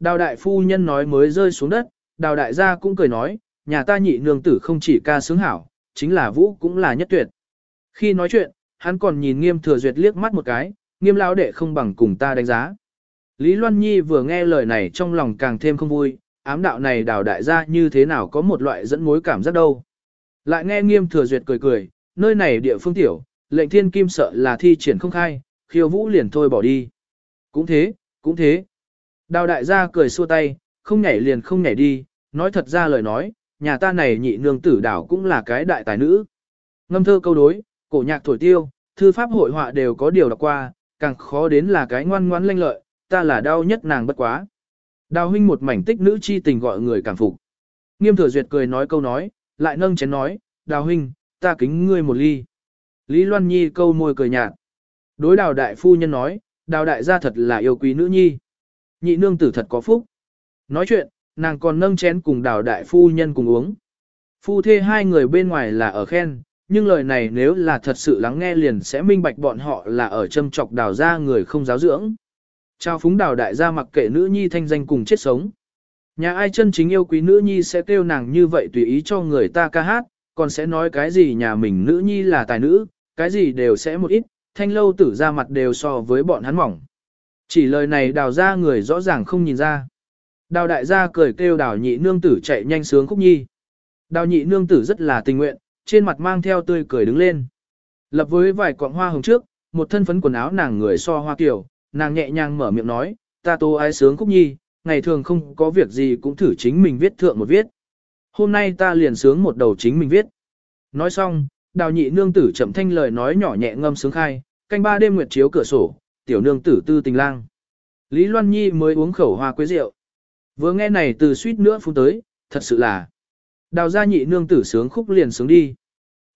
Đào đại phu nhân nói mới rơi xuống đất, đào đại gia cũng cười nói, nhà ta nhị nương tử không chỉ ca sướng hảo, chính là vũ cũng là nhất tuyệt. Khi nói chuyện, hắn còn nhìn nghiêm thừa duyệt liếc mắt một cái, nghiêm lão đệ không bằng cùng ta đánh giá. Lý Loan Nhi vừa nghe lời này trong lòng càng thêm không vui, ám đạo này đào đại gia như thế nào có một loại dẫn mối cảm giác đâu. Lại nghe nghiêm thừa duyệt cười cười, nơi này địa phương tiểu, lệnh thiên kim sợ là thi triển không khai, khiêu vũ liền thôi bỏ đi. Cũng thế, cũng thế. Đào đại gia cười xua tay, không nhảy liền không nhảy đi, nói thật ra lời nói, nhà ta này nhị nương tử đảo cũng là cái đại tài nữ. Ngâm thơ câu đối, cổ nhạc thổi tiêu, thư pháp hội họa đều có điều đọc qua, càng khó đến là cái ngoan ngoãn lanh lợi, ta là đau nhất nàng bất quá. Đào huynh một mảnh tích nữ chi tình gọi người cảm phục. Nghiêm thừa duyệt cười nói câu nói, lại nâng chén nói, đào huynh, ta kính ngươi một ly. Lý Loan Nhi câu môi cười nhạt. Đối đào đại phu nhân nói, đào đại gia thật là yêu quý nữ nhi. Nhị nương tử thật có phúc. Nói chuyện, nàng còn nâng chén cùng đào đại phu nhân cùng uống. Phu thê hai người bên ngoài là ở khen, nhưng lời này nếu là thật sự lắng nghe liền sẽ minh bạch bọn họ là ở châm chọc đào ra người không giáo dưỡng. Trao phúng đào đại gia mặc kệ nữ nhi thanh danh cùng chết sống. Nhà ai chân chính yêu quý nữ nhi sẽ kêu nàng như vậy tùy ý cho người ta ca hát, còn sẽ nói cái gì nhà mình nữ nhi là tài nữ, cái gì đều sẽ một ít, thanh lâu tử ra mặt đều so với bọn hắn mỏng. Chỉ lời này đào ra người rõ ràng không nhìn ra. Đào đại gia cười kêu đào nhị nương tử chạy nhanh sướng khúc nhi. Đào nhị nương tử rất là tình nguyện, trên mặt mang theo tươi cười đứng lên. Lập với vài quạng hoa hồng trước, một thân phấn quần áo nàng người so hoa kiểu, nàng nhẹ nhàng mở miệng nói, ta tô ai sướng khúc nhi, ngày thường không có việc gì cũng thử chính mình viết thượng một viết. Hôm nay ta liền sướng một đầu chính mình viết. Nói xong, đào nhị nương tử chậm thanh lời nói nhỏ nhẹ ngâm sướng khai, canh ba đêm nguyệt chiếu cửa sổ, tiểu nương tử tư tình lang. Lý Loan Nhi mới uống khẩu hoa quế rượu. Vừa nghe này từ suýt nữa phun tới, thật sự là. Đào gia nhị nương tử sướng khúc liền sướng đi.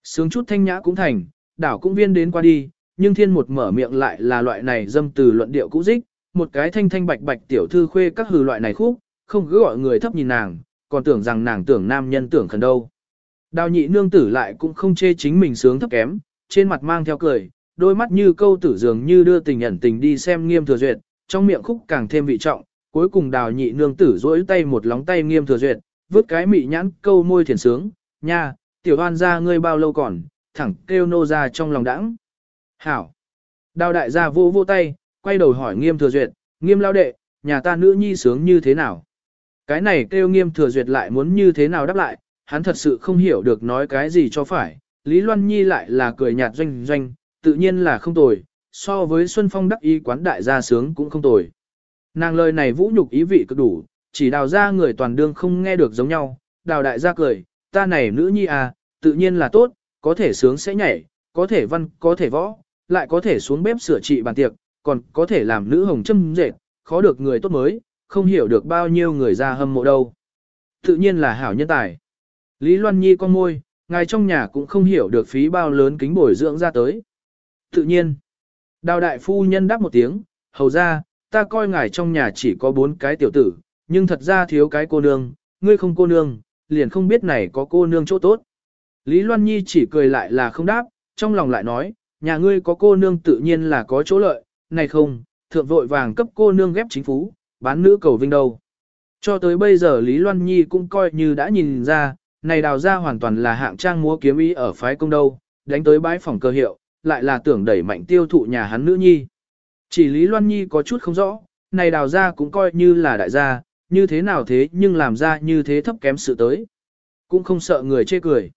Sướng chút thanh nhã cũng thành, đảo cũng viên đến qua đi, nhưng thiên một mở miệng lại là loại này dâm từ luận điệu cũ dích, một cái thanh thanh bạch bạch tiểu thư khuê các hừ loại này khúc, không cứ gọi người thấp nhìn nàng, còn tưởng rằng nàng tưởng nam nhân tưởng khẩn đâu. Đào nhị nương tử lại cũng không chê chính mình sướng thấp kém, trên mặt mang theo cười, đôi mắt như câu tử dường như đưa tình ẩn tình đi xem nghiêm thừa duyệt, trong miệng khúc càng thêm vị trọng, cuối cùng đào nhị nương tử duỗi tay một lóng tay nghiêm thừa duyệt, vứt cái mị nhãn câu môi thiền sướng, nha, tiểu hoan ra ngươi bao lâu còn, thẳng kêu nô ra trong lòng đãng. Hảo. Đào đại gia vô vô tay, quay đầu hỏi nghiêm thừa duyệt, nghiêm lao đệ, nhà ta nữ nhi sướng như thế nào? Cái này kêu nghiêm thừa duyệt lại muốn như thế nào đáp lại, hắn thật sự không hiểu được nói cái gì cho phải. Lý Loan Nhi lại là cười nhạt doanh doanh, tự nhiên là không tồi, so với Xuân Phong đắc ý quán đại gia sướng cũng không tồi. Nàng lời này vũ nhục ý vị cực đủ, chỉ đào ra người toàn đương không nghe được giống nhau, đào đại gia cười, ta này nữ nhi à, tự nhiên là tốt, có thể sướng sẽ nhảy, có thể văn, có thể võ, lại có thể xuống bếp sửa trị bàn tiệc, còn có thể làm nữ hồng châm dệt, khó được người tốt mới, không hiểu được bao nhiêu người ra hâm mộ đâu. Tự nhiên là hảo nhân tài. Lý Loan Nhi con môi, ngài trong nhà cũng không hiểu được phí bao lớn kính bồi dưỡng ra tới. Tự nhiên, đào đại phu nhân đáp một tiếng, hầu ra, ta coi ngài trong nhà chỉ có bốn cái tiểu tử, nhưng thật ra thiếu cái cô nương, ngươi không cô nương, liền không biết này có cô nương chỗ tốt. Lý Loan Nhi chỉ cười lại là không đáp, trong lòng lại nói, nhà ngươi có cô nương tự nhiên là có chỗ lợi, này không, thượng vội vàng cấp cô nương ghép chính phú, bán nữ cầu vinh đâu. Cho tới bây giờ Lý Loan Nhi cũng coi như đã nhìn ra, này đào ra hoàn toàn là hạng trang múa kiếm ý ở phái công đâu, đánh tới bãi phòng cơ hiệu, lại là tưởng đẩy mạnh tiêu thụ nhà hắn nữ nhi. Chỉ Lý Loan Nhi có chút không rõ, này đào ra cũng coi như là đại gia, như thế nào thế nhưng làm ra như thế thấp kém sự tới. Cũng không sợ người chê cười.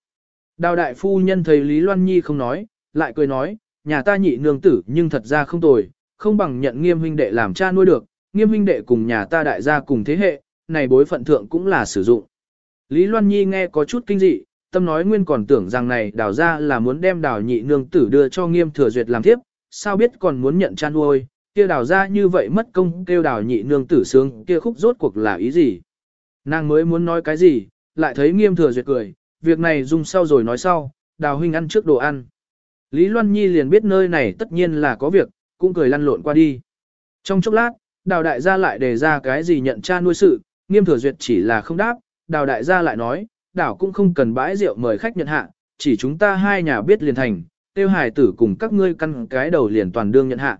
Đào đại phu nhân thấy Lý Loan Nhi không nói, lại cười nói, nhà ta nhị nương tử nhưng thật ra không tồi, không bằng nhận nghiêm huynh đệ làm cha nuôi được, nghiêm huynh đệ cùng nhà ta đại gia cùng thế hệ, này bối phận thượng cũng là sử dụng. Lý Loan Nhi nghe có chút kinh dị, tâm nói nguyên còn tưởng rằng này đào ra là muốn đem đào nhị nương tử đưa cho nghiêm thừa duyệt làm tiếp, sao biết còn muốn nhận cha nuôi, kia đào ra như vậy mất công kêu đào nhị nương tử sướng kia khúc rốt cuộc là ý gì. Nàng mới muốn nói cái gì, lại thấy nghiêm thừa duyệt cười, việc này dùng sau rồi nói sau, đào huynh ăn trước đồ ăn. Lý Loan Nhi liền biết nơi này tất nhiên là có việc, cũng cười lăn lộn qua đi. Trong chốc lát, đào đại gia lại đề ra cái gì nhận cha nuôi sự, nghiêm thừa duyệt chỉ là không đáp, đào đại gia lại nói, đảo cũng không cần bãi rượu mời khách nhận hạ, chỉ chúng ta hai nhà biết liền thành, tiêu hài tử cùng các ngươi căn cái đầu liền toàn đương nhận hạ.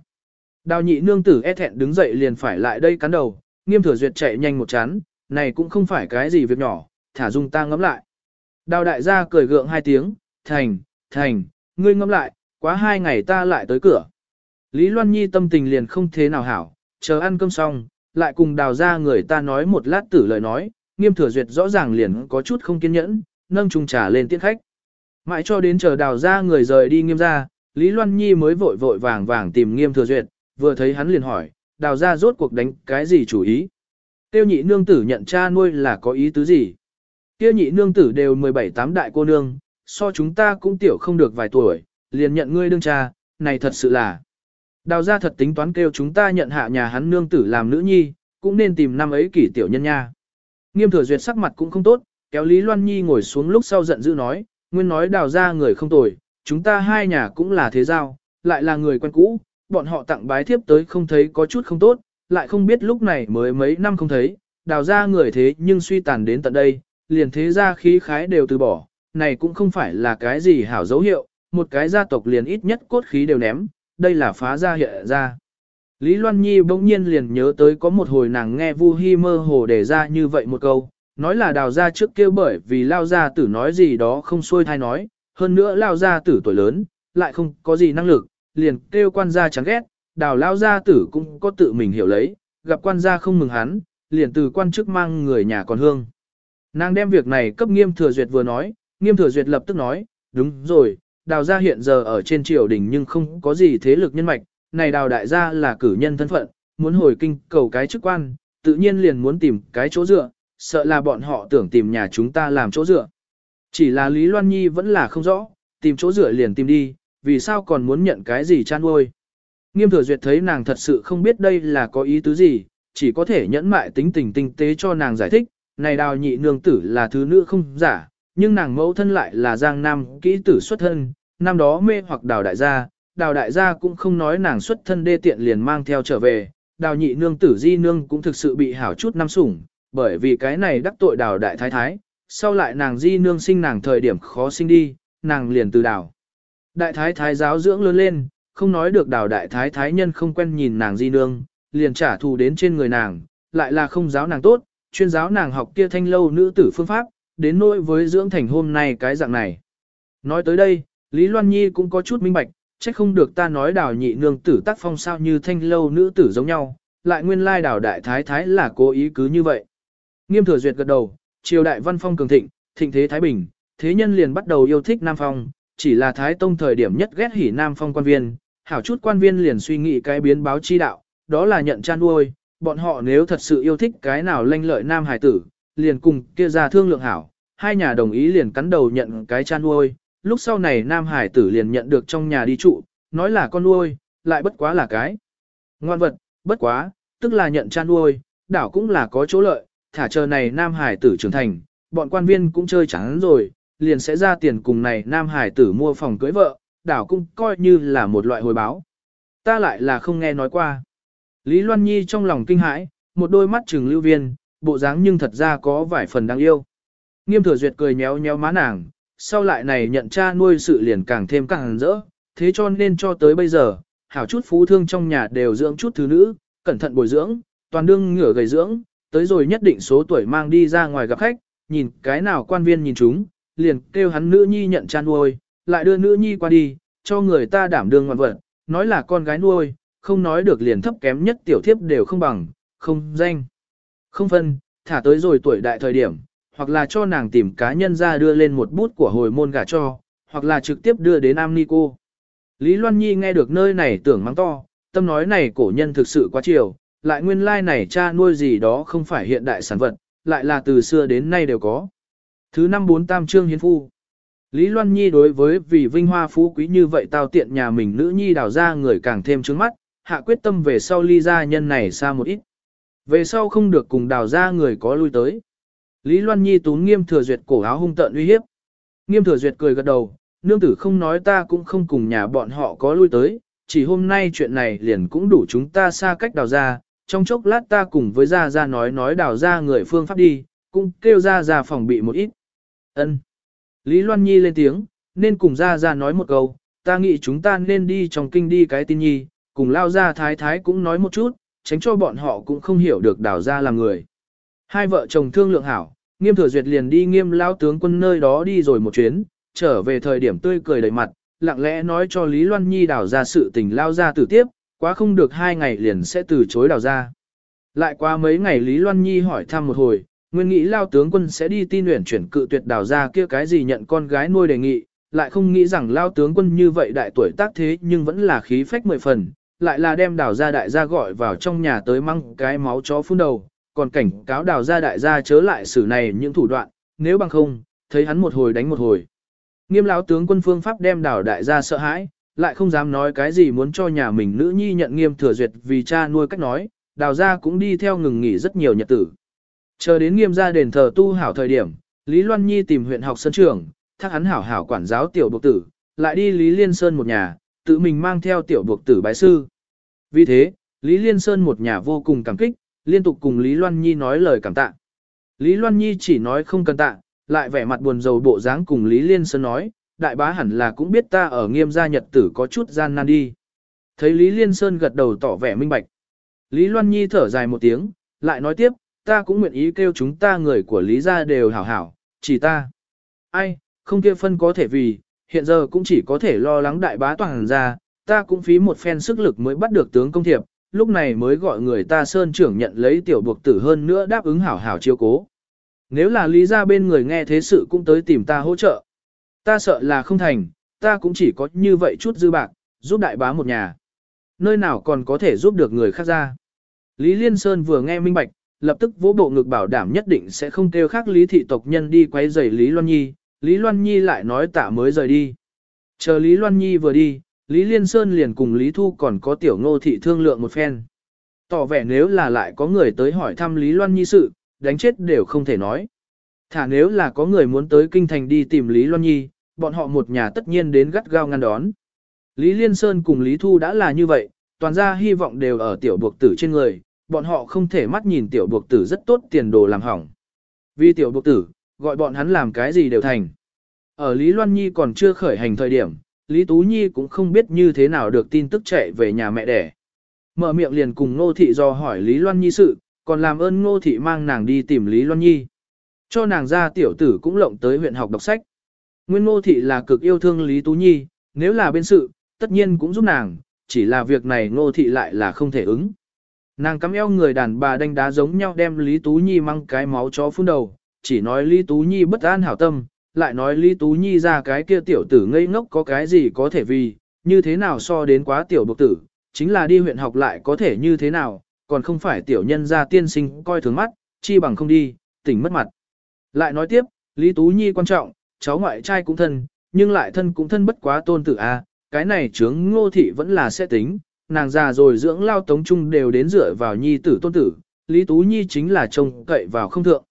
Đào nhị nương tử e thẹn đứng dậy liền phải lại đây cắn đầu, Nghiêm thừa duyệt chạy nhanh một chán, này cũng không phải cái gì việc nhỏ, thả dung ta ngẫm lại. Đào đại gia cười gượng hai tiếng, thành, thành, ngươi ngẫm lại, quá hai ngày ta lại tới cửa. Lý Loan Nhi tâm tình liền không thế nào hảo, chờ ăn cơm xong, lại cùng đào ra người ta nói một lát tử lời nói, nghiêm thừa duyệt rõ ràng liền có chút không kiên nhẫn, nâng chung trà lên tiễn khách. Mãi cho đến chờ đào ra người rời đi nghiêm ra, Lý Loan Nhi mới vội vội vàng vàng tìm nghiêm thừa duyệt, vừa thấy hắn liền hỏi, đào ra rốt cuộc đánh cái gì chủ ý. Tiêu nhị nương tử nhận cha nuôi là có ý tứ gì? Tiêu nhị nương tử đều 17 tám đại cô nương, so chúng ta cũng tiểu không được vài tuổi, liền nhận ngươi đương cha, này thật sự là. Đào ra thật tính toán kêu chúng ta nhận hạ nhà hắn nương tử làm nữ nhi, cũng nên tìm năm ấy kỷ tiểu nhân nha. Nghiêm thừa duyệt sắc mặt cũng không tốt, kéo Lý Loan Nhi ngồi xuống lúc sau giận dữ nói, nguyên nói đào ra người không tồi, chúng ta hai nhà cũng là thế giao, lại là người quen cũ, bọn họ tặng bái thiếp tới không thấy có chút không tốt, lại không biết lúc này mới mấy năm không thấy, đào ra người thế nhưng suy tàn đến tận đây, liền thế ra khí khái đều từ bỏ, này cũng không phải là cái gì hảo dấu hiệu, một cái gia tộc liền ít nhất cốt khí đều ném, đây là phá gia hiện ra. Lý Loan Nhi bỗng nhiên liền nhớ tới có một hồi nàng nghe Vu Hi mơ hồ đề ra như vậy một câu, nói là đào ra trước kia bởi vì lao gia tử nói gì đó không xuôi thai nói, hơn nữa lao gia tử tuổi lớn, lại không có gì năng lực, liền kêu quan gia chán ghét, đào lao gia tử cũng có tự mình hiểu lấy, gặp quan gia không mừng hắn, liền từ quan chức mang người nhà còn hương. Nàng đem việc này cấp nghiêm thừa duyệt vừa nói, nghiêm thừa duyệt lập tức nói, đúng rồi, đào gia hiện giờ ở trên triều đình nhưng không có gì thế lực nhân mạch, này đào đại gia là cử nhân thân phận, muốn hồi kinh cầu cái chức quan, tự nhiên liền muốn tìm cái chỗ dựa, sợ là bọn họ tưởng tìm nhà chúng ta làm chỗ dựa. Chỉ là Lý Loan Nhi vẫn là không rõ, tìm chỗ dựa liền tìm đi, vì sao còn muốn nhận cái gì chan uôi. Nghiêm thừa duyệt thấy nàng thật sự không biết đây là có ý tứ gì, chỉ có thể nhẫn mại tính tình tinh tế cho nàng giải thích, này đào nhị nương tử là thứ nữ không giả, nhưng nàng mẫu thân lại là giang nam kỹ tử xuất thân, năm đó mê hoặc đào đại gia, đào đại gia cũng không nói nàng xuất thân đê tiện liền mang theo trở về, đào nhị nương tử di nương cũng thực sự bị hảo chút năm sủng, bởi vì cái này đắc tội đào đại thái thái, sau lại nàng di nương sinh nàng thời điểm khó sinh đi, nàng liền từ đào. Đại thái thái giáo dưỡng lớn lên, không nói được đào đại thái thái nhân không quen nhìn nàng di nương, liền trả thù đến trên người nàng, lại là không giáo nàng tốt, chuyên giáo nàng học kia thanh lâu nữ tử phương pháp, đến nỗi với dưỡng thành hôm nay cái dạng này. Nói tới đây, Lý Loan Nhi cũng có chút minh bạch, trách không được ta nói đào nhị nương tử tác phong sao như thanh lâu nữ tử giống nhau, lại nguyên lai đào đại thái thái là cố ý cứ như vậy. Nghiêm thừa duyệt gật đầu, triều đại văn phong cường thịnh, thịnh thế Thái Bình, thế nhân liền bắt đầu yêu thích Nam Phong, chỉ là Thái Tông thời điểm nhất ghét hỉ Nam Phong quan viên, hảo chút quan viên liền suy nghĩ cái biến báo chi đạo, đó là nhận chan nuôi, bọn họ nếu thật sự yêu thích cái nào lanh lợi Nam Hải tử, liền cùng kia ra thương lượng hảo, hai nhà đồng ý liền cắn đầu nhận cái chan nuôi, lúc sau này Nam Hải tử liền nhận được trong nhà đi trụ, nói là con nuôi, lại bất quá là cái. Ngoan vật, bất quá, tức là nhận cha nuôi, đảo cũng là có chỗ lợi, thả chờ này Nam Hải tử trưởng thành, bọn quan viên cũng chơi chán rồi, liền sẽ ra tiền cùng này Nam Hải tử mua phòng cưới vợ, đảo cũng coi như là một loại hồi báo. Ta lại là không nghe nói qua. Lý Loan Nhi trong lòng kinh hãi, một đôi mắt trừng lưu viên, bộ dáng nhưng thật ra có vài phần đáng yêu. Nghiêm thừa duyệt cười nhéo nhéo má nàng, sau lại này nhận cha nuôi sự liền càng thêm càng rỡ, thế cho nên cho tới bây giờ, hảo chút phú thương trong nhà đều dưỡng chút thứ nữ, cẩn thận bồi dưỡng, toàn đương ngửa gầy dưỡng, tới rồi nhất định số tuổi mang đi ra ngoài gặp khách, nhìn cái nào quan viên nhìn chúng, liền kêu hắn nữ nhi nhận cha nuôi, lại đưa nữ nhi qua đi, cho người ta đảm đương ngoan vật, nói là con gái nuôi, không nói được liền thấp kém nhất tiểu thiếp đều không bằng, không danh, không phân, thả tới rồi tuổi đại thời điểm, hoặc là cho nàng tìm cá nhân ra đưa lên một bút của hồi môn gả cho, hoặc là trực tiếp đưa đến am ni cô. Lý Loan Nhi nghe được nơi này tưởng mắng to, tâm nói này cổ nhân thực sự quá chiều, lại nguyên lai like này cha nuôi gì đó không phải hiện đại sản vật, lại là từ xưa đến nay đều có. Thứ năm bốn tam trương hiến phu. Lý Loan Nhi đối với vì vinh hoa phú quý như vậy tao tiện nhà mình nữ nhi đào ra người càng thêm trướng mắt, hạ quyết tâm về sau ly gia nhân này xa một ít. Về sau không được cùng đào ra người có lui tới. Lý Loan Nhi tún nghiêm thừa duyệt cổ áo hung tợn uy hiếp. Nghiêm thừa duyệt cười gật đầu, nương tử không nói ta cũng không cùng nhà bọn họ có lui tới, chỉ hôm nay chuyện này liền cũng đủ chúng ta xa cách đào ra, trong chốc lát ta cùng với Gia Gia nói nói đào ra người phương pháp đi, cũng kêu Gia Gia phòng bị một ít. ân Lý Loan Nhi lên tiếng, nên cùng Gia Gia nói một câu, ta nghĩ chúng ta nên đi trong kinh đi cái tin nhi, cùng lao ra thái thái cũng nói một chút, tránh cho bọn họ cũng không hiểu được đào ra là người. Hai vợ chồng thương lượng hảo, nghiêm thừa duyệt liền đi nghiêm lao tướng quân nơi đó đi rồi một chuyến, trở về thời điểm tươi cười đầy mặt, lặng lẽ nói cho Lý Loan Nhi đào ra sự tình lao ra tử tiếp, quá không được hai ngày liền sẽ từ chối đào ra. Lại qua mấy ngày Lý Loan Nhi hỏi thăm một hồi, nguyên nghĩ lao tướng quân sẽ đi tin luyện chuyển cự tuyệt đào ra kia cái gì nhận con gái nuôi đề nghị, lại không nghĩ rằng lao tướng quân như vậy đại tuổi tác thế nhưng vẫn là khí phách mười phần, lại là đem đào ra đại gia gọi vào trong nhà tới măng cái máu chó phun đầu, còn cảnh cáo đào gia đại gia chớ lại xử này những thủ đoạn, nếu bằng không, thấy hắn một hồi đánh một hồi. Nghiêm lão tướng quân phương pháp đem đào đại gia sợ hãi, lại không dám nói cái gì muốn cho nhà mình nữ nhi nhận nghiêm thừa duyệt vì cha nuôi cách nói, đào gia cũng đi theo ngừng nghỉ rất nhiều nhật tử. Chờ đến nghiêm gia đền thờ tu hảo thời điểm, Lý Loan Nhi tìm huyện học sân trường, thác hắn hảo hảo quản giáo tiểu buộc tử, lại đi Lý Liên Sơn một nhà, tự mình mang theo tiểu buộc tử bái sư. Vì thế, Lý Liên Sơn một nhà vô cùng cảm kích, liên tục cùng Lý Loan Nhi nói lời cảm tạ. Lý Loan Nhi chỉ nói không cần tạ, lại vẻ mặt buồn rầu bộ dáng cùng Lý Liên Sơn nói, đại bá hẳn là cũng biết ta ở nghiêm gia nhật tử có chút gian nan đi. Thấy Lý Liên Sơn gật đầu tỏ vẻ minh bạch. Lý Loan Nhi thở dài một tiếng, lại nói tiếp, ta cũng nguyện ý kêu chúng ta người của Lý gia đều hảo hảo, chỉ ta. Ai, không kia phân có thể vì, hiện giờ cũng chỉ có thể lo lắng đại bá toàn ra, ta cũng phí một phen sức lực mới bắt được tướng công thiệp, lúc này mới gọi người ta sơn trưởng nhận lấy tiểu buộc tử hơn nữa đáp ứng hảo hảo chiếu cố. Nếu là lý ra bên người nghe thế sự cũng tới tìm ta hỗ trợ. Ta sợ là không thành, ta cũng chỉ có như vậy chút dư bạc, giúp đại bá một nhà. Nơi nào còn có thể giúp được người khác ra. Lý Liên Sơn vừa nghe minh bạch, lập tức vỗ bộ ngực bảo đảm nhất định sẽ không kêu khác lý thị tộc nhân đi quấy rầy Lý Loan Nhi, Lý Loan Nhi lại nói tạ mới rời đi. Chờ Lý Loan Nhi vừa đi, Lý Liên Sơn liền cùng Lý Thu còn có tiểu ngô thị thương lượng một phen. Tỏ vẻ nếu là lại có người tới hỏi thăm Lý Loan Nhi sự, đánh chết đều không thể nói. Thả nếu là có người muốn tới kinh thành đi tìm Lý Loan Nhi, bọn họ một nhà tất nhiên đến gắt gao ngăn đón. Lý Liên Sơn cùng Lý Thu đã là như vậy, toàn ra hy vọng đều ở tiểu buộc tử trên người, bọn họ không thể mắt nhìn tiểu buộc tử rất tốt tiền đồ làm hỏng. Vì tiểu buộc tử, gọi bọn hắn làm cái gì đều thành. Ở Lý Loan Nhi còn chưa khởi hành thời điểm, Lý Tú Nhi cũng không biết như thế nào được tin tức chạy về nhà mẹ đẻ. Mở miệng liền cùng Ngô Thị do hỏi Lý Loan Nhi sự, còn làm ơn Ngô Thị mang nàng đi tìm Lý Loan Nhi. Cho nàng ra tiểu tử cũng lộng tới huyện học đọc sách. Nguyên Ngô Thị là cực yêu thương Lý Tú Nhi, nếu là bên sự, tất nhiên cũng giúp nàng, chỉ là việc này Ngô Thị lại là không thể ứng. Nàng cắm eo người đàn bà đánh đá giống nhau đem Lý Tú Nhi mang cái máu chó phun đầu, chỉ nói Lý Tú Nhi bất an hảo tâm, lại nói Lý Tú Nhi ra cái kia tiểu tử ngây ngốc có cái gì có thể vì, như thế nào so đến quá tiểu bộc tử, chính là đi huyện học lại có thể như thế nào, còn không phải tiểu nhân ra tiên sinh coi thường mắt, chi bằng không đi, tỉnh mất mặt. Lại nói tiếp, Lý Tú Nhi quan trọng, cháu ngoại trai cũng thân, nhưng lại thân cũng thân bất quá tôn tử a, cái này trướng ngô thị vẫn là sẽ tính, nàng già rồi dưỡng lao tống trung đều đến dựa vào nhi tử tôn tử, Lý Tú Nhi chính là trông cậy vào không thượng.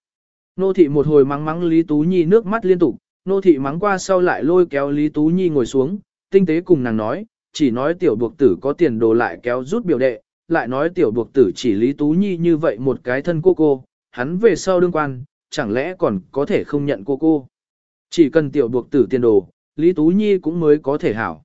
Nô thị một hồi mắng mắng Lý Tú Nhi nước mắt liên tục, nô thị mắng qua sau lại lôi kéo Lý Tú Nhi ngồi xuống, tinh tế cùng nàng nói, chỉ nói tiểu buộc tử có tiền đồ lại kéo rút biểu đệ, lại nói tiểu buộc tử chỉ Lý Tú Nhi như vậy một cái thân cô cô, hắn về sau đương quan, chẳng lẽ còn có thể không nhận cô cô. Chỉ cần tiểu buộc tử tiền đồ, Lý Tú Nhi cũng mới có thể hảo.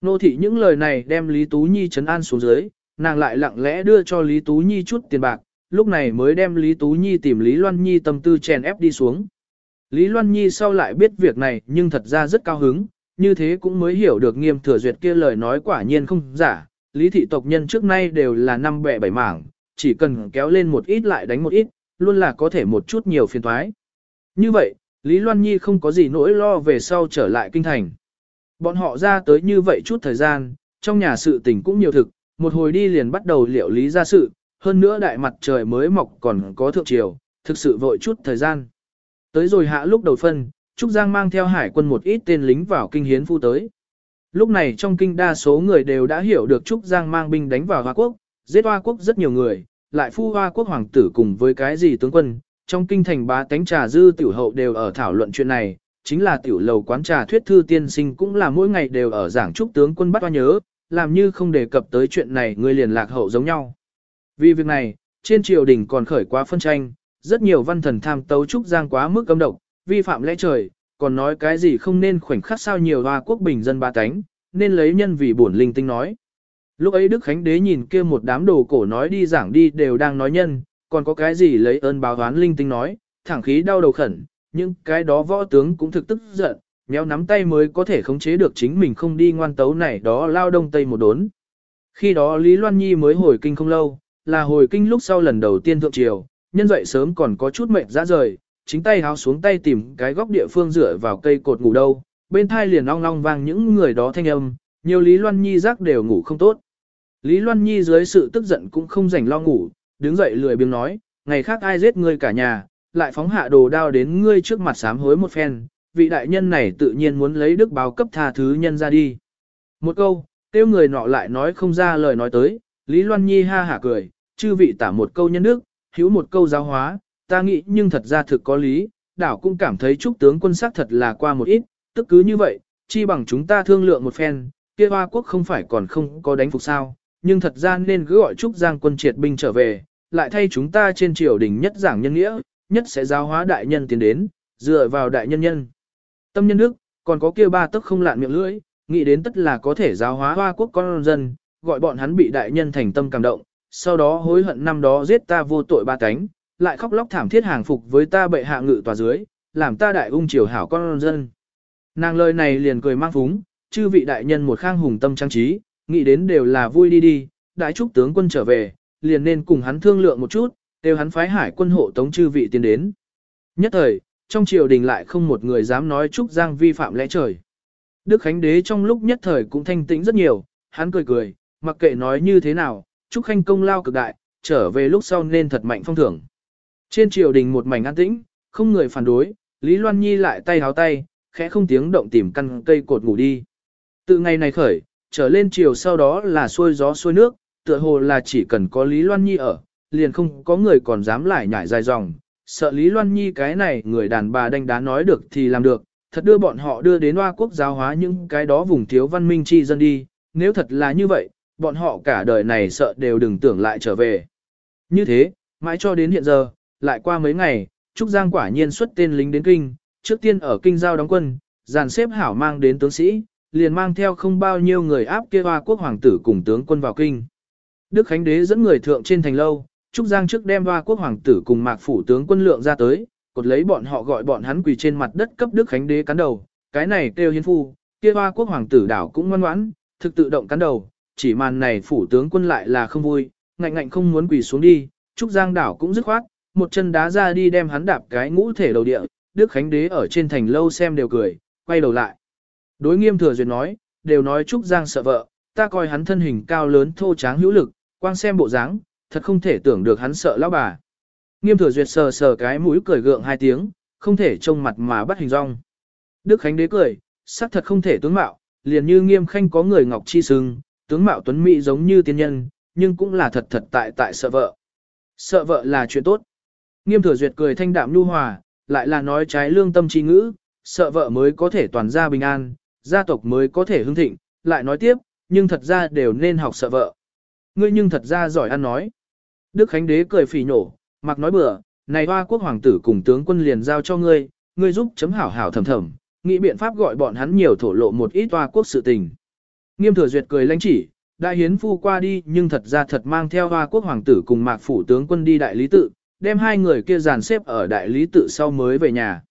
Nô thị những lời này đem Lý Tú Nhi trấn an xuống dưới, nàng lại lặng lẽ đưa cho Lý Tú Nhi chút tiền bạc, lúc này mới đem Lý Tú Nhi tìm Lý Loan Nhi tâm tư chèn ép đi xuống. Lý Loan Nhi sau lại biết việc này nhưng thật ra rất cao hứng, như thế cũng mới hiểu được nghiêm thừa duyệt kia lời nói quả nhiên không giả, Lý thị tộc nhân trước nay đều là năm bẻ bảy mảng, chỉ cần kéo lên một ít lại đánh một ít, luôn là có thể một chút nhiều phiền thoái. Như vậy, Lý Loan Nhi không có gì nỗi lo về sau trở lại kinh thành. Bọn họ ra tới như vậy chút thời gian, trong nhà sự tình cũng nhiều thực, một hồi đi liền bắt đầu liệu lý ra sự, hơn nữa đại mặt trời mới mọc còn có thượng triều, thực sự vội chút thời gian. Tới rồi hạ lúc đầu phân, Trúc Giang mang theo hải quân một ít tên lính vào kinh hiến phu tới. Lúc này trong kinh đa số người đều đã hiểu được Trúc Giang mang binh đánh vào Hoa Quốc, giết Hoa Quốc rất nhiều người, lại phu Hoa Quốc hoàng tử cùng với cái gì tướng quân, trong kinh thành bá tánh trà dư tiểu hậu đều ở thảo luận chuyện này, chính là tiểu lầu quán trà thuyết thư tiên sinh cũng là mỗi ngày đều ở giảng Trúc tướng quân bắt hoa nhớ, làm như không đề cập tới chuyện này người liền lạc hậu giống nhau. Vì việc này, trên triều đình còn khởi quá phân tranh, rất nhiều văn thần tham tấu Trúc Giang quá mức cấm độc, vi phạm lẽ trời, còn nói cái gì không nên khoảnh khắc sao nhiều hoa quốc bình dân ba cánh, nên lấy nhân vì bổn linh tinh nói. Lúc ấy Đức Khánh Đế nhìn kia một đám đồ cổ nói đi giảng đi đều đang nói nhân, còn có cái gì lấy ơn báo oán linh tinh nói, thẳng khí đau đầu khẩn, nhưng cái đó võ tướng cũng thực tức giận, nhéo nắm tay mới có thể khống chế được chính mình không đi ngoan tấu này đó lao đông tây một đốn. Khi đó Lý Loan Nhi mới hồi kinh không lâu, là hồi kinh lúc sau lần đầu tiên thượng triều, nhân dậy sớm còn có chút mệt ra rời, chính tay háo xuống tay tìm cái góc địa phương dựa vào cây cột ngủ đâu, bên thai liền ong long vang những người đó thanh âm, nhiều Lý Loan Nhi giác đều ngủ không tốt. Lý Loan Nhi dưới sự tức giận cũng không rảnh lo ngủ, đứng dậy lười biếng nói, ngày khác ai giết ngươi cả nhà, lại phóng hạ đồ đao đến ngươi trước mặt sám hối một phen, vị đại nhân này tự nhiên muốn lấy đức báo cấp tha thứ nhân ra đi. Một câu, tiêu người nọ lại nói không ra lời nói tới, Lý Loan Nhi ha hả cười, chư vị tả một câu nhân đức, hữu một câu giáo hóa, ta nghĩ nhưng thật ra thực có lý, đảo cũng cảm thấy trúc tướng quân sắc thật là qua một ít, tức cứ như vậy, chi bằng chúng ta thương lượng một phen, kia hoa quốc không phải còn không có đánh phục sao, nhưng thật ra nên cứ gọi trúc giang quân triệt binh trở về, lại thay chúng ta trên triều đình nhất giảng nhân nghĩa, nhất sẽ giáo hóa đại nhân tiến đến, dựa vào đại nhân nhân. Tâm nhân đức, còn có kia ba tức không lạn miệng lưỡi, nghĩ đến tất là có thể giáo hóa hoa quốc con dân, gọi bọn hắn bị đại nhân thành tâm cảm động, sau đó hối hận năm đó giết ta vô tội ba cánh, lại khóc lóc thảm thiết hàng phục với ta bệ hạ ngự tòa dưới, làm ta đại ung triều hảo con dân. Nàng lời này liền cười mang phúng, chư vị đại nhân một khang hùng tâm trang trí, nghĩ đến đều là vui đi đi, đại trúc tướng quân trở về, liền nên cùng hắn thương lượng một chút, đều hắn phái hải quân hộ tống chư vị tiến đến. Nhất thời, trong triều đình lại không một người dám nói Trúc Giang vi phạm lẽ trời. Đức Khánh Đế trong lúc nhất thời cũng thanh tĩnh rất nhiều, hắn cười cười, mặc kệ nói như thế nào, Trúc Khanh công lao cực đại, trở về lúc sau nên thật mạnh phong thưởng. Trên triều đình một mảnh an tĩnh, không người phản đối, Lý Loan Nhi lại tay háo tay, khẽ không tiếng động tìm căn cây cột ngủ đi. Từ ngày này khởi, trở lên triều sau đó là xuôi gió xuôi nước, tựa hồ là chỉ cần có Lý Loan Nhi ở, liền không có người còn dám lại nhảy dài dòng, sợ Lý Loan Nhi cái này người đàn bà đánh đá nói được thì làm được, thật đưa bọn họ đưa đến hoa quốc giáo hóa những cái đó vùng thiếu văn minh chi dân đi, nếu thật là như vậy, bọn họ cả đời này sợ đều đừng tưởng lại trở về. Như thế, mãi cho đến hiện giờ, lại qua mấy ngày, Trúc Giang quả nhiên xuất tên lính đến kinh, trước tiên ở kinh giao đóng quân, dàn xếp hảo mang đến tướng sĩ, liền mang theo không bao nhiêu người áp kia hoa quốc hoàng tử cùng tướng quân vào kinh. Đức Khánh Đế dẫn người thượng trên thành lâu, Trúc Giang trước đem hoa quốc hoàng tử cùng mạc phủ tướng quân lượng ra tới, cột lấy bọn họ gọi bọn hắn quỳ trên mặt đất cấp Đức Khánh Đế cắn đầu, cái này kêu hiến phu, kia hoa quốc hoàng tử đảo cũng ngoan ngoãn, thực tự động cắn đầu, chỉ màn này phủ tướng quân lại là không vui, ngạnh ngạnh không muốn quỳ xuống đi, Trúc Giang đảo cũng dứt khoát, một chân đá ra đi đem hắn đạp cái ngũ thể đầu địa, Đức Khánh Đế ở trên thành lâu xem đều cười, quay đầu lại. Đối nghiêm thừa duyệt nói, đều nói Trúc Giang sợ vợ, ta coi hắn thân hình cao lớn thô tráng hữu lực, quang xem bộ dáng, thật không thể tưởng được hắn sợ lão bà. Nghiêm thừa duyệt sờ sờ cái mũi cười gượng hai tiếng, không thể trông mặt mà bắt hình rong. Đức Khánh Đế cười, sắc thật không thể tướng mạo, liền như nghiêm khanh có người ngọc chi sưng, tướng mạo tuấn mỹ giống như tiên nhân, nhưng cũng là thật thật tại tại sợ vợ. Sợ vợ là chuyện tốt. Nghiêm thừa duyệt cười thanh đạm nhu hòa, lại là nói trái lương tâm trí ngữ, sợ vợ mới có thể toàn gia bình an, gia tộc mới có thể hưng thịnh, lại nói tiếp, nhưng thật ra đều nên học sợ vợ. Ngươi nhưng thật ra giỏi ăn nói. Đức Khánh Đế cười phỉ nổ, mặc nói bừa, này hoa quốc hoàng tử cùng tướng quân liền giao cho ngươi, ngươi giúp chấm hảo hảo thầm thầm, nghĩ biện pháp gọi bọn hắn nhiều thổ lộ một ít hoa quốc sự tình. Nghiêm thừa duyệt cười lãnh chỉ, đại hiến phu qua đi nhưng thật ra thật mang theo hoa quốc hoàng tử cùng mạc phủ tướng quân đi đại lý tự, đem hai người kia dàn xếp ở đại lý tự sau mới về nhà.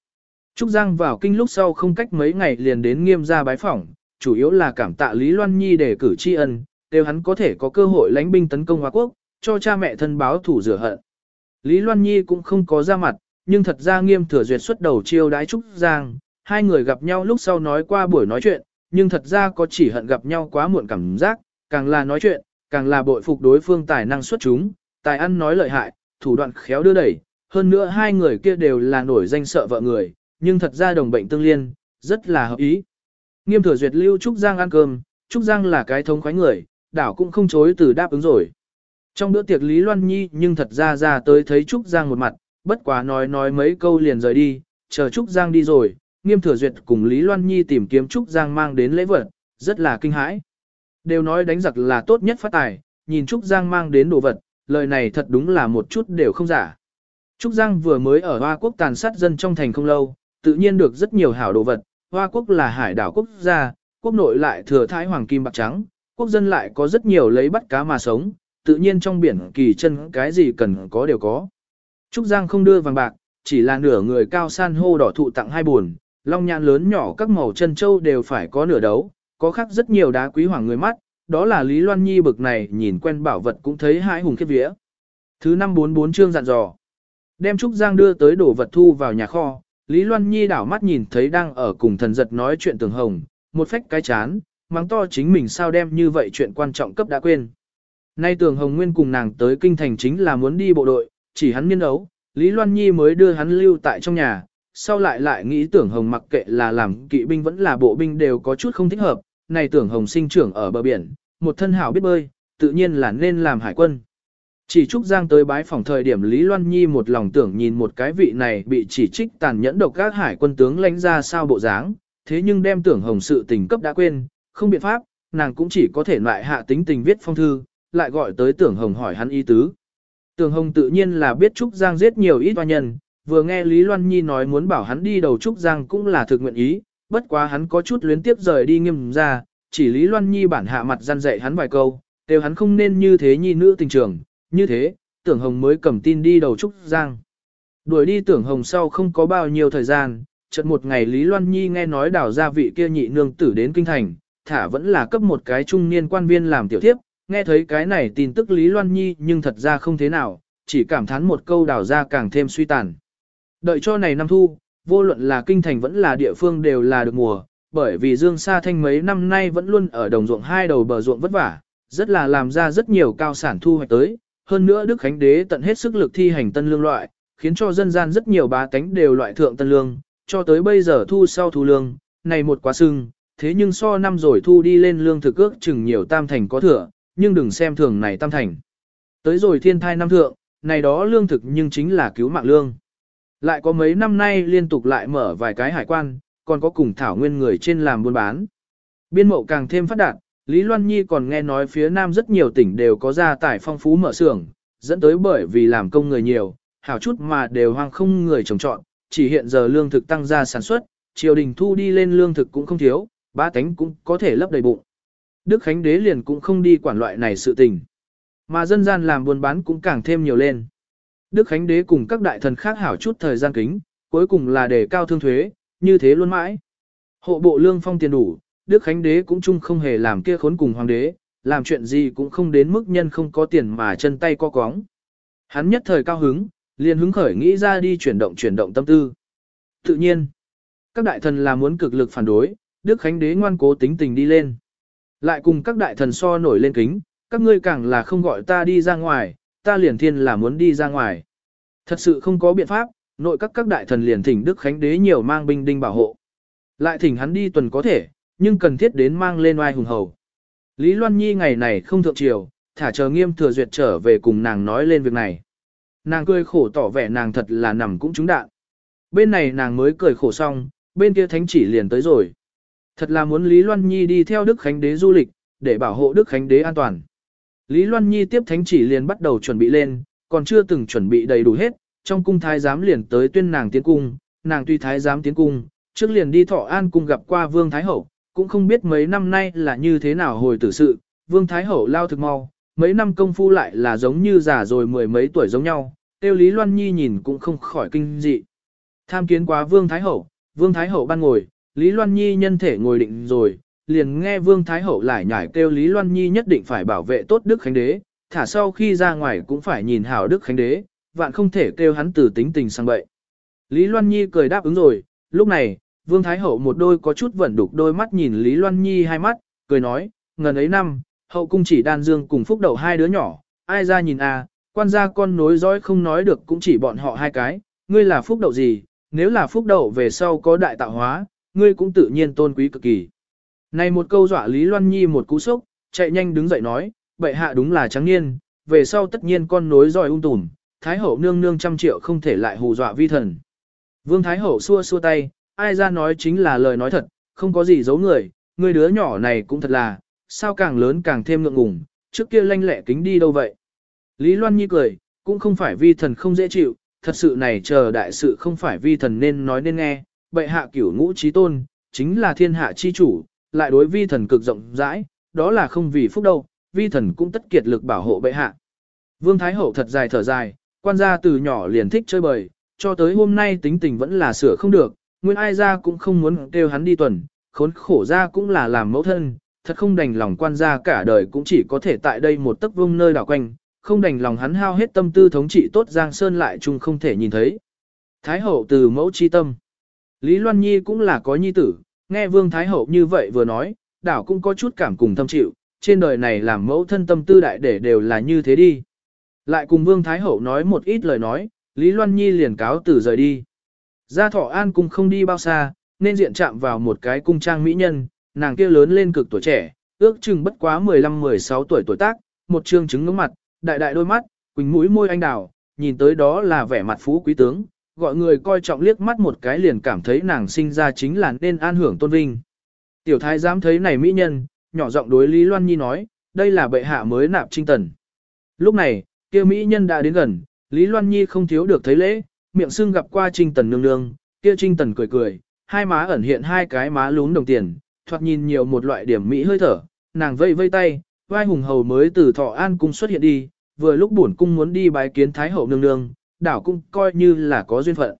Trúc Giang vào kinh lúc sau không cách mấy ngày liền đến nghiêm gia bái phỏng, chủ yếu là cảm tạ Lý Loan Nhi để cử tri ân, đều hắn có thể có cơ hội lãnh binh tấn công Hoa Quốc, cho cha mẹ thân báo thủ rửa hận. Lý Loan Nhi cũng không có ra mặt, nhưng thật ra nghiêm thừa duyệt xuất đầu chiêu đái Trúc Giang, hai người gặp nhau lúc sau nói qua buổi nói chuyện, nhưng thật ra có chỉ hận gặp nhau quá muộn cảm giác, càng là nói chuyện, càng là bội phục đối phương tài năng xuất chúng, tài ăn nói lợi hại, thủ đoạn khéo đưa đẩy, hơn nữa hai người kia đều là nổi danh sợ vợ người, nhưng thật ra đồng bệnh tương liên, rất là hợp ý. Nghiêm thừa duyệt lưu Trúc Giang ăn cơm, Trúc Giang là cái thống khoái người, đảo cũng không chối từ đáp ứng rồi. Trong bữa tiệc Lý Loan Nhi nhưng thật ra ra tới thấy Trúc Giang một mặt, bất quá nói nói mấy câu liền rời đi, chờ Trúc Giang đi rồi, nghiêm thừa duyệt cùng Lý Loan Nhi tìm kiếm Trúc Giang mang đến lễ vật, rất là kinh hãi. Đều nói đánh giặc là tốt nhất phát tài, nhìn Trúc Giang mang đến đồ vật, lời này thật đúng là một chút đều không giả. Trúc Giang vừa mới ở Hoa Quốc tàn sát dân trong thành không lâu, tự nhiên được rất nhiều hảo đồ vật, Hoa Quốc là hải đảo quốc gia, quốc nội lại thừa thái hoàng kim bạc trắng, quốc dân lại có rất nhiều lấy bắt cá mà sống, tự nhiên trong biển kỳ chân cái gì cần có đều có. Trúc Giang không đưa vàng bạc, chỉ là nửa người cao san hô đỏ thụ tặng hai buồn, long nhãn lớn nhỏ các màu chân châu đều phải có nửa đấu, có khác rất nhiều đá quý hoàng người mắt, đó là Lý Loan Nhi bực này nhìn quen bảo vật cũng thấy hãi hùng khiếp vía. Thứ năm bốn bốn chương dặn dò. Đem Trúc Giang đưa tới đổ vật thu vào nhà kho, Lý Loan Nhi đảo mắt nhìn thấy đang ở cùng thần giật nói chuyện tường hồng, một phách cái chán, mắng to chính mình sao đem như vậy chuyện quan trọng cấp đã quên. Nay tường hồng nguyên cùng nàng tới kinh thành chính là muốn đi bộ đội, chỉ hắn miên ấu, Lý Loan Nhi mới đưa hắn lưu tại trong nhà, sau lại lại nghĩ tưởng hồng mặc kệ là làm kỵ binh vẫn là bộ binh đều có chút không thích hợp, này tưởng hồng sinh trưởng ở bờ biển, một thân hảo biết bơi, tự nhiên là nên làm hải quân. Chỉ Trúc Giang tới bái phòng thời điểm Lý Loan Nhi một lòng tưởng nhìn một cái vị này bị chỉ trích tàn nhẫn độc các hải quân tướng lãnh ra sao bộ dáng, thế nhưng đem tưởng hồng sự tình cấp đã quên, không biện pháp, nàng cũng chỉ có thể loại hạ tính tình viết phong thư, lại gọi tới tưởng hồng hỏi hắn ý tứ. Tưởng hồng tự nhiên là biết Trúc Giang giết nhiều ít hoa nhân, vừa nghe Lý Loan Nhi nói muốn bảo hắn đi đầu Trúc Giang cũng là thực nguyện ý, bất quá hắn có chút luyến tiếp rời đi nghiêm ra, chỉ Lý Loan Nhi bản hạ mặt gian dạy hắn vài câu, đều hắn không nên như thế nhi nữ tình trường, như thế, tưởng hồng mới cầm tin đi đầu Trúc Giang. Đuổi đi tưởng hồng sau không có bao nhiêu thời gian, chợt một ngày Lý Loan Nhi nghe nói đảo gia vị kia nhị nương tử đến kinh thành, thả vẫn là cấp một cái trung niên quan viên làm tiểu thiếp, nghe thấy cái này tin tức Lý Loan Nhi nhưng thật ra không thế nào, chỉ cảm thán một câu đảo ra càng thêm suy tàn. Đợi cho này năm thu, vô luận là kinh thành vẫn là địa phương đều là được mùa, bởi vì Dương Sa Thanh mấy năm nay vẫn luôn ở đồng ruộng hai đầu bờ ruộng vất vả, rất là làm ra rất nhiều cao sản thu hoạch tới, hơn nữa Đức Khánh Đế tận hết sức lực thi hành tân lương loại, khiến cho dân gian rất nhiều bá tánh đều loại thượng tân lương, cho tới bây giờ thu sau thu lương, này một quá sưng, thế nhưng so năm rồi thu đi lên lương thực ước chừng nhiều tam thành có thừa, nhưng đừng xem thường này tam thành. Tới rồi thiên thai năm thượng, này đó lương thực nhưng chính là cứu mạng lương. Lại có mấy năm nay liên tục lại mở vài cái hải quan, còn có cùng thảo nguyên người trên làm buôn bán. Biên mậu càng thêm phát đạt, Lý Loan Nhi còn nghe nói phía Nam rất nhiều tỉnh đều có gia tài phong phú mở xưởng, dẫn tới bởi vì làm công người nhiều, hảo chút mà đều hoang không người trồng trọn, chỉ hiện giờ lương thực tăng ra sản xuất, triều đình thu đi lên lương thực cũng không thiếu, ba tánh cũng có thể lấp đầy bụng. Đức Khánh Đế liền cũng không đi quản loại này sự tình. Mà dân gian làm buôn bán cũng càng thêm nhiều lên. Đức Khánh Đế cùng các đại thần khác hảo chút thời gian kính, cuối cùng là đề cao thương thuế, như thế luôn mãi. Hộ bộ lương phong tiền đủ, Đức Khánh Đế cũng chung không hề làm kia khốn cùng hoàng đế, làm chuyện gì cũng không đến mức nhân không có tiền mà chân tay co cóng. Hắn nhất thời cao hứng, liền hứng khởi nghĩ ra đi chuyển động chuyển động tâm tư. Tự nhiên, các đại thần là muốn cực lực phản đối, Đức Khánh Đế ngoan cố tính tình đi lên. Lại cùng các đại thần so nổi lên kính, các ngươi càng là không gọi ta đi ra ngoài, ta liền thiên là muốn đi ra ngoài. Thật sự không có biện pháp, nội các các đại thần liền thỉnh Đức Khánh Đế nhiều mang binh đinh bảo hộ. Lại thỉnh hắn đi tuần có thể, nhưng cần thiết đến mang lên oai hùng hầu. Lý Loan Nhi ngày này không thượng triều, thả chờ nghiêm thừa duyệt trở về cùng nàng nói lên việc này. Nàng cười khổ tỏ vẻ nàng thật là nằm cũng trúng đạn. Bên này nàng mới cười khổ xong, bên kia thánh chỉ liền tới rồi. Thật là muốn Lý Loan Nhi đi theo Đức Khánh Đế du lịch, để bảo hộ Đức Khánh Đế an toàn. Lý Loan Nhi tiếp thánh chỉ liền bắt đầu chuẩn bị lên, còn chưa từng chuẩn bị đầy đủ hết, trong cung thái giám liền tới tuyên nàng tiến cung, nàng tuy thái giám tiến cung, trước liền đi thọ an cung gặp qua Vương Thái Hậu, cũng không biết mấy năm nay là như thế nào hồi tử sự, Vương Thái Hậu lao thực mau, mấy năm công phu lại là giống như già rồi mười mấy tuổi giống nhau, tiêu Lý Loan Nhi nhìn cũng không khỏi kinh dị. Tham kiến quá Vương Thái Hậu, Vương Thái Hậu ban ngồi, Lý Loan Nhi nhân thể ngồi định rồi, liền nghe Vương Thái Hậu lại nhảy kêu Lý Loan Nhi nhất định phải bảo vệ tốt Đức Khánh Đế, thả sau khi ra ngoài cũng phải nhìn hảo Đức Khánh Đế, vạn không thể kêu hắn từ tính tình sang bậy. Lý Loan Nhi cười đáp ứng rồi, lúc này, Vương Thái Hậu một đôi có chút vẩn đục đôi mắt nhìn Lý Loan Nhi hai mắt, cười nói, ngần ấy năm, hậu cung chỉ đan dương cùng phúc đậu hai đứa nhỏ, ai ra nhìn à, quan gia con nối dõi không nói được cũng chỉ bọn họ hai cái, ngươi là phúc đậu gì, nếu là phúc đậu về sau có đại tạo hóa, ngươi cũng tự nhiên tôn quý cực kỳ. Này một câu dọa Lý Loan Nhi một cú sốc, chạy nhanh đứng dậy nói, bệ hạ đúng là trắng niên, về sau tất nhiên con nối dòi ung tùm, Thái hậu nương nương trăm triệu không thể lại hù dọa vi thần. Vương Thái hậu xua xua tay, ai ra nói chính là lời nói thật, không có gì giấu người, người đứa nhỏ này cũng thật là, sao càng lớn càng thêm ngượng ngùng, trước kia lanh lẹ kính đi đâu vậy. Lý Loan Nhi cười, cũng không phải vi thần không dễ chịu, thật sự này chờ đại sự không phải vi thần nên nói nên nghe, bệ hạ cửu ngũ trí tôn, chính là thiên hạ chi chủ, lại đối vi thần cực rộng rãi, đó là không vì phúc đâu, vi thần cũng tất kiệt lực bảo hộ bệ hạ. Vương Thái Hậu thật dài thở dài, quan gia từ nhỏ liền thích chơi bời, cho tới hôm nay tính tình vẫn là sửa không được, nguyên ai ra cũng không muốn kêu hắn đi tuần, khốn khổ ra cũng là làm mẫu thân, thật không đành lòng quan gia cả đời cũng chỉ có thể tại đây một tấc vương nơi đảo quanh, không đành lòng hắn hao hết tâm tư thống trị tốt Giang Sơn lại chung không thể nhìn thấy. Thái hậu từ mẫu chi tâm. Lý Loan Nhi cũng là có nhi tử, nghe Vương Thái hậu như vậy vừa nói, đảo cũng có chút cảm cùng thâm chịu, trên đời này làm mẫu thân tâm tư đại để đều là như thế đi. Lại cùng Vương Thái hậu nói một ít lời nói, Lý Loan Nhi liền cáo từ rời đi. Gia Thọ An cung không đi bao xa, nên diện chạm vào một cái cung trang mỹ nhân, nàng kia lớn lên cực tuổi trẻ, ước chừng bất quá 15-16 tuổi tuổi tác, một trương trứng ngưỡng mặt, đại đại đôi mắt, quỳnh mũi môi anh đào, nhìn tới đó là vẻ mặt phú quý tướng, gọi người coi trọng liếc mắt một cái liền cảm thấy nàng sinh ra chính là nên an hưởng tôn vinh. Tiểu thái dám thấy này mỹ nhân, nhỏ giọng đối Lý Loan Nhi nói, đây là bệ hạ mới nạp trinh tần. Lúc này, kia mỹ nhân đã đến gần, Lý Loan Nhi không thiếu được thấy lễ, miệng sưng gặp qua trinh tần nương nương, kia trinh tần cười cười, hai má ẩn hiện hai cái má lún đồng tiền, thoạt nhìn nhiều một loại điểm mỹ hơi thở, nàng vây vây tay, vai hùng hầu mới từ thọ an cung xuất hiện đi, vừa lúc bổn cung muốn đi bái kiến thái hậu nương nương, đảo cung coi như là có duyên phận.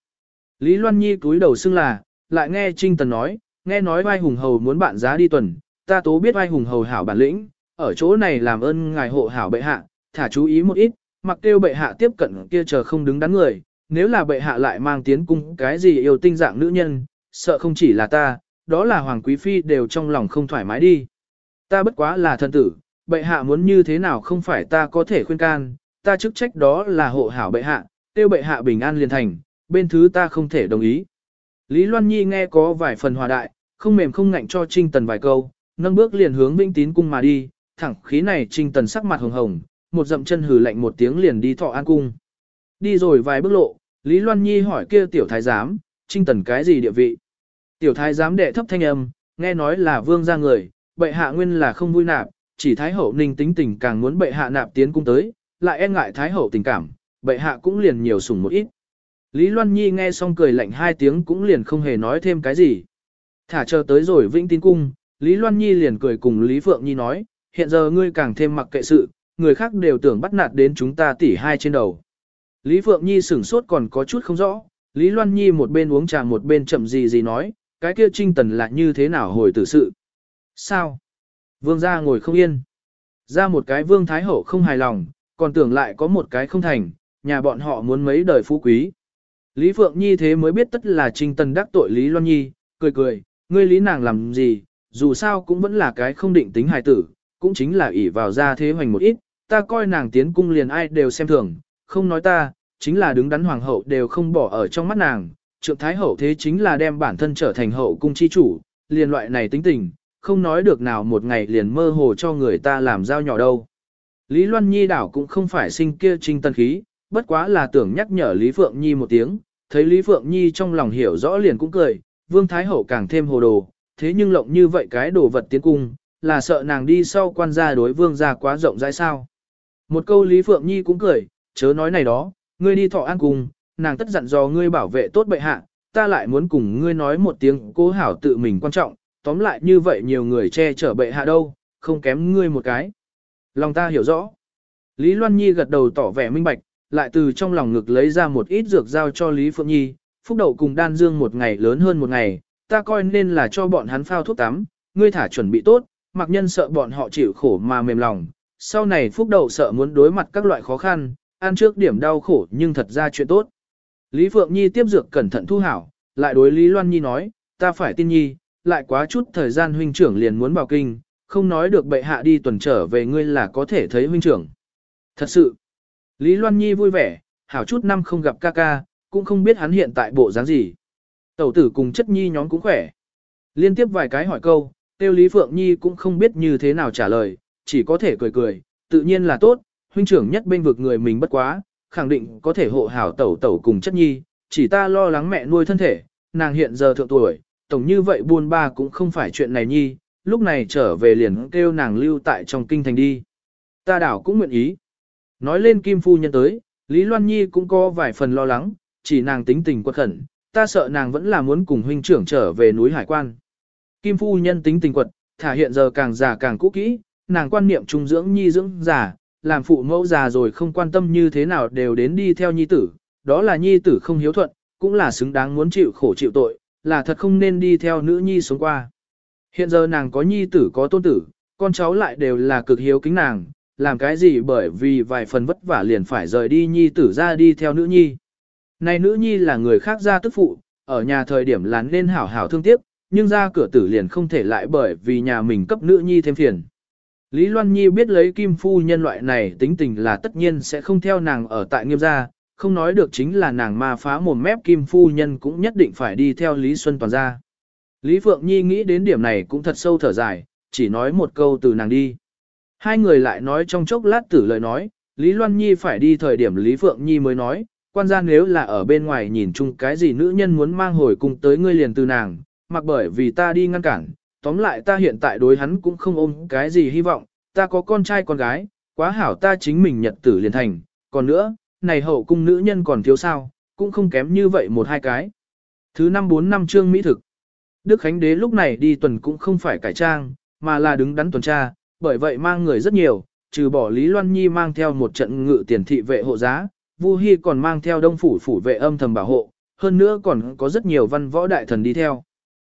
Lý Loan Nhi cúi đầu xưng là, lại nghe Trinh Tần nói, nghe nói vai hùng hầu muốn bạn giá đi tuần, ta tố biết vai hùng hầu hảo bản lĩnh, ở chỗ này làm ơn ngài hộ hảo bệ hạ, thả chú ý một ít, mặc kêu bệ hạ tiếp cận kia chờ không đứng đắn người, nếu là bệ hạ lại mang tiến cung cái gì yêu tinh dạng nữ nhân, sợ không chỉ là ta, đó là hoàng quý phi đều trong lòng không thoải mái đi. Ta bất quá là thân tử, bệ hạ muốn như thế nào không phải ta có thể khuyên can, ta chức trách đó là hộ hảo bệ hạ, tiêu bệ hạ bình an liền thành, bên thứ ta không thể đồng ý. Lý Loan Nhi nghe có vài phần hòa đại, không mềm không ngạnh cho Trinh Tần vài câu, nâng bước liền hướng Vĩnh Tín cung mà đi, thẳng khí này Trinh Tần sắc mặt hồng hồng, một dậm chân hừ lạnh một tiếng liền đi thọ an cung. Đi rồi vài bước lộ, Lý Loan Nhi hỏi kia tiểu thái giám, Trinh Tần cái gì địa vị? Tiểu thái giám đệ thấp thanh âm, nghe nói là vương gia người, bệ hạ nguyên là không vui nạp, chỉ thái hậu ninh tính tình càng muốn bệ hạ nạp tiến cung tới, lại e ngại thái hậu tình cảm, bệ hạ cũng liền nhiều sủng một ít. Lý Loan Nhi nghe xong cười lạnh hai tiếng cũng liền không hề nói thêm cái gì. Thả chờ tới rồi vĩnh tin cung, Lý Loan Nhi liền cười cùng Lý Phượng Nhi nói, hiện giờ ngươi càng thêm mặc kệ sự, người khác đều tưởng bắt nạt đến chúng ta tỉ hai trên đầu. Lý Phượng Nhi sửng sốt còn có chút không rõ, Lý Loan Nhi một bên uống trà một bên chậm gì gì nói, cái kia trinh tần là như thế nào hồi tử sự. Sao? Vương gia ngồi không yên. Ra một cái vương thái hậu không hài lòng, còn tưởng lại có một cái không thành, nhà bọn họ muốn mấy đời phú quý. Lý Phượng Nhi thế mới biết tất là trinh tần đắc tội Lý Loan Nhi, cười cười, ngươi lý nàng làm gì, dù sao cũng vẫn là cái không định tính hài tử, cũng chính là ỷ vào ra thế hoành một ít, ta coi nàng tiến cung liền ai đều xem thường, không nói ta, chính là đứng đắn hoàng hậu đều không bỏ ở trong mắt nàng, trượng thái hậu thế chính là đem bản thân trở thành hậu cung chi chủ, liền loại này tính tình, không nói được nào một ngày liền mơ hồ cho người ta làm giao nhỏ đâu. Lý Loan Nhi đảo cũng không phải sinh kia trinh tân khí, bất quá là tưởng nhắc nhở Lý Phượng Nhi một tiếng, thấy Lý Phượng Nhi trong lòng hiểu rõ liền cũng cười, Vương Thái Hậu càng thêm hồ đồ, thế nhưng lộng như vậy cái đồ vật tiến cung, là sợ nàng đi sau quan gia đối vương gia quá rộng rãi sao. Một câu Lý Phượng Nhi cũng cười, chớ nói này đó, ngươi đi thọ an cùng, nàng tất dặn dò ngươi bảo vệ tốt bệ hạ, ta lại muốn cùng ngươi nói một tiếng cố hảo tự mình quan trọng, tóm lại như vậy nhiều người che chở bệ hạ đâu, không kém ngươi một cái. Lòng ta hiểu rõ. Lý Loan Nhi gật đầu tỏ vẻ minh bạch, lại từ trong lòng ngực lấy ra một ít dược giao cho Lý Phượng Nhi, phúc đậu cùng đan dương một ngày lớn hơn một ngày, ta coi nên là cho bọn hắn phao thuốc tắm, ngươi thả chuẩn bị tốt, mặc nhân sợ bọn họ chịu khổ mà mềm lòng, sau này phúc đậu sợ muốn đối mặt các loại khó khăn, ăn trước điểm đau khổ nhưng thật ra chuyện tốt. Lý Phượng Nhi tiếp dược cẩn thận thu hảo, lại đối Lý Loan Nhi nói, ta phải tin Nhi, lại quá chút thời gian huynh trưởng liền muốn vào kinh, không nói được bệ hạ đi tuần trở về ngươi là có thể thấy huynh trưởng. Thật sự, Lý Loan Nhi vui vẻ, hảo chút năm không gặp ca ca, cũng không biết hắn hiện tại bộ dáng gì. Tẩu tử cùng chất nhi nhóm cũng khỏe. Liên tiếp vài cái hỏi câu, tiêu Lý Phượng Nhi cũng không biết như thế nào trả lời, chỉ có thể cười cười, tự nhiên là tốt, huynh trưởng nhất bên vực người mình bất quá, khẳng định có thể hộ hảo tẩu tẩu cùng chất nhi, chỉ ta lo lắng mẹ nuôi thân thể, nàng hiện giờ thượng tuổi, tổng như vậy buôn ba cũng không phải chuyện này nhi, lúc này trở về liền kêu nàng lưu tại trong kinh thành đi. Ta đảo cũng nguyện ý. Nói lên Kim Phu Nhân tới, Lý Loan Nhi cũng có vài phần lo lắng, chỉ nàng tính tình quật khẩn, ta sợ nàng vẫn là muốn cùng huynh trưởng trở về núi Hải Quan. Kim Phu Nhân tính tình quật, thả hiện giờ càng già càng cũ kỹ, nàng quan niệm trung dưỡng nhi dưỡng già, làm phụ mẫu già rồi không quan tâm như thế nào đều đến đi theo nhi tử, đó là nhi tử không hiếu thuận, cũng là xứng đáng muốn chịu khổ chịu tội, là thật không nên đi theo nữ nhi sống qua. Hiện giờ nàng có nhi tử có tôn tử, con cháu lại đều là cực hiếu kính nàng, làm cái gì bởi vì vài phần vất vả liền phải rời đi nhi tử ra đi theo nữ nhi. Này nữ nhi là người khác ra tức phụ, ở nhà thời điểm là nên hảo hảo thương tiếc, nhưng ra cửa tử liền không thể lại bởi vì nhà mình cấp nữ nhi thêm phiền. Lý Loan Nhi biết lấy kim phu nhân loại này tính tình là tất nhiên sẽ không theo nàng ở tại nghiêm gia, không nói được chính là nàng ma phá mồm mép kim phu nhân cũng nhất định phải đi theo Lý Xuân Toàn gia Lý Phượng Nhi nghĩ đến điểm này cũng thật sâu thở dài, chỉ nói một câu từ nàng đi. Hai người lại nói trong chốc lát tử lời nói, Lý Loan Nhi phải đi thời điểm Lý Phượng Nhi mới nói, quan gia nếu là ở bên ngoài nhìn chung cái gì nữ nhân muốn mang hồi cùng tới ngươi liền từ nàng, mặc bởi vì ta đi ngăn cản, tóm lại ta hiện tại đối hắn cũng không ôm cái gì hy vọng, ta có con trai con gái, quá hảo ta chính mình nhật tử liền thành, còn nữa, này hậu cung nữ nhân còn thiếu sao, cũng không kém như vậy một hai cái. Thứ năm bốn năm trương mỹ thực. Đức Khánh Đế lúc này đi tuần cũng không phải cải trang, mà là đứng đắn tuần tra, bởi vậy mang người rất nhiều, trừ bỏ Lý Loan Nhi mang theo một trận ngự tiền thị vệ hộ giá, Vu Hi còn mang theo đông phủ phủ vệ âm thầm bảo hộ, hơn nữa còn có rất nhiều văn võ đại thần đi theo.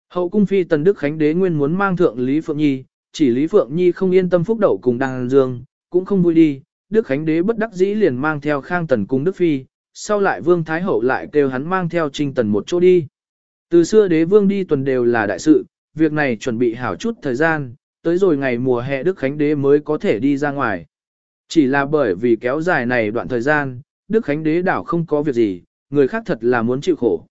Hậu cung phi Tần Đức Khánh Đế nguyên muốn mang thượng Lý Phượng Nhi, chỉ Lý Phượng Nhi không yên tâm phúc đậu cùng Đàng Dương, cũng không vui đi, Đức Khánh Đế bất đắc dĩ liền mang theo Khang Tần cung Đức Phi, sau lại Vương Thái Hậu lại kêu hắn mang theo Trinh Tần một chỗ đi. Từ xưa đế vương đi tuần đều là đại sự, việc này chuẩn bị hảo chút thời gian, tới rồi ngày mùa hè Đức Khánh Đế mới có thể đi ra ngoài. Chỉ là bởi vì kéo dài này đoạn thời gian, Đức Khánh Đế đảo không có việc gì, người khác thật là muốn chịu khổ.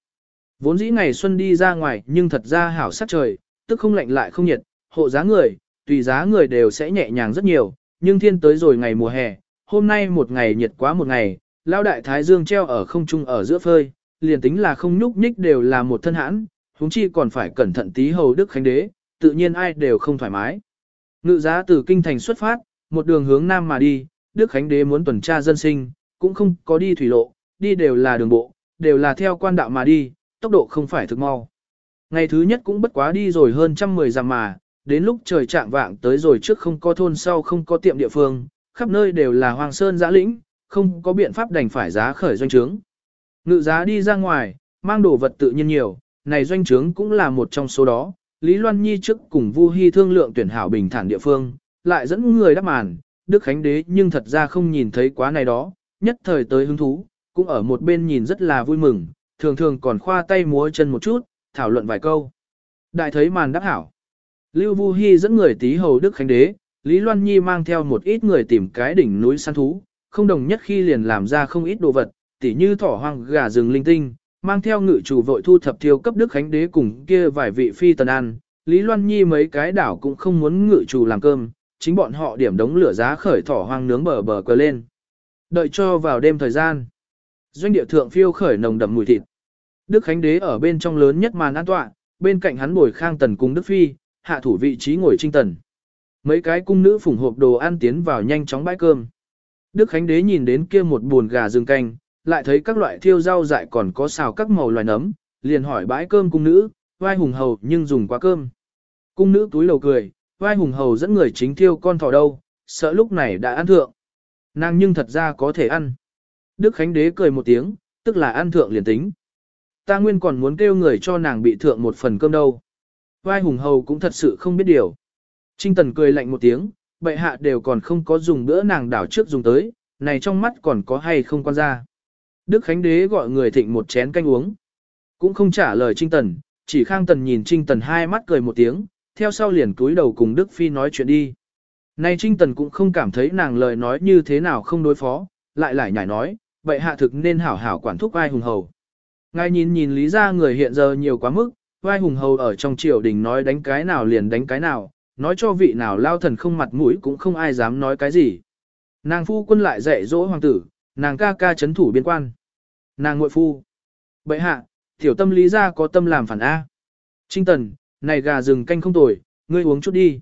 Vốn dĩ ngày xuân đi ra ngoài nhưng thật ra hảo sát trời, tức không lạnh lại không nhiệt, hộ giá người, tùy giá người đều sẽ nhẹ nhàng rất nhiều, nhưng thiên tới rồi ngày mùa hè, hôm nay một ngày nhiệt quá một ngày, lao đại thái dương treo ở không trung ở giữa phơi, liền tính là không nhúc nhích đều là một thân hãn, huống chi còn phải cẩn thận tí hầu đức khánh đế, tự nhiên ai đều không thoải mái. Ngự giá từ kinh thành xuất phát, một đường hướng nam mà đi, đức khánh đế muốn tuần tra dân sinh, cũng không có đi thủy lộ, đi đều là đường bộ, đều là theo quan đạo mà đi, tốc độ không phải thực mau. Ngày thứ nhất cũng bất quá đi rồi hơn trăm mười dặm mà, đến lúc trời trạng vạng tới rồi trước không có thôn sau không có tiệm địa phương, khắp nơi đều là hoàng sơn giã lĩnh, không có biện pháp đành phải giá khởi doanh trướng. Ngự giá đi ra ngoài, mang đồ vật tự nhiên nhiều, này doanh trướng cũng là một trong số đó. Lý Loan Nhi trước cùng Vu Hi thương lượng tuyển hảo bình thản địa phương, lại dẫn người đáp màn, Đức Khánh Đế nhưng thật ra không nhìn thấy quá này đó, nhất thời tới hứng thú, cũng ở một bên nhìn rất là vui mừng, thường thường còn khoa tay múa chân một chút, thảo luận vài câu. Đại thấy màn đáp hảo. Lưu Vu Hi dẫn người tí hầu Đức Khánh Đế, Lý Loan Nhi mang theo một ít người tìm cái đỉnh núi săn thú, không đồng nhất khi liền làm ra không ít đồ vật, tỉ như thỏ hoang gà rừng linh tinh, mang theo ngự chủ vội thu thập thiêu cấp Đức Khánh Đế cùng kia vài vị phi tần ăn. Lý Loan Nhi mấy cái đảo cũng không muốn ngự chủ làm cơm, chính bọn họ điểm đống lửa giá khởi thỏ hoang nướng bờ bờ cờ lên. Đợi cho vào đêm thời gian. Doanh địa thượng phiêu khởi nồng đậm mùi thịt. Đức Khánh Đế ở bên trong lớn nhất màn an tọa, bên cạnh hắn bồi khang tần cùng Đức Phi, hạ thủ vị trí ngồi trinh tần. Mấy cái cung nữ phủng hộp đồ ăn tiến vào nhanh chóng bãi cơm. Đức Khánh Đế nhìn đến kia một buồn gà rừng canh, lại thấy các loại thiêu rau dại còn có xào các màu loài nấm, liền hỏi bãi cơm cung nữ, vai hùng hầu nhưng dùng quá cơm. Cung nữ túi lầu cười, vai hùng hầu dẫn người chính thiêu con thỏ đâu, sợ lúc này đã ăn thượng. Nàng nhưng thật ra có thể ăn. Đức Khánh Đế cười một tiếng, tức là ăn thượng liền tính. Ta nguyên còn muốn kêu người cho nàng bị thượng một phần cơm đâu. Vai hùng hầu cũng thật sự không biết điều. Trinh Tần cười lạnh một tiếng, bệ hạ đều còn không có dùng bữa nàng đảo trước dùng tới, này trong mắt còn có hay không quan ra. Đức Khánh Đế gọi người thịnh một chén canh uống. Cũng không trả lời Trinh Tần, chỉ Khang Tần nhìn Trinh Tần hai mắt cười một tiếng, theo sau liền cúi đầu cùng Đức Phi nói chuyện đi. nay Trinh Tần cũng không cảm thấy nàng lời nói như thế nào không đối phó, lại lại nhảy nói, vậy hạ thực nên hảo hảo quản thúc ai hùng hầu. Ngài nhìn nhìn lý ra người hiện giờ nhiều quá mức, vai hùng hầu ở trong triều đình nói đánh cái nào liền đánh cái nào, nói cho vị nào lao thần không mặt mũi cũng không ai dám nói cái gì. Nàng phu quân lại dạy dỗ hoàng tử, nàng ca ca chấn thủ biên quan. Nàng ngội phu. Bậy hạ, tiểu tâm lý ra có tâm làm phản A. Trinh tần, này gà rừng canh không tồi, ngươi uống chút đi.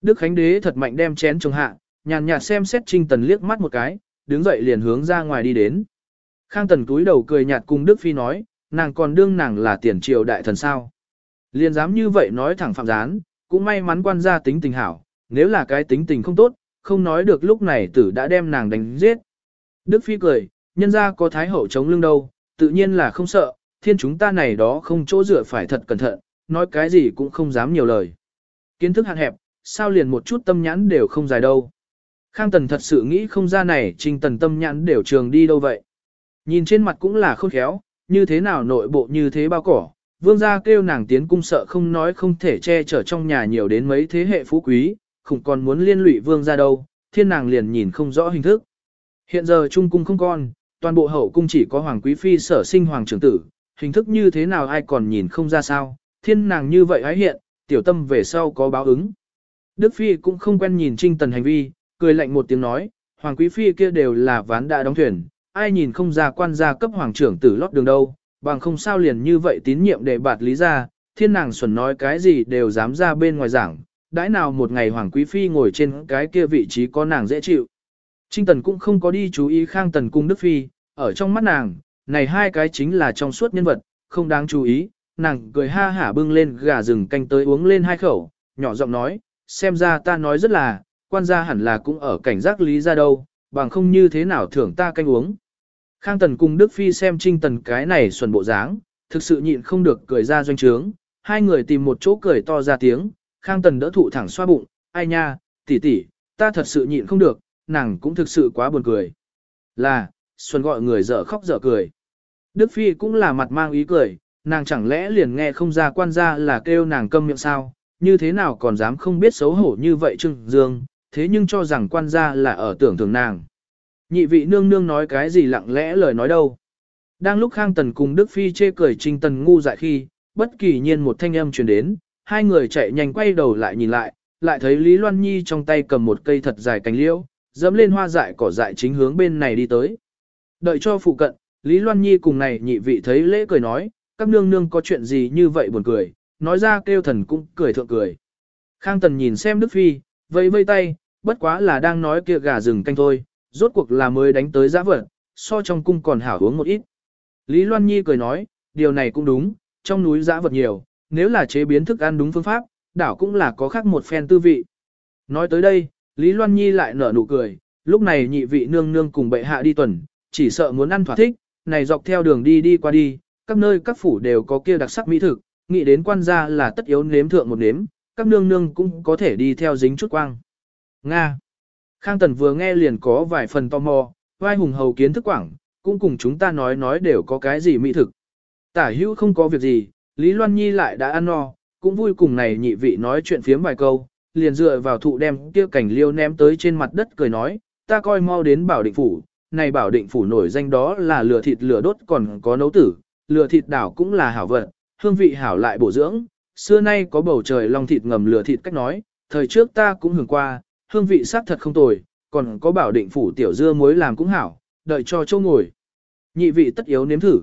Đức Khánh Đế thật mạnh đem chén trồng hạ, nhàn nhạt xem xét Trinh tần liếc mắt một cái, đứng dậy liền hướng ra ngoài đi đến. Khang tần túi đầu cười nhạt cùng Đức Phi nói, nàng còn đương nàng là tiền triều đại thần sao. Liền dám như vậy nói thẳng phạm gián, cũng may mắn quan gia tính tình hảo, nếu là cái tính tình không tốt, không nói được lúc này tử đã đem nàng đánh giết. Đức Phi cười, nhân ra có thái hậu chống lưng đâu, tự nhiên là không sợ, thiên chúng ta này đó không chỗ dựa phải thật cẩn thận, nói cái gì cũng không dám nhiều lời. Kiến thức hạn hẹp, sao liền một chút tâm nhãn đều không dài đâu. Khang Tần thật sự nghĩ không ra này trình tần tâm nhãn đều trường đi đâu vậy. Nhìn trên mặt cũng là khôn khéo, như thế nào nội bộ như thế bao cỏ, vương gia kêu nàng tiến cung sợ không nói không thể che chở trong nhà nhiều đến mấy thế hệ phú quý, không còn muốn liên lụy vương gia đâu, thiên nàng liền nhìn không rõ hình thức. Hiện giờ trung cung không con, toàn bộ hậu cung chỉ có hoàng quý phi sở sinh hoàng trưởng tử, hình thức như thế nào ai còn nhìn không ra sao, thiên nàng như vậy hái hiện, tiểu tâm về sau có báo ứng. Đức phi cũng không quen nhìn trinh tần hành vi, cười lạnh một tiếng nói, hoàng quý phi kia đều là ván đã đóng thuyền, ai nhìn không ra quan gia cấp hoàng trưởng tử lót đường đâu, bằng không sao liền như vậy tín nhiệm để bạt lý ra, thiên nàng xuẩn nói cái gì đều dám ra bên ngoài giảng, đãi nào một ngày hoàng quý phi ngồi trên cái kia vị trí có nàng dễ chịu. Trinh Tần cũng không có đi chú ý Khang Tần cung Đức Phi, ở trong mắt nàng, này hai cái chính là trong suốt nhân vật, không đáng chú ý, nàng cười ha hả bưng lên gà rừng canh tới uống lên hai khẩu, nhỏ giọng nói, xem ra ta nói rất là, quan gia hẳn là cũng ở cảnh giác lý ra đâu, bằng không như thế nào thưởng ta canh uống. Khang Tần cùng Đức Phi xem Trinh Tần cái này xuẩn bộ dáng, thực sự nhịn không được cười ra doanh trướng, hai người tìm một chỗ cười to ra tiếng, Khang Tần đỡ thụ thẳng xoa bụng, ai nha, tỷ tỷ, ta thật sự nhịn không được, nàng cũng thực sự quá buồn cười. Là, Xuân gọi người dở khóc dở cười. Đức Phi cũng là mặt mang ý cười, nàng chẳng lẽ liền nghe không ra quan gia là kêu nàng câm miệng sao, như thế nào còn dám không biết xấu hổ như vậy Trương Dương, thế nhưng cho rằng quan gia là ở tưởng thường nàng. Nhị vị nương nương nói cái gì lặng lẽ lời nói đâu. Đang lúc Khang Tần cùng Đức Phi chê cười Trinh Tần ngu dại khi, bất kỳ nhiên một thanh âm truyền đến, hai người chạy nhanh quay đầu lại nhìn lại, lại thấy Lý Loan Nhi trong tay cầm một cây thật dài cánh liễu, dẫm lên hoa dại cỏ dại chính hướng bên này đi tới. Đợi cho phụ cận, Lý Loan Nhi cùng này nhị vị thấy lễ cười nói, các nương nương có chuyện gì như vậy buồn cười, nói ra kêu thần cũng cười thượng cười. Khang Tần nhìn xem Đức Phi, vẫy vây tay, bất quá là đang nói kia gà rừng canh thôi, rốt cuộc là mới đánh tới giã vật, so trong cung còn hảo uống một ít. Lý Loan Nhi cười nói, điều này cũng đúng, trong núi giã vật nhiều, nếu là chế biến thức ăn đúng phương pháp, đảo cũng là có khác một phen tư vị. Nói tới đây, Lý Loan Nhi lại nở nụ cười, lúc này nhị vị nương nương cùng bệ hạ đi tuần, chỉ sợ muốn ăn thỏa thích, này dọc theo đường đi đi qua đi, các nơi các phủ đều có kia đặc sắc mỹ thực, nghĩ đến quan gia là tất yếu nếm thượng một nếm, các nương nương cũng có thể đi theo dính chút quang. Nga Khang Tần vừa nghe liền có vài phần tò mò, vai hùng hầu kiến thức quảng, cũng cùng chúng ta nói nói đều có cái gì mỹ thực. Tả hữu không có việc gì, Lý Loan Nhi lại đã ăn no, cũng vui cùng này nhị vị nói chuyện phiếm vài câu, liền dựa vào thụ đem kia cảnh liêu ném tới trên mặt đất cười nói, ta coi mau đến bảo định phủ, này bảo định phủ nổi danh đó là lửa thịt lửa đốt còn có nấu tử, lửa thịt đảo cũng là hảo vật, hương vị hảo lại bổ dưỡng, xưa nay có bầu trời long thịt ngầm lửa thịt cách nói, thời trước ta cũng hưởng qua, hương vị xác thật không tồi, còn có bảo định phủ tiểu dưa muối làm cũng hảo, đợi cho châu ngồi. Nhị vị tất yếu nếm thử.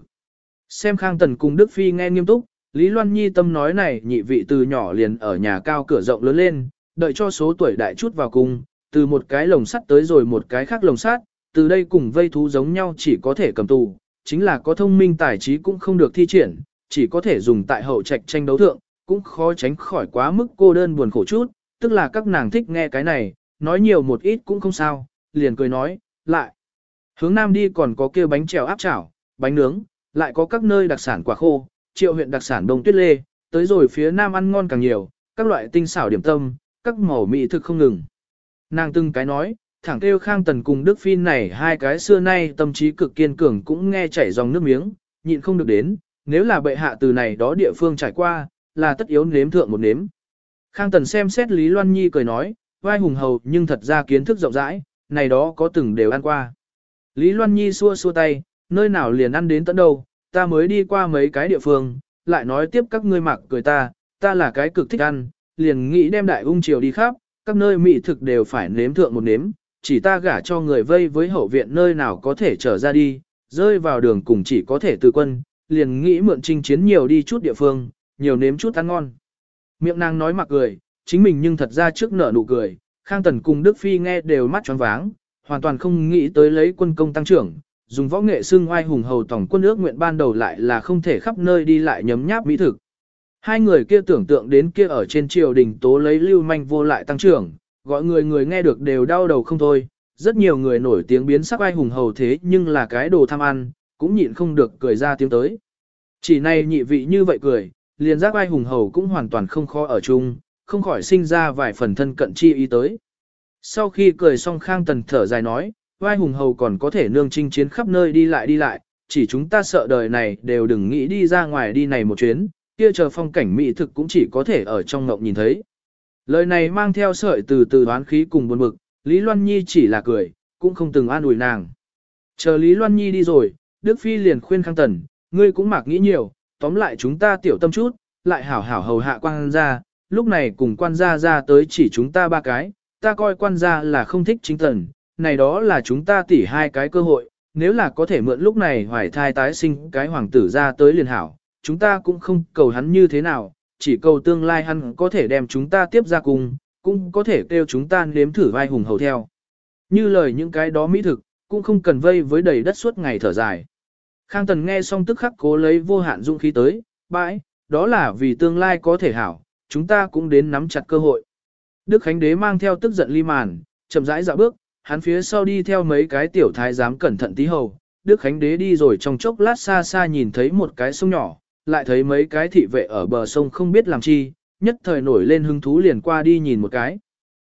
Xem Khang Tần cùng Đức Phi nghe nghiêm túc, Lý Loan Nhi tâm nói này nhị vị từ nhỏ liền ở nhà cao cửa rộng lớn lên, đợi cho số tuổi đại chút vào cung, từ một cái lồng sắt tới rồi một cái khác lồng sắt, từ đây cùng vây thú giống nhau chỉ có thể cầm tù, chính là có thông minh tài trí cũng không được thi triển, chỉ có thể dùng tại hậu trạch tranh đấu thượng, cũng khó tránh khỏi quá mức cô đơn buồn khổ chút, tức là các nàng thích nghe cái này, nói nhiều một ít cũng không sao, liền cười nói, lại. Hướng nam đi còn có kia bánh trèo áp chảo, bánh nướng, lại có các nơi đặc sản quả khô, triệu huyện đặc sản đông tuyết lê, tới rồi phía nam ăn ngon càng nhiều, các loại tinh xảo điểm tâm, các màu mỹ thực không ngừng. Nàng từng cái nói, thẳng kêu Khang Tần cùng Đức Phi này hai cái xưa nay tâm trí cực kiên cường cũng nghe chảy dòng nước miếng, nhịn không được đến, nếu là bệ hạ từ này đó địa phương trải qua, là tất yếu nếm thượng một nếm. Khang Tần xem xét Lý Loan Nhi cười nói, vai hùng hầu nhưng thật ra kiến thức rộng rãi, này đó có từng đều ăn qua. Lý Loan Nhi xua xua tay, nơi nào liền ăn đến tận đâu, ta mới đi qua mấy cái địa phương, lại nói tiếp các ngươi mặc cười ta, ta là cái cực thích ăn, liền nghĩ đem đại ung triều đi khắp, các nơi mỹ thực đều phải nếm thượng một nếm, chỉ ta gả cho người vây với hậu viện nơi nào có thể trở ra đi, rơi vào đường cùng chỉ có thể từ quân, liền nghĩ mượn trinh chiến nhiều đi chút địa phương, nhiều nếm chút ăn ngon. Miệng nàng nói mặc cười, chính mình nhưng thật ra trước nở nụ cười, Khang Tần cùng Đức Phi nghe đều mắt tròn váng, hoàn toàn không nghĩ tới lấy quân công tăng trưởng, dùng võ nghệ xưng oai hùng hầu tổng quân ước nguyện ban đầu lại là không thể khắp nơi đi lại nhấm nháp mỹ thực. Hai người kia tưởng tượng đến kia ở trên triều đình tố lấy lưu manh vô lại tăng trưởng, gọi người người nghe được đều đau đầu không thôi. Rất nhiều người nổi tiếng biến sắc ai hùng hầu thế nhưng là cái đồ tham ăn, cũng nhịn không được cười ra tiếng tới. Chỉ này nhị vị như vậy cười, liền giác ai hùng hầu cũng hoàn toàn không khó ở chung, không khỏi sinh ra vài phần thân cận chi ý tới. Sau khi cười xong Khang Tần thở dài nói, vai hùng hầu còn có thể nương chinh chiến khắp nơi đi lại đi lại, chỉ chúng ta sợ đời này đều đừng nghĩ đi ra ngoài đi này một chuyến, kia chờ phong cảnh mỹ thực cũng chỉ có thể ở trong ngộng nhìn thấy. Lời này mang theo sợi từ từ đoán khí cùng buồn bực, Lý Loan Nhi chỉ là cười, cũng không từng an ủi nàng. Chờ Lý Loan Nhi đi rồi, Đức Phi liền khuyên Khang Tần, ngươi cũng mặc nghĩ nhiều, tóm lại chúng ta tiểu tâm chút, lại hảo hảo hầu hạ quan gia, lúc này cùng quan gia ra tới chỉ chúng ta ba cái, ta coi quan gia là không thích chính tần, này đó là chúng ta tỉ hai cái cơ hội, nếu là có thể mượn lúc này hoài thai tái sinh cái hoàng tử ra tới liền hảo, chúng ta cũng không cầu hắn như thế nào, chỉ cầu tương lai hắn có thể đem chúng ta tiếp ra cùng, cũng có thể kêu chúng ta nếm thử vai hùng hầu theo. Như lời những cái đó mỹ thực, cũng không cần vây với đầy đất suốt ngày thở dài. Khang Tần nghe xong tức khắc cố lấy vô hạn dũng khí tới, bãi, đó là vì tương lai có thể hảo, chúng ta cũng đến nắm chặt cơ hội. Đức Khánh Đế mang theo tức giận ly màn, chậm rãi dạo bước, hắn phía sau đi theo mấy cái tiểu thái giám cẩn thận tí hầu. Đức Khánh Đế đi rồi trong chốc lát xa xa nhìn thấy một cái sông nhỏ, lại thấy mấy cái thị vệ ở bờ sông không biết làm chi, nhất thời nổi lên hứng thú liền qua đi nhìn một cái.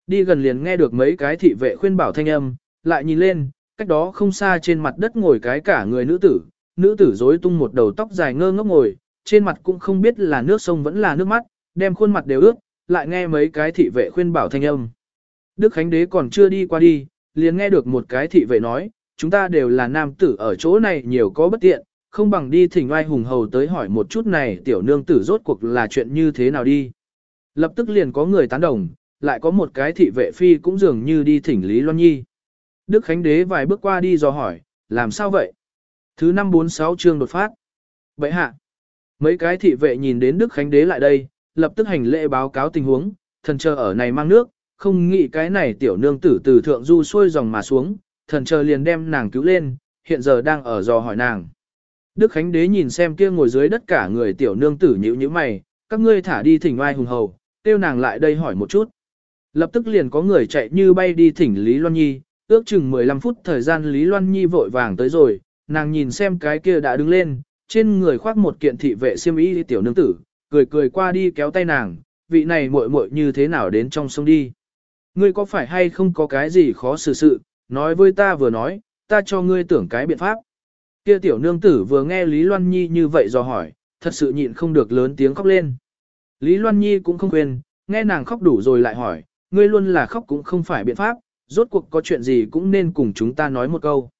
Đi gần liền nghe được mấy cái thị vệ khuyên bảo thanh âm, lại nhìn lên, cách đó không xa trên mặt đất ngồi cái cả người nữ tử, nữ tử rối tung một đầu tóc dài ngơ ngốc ngồi, trên mặt cũng không biết là nước sông vẫn là nước mắt, đem khuôn mặt đều ướt, lại nghe mấy cái thị vệ khuyên bảo thanh âm. Đức Khánh Đế còn chưa đi qua đi, liền nghe được một cái thị vệ nói, chúng ta đều là nam tử ở chỗ này nhiều có bất tiện, không bằng đi thỉnh oai hùng hầu tới hỏi một chút này tiểu nương tử rốt cuộc là chuyện như thế nào đi. Lập tức liền có người tán đồng, lại có một cái thị vệ phi cũng dường như đi thỉnh Lý Loan Nhi. Đức Khánh Đế vài bước qua đi dò hỏi, làm sao vậy? Thứ 546 chương đột phát. Vậy hạ, mấy cái thị vệ nhìn đến Đức Khánh Đế lại đây, lập tức hành lễ báo cáo tình huống, thần chờ ở này mang nước, không nghĩ cái này tiểu nương tử từ thượng du xuôi dòng mà xuống, thần chờ liền đem nàng cứu lên, hiện giờ đang ở dò hỏi nàng. Đức Khánh Đế nhìn xem kia ngồi dưới đất cả người tiểu nương tử nhữ như mày, các ngươi thả đi thỉnh oai hùng hầu, tiêu nàng lại đây hỏi một chút. Lập tức liền có người chạy như bay đi thỉnh Lý Loan Nhi, ước chừng 15 phút thời gian Lý Loan Nhi vội vàng tới rồi, nàng nhìn xem cái kia đã đứng lên, trên người khoác một kiện thị vệ xiêm y tiểu nương tử, cười cười qua đi kéo tay nàng, vị này muội muội như thế nào đến trong sông đi. Ngươi có phải hay không có cái gì khó xử sự, nói với ta vừa nói, ta cho ngươi tưởng cái biện pháp. Kia tiểu nương tử vừa nghe Lý Loan Nhi như vậy do hỏi, thật sự nhịn không được lớn tiếng khóc lên. Lý Loan Nhi cũng không quên, nghe nàng khóc đủ rồi lại hỏi, ngươi luôn là khóc cũng không phải biện pháp, rốt cuộc có chuyện gì cũng nên cùng chúng ta nói một câu.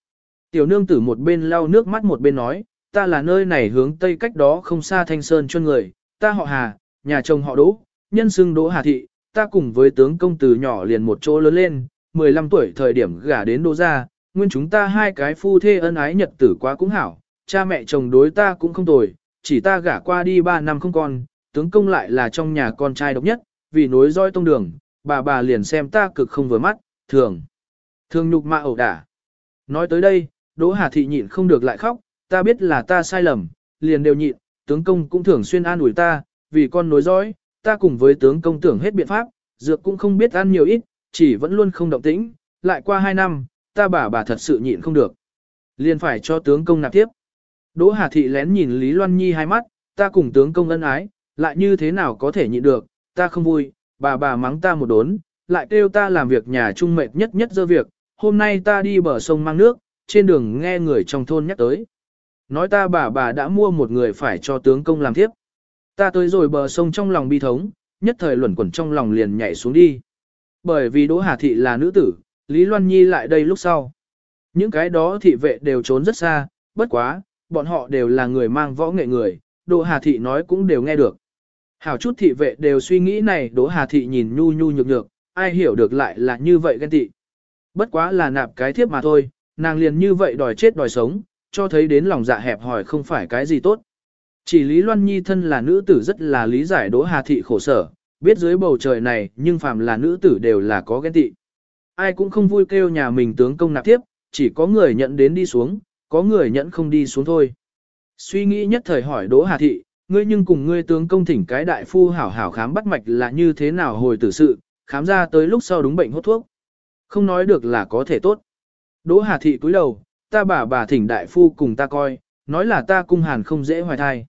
Tiểu nương tử một bên lau nước mắt một bên nói, ta là nơi này hướng tây cách đó không xa thanh sơn cho người, ta họ Hà, nhà chồng họ Đỗ, nhân xưng Đỗ Hà Thị, ta cùng với tướng công từ nhỏ liền một chỗ lớn lên, 15 tuổi thời điểm gả đến Đỗ gia, nguyên chúng ta hai cái phu thê ân ái nhật tử quá cũng hảo, cha mẹ chồng đối ta cũng không tồi, chỉ ta gả qua đi 3 năm không con, tướng công lại là trong nhà con trai độc nhất, vì nối roi tông đường, bà bà liền xem ta cực không vừa mắt, thường, thường nhục mạ ẩu đả. Nói tới đây, Đỗ Hà Thị nhịn không được lại khóc, ta biết là ta sai lầm, liền đều nhịn, tướng công cũng thường xuyên an ủi ta, vì con nối dõi, ta cùng với tướng công tưởng hết biện pháp, dược cũng không biết ăn nhiều ít, chỉ vẫn luôn không động tĩnh, lại qua hai năm, ta bà bà thật sự nhịn không được. Liền phải cho tướng công nạp tiếp. Đỗ Hà Thị lén nhìn Lý Loan Nhi hai mắt, ta cùng tướng công ân ái, lại như thế nào có thể nhịn được, ta không vui, bà bà mắng ta một đốn, lại kêu ta làm việc nhà trung mệt nhất nhất dơ việc, hôm nay ta đi bờ sông mang nước, trên đường nghe người trong thôn nhắc tới. Nói ta bà bà đã mua một người phải cho tướng công làm tiếp. Ta tới rồi bờ sông trong lòng bi thống, nhất thời luẩn quẩn trong lòng liền nhảy xuống đi. Bởi vì Đỗ Hà Thị là nữ tử, Lý Loan Nhi lại đây lúc sau. Những cái đó thị vệ đều trốn rất xa, bất quá, bọn họ đều là người mang võ nghệ người, Đỗ Hà Thị nói cũng đều nghe được. Hảo chút thị vệ đều suy nghĩ này Đỗ Hà Thị nhìn nhu nhu nhược nhược, ai hiểu được lại là như vậy ghen tị. Bất quá là nạp cái thiếp mà thôi, nàng liền như vậy đòi chết đòi sống, cho thấy đến lòng dạ hẹp hòi không phải cái gì tốt. Chỉ Lý Loan Nhi thân là nữ tử rất là lý giải Đỗ Hà Thị khổ sở, biết dưới bầu trời này nhưng phàm là nữ tử đều là có ghen tị. Ai cũng không vui kêu nhà mình tướng công nạp tiếp, chỉ có người nhận đến đi xuống, có người nhận không đi xuống thôi. Suy nghĩ nhất thời hỏi Đỗ Hà Thị, ngươi nhưng cùng ngươi tướng công thỉnh cái đại phu hảo hảo khám bắt mạch là như thế nào hồi tử sự, khám ra tới lúc sau đúng bệnh hốt thuốc. Không nói được là có thể tốt. Đỗ Hà Thị cúi đầu, ta bà bà thỉnh đại phu cùng ta coi, nói là ta cung hàn không dễ hoài thai.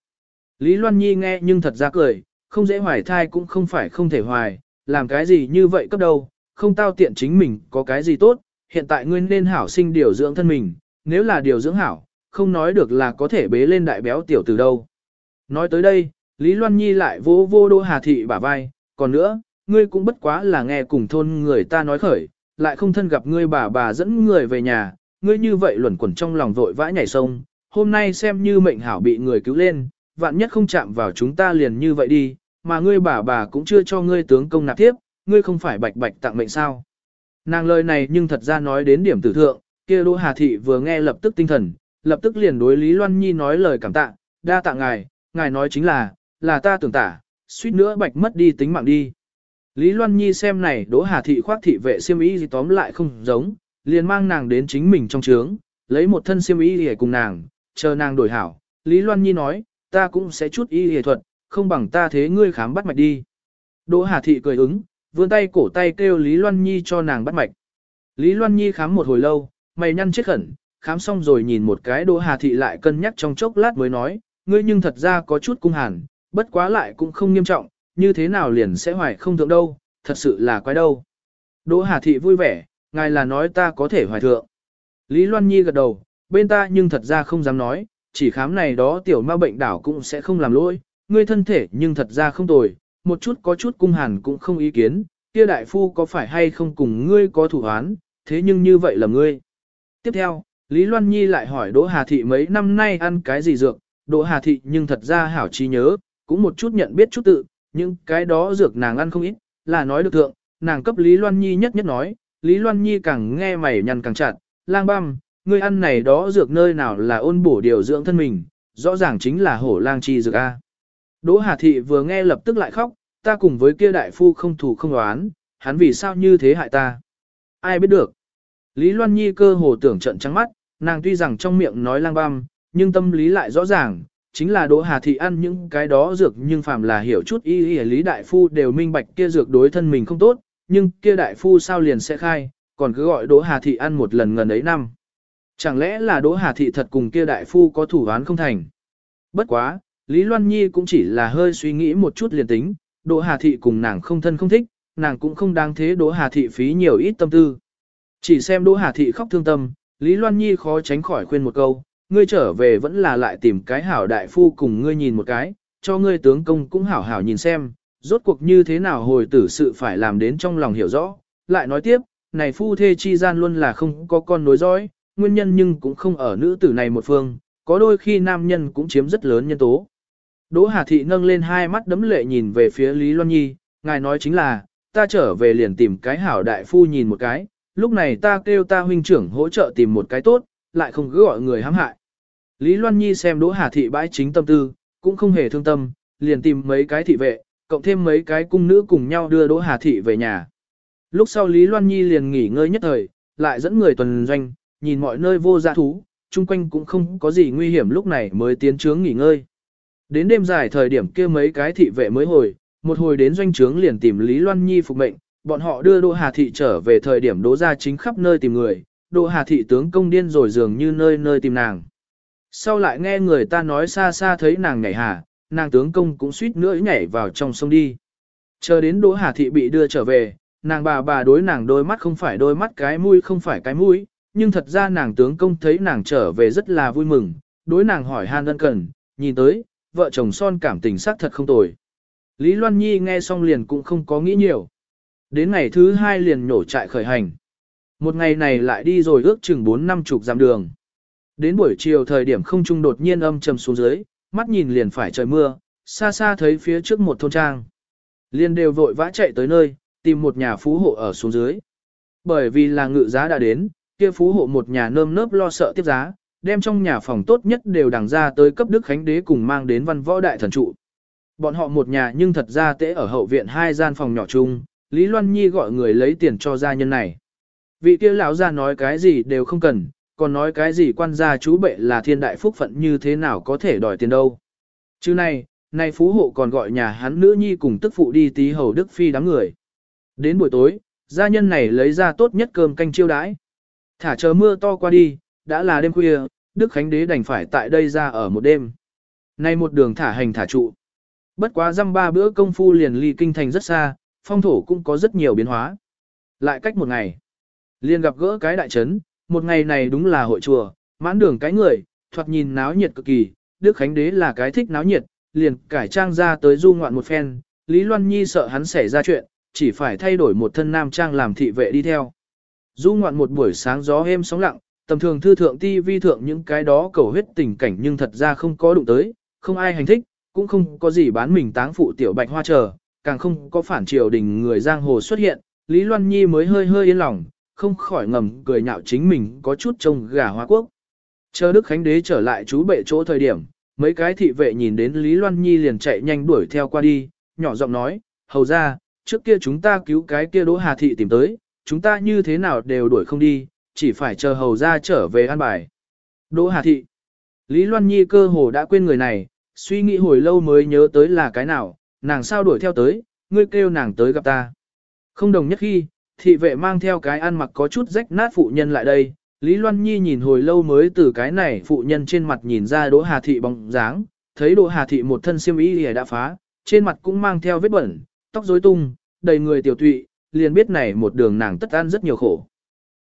Lý Loan Nhi nghe nhưng thật ra cười, không dễ hoài thai cũng không phải không thể hoài, làm cái gì như vậy cấp đâu, không tao tiện chính mình có cái gì tốt, hiện tại ngươi nên hảo sinh điều dưỡng thân mình, nếu là điều dưỡng hảo, không nói được là có thể bế lên đại béo tiểu từ đâu. Nói tới đây, Lý Loan Nhi lại vô vô đô Hà Thị bả vai, còn nữa, ngươi cũng bất quá là nghe cùng thôn người ta nói khởi, lại không thân gặp ngươi bà bà dẫn người về nhà, ngươi như vậy luẩn quẩn trong lòng vội vã nhảy sông, hôm nay xem như mệnh hảo bị người cứu lên, vạn nhất không chạm vào chúng ta liền như vậy đi, mà ngươi bà bà cũng chưa cho ngươi tướng công nạp tiếp, ngươi không phải bạch bạch tặng mệnh sao. Nàng lời này nhưng thật ra nói đến điểm tử thượng, kia Đỗ Hà Thị vừa nghe lập tức tinh thần, lập tức liền đối Lý Loan Nhi nói lời cảm tạ, đa tạ ngài, ngài nói chính là, là ta tưởng tả, suýt nữa bạch mất đi tính mạng đi. Lý Loan Nhi xem này Đỗ Hà Thị khoác thị vệ siêm ý gì tóm lại không giống, liền mang nàng đến chính mình trong trướng, lấy một thân siêm ý để cùng nàng, chờ nàng đổi hảo. Lý Loan Nhi nói, ta cũng sẽ chút y y thuật, không bằng ta thế ngươi khám bắt mạch đi. Đỗ Hà Thị cười ứng, vươn tay cổ tay kêu Lý Loan Nhi cho nàng bắt mạch. Lý Loan Nhi khám một hồi lâu, mày nhăn chết khẩn, khám xong rồi nhìn một cái Đỗ Hà Thị lại cân nhắc trong chốc lát mới nói, ngươi nhưng thật ra có chút cung hàn, bất quá lại cũng không nghiêm trọng, như thế nào liền sẽ hoài không thượng đâu, thật sự là quái đâu. Đỗ Hà Thị vui vẻ, ngài là nói ta có thể hoài thượng. Lý Loan Nhi gật đầu, bên ta nhưng thật ra không dám nói, chỉ khám này đó tiểu ma bệnh đảo cũng sẽ không làm lỗi, ngươi thân thể nhưng thật ra không tồi, một chút có chút cung hàn cũng không ý kiến, kia đại phu có phải hay không cùng ngươi có thủ án, thế nhưng như vậy là ngươi. Tiếp theo, Lý Loan Nhi lại hỏi Đỗ Hà Thị mấy năm nay ăn cái gì dược, Đỗ Hà Thị nhưng thật ra hảo trí nhớ, cũng một chút nhận biết chút tự, nhưng cái đó dược nàng ăn không ít, là nói được thượng, nàng cấp Lý Loan Nhi nhất nhất nói, Lý Loan Nhi càng nghe mày nhăn càng chặt, lang băm, ngươi ăn này đó dược nơi nào là ôn bổ điều dưỡng thân mình, rõ ràng chính là hổ lang chi dược A. Đỗ Hà Thị vừa nghe lập tức lại khóc, ta cùng với kia đại phu không thủ không đoán, hắn vì sao như thế hại ta. Ai biết được. Lý Loan Nhi cơ hồ tưởng trận trắng mắt, nàng tuy rằng trong miệng nói lang băm, nhưng tâm lý lại rõ ràng, chính là Đỗ Hà Thị ăn những cái đó dược nhưng phàm là hiểu chút y y lý đại phu đều minh bạch kia dược đối thân mình không tốt, nhưng kia đại phu sao liền sẽ khai, còn cứ gọi Đỗ Hà Thị ăn một lần ngần ấy năm. Chẳng lẽ là Đỗ Hà Thị thật cùng kia đại phu có thủ án không thành? Bất quá, Lý Loan Nhi cũng chỉ là hơi suy nghĩ một chút liền tính, Đỗ Hà Thị cùng nàng không thân không thích, nàng cũng không đáng thế Đỗ Hà Thị phí nhiều ít tâm tư. Chỉ xem Đỗ Hà Thị khóc thương tâm, Lý Loan Nhi khó tránh khỏi khuyên một câu, ngươi trở về vẫn là lại tìm cái hảo đại phu cùng ngươi nhìn một cái, cho ngươi tướng công cũng hảo hảo nhìn xem, rốt cuộc như thế nào hồi tử sự phải làm đến trong lòng hiểu rõ. Lại nói tiếp, này phu thê chi gian luôn là không có con nối dõi, nguyên nhân nhưng cũng không ở nữ tử này một phương, có đôi khi nam nhân cũng chiếm rất lớn nhân tố. Đỗ Hà Thị nâng lên hai mắt đấm lệ nhìn về phía Lý Loan Nhi, ngài nói chính là, ta trở về liền tìm cái hảo đại phu nhìn một cái, lúc này ta kêu ta huynh trưởng hỗ trợ tìm một cái tốt, lại không cứ gọi người hãm hại. Lý Loan Nhi xem Đỗ Hà Thị bãi chính tâm tư, cũng không hề thương tâm, liền tìm mấy cái thị vệ, cộng thêm mấy cái cung nữ cùng nhau đưa Đỗ Hà Thị về nhà. Lúc sau Lý Loan Nhi liền nghỉ ngơi nhất thời, lại dẫn người tuần doanh, nhìn mọi nơi vô gia thú, chung quanh cũng không có gì nguy hiểm lúc này mới tiến trướng nghỉ ngơi. Đến đêm dài thời điểm kia mấy cái thị vệ mới hồi, một hồi đến doanh trướng liền tìm Lý Loan Nhi phục mệnh, bọn họ đưa Đỗ Hà Thị trở về thời điểm Đỗ gia chính khắp nơi tìm người, Đỗ Hà Thị tướng công điên rồi dường như nơi nơi tìm nàng. Sau lại nghe người ta nói xa xa thấy nàng nhảy hà, nàng tướng công cũng suýt nữa nhảy vào trong sông đi. Chờ đến Đỗ Hà Thị bị đưa trở về, nàng bà bà đối nàng đôi mắt không phải đôi mắt cái mũi không phải cái mũi, nhưng thật ra nàng tướng công thấy nàng trở về rất là vui mừng, đối nàng hỏi han ân cần, nhìn tới, vợ chồng son cảm tình xác thật không tồi. Lý Loan Nhi nghe xong liền cũng không có nghĩ nhiều. Đến ngày thứ hai liền nhổ trại khởi hành. Một ngày này lại đi rồi ước chừng 4 năm chục dặm đường. Đến buổi chiều thời điểm không trung đột nhiên âm trầm xuống dưới, mắt nhìn liền phải trời mưa, xa xa thấy phía trước một thôn trang. liền đều vội vã chạy tới nơi, tìm một nhà phú hộ ở xuống dưới. Bởi vì là ngự giá đã đến, kia phú hộ một nhà nơm nớp lo sợ tiếp giá, đem trong nhà phòng tốt nhất đều đằng ra tới cấp Đức Khánh Đế cùng mang đến văn võ đại thần trụ. Bọn họ một nhà nhưng thật ra tễ ở hậu viện hai gian phòng nhỏ chung, Lý Loan Nhi gọi người lấy tiền cho gia nhân này. Vị kia lão gia nói cái gì đều không cần, còn nói cái gì quan gia chú bệ là thiên đại phúc phận như thế nào có thể đòi tiền đâu. Chứ này, nay phú hộ còn gọi nhà hắn nữ nhi cùng tức phụ đi tí hầu Đức Phi đám người. Đến buổi tối, gia nhân này lấy ra tốt nhất cơm canh chiêu đãi. Thả chờ mưa to qua đi, đã là đêm khuya, Đức Khánh Đế đành phải tại đây ra ở một đêm. Nay một đường thả hành thả trụ. Bất quá dăm ba bữa công phu liền ly kinh thành rất xa, phong thổ cũng có rất nhiều biến hóa. Lại cách một ngày, liền gặp gỡ cái đại trấn, một ngày này đúng là hội chùa, mãn đường cái người, thoạt nhìn náo nhiệt cực kỳ, Đức Khánh Đế là cái thích náo nhiệt, liền cải trang ra tới du ngoạn một phen, Lý Loan Nhi sợ hắn xảy ra chuyện, chỉ phải thay đổi một thân nam trang làm thị vệ đi theo. Du ngoạn một buổi sáng gió êm sóng lặng, tầm thường thư thượng ti vi thượng những cái đó cầu huyết tình cảnh nhưng thật ra không có đụng tới, không ai hành thích, cũng không có gì bán mình táng phụ tiểu bạch hoa chờ, càng không có phản triều đình người giang hồ xuất hiện, Lý Loan Nhi mới hơi hơi yên lòng, không khỏi ngầm cười nhạo chính mình có chút trông gà hoa quốc. Chờ Đức Khánh Đế trở lại chú bệ chỗ thời điểm, mấy cái thị vệ nhìn đến Lý Loan Nhi liền chạy nhanh đuổi theo qua đi, nhỏ giọng nói, hầu ra, trước kia chúng ta cứu cái kia Đỗ Hà Thị tìm tới, chúng ta như thế nào đều đuổi không đi, chỉ phải chờ hầu ra trở về an bài. Đỗ Hà Thị Lý Loan Nhi cơ hồ đã quên người này, suy nghĩ hồi lâu mới nhớ tới là cái nào, nàng sao đuổi theo tới, ngươi kêu nàng tới gặp ta. Không đồng nhất khi, thị vệ mang theo cái ăn mặc có chút rách nát phụ nhân lại đây, Lý Loan Nhi nhìn hồi lâu mới từ cái này phụ nhân trên mặt nhìn ra Đỗ Hà Thị bóng dáng, thấy Đỗ Hà Thị một thân xiêm y đã phá, trên mặt cũng mang theo vết bẩn, tóc rối tung, đầy người tiểu tụy, liền biết này một đường nàng tất ăn rất nhiều khổ.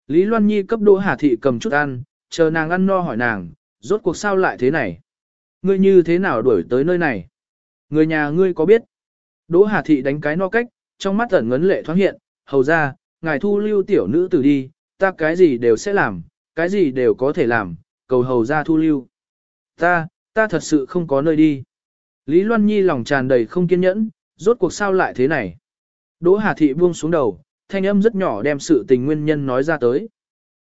Lý Loan Nhi cấp Đỗ Hà Thị cầm chút ăn, chờ nàng ăn no hỏi nàng, rốt cuộc sao lại thế này? Ngươi như thế nào đuổi tới nơi này? Người nhà ngươi có biết? Đỗ Hà Thị đánh cái no cách, trong mắt ẩn ngấn lệ thoáng hiện, hầu ra, ngài thu lưu tiểu nữ tử đi, ta cái gì đều sẽ làm, cái gì đều có thể làm, cầu hầu ra thu lưu. Ta, ta thật sự không có nơi đi. Lý Loan Nhi lòng tràn đầy không kiên nhẫn, rốt cuộc sao lại thế này. Đỗ Hà Thị buông xuống đầu, thanh âm rất nhỏ đem sự tình nguyên nhân nói ra tới.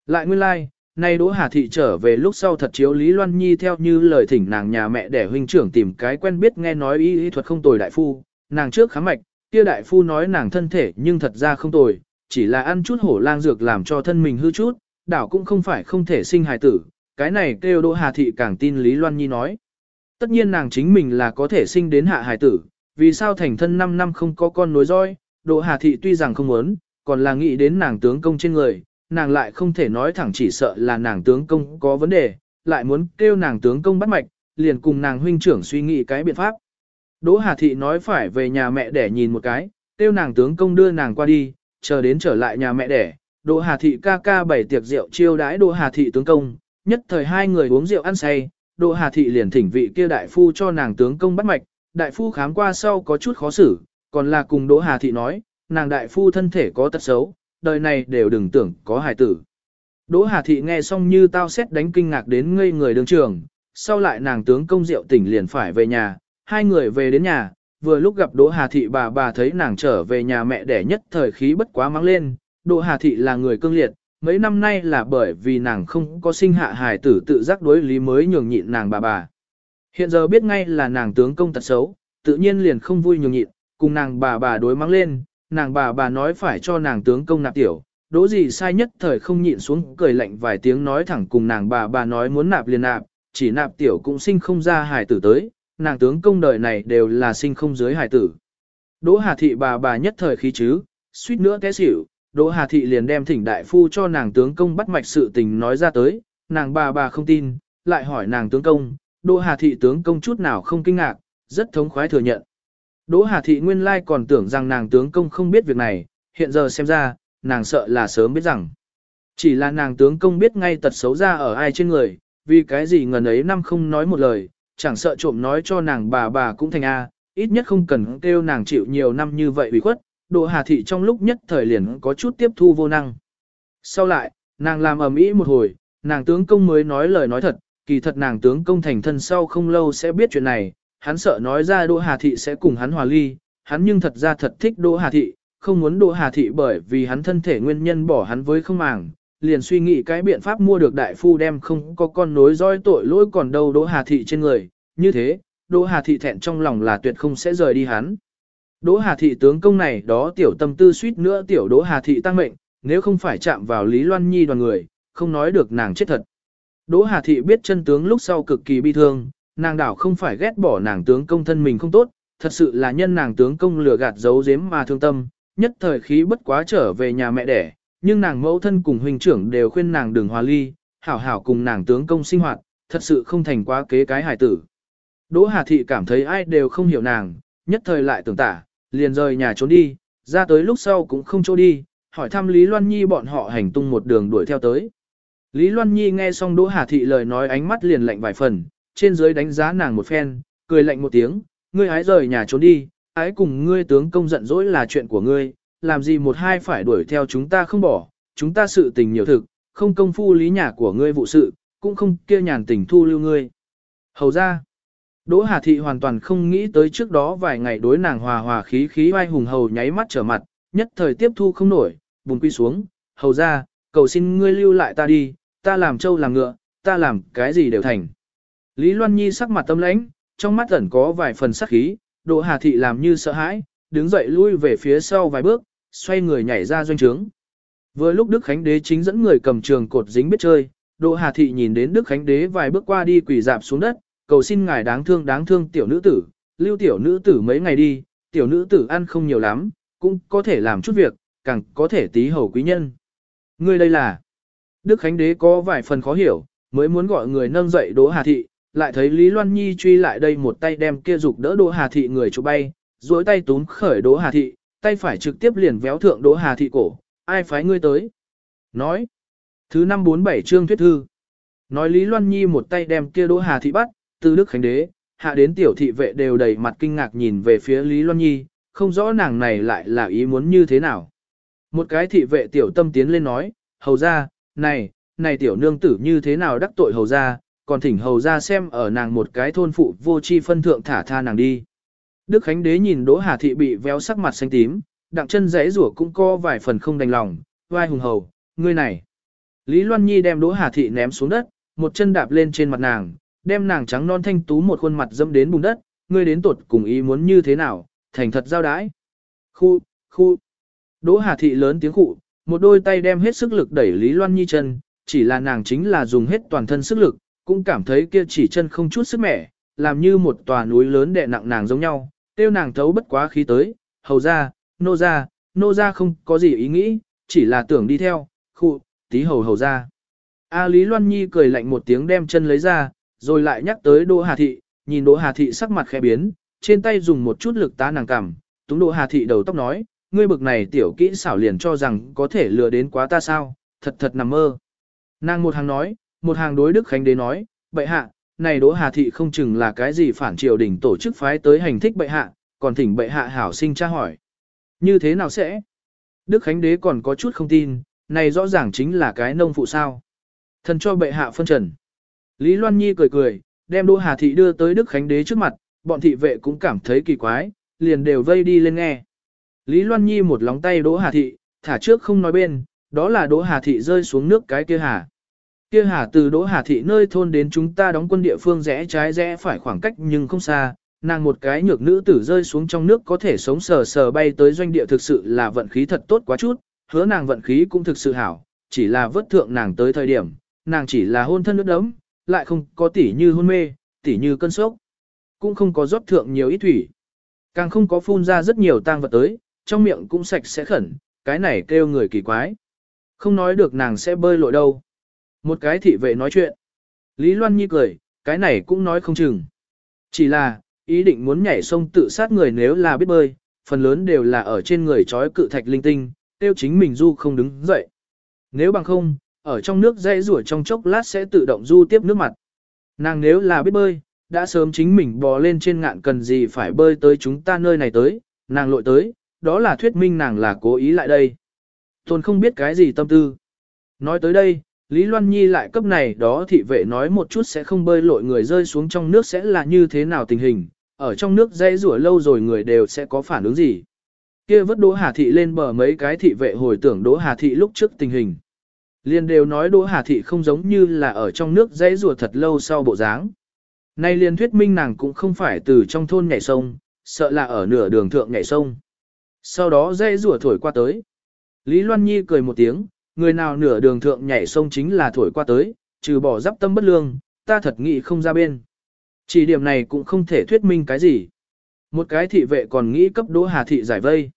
Lại nguyên lai, like, nay Đỗ Hà Thị trở về lúc sau thật chiếu Lý Loan Nhi theo như lời thỉnh nàng nhà mẹ để huynh trưởng tìm cái quen biết nghe nói y y thuật không tồi đại phu, nàng trước khám mạch, kia đại phu nói nàng thân thể nhưng thật ra không tồi, chỉ là ăn chút hổ lang dược làm cho thân mình hư chút, đảo cũng không phải không thể sinh hài tử, cái này kêu Đỗ Hà Thị càng tin Lý Loan Nhi nói. Tất nhiên nàng chính mình là có thể sinh đến hạ hài tử, vì sao thành thân 5 năm không có con nối roi, Đỗ Hà Thị tuy rằng không muốn, còn là nghĩ đến nàng tướng công trên người, nàng lại không thể nói thẳng chỉ sợ là nàng tướng công có vấn đề, lại muốn kêu nàng tướng công bắt mạch, liền cùng nàng huynh trưởng suy nghĩ cái biện pháp. Đỗ Hà Thị nói phải về nhà mẹ để nhìn một cái, kêu nàng tướng công đưa nàng qua đi, chờ đến trở lại nhà mẹ đẻ, Đỗ Hà Thị ca ca bảy tiệc rượu chiêu đãi Đỗ Hà Thị tướng công, nhất thời hai người uống rượu ăn say, Đỗ Hà Thị liền thỉnh vị kia đại phu cho nàng tướng công bắt mạch, đại phu khám qua sau có chút khó xử, còn là cùng Đỗ Hà Thị nói, nàng đại phu thân thể có tật xấu, đời này đều đừng tưởng có hài tử. Đỗ Hà Thị nghe xong như tao xét đánh kinh ngạc đến ngây người đường trường, sau lại nàng tướng công rượu tỉnh liền phải về nhà, hai người về đến nhà, vừa lúc gặp Đỗ Hà Thị bà bà thấy nàng trở về nhà mẹ đẻ nhất thời khí bất quá mắng lên, Đỗ Hà Thị là người cương liệt, mấy năm nay là bởi vì nàng không có sinh hạ hài tử tự giác đối lý mới nhường nhịn nàng bà bà. Hiện giờ biết ngay là nàng tướng công tật xấu, tự nhiên liền không vui nhường nhịn, cùng nàng bà bà đối mắng lên, nàng bà bà nói phải cho nàng tướng công nạp tiểu, đỗ gì sai nhất thời không nhịn xuống cười lạnh vài tiếng nói thẳng cùng nàng bà bà nói muốn nạp liền nạp, chỉ nạp tiểu cũng sinh không ra hài tử tới, nàng tướng công đời này đều là sinh không dưới hài tử. Đỗ Hà Thị bà bà nhất thời khí chứ, suýt nữa té xỉu, Đỗ Hà Thị liền đem thỉnh đại phu cho nàng tướng công bắt mạch sự tình nói ra tới, nàng bà bà không tin, lại hỏi nàng tướng công, Đỗ Hà Thị tướng công chút nào không kinh ngạc, rất thống khoái thừa nhận. Đỗ Hà Thị nguyên lai còn tưởng rằng nàng tướng công không biết việc này, hiện giờ xem ra, nàng sợ là sớm biết rằng. Chỉ là nàng tướng công biết ngay tật xấu ra ở ai trên người, vì cái gì ngần ấy năm không nói một lời, chẳng sợ trộm nói cho nàng bà bà cũng thành A, ít nhất không cần kêu nàng chịu nhiều năm như vậy ủy khuất, Đỗ Hà Thị trong lúc nhất thời liền có chút tiếp thu vô năng. Sau lại, nàng làm ầm ĩ một hồi, nàng tướng công mới nói lời nói thật, kỳ thật nàng tướng công thành thân sau không lâu sẽ biết chuyện này, hắn sợ nói ra Đỗ Hà Thị sẽ cùng hắn hòa ly, hắn nhưng thật ra thật thích Đỗ Hà Thị, không muốn Đỗ Hà Thị bởi vì hắn thân thể nguyên nhân bỏ hắn với không màng, liền suy nghĩ cái biện pháp mua được đại phu đem không có con nối roi tội lỗi còn đâu Đỗ Hà Thị trên người, như thế, Đỗ Hà Thị thẹn trong lòng là tuyệt không sẽ rời đi hắn. Đỗ Hà Thị tướng công này đó tiểu tâm tư suýt nữa tiểu Đỗ Hà Thị tăng mệnh, nếu không phải chạm vào Lý Loan Nhi đoàn người, không nói được nàng chết thật. Đỗ Hà Thị biết chân tướng lúc sau cực kỳ bi thương, nàng đảo không phải ghét bỏ nàng tướng công thân mình không tốt, thật sự là nhân nàng tướng công lừa gạt giấu giếm mà thương tâm, nhất thời khí bất quá trở về nhà mẹ đẻ, nhưng nàng mẫu thân cùng huynh trưởng đều khuyên nàng đừng hòa ly, hảo hảo cùng nàng tướng công sinh hoạt, thật sự không thành quá kế cái hài tử. Đỗ Hà Thị cảm thấy ai đều không hiểu nàng, nhất thời lại tưởng tả, liền rời nhà trốn đi, ra tới lúc sau cũng không chỗ đi, hỏi thăm Lý Loan Nhi bọn họ hành tung một đường đuổi theo tới. Lý Loan Nhi nghe xong Đỗ Hà Thị lời nói ánh mắt liền lạnh vài phần, trên dưới đánh giá nàng một phen, cười lạnh một tiếng, ngươi hái rời nhà trốn đi, ái cùng ngươi tướng công giận dỗi là chuyện của ngươi, làm gì một hai phải đuổi theo chúng ta không bỏ, chúng ta sự tình nhiều thực, không công phu lý nhà của ngươi vụ sự, cũng không kia nhàn tình thu lưu ngươi. Hầu ra, Đỗ Hà Thị hoàn toàn không nghĩ tới trước đó vài ngày đối nàng hòa hòa khí khí vai hùng hầu nháy mắt trở mặt, nhất thời tiếp thu không nổi, bùn quy xuống, hầu ra, cầu xin ngươi lưu lại ta đi, ta làm trâu làm ngựa, ta làm cái gì đều thành. Lý Loan Nhi sắc mặt tâm lãnh, trong mắt ẩn có vài phần sắc khí, Đỗ Hà Thị làm như sợ hãi, đứng dậy lui về phía sau vài bước, xoay người nhảy ra doanh trướng. Vừa lúc Đức Khánh Đế chính dẫn người cầm trường cột dính biết chơi, Đỗ Hà Thị nhìn đến Đức Khánh Đế vài bước qua đi quỳ dạp xuống đất, cầu xin ngài đáng thương đáng thương tiểu nữ tử, lưu tiểu nữ tử mấy ngày đi, tiểu nữ tử ăn không nhiều lắm, cũng có thể làm chút việc, càng có thể tí hầu quý nhân. Người đây là... Đức Khánh Đế có vài phần khó hiểu, mới muốn gọi người nâng dậy Đỗ Hà Thị, lại thấy Lý Loan Nhi truy lại đây một tay đem kia dục đỡ Đỗ Hà Thị người chụp bay, duỗi tay túm khởi Đỗ Hà Thị, tay phải trực tiếp liền véo thượng Đỗ Hà Thị cổ, ai phái ngươi tới? Nói. Thứ năm bốn bảy chương thuyết thư. Nói Lý Loan Nhi một tay đem kia Đỗ Hà Thị bắt, từ Đức Khánh Đế, hạ đến tiểu thị vệ đều đầy mặt kinh ngạc nhìn về phía Lý Loan Nhi, không rõ nàng này lại là ý muốn như thế nào. Một cái thị vệ tiểu tâm tiến lên nói, hầu ra, này, này tiểu nương tử như thế nào đắc tội hầu ra, còn thỉnh hầu ra xem ở nàng một cái thôn phụ vô chi phân thượng thả tha nàng đi. Đức Khánh Đế nhìn Đỗ Hà Thị bị véo sắc mặt xanh tím, đặng chân rẽ rủa cũng co vài phần không đành lòng, vai hùng hầu, ngươi này. Lý Loan Nhi đem Đỗ Hà Thị ném xuống đất, một chân đạp lên trên mặt nàng, đem nàng trắng non thanh tú một khuôn mặt dâm đến bùn đất, ngươi đến tột cùng ý muốn như thế nào, thành thật giao đái. Khu, khu. Đỗ Hà Thị lớn tiếng khụ, một đôi tay đem hết sức lực đẩy Lý Loan Nhi chân, chỉ là nàng chính là dùng hết toàn thân sức lực, cũng cảm thấy kia chỉ chân không chút sức mẻ, làm như một tòa núi lớn đè nặng nàng giống nhau, tiêu nàng thấu bất quá khí tới, hầu ra, nô ra, nô ra không có gì ý nghĩ, chỉ là tưởng đi theo, khu, tí hầu hầu ra. A Lý Loan Nhi cười lạnh một tiếng đem chân lấy ra, rồi lại nhắc tới Đỗ Hà Thị, nhìn Đỗ Hà Thị sắc mặt khẽ biến, trên tay dùng một chút lực tá nàng cằm, túng Đỗ Hà Thị đầu tóc nói, ngươi bực này tiểu kỹ xảo liền cho rằng có thể lừa đến quá ta sao, thật thật nằm mơ. Nàng một hàng nói, một hàng đối Đức Khánh Đế nói, bệ hạ, này Đỗ Hà Thị không chừng là cái gì phản triều đình tổ chức phái tới hành thích bệ hạ, còn thỉnh bệ hạ hảo sinh tra hỏi. Như thế nào sẽ? Đức Khánh Đế còn có chút không tin, này rõ ràng chính là cái nông phụ sao. Thần cho bệ hạ phân trần. Lý Loan Nhi cười cười, đem Đỗ Hà Thị đưa tới Đức Khánh Đế trước mặt, bọn thị vệ cũng cảm thấy kỳ quái, liền đều vây đi lên nghe. Lý Loan Nhi một lóng tay Đỗ Hà Thị, thả trước không nói bên, đó là Đỗ Hà Thị rơi xuống nước cái kia hà. Kia hà từ Đỗ Hà Thị nơi thôn đến chúng ta đóng quân địa phương rẽ trái rẽ phải khoảng cách nhưng không xa, nàng một cái nhược nữ tử rơi xuống trong nước có thể sống sờ sờ bay tới doanh địa thực sự là vận khí thật tốt quá chút, hứa nàng vận khí cũng thực sự hảo, chỉ là vớt thượng nàng tới thời điểm, nàng chỉ là hôn thân nước đấm, lại không có tỉ như hôn mê, tỉ như cơn sốc, cũng không có rót thượng nhiều ít thủy, càng không có phun ra rất nhiều tang vật tới, trong miệng cũng sạch sẽ khẩn, cái này kêu người kỳ quái. Không nói được nàng sẽ bơi lội đâu. Một cái thị vệ nói chuyện. Lý Loan Nhi cười, cái này cũng nói không chừng. Chỉ là, ý định muốn nhảy sông tự sát người nếu là biết bơi, phần lớn đều là ở trên người trói cự thạch linh tinh, tiêu chính mình du không đứng dậy. Nếu bằng không, ở trong nước dây rủa trong chốc lát sẽ tự động du tiếp nước mặt. Nàng nếu là biết bơi, đã sớm chính mình bò lên trên ngạn cần gì phải bơi tới chúng ta nơi này tới, nàng lội tới, đó là thuyết minh nàng là cố ý lại đây. Tôn không biết cái gì tâm tư. Nói tới đây, Lý Loan Nhi lại cấp này đó thị vệ nói một chút sẽ không bơi lội người rơi xuống trong nước sẽ là như thế nào tình hình, ở trong nước dây rủa lâu rồi người đều sẽ có phản ứng gì. Kia vứt Đỗ Hà Thị lên bờ mấy cái thị vệ hồi tưởng Đỗ Hà Thị lúc trước tình hình. Liên đều nói Đỗ Hà Thị không giống như là ở trong nước dây rủa thật lâu sau bộ dáng. Nay liên thuyết minh nàng cũng không phải từ trong thôn nhảy sông, sợ là ở nửa đường thượng nhảy sông. Sau đó dây rủa thổi qua tới. Lý Loan Nhi cười một tiếng, người nào nửa đường thượng nhảy sông chính là thổi qua tới, trừ bỏ giáp tâm bất lương, ta thật nghĩ không ra bên. Chỉ điểm này cũng không thể thuyết minh cái gì. Một cái thị vệ còn nghĩ cấp Đỗ Hà Thị giải vây.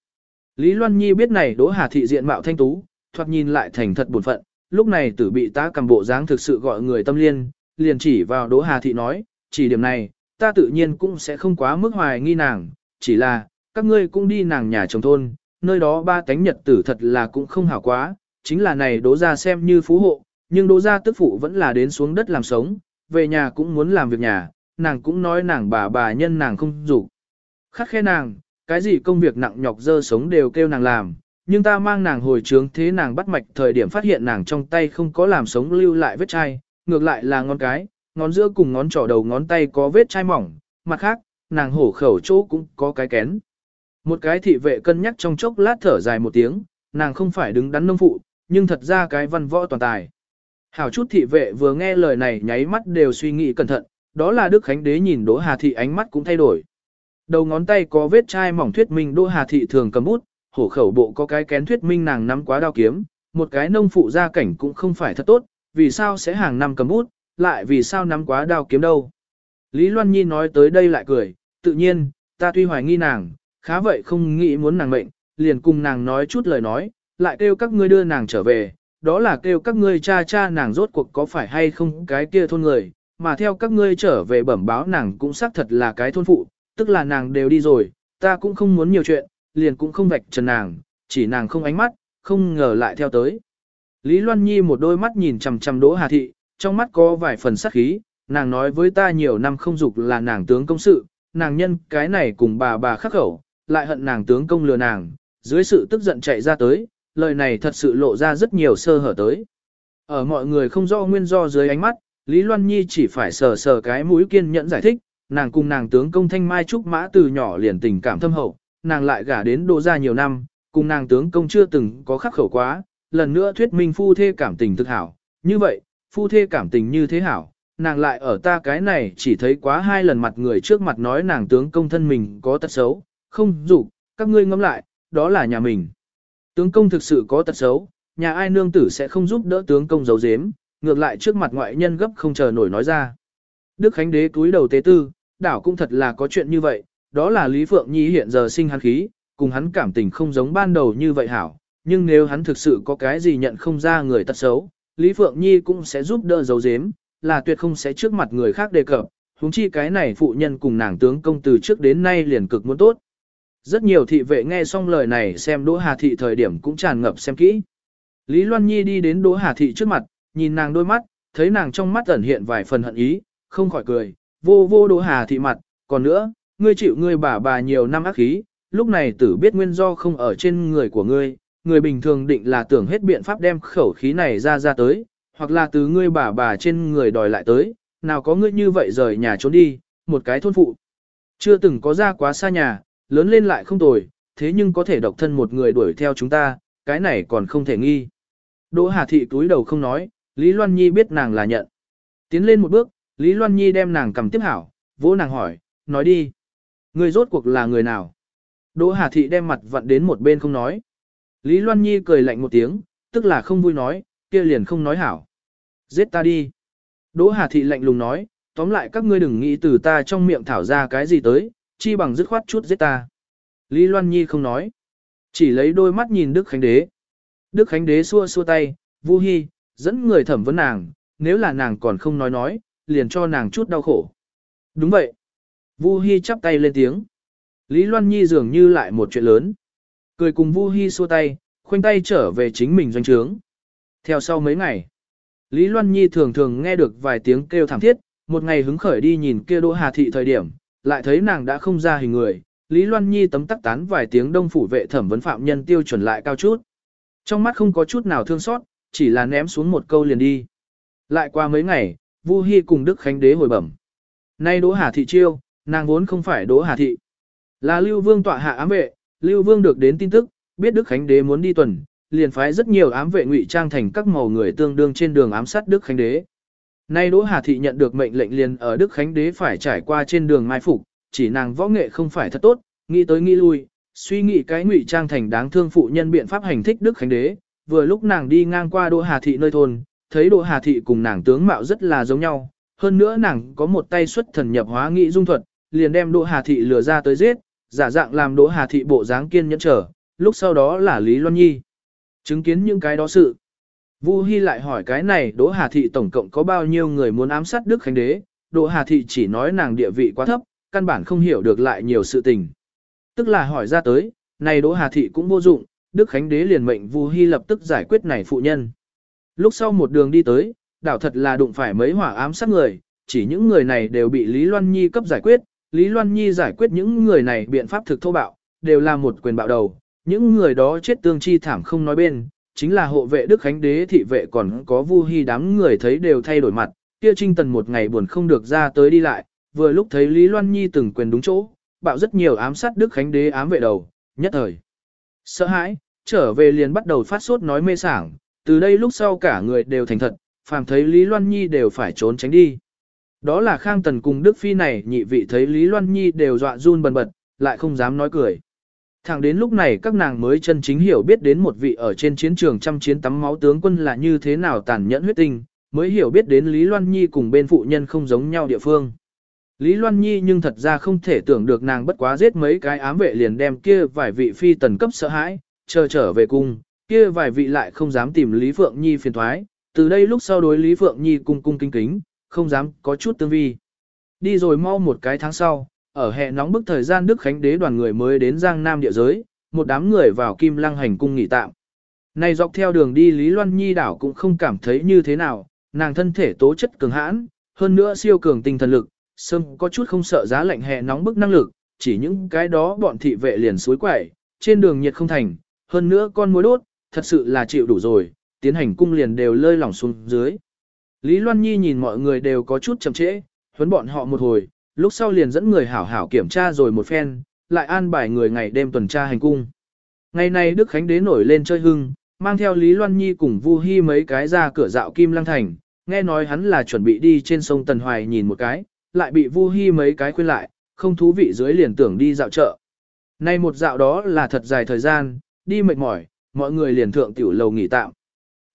Lý Loan Nhi biết này Đỗ Hà Thị diện mạo thanh tú, thoạt nhìn lại thành thật buồn phận, lúc này tử bị ta cầm bộ dáng thực sự gọi người tâm liên, liền chỉ vào Đỗ Hà Thị nói, chỉ điểm này, ta tự nhiên cũng sẽ không quá mức hoài nghi nàng, chỉ là, các ngươi cũng đi nàng nhà chồng thôn, nơi đó ba tánh nhật tử thật là cũng không hảo quá, chính là này đố ra xem như phú hộ, nhưng đố ra tức phụ vẫn là đến xuống đất làm sống, về nhà cũng muốn làm việc nhà, nàng cũng nói nàng bà bà nhân nàng không dục Khắc khe nàng, cái gì công việc nặng nhọc dơ sống đều kêu nàng làm, nhưng ta mang nàng hồi trướng thế nàng bắt mạch thời điểm phát hiện nàng trong tay không có làm sống lưu lại vết chai, ngược lại là ngón cái, ngón giữa cùng ngón trỏ đầu ngón tay có vết chai mỏng, mặt khác, nàng hổ khẩu chỗ cũng có cái kén. Một cái thị vệ cân nhắc trong chốc lát thở dài một tiếng, nàng không phải đứng đắn nông phụ, nhưng thật ra cái văn võ toàn tài. Hảo chút thị vệ vừa nghe lời này nháy mắt đều suy nghĩ cẩn thận, đó là Đức Khánh Đế nhìn Đỗ Hà Thị ánh mắt cũng thay đổi. Đầu ngón tay có vết chai mỏng thuyết minh Đỗ Hà Thị thường cầm bút, hổ khẩu bộ có cái kén thuyết minh nàng nắm quá đao kiếm, một cái nông phụ gia cảnh cũng không phải thật tốt, vì sao sẽ hàng năm cầm bút, lại vì sao nắm quá đao kiếm đâu. Lý Loan Nhi nói tới đây lại cười, tự nhiên, ta tuy hoài nghi nàng, khá vậy không nghĩ muốn nàng mệnh, liền cùng nàng nói chút lời nói, lại kêu các ngươi đưa nàng trở về, đó là kêu các ngươi cha cha nàng rốt cuộc có phải hay không cái kia thôn người, mà theo các ngươi trở về bẩm báo nàng cũng xác thật là cái thôn phụ, tức là nàng đều đi rồi, ta cũng không muốn nhiều chuyện, liền cũng không vạch trần nàng, chỉ nàng không ánh mắt, không ngờ lại theo tới. Lý Loan Nhi một đôi mắt nhìn chằm chằm Đỗ Hà Thị, trong mắt có vài phần sắc khí, nàng nói với ta nhiều năm không dục là nàng tướng công sự, nàng nhân cái này cùng bà bà khắc khẩu, lại hận nàng tướng công lừa nàng, dưới sự tức giận chạy ra tới, lời này thật sự lộ ra rất nhiều sơ hở tới. Ở mọi người không rõ nguyên do dưới ánh mắt, Lý Loan Nhi chỉ phải sờ sờ cái mũi kiên nhẫn giải thích, nàng cùng nàng tướng công thanh mai trúc mã từ nhỏ liền tình cảm thâm hậu, nàng lại gả đến đô gia nhiều năm, cùng nàng tướng công chưa từng có khắc khẩu quá, lần nữa thuyết minh phu thê cảm tình thực hảo, như vậy, phu thê cảm tình như thế hảo, nàng lại ở ta cái này chỉ thấy quá hai lần mặt người trước mặt nói nàng tướng công thân mình có tật xấu, không dù các ngươi ngẫm lại, đó là nhà mình. Tướng công thực sự có tật xấu, nhà ai nương tử sẽ không giúp đỡ tướng công giấu giếm, ngược lại trước mặt ngoại nhân gấp không chờ nổi nói ra. Đức Khánh Đế túi đầu tế tư, đảo cũng thật là có chuyện như vậy, đó là Lý Phượng Nhi hiện giờ sinh hắn khí, cùng hắn cảm tình không giống ban đầu như vậy hảo, nhưng nếu hắn thực sự có cái gì nhận không ra người tật xấu, Lý Phượng Nhi cũng sẽ giúp đỡ giấu giếm, là tuyệt không sẽ trước mặt người khác đề cập, huống chi cái này phụ nhân cùng nàng tướng công từ trước đến nay liền cực muốn tốt. Rất nhiều thị vệ nghe xong lời này xem Đỗ Hà Thị thời điểm cũng tràn ngập xem kỹ. Lý Loan Nhi đi đến Đỗ Hà Thị trước mặt, nhìn nàng đôi mắt, thấy nàng trong mắt ẩn hiện vài phần hận ý, không khỏi cười, vô vô Đỗ Hà Thị mặt, còn nữa, ngươi chịu ngươi bà bà nhiều năm ác khí, lúc này tử biết nguyên do không ở trên người của ngươi, người bình thường định là tưởng hết biện pháp đem khẩu khí này ra ra tới, hoặc là từ ngươi bà bà trên người đòi lại tới, nào có ngươi như vậy rời nhà trốn đi, một cái thôn phụ. Chưa từng có ra quá xa nhà, lớn lên lại không tồi, thế nhưng có thể độc thân một người đuổi theo chúng ta, cái này còn không thể nghi. Đỗ Hà Thị túi đầu không nói, Lý Loan Nhi biết nàng là nhận. Tiến lên một bước, Lý Loan Nhi đem nàng cầm tiếp hảo, vỗ nàng hỏi, nói đi. Người rốt cuộc là người nào? Đỗ Hà Thị đem mặt vặn đến một bên không nói. Lý Loan Nhi cười lạnh một tiếng, tức là không vui nói, kia liền không nói hảo. Giết ta đi. Đỗ Hà Thị lạnh lùng nói, tóm lại các ngươi đừng nghĩ từ ta trong miệng thảo ra cái gì tới, chi bằng dứt khoát chút giết ta. Lý Loan Nhi không nói, chỉ lấy đôi mắt nhìn Đức Khánh Đế. Đức Khánh Đế xua xua tay, Vu Hi, dẫn người thẩm vấn nàng, nếu là nàng còn không nói nói, liền cho nàng chút đau khổ. Đúng vậy. Vu Hi chắp tay lên tiếng. Lý Loan Nhi dường như lại một chuyện lớn. Cười cùng Vu Hi xua tay, khoanh tay trở về chính mình doanh trướng. Theo sau mấy ngày, Lý Loan Nhi thường thường nghe được vài tiếng kêu thảm thiết, một ngày hứng khởi đi nhìn kia Đỗ Hà Thị thời điểm, lại thấy nàng đã không ra hình người, Lý Loan Nhi tấm tắc tán vài tiếng đông phủ vệ thẩm vấn phạm nhân tiêu chuẩn lại cao chút. Trong mắt không có chút nào thương xót, chỉ là ném xuống một câu liền đi. Lại qua mấy ngày, Vu Hi cùng Đức Khánh Đế hồi bẩm. Nay Đỗ Hà Thị chiêu, nàng vốn không phải Đỗ Hà Thị. Là Lưu Vương tọa hạ ám vệ, Lưu Vương được đến tin tức, biết Đức Khánh Đế muốn đi tuần, liền phái rất nhiều ám vệ ngụy trang thành các màu người tương đương trên đường ám sát Đức Khánh Đế. Nay Đỗ Hà Thị nhận được mệnh lệnh liền ở Đức Khánh Đế phải trải qua trên đường mai phục, chỉ nàng võ nghệ không phải thật tốt, nghĩ tới nghĩ lui, suy nghĩ cái ngụy trang thành đáng thương phụ nhân biện pháp hành thích Đức Khánh Đế, vừa lúc nàng đi ngang qua Đỗ Hà Thị nơi thôn, thấy Đỗ Hà Thị cùng nàng tướng mạo rất là giống nhau, hơn nữa nàng có một tay xuất thần nhập hóa nghị dung thuật, liền đem Đỗ Hà Thị lừa ra tới giết, giả dạng làm Đỗ Hà Thị bộ dáng kiên nhẫn trở, lúc sau đó là Lý Loan Nhi. Chứng kiến những cái đó sự. Vu Hi lại hỏi cái này Đỗ Hà Thị tổng cộng có bao nhiêu người muốn ám sát Đức Khánh Đế, Đỗ Hà Thị chỉ nói nàng địa vị quá thấp, căn bản không hiểu được lại nhiều sự tình. Tức là hỏi ra tới, này Đỗ Hà Thị cũng vô dụng, Đức Khánh Đế liền mệnh Vu Hi lập tức giải quyết này phụ nhân. Lúc sau một đường đi tới, đảo thật là đụng phải mấy hỏa ám sát người, chỉ những người này đều bị Lý Loan Nhi cấp giải quyết, Lý Loan Nhi giải quyết những người này biện pháp thực thô bạo, đều là một quyền bạo đầu, những người đó chết tương chi thảm không nói bên, chính là hộ vệ Đức Khánh Đế thị vệ còn có Vu Hi đám người thấy đều thay đổi mặt, kia Trinh Tần một ngày buồn không được ra tới đi lại, vừa lúc thấy Lý Loan Nhi từng quyền đúng chỗ, bạo rất nhiều ám sát Đức Khánh Đế ám vệ đầu, nhất thời. Sợ hãi, trở về liền bắt đầu phát sốt nói mê sảng, từ đây lúc sau cả người đều thành thật, phàm thấy Lý Loan Nhi đều phải trốn tránh đi. Đó là Khang Tần cùng Đức Phi này nhị vị thấy Lý Loan Nhi đều dọa run bần bật, lại không dám nói cười. Thẳng đến lúc này các nàng mới chân chính hiểu biết đến một vị ở trên chiến trường trăm chiến tắm máu tướng quân là như thế nào tàn nhẫn huyết tinh, mới hiểu biết đến Lý Loan Nhi cùng bên phụ nhân không giống nhau địa phương. Lý Loan Nhi nhưng thật ra không thể tưởng được nàng bất quá giết mấy cái ám vệ liền đem kia vài vị phi tần cấp sợ hãi, chờ trở về cung, kia vài vị lại không dám tìm Lý Phượng Nhi phiền thoái, từ đây lúc sau đối Lý Phượng Nhi cung cung kính kính, không dám có chút tương vi. Đi rồi mau một cái tháng sau, ở hè nóng bức thời gian Đức Khánh Đế đoàn người mới đến Giang Nam địa giới, một đám người vào Kim Lăng hành cung nghỉ tạm. Này dọc theo đường đi Lý Loan Nhi đảo cũng không cảm thấy như thế nào, nàng thân thể tố chất cường hãn, hơn nữa siêu cường tinh thần lực, sâm có chút không sợ giá lạnh hè nóng bức năng lực, chỉ những cái đó bọn thị vệ liền suối quẩy, trên đường nhiệt không thành, hơn nữa con muối đốt, thật sự là chịu đủ rồi, tiến hành cung liền đều lơi lỏng xuống dưới. Lý Loan Nhi nhìn mọi người đều có chút chậm trễ, huấn bọn họ một hồi, lúc sau liền dẫn người hảo hảo kiểm tra rồi một phen, lại an bài người ngày đêm tuần tra hành cung. Ngày nay Đức Khánh Đế nổi lên chơi hưng, mang theo Lý Loan Nhi cùng Vu Hi mấy cái ra cửa dạo Kim Lăng Thành, nghe nói hắn là chuẩn bị đi trên sông Tần Hoài nhìn một cái, lại bị Vu Hi mấy cái khuyên lại, không thú vị dưới liền tưởng đi dạo chợ. Nay một dạo đó là thật dài thời gian, đi mệt mỏi, mọi người liền thượng tiểu lầu nghỉ tạm.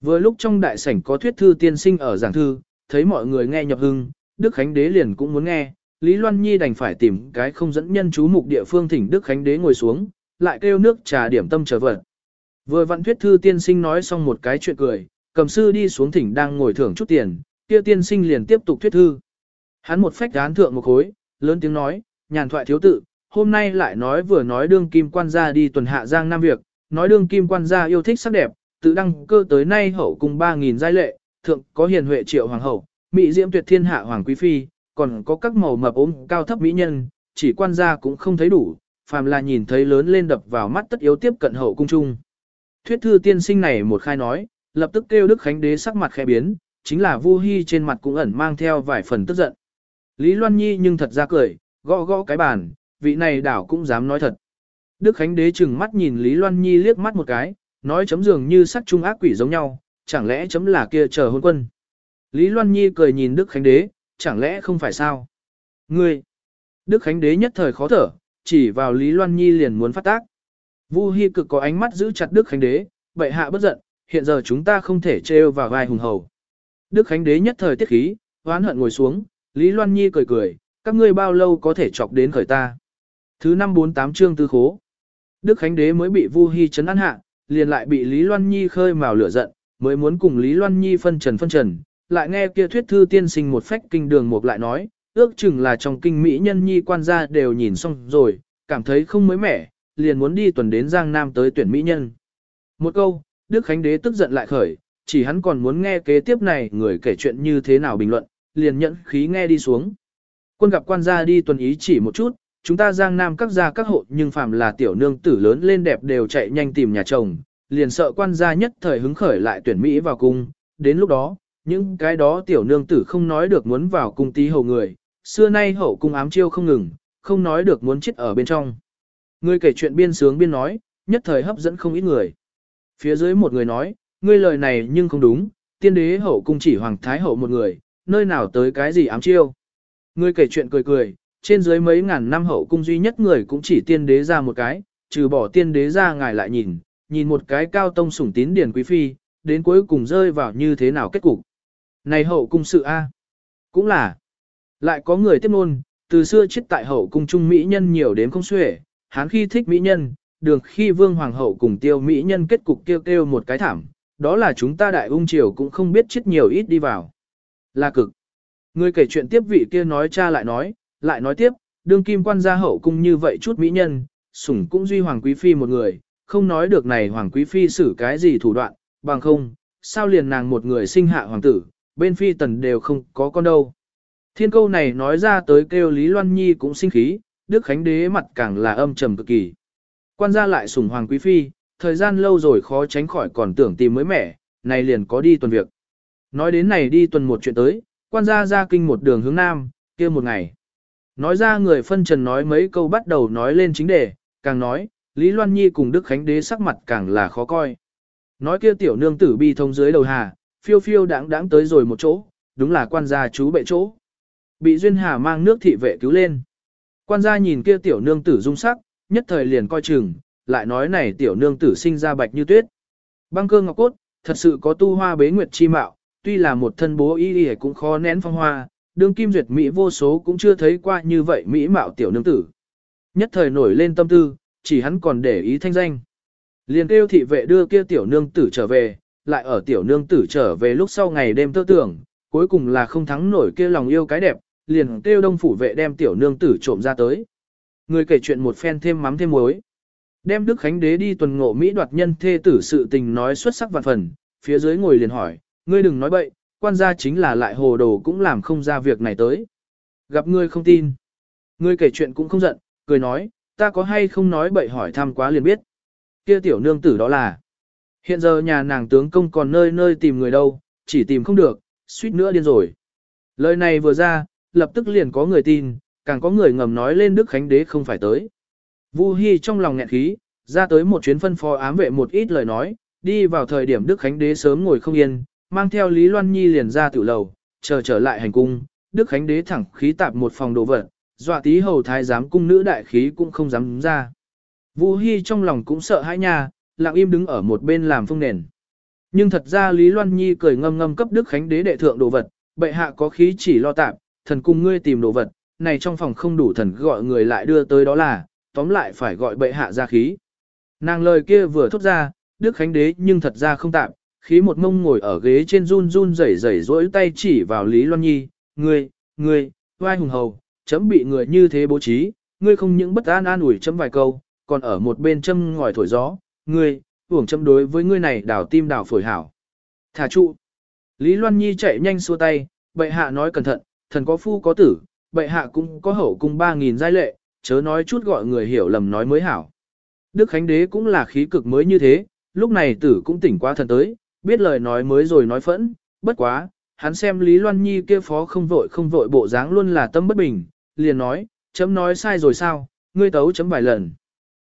Vừa lúc trong đại sảnh có thuyết thư tiên sinh ở giảng thư, thấy mọi người nghe nhập hưng, Đức Khánh Đế liền cũng muốn nghe, Lý Loan Nhi đành phải tìm cái không dẫn nhân chú mục địa phương thỉnh Đức Khánh Đế ngồi xuống, lại kêu nước trà điểm tâm trở vật. Vừa vặn thuyết thư tiên sinh nói xong một cái chuyện cười, cầm sư đi xuống thỉnh đang ngồi thưởng chút tiền, kia tiên sinh liền tiếp tục thuyết thư. Hắn một phách án thượng một khối, lớn tiếng nói, nhàn thoại thiếu tự, hôm nay lại nói vừa nói đương kim quan gia đi tuần hạ giang nam việc, nói đương kim quan gia yêu thích sắc đẹp, tự đăng cơ tới nay hậu cùng 3.000 giai lệ, thượng có hiền huệ triệu hoàng hậu, mỹ diễm tuyệt thiên hạ hoàng quý phi, còn có các màu mập ốm cao thấp mỹ nhân, chỉ quan gia cũng không thấy đủ, phàm là nhìn thấy lớn lên đập vào mắt tất yếu tiếp cận hậu cung trung. Thuyết thư tiên sinh này một khai nói, lập tức kêu Đức Khánh Đế sắc mặt khẽ biến, chính là Vu Hi trên mặt cũng ẩn mang theo vài phần tức giận. Lý Loan Nhi nhưng thật ra cười, gõ gõ cái bàn, vị này đảo cũng dám nói thật. Đức Khánh Đế chừng mắt nhìn Lý Loan Nhi liếc mắt một cái, nói chấm dường như sắc trung ác quỷ giống nhau, chẳng lẽ chấm là kia chờ hôn quân. Lý Loan Nhi cười nhìn Đức Khánh Đế, chẳng lẽ không phải sao? Ngươi! Đức Khánh Đế nhất thời khó thở, chỉ vào Lý Loan Nhi liền muốn phát tác. Vu Hi cực có ánh mắt giữ chặt Đức Khánh Đế, bệ hạ bất giận, hiện giờ chúng ta không thể trêu vào vai hùng hầu. Đức Khánh Đế nhất thời tiết khí, oán hận ngồi xuống, Lý Loan Nhi cười cười, các ngươi bao lâu có thể chọc đến khởi ta. Thứ năm bốn tám chương tư khố. Đức Khánh Đế mới bị Vu Hi chấn an hạ, liền lại bị Lý Loan Nhi khơi mào lửa giận, mới muốn cùng Lý Loan Nhi phân trần phân trần, lại nghe kia thuyết thư tiên sinh một phách kinh đường một lại nói, ước chừng là trong kinh mỹ nhân nhi quan gia đều nhìn xong rồi, cảm thấy không mới mẻ, liền muốn đi tuần đến Giang Nam tới tuyển mỹ nhân. Một câu, Đức Khánh Đế tức giận lại khởi, chỉ hắn còn muốn nghe kế tiếp này người kể chuyện như thế nào bình luận, liền nhẫn khí nghe đi xuống. Quân gặp quan gia đi tuần ý chỉ một chút, chúng ta Giang Nam các gia các hộ nhưng phàm là tiểu nương tử lớn lên đẹp đều chạy nhanh tìm nhà chồng, liền sợ quan gia nhất thời hứng khởi lại tuyển Mỹ vào cung, đến lúc đó, những cái đó tiểu nương tử không nói được muốn vào cung tí hầu người, xưa nay hậu cung ám chiêu không ngừng, không nói được muốn chết ở bên trong. Người kể chuyện biên sướng biên nói, nhất thời hấp dẫn không ít người. Phía dưới một người nói, ngươi lời này nhưng không đúng, tiên đế hậu cung chỉ hoàng thái hậu một người, nơi nào tới cái gì ám chiêu. Người kể chuyện cười cười, trên dưới mấy ngàn năm hậu cung duy nhất người cũng chỉ tiên đế ra một cái, trừ bỏ tiên đế ra ngài lại nhìn, nhìn một cái cao tông sủng tín điển quý phi, đến cuối cùng rơi vào như thế nào kết cục. Này hậu cung sự A. Cũng là, lại có người tiếp nôn, từ xưa chết tại hậu cung trung mỹ nhân nhiều đến không xuể, hán khi thích mỹ nhân, đường khi vương hoàng hậu cùng tiêu mỹ nhân kết cục kêu kêu một cái thảm, đó là chúng ta đại ung triều cũng không biết chết nhiều ít đi vào. Là cực. Người kể chuyện tiếp vị kia nói cha lại nói, lại nói tiếp, đương kim quan gia hậu cung như vậy chút mỹ nhân, sủng cũng duy hoàng quý phi một người, không nói được này hoàng quý phi xử cái gì thủ đoạn, bằng không, sao liền nàng một người sinh hạ hoàng tử, bên phi tần đều không có con đâu. Thiên câu này nói ra tới kêu Lý Loan Nhi cũng sinh khí, Đức Khánh Đế mặt càng là âm trầm cực kỳ. Quan gia lại sủng hoàng quý phi, thời gian lâu rồi khó tránh khỏi còn tưởng tìm mới mẻ, này liền có đi tuần việc. Nói đến này đi tuần một chuyện tới, quan gia ra kinh một đường hướng nam, kia một ngày. Nói ra người phân trần nói mấy câu bắt đầu nói lên chính đề, càng nói, Lý Loan Nhi cùng Đức Khánh Đế sắc mặt càng là khó coi. Nói kia tiểu nương tử bi thông dưới đầu hà, phiêu phiêu đáng đáng tới rồi một chỗ, đúng là quan gia chú bệ chỗ. Bị Duyên Hà mang nước thị vệ cứu lên. Quan gia nhìn kia tiểu nương tử dung sắc, nhất thời liền coi chừng, lại nói này tiểu nương tử sinh ra bạch như tuyết. Băng cơ ngọc cốt, thật sự có tu hoa bế nguyệt chi mạo, tuy là một thân bố y y cũng khó nén phong hoa, đương kim duyệt Mỹ vô số cũng chưa thấy qua như vậy Mỹ mạo tiểu nương tử. Nhất thời nổi lên tâm tư, chỉ hắn còn để ý thanh danh. Liền kêu thị vệ đưa kia tiểu nương tử trở về, lại ở tiểu nương tử trở về lúc sau ngày đêm tơ tưởng, cuối cùng là không thắng nổi kia lòng yêu cái đẹp, liền kêu đông phủ vệ đem tiểu nương tử trộm ra tới. Người kể chuyện một phen thêm mắm thêm muối. Đem Đức Khánh Đế đi tuần ngộ Mỹ đoạt nhân thê tử sự tình nói xuất sắc vạn phần, phía dưới ngồi liền hỏi, ngươi đừng nói bậy, quan gia chính là lại hồ đồ cũng làm không ra việc này tới. Gặp ngươi không tin. Ngươi kể chuyện cũng không giận, cười nói, ta có hay không nói bậy hỏi thăm quá liền biết. Kia tiểu nương tử đó là. Hiện giờ nhà nàng tướng công còn nơi nơi tìm người đâu, chỉ tìm không được, suýt nữa điên rồi. Lời này vừa ra, lập tức liền có người tin, càng có người ngầm nói lên Đức Khánh Đế không phải tới. Vu Hi trong lòng nghẹn khí, ra tới một chuyến phân phó ám vệ một ít lời nói, đi vào thời điểm Đức Khánh Đế sớm ngồi không yên, mang theo Lý Loan Nhi liền ra tiểu lầu, chờ trở lại hành cung, Đức Khánh Đế thẳng khí tạp một phòng đồ vật, dọa tí hầu thái giám cung nữ đại khí cũng không dám ra. Vu Hi trong lòng cũng sợ hãi nha, lặng im đứng ở một bên làm phương nền. Nhưng thật ra Lý Loan Nhi cười ngâm ngâm cấp Đức Khánh Đế đệ thượng đồ vật, bệ hạ có khí chỉ lo tạm, thần cùng ngươi tìm đồ vật, này trong phòng không đủ thần gọi người lại đưa tới đó là, tóm lại phải gọi bệ hạ ra khí. Nàng lời kia vừa thốt ra, Đức Khánh Đế nhưng thật ra không tạm, khí một mông ngồi ở ghế trên run run rẩy rẩy rỗi tay chỉ vào Lý Loan Nhi, ngươi, ngươi, vai hùng hầu, chấm bị người như thế bố trí, ngươi không những bất an an ủi chấm vài câu, còn ở một bên châm ngòi thổi gió, ngươi, uổng châm đối với ngươi này đảo tim đảo phổi hảo. Thả trụ. Lý Loan Nhi chạy nhanh xua tay, bệ hạ nói cẩn thận, thần có phu có tử, bệ hạ cũng có hậu cung 3.000 giai lệ, chớ nói chút gọi người hiểu lầm nói mới hảo. Đức Khánh Đế cũng là khí cực mới như thế, lúc này tử cũng tỉnh qua thần tới, biết lời nói mới rồi nói phẫn, bất quá, hắn xem Lý Loan Nhi kia phó không vội không vội bộ dáng luôn là tâm bất bình, liền nói, chấm nói sai rồi sao, ngươi tấu chấm vài lần.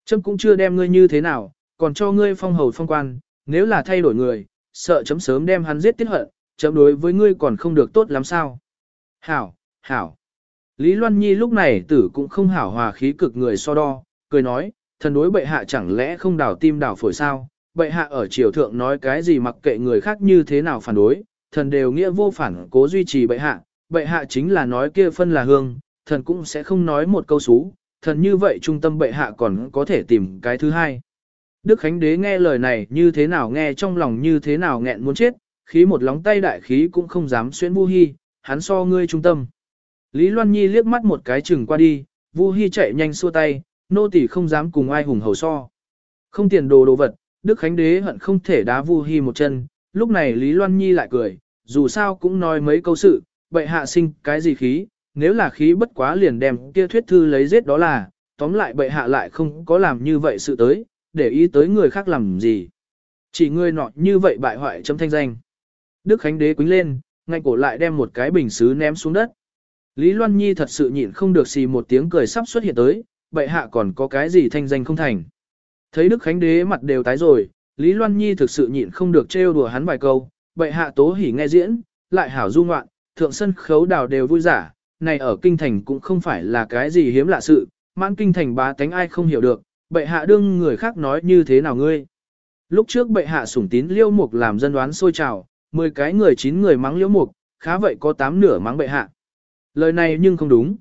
Chấm cũng chưa đem ngươi như thế nào, còn cho ngươi phong hầu phong quan, nếu là thay đổi người, sợ chấm sớm đem hắn giết tiết hận, chấm đối với ngươi còn không được tốt lắm sao. Hảo, hảo. Lý Loan Nhi lúc này tử cũng không hảo hòa khí cực người so đo, cười nói, thần đối bệ hạ chẳng lẽ không đảo tim đảo phổi sao, bệ hạ ở triều thượng nói cái gì mặc kệ người khác như thế nào phản đối, thần đều nghĩa vô phản cố duy trì bệ hạ, bệ hạ chính là nói kia phân là hương, thần cũng sẽ không nói một câu xú, thần như vậy trung tâm bệ hạ còn có thể tìm cái thứ hai. Đức Khánh Đế nghe lời này như thế nào nghe trong lòng như thế nào nghẹn muốn chết, khí một lóng tay đại khí cũng không dám xuyên Vu Hi, hắn so ngươi trung tâm. Lý Loan Nhi liếc mắt một cái chừng qua đi, Vu Hi chạy nhanh xua tay, nô tỳ không dám cùng ai hùng hầu so. Không tiền đồ đồ vật, Đức Khánh Đế hận không thể đá Vu Hi một chân, lúc này Lý Loan Nhi lại cười, dù sao cũng nói mấy câu sự, bệ hạ sinh cái gì khí, nếu là khí bất quá liền đem kia thuyết thư lấy giết đó là, tóm lại bệ hạ lại không có làm như vậy sự tới, để ý tới người khác làm gì. Chỉ ngươi nọ như vậy bại hoại chấm thanh danh. Đức Khánh Đế quính lên, ngạnh cổ lại đem một cái bình xứ ném xuống đất. Lý Loan Nhi thật sự nhịn không được xì một tiếng cười sắp xuất hiện tới, bệ hạ còn có cái gì thanh danh không thành. Thấy Đức Khánh Đế mặt đều tái rồi, Lý Loan Nhi thực sự nhịn không được trêu đùa hắn vài câu, bệ hạ tố hỉ nghe diễn, lại hảo du ngoạn, thượng sân khấu đào đều vui giả, này ở kinh thành cũng không phải là cái gì hiếm lạ sự, mãn kinh thành bá tánh ai không hiểu được, bệ hạ đương người khác nói như thế nào ngươi. Lúc trước bệ hạ sủng tín liêu mục làm dân đoán sôi trào, 10 cái người 9 người mắng liễu mục, Khá vậy có tám nửa mắng bệ hạ. Lời này nhưng không đúng.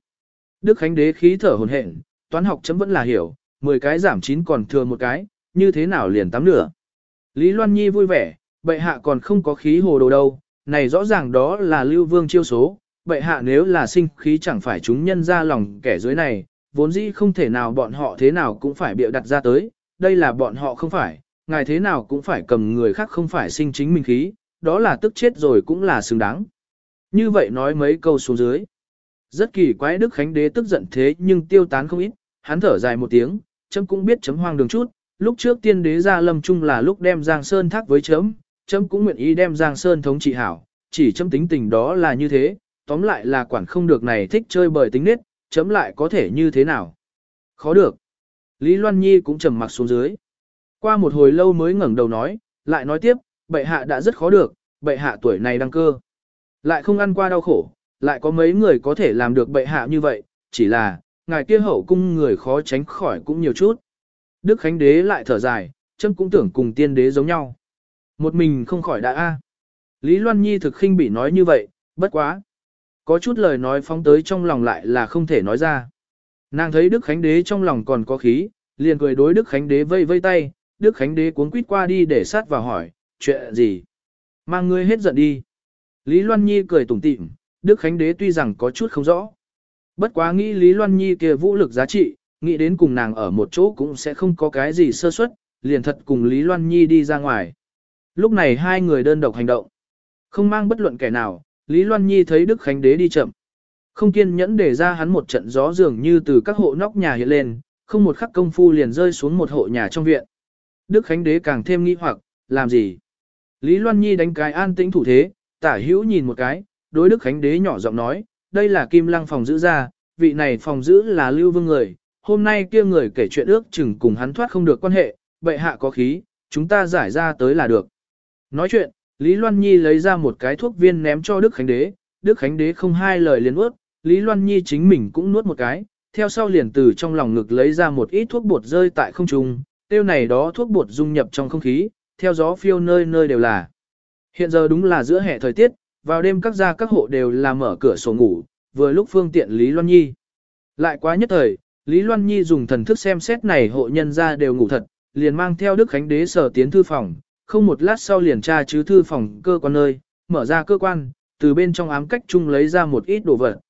Đức Khánh Đế khí thở hồn hển, toán học chấm vẫn là hiểu, 10 cái giảm 9 còn thừa một cái, như thế nào liền tám nửa. Lý Loan Nhi vui vẻ, bệ hạ còn không có khí hồ đồ đâu, này rõ ràng đó là lưu vương chiêu số, bệ hạ nếu là sinh khí chẳng phải chúng nhân ra lòng kẻ dưới này, vốn dĩ không thể nào bọn họ thế nào cũng phải bịa đặt ra tới, đây là bọn họ không phải, ngài thế nào cũng phải cầm người khác không phải sinh chính mình khí, đó là tức chết rồi cũng là xứng đáng. Như vậy nói mấy câu xuống dưới. Rất kỳ quái Đức Khánh Đế tức giận thế nhưng tiêu tán không ít, hắn thở dài một tiếng, chấm cũng biết chấm hoang đường chút, lúc trước tiên đế ra lâm chung là lúc đem Giang Sơn thác với chấm, chấm cũng nguyện ý đem Giang Sơn thống trị hảo, chỉ chấm tính tình đó là như thế, tóm lại là quản không được này thích chơi bời tính nết, chấm lại có thể như thế nào. Khó được. Lý Loan Nhi cũng trầm mặc xuống dưới. Qua một hồi lâu mới ngẩng đầu nói, lại nói tiếp, bệ hạ đã rất khó được, bệ hạ tuổi này đang cơ. Lại không ăn qua đau khổ, lại có mấy người có thể làm được bệ hạ như vậy, chỉ là, ngài kia hậu cung người khó tránh khỏi cũng nhiều chút. Đức Khánh Đế lại thở dài, chấm cũng tưởng cùng tiên đế giống nhau. Một mình không khỏi đã a. Lý Loan Nhi thực khinh bị nói như vậy, bất quá. Có chút lời nói phóng tới trong lòng lại là không thể nói ra. Nàng thấy Đức Khánh Đế trong lòng còn có khí, liền cười đối Đức Khánh Đế vây vây tay, Đức Khánh Đế cuốn quýt qua đi để sát vào hỏi, chuyện gì? Mang ngươi hết giận đi. Lý Loan Nhi cười tủm tỉm, Đức Khánh Đế tuy rằng có chút không rõ. Bất quá nghĩ Lý Loan Nhi kia vũ lực giá trị, nghĩ đến cùng nàng ở một chỗ cũng sẽ không có cái gì sơ suất, liền thật cùng Lý Loan Nhi đi ra ngoài. Lúc này hai người đơn độc hành động. Không mang bất luận kẻ nào, Lý Loan Nhi thấy Đức Khánh Đế đi chậm. Không kiên nhẫn để ra hắn một trận gió dường như từ các hộ nóc nhà hiện lên, không một khắc công phu liền rơi xuống một hộ nhà trong viện. Đức Khánh Đế càng thêm nghi hoặc, làm gì? Lý Loan Nhi đánh cái an tĩnh thủ thế, tả hữu nhìn một cái, đối Đức Khánh Đế nhỏ giọng nói, đây là Kim Lăng phòng giữ ra, vị này phòng giữ là Lưu Vương người, hôm nay kia người kể chuyện ước chừng cùng hắn thoát không được quan hệ, bệ hạ có khí, chúng ta giải ra tới là được. Nói chuyện, Lý Loan Nhi lấy ra một cái thuốc viên ném cho Đức Khánh Đế, Đức Khánh Đế không hai lời liền nuốt, Lý Loan Nhi chính mình cũng nuốt một cái, theo sau liền từ trong lòng ngực lấy ra một ít thuốc bột rơi tại không trung, tiêu này đó thuốc bột dung nhập trong không khí, theo gió phiêu nơi nơi đều là. Hiện giờ đúng là giữa hè thời tiết, vào đêm các gia các hộ đều là mở cửa sổ ngủ, vừa lúc phương tiện Lý Loan Nhi. Lại quá nhất thời, Lý Loan Nhi dùng thần thức xem xét này hộ nhân ra đều ngủ thật, liền mang theo Đức Khánh Đế sở tiến thư phòng, không một lát sau liền tra chứ thư phòng cơ quan nơi, mở ra cơ quan, từ bên trong ám cách chung lấy ra một ít đồ vật.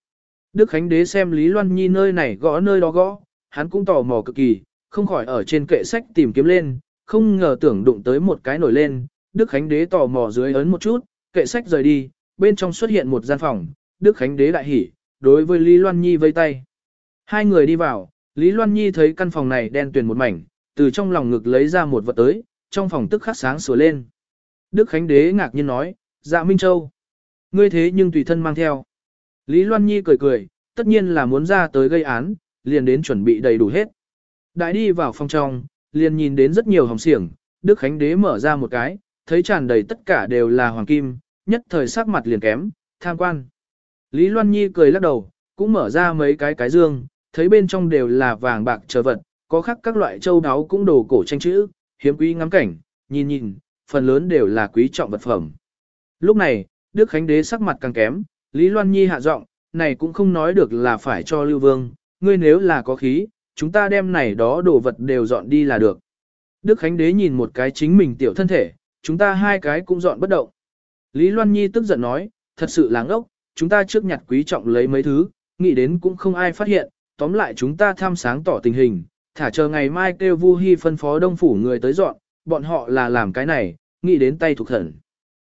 Đức Khánh Đế xem Lý Loan Nhi nơi này gõ nơi đó gõ, hắn cũng tò mò cực kỳ, không khỏi ở trên kệ sách tìm kiếm lên, không ngờ tưởng đụng tới một cái nổi lên, Đức Khánh Đế tò mò dưới ấn một chút, kệ sách rời đi, bên trong xuất hiện một gian phòng, Đức Khánh Đế đại hỉ, đối với Lý Loan Nhi vây tay. Hai người đi vào, Lý Loan Nhi thấy căn phòng này đen tuyền một mảnh, từ trong lòng ngực lấy ra một vật tới, trong phòng tức khắc sáng sủa lên. Đức Khánh Đế ngạc nhiên nói, dạ Minh Châu. Ngươi thế nhưng tùy thân mang theo. Lý Loan Nhi cười cười, tất nhiên là muốn ra tới gây án, liền đến chuẩn bị đầy đủ hết. Đại đi vào phòng trong, liền nhìn đến rất nhiều hồng xiềng, Đức Khánh Đế mở ra một cái, thấy tràn đầy tất cả đều là hoàng kim, nhất thời sắc mặt liền kém, tham quan. Lý Loan Nhi cười lắc đầu, cũng mở ra mấy cái cái dương, thấy bên trong đều là vàng bạc chờ vật, có khắc các loại châu đáo cũng đồ cổ tranh chữ, hiếm quý ngắm cảnh, nhìn nhìn, phần lớn đều là quý trọng vật phẩm. Lúc này, Đức Khánh Đế sắc mặt càng kém, Lý Loan Nhi hạ giọng, này cũng không nói được là phải cho Lưu Vương, ngươi nếu là có khí, chúng ta đem này đó đồ vật đều dọn đi là được. Đức Khánh Đế nhìn một cái chính mình tiểu thân thể, chúng ta hai cái cũng dọn bất động. Lý Loan Nhi tức giận nói, thật sự láng ốc, chúng ta trước nhặt quý trọng lấy mấy thứ, nghĩ đến cũng không ai phát hiện, tóm lại chúng ta tham sáng tỏ tình hình, thả chờ ngày mai kêu Vu Hi phân phó đông phủ người tới dọn, bọn họ là làm cái này, nghĩ đến tay thuộc thần.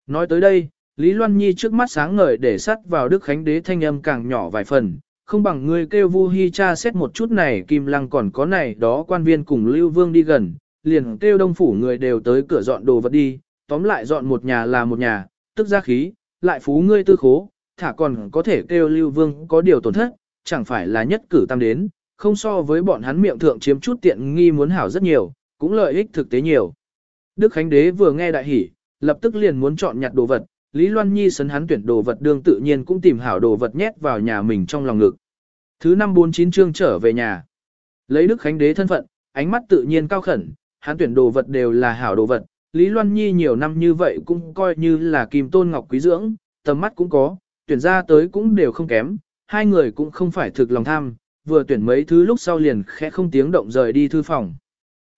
Nói tới đây, Lý Loan Nhi trước mắt sáng ngời để sắt vào Đức Khánh Đế thanh âm càng nhỏ vài phần, không bằng ngươi kêu Vu Hi cha xét một chút này Kim Lăng còn có này đó quan viên cùng Lưu Vương đi gần, liền kêu đông phủ người đều tới cửa dọn đồ vật đi, tóm lại dọn một nhà là một nhà, tức ra khí, lại phú ngươi tư khố, thả còn có thể kêu Lưu Vương có điều tổn thất, chẳng phải là nhất cử tam đến, không so với bọn hắn miệng thượng chiếm chút tiện nghi muốn hảo rất nhiều, cũng lợi ích thực tế nhiều. Đức Khánh Đế vừa nghe đại hỉ, lập tức liền muốn chọn nhặt đồ vật, Lý Loan Nhi sấn hắn tuyển đồ vật đương tự nhiên cũng tìm hảo đồ vật nhét vào nhà mình trong lòng ngực. Thứ năm bốn chín chương trở về nhà. Lấy Đức Khánh Đế thân phận, ánh mắt tự nhiên cao khẩn, hắn tuyển đồ vật đều là hảo đồ vật. Lý Loan Nhi nhiều năm như vậy cũng coi như là kim tôn ngọc quý dưỡng, tầm mắt cũng có, tuyển ra tới cũng đều không kém, hai người cũng không phải thực lòng tham, vừa tuyển mấy thứ lúc sau liền khẽ không tiếng động rời đi thư phòng.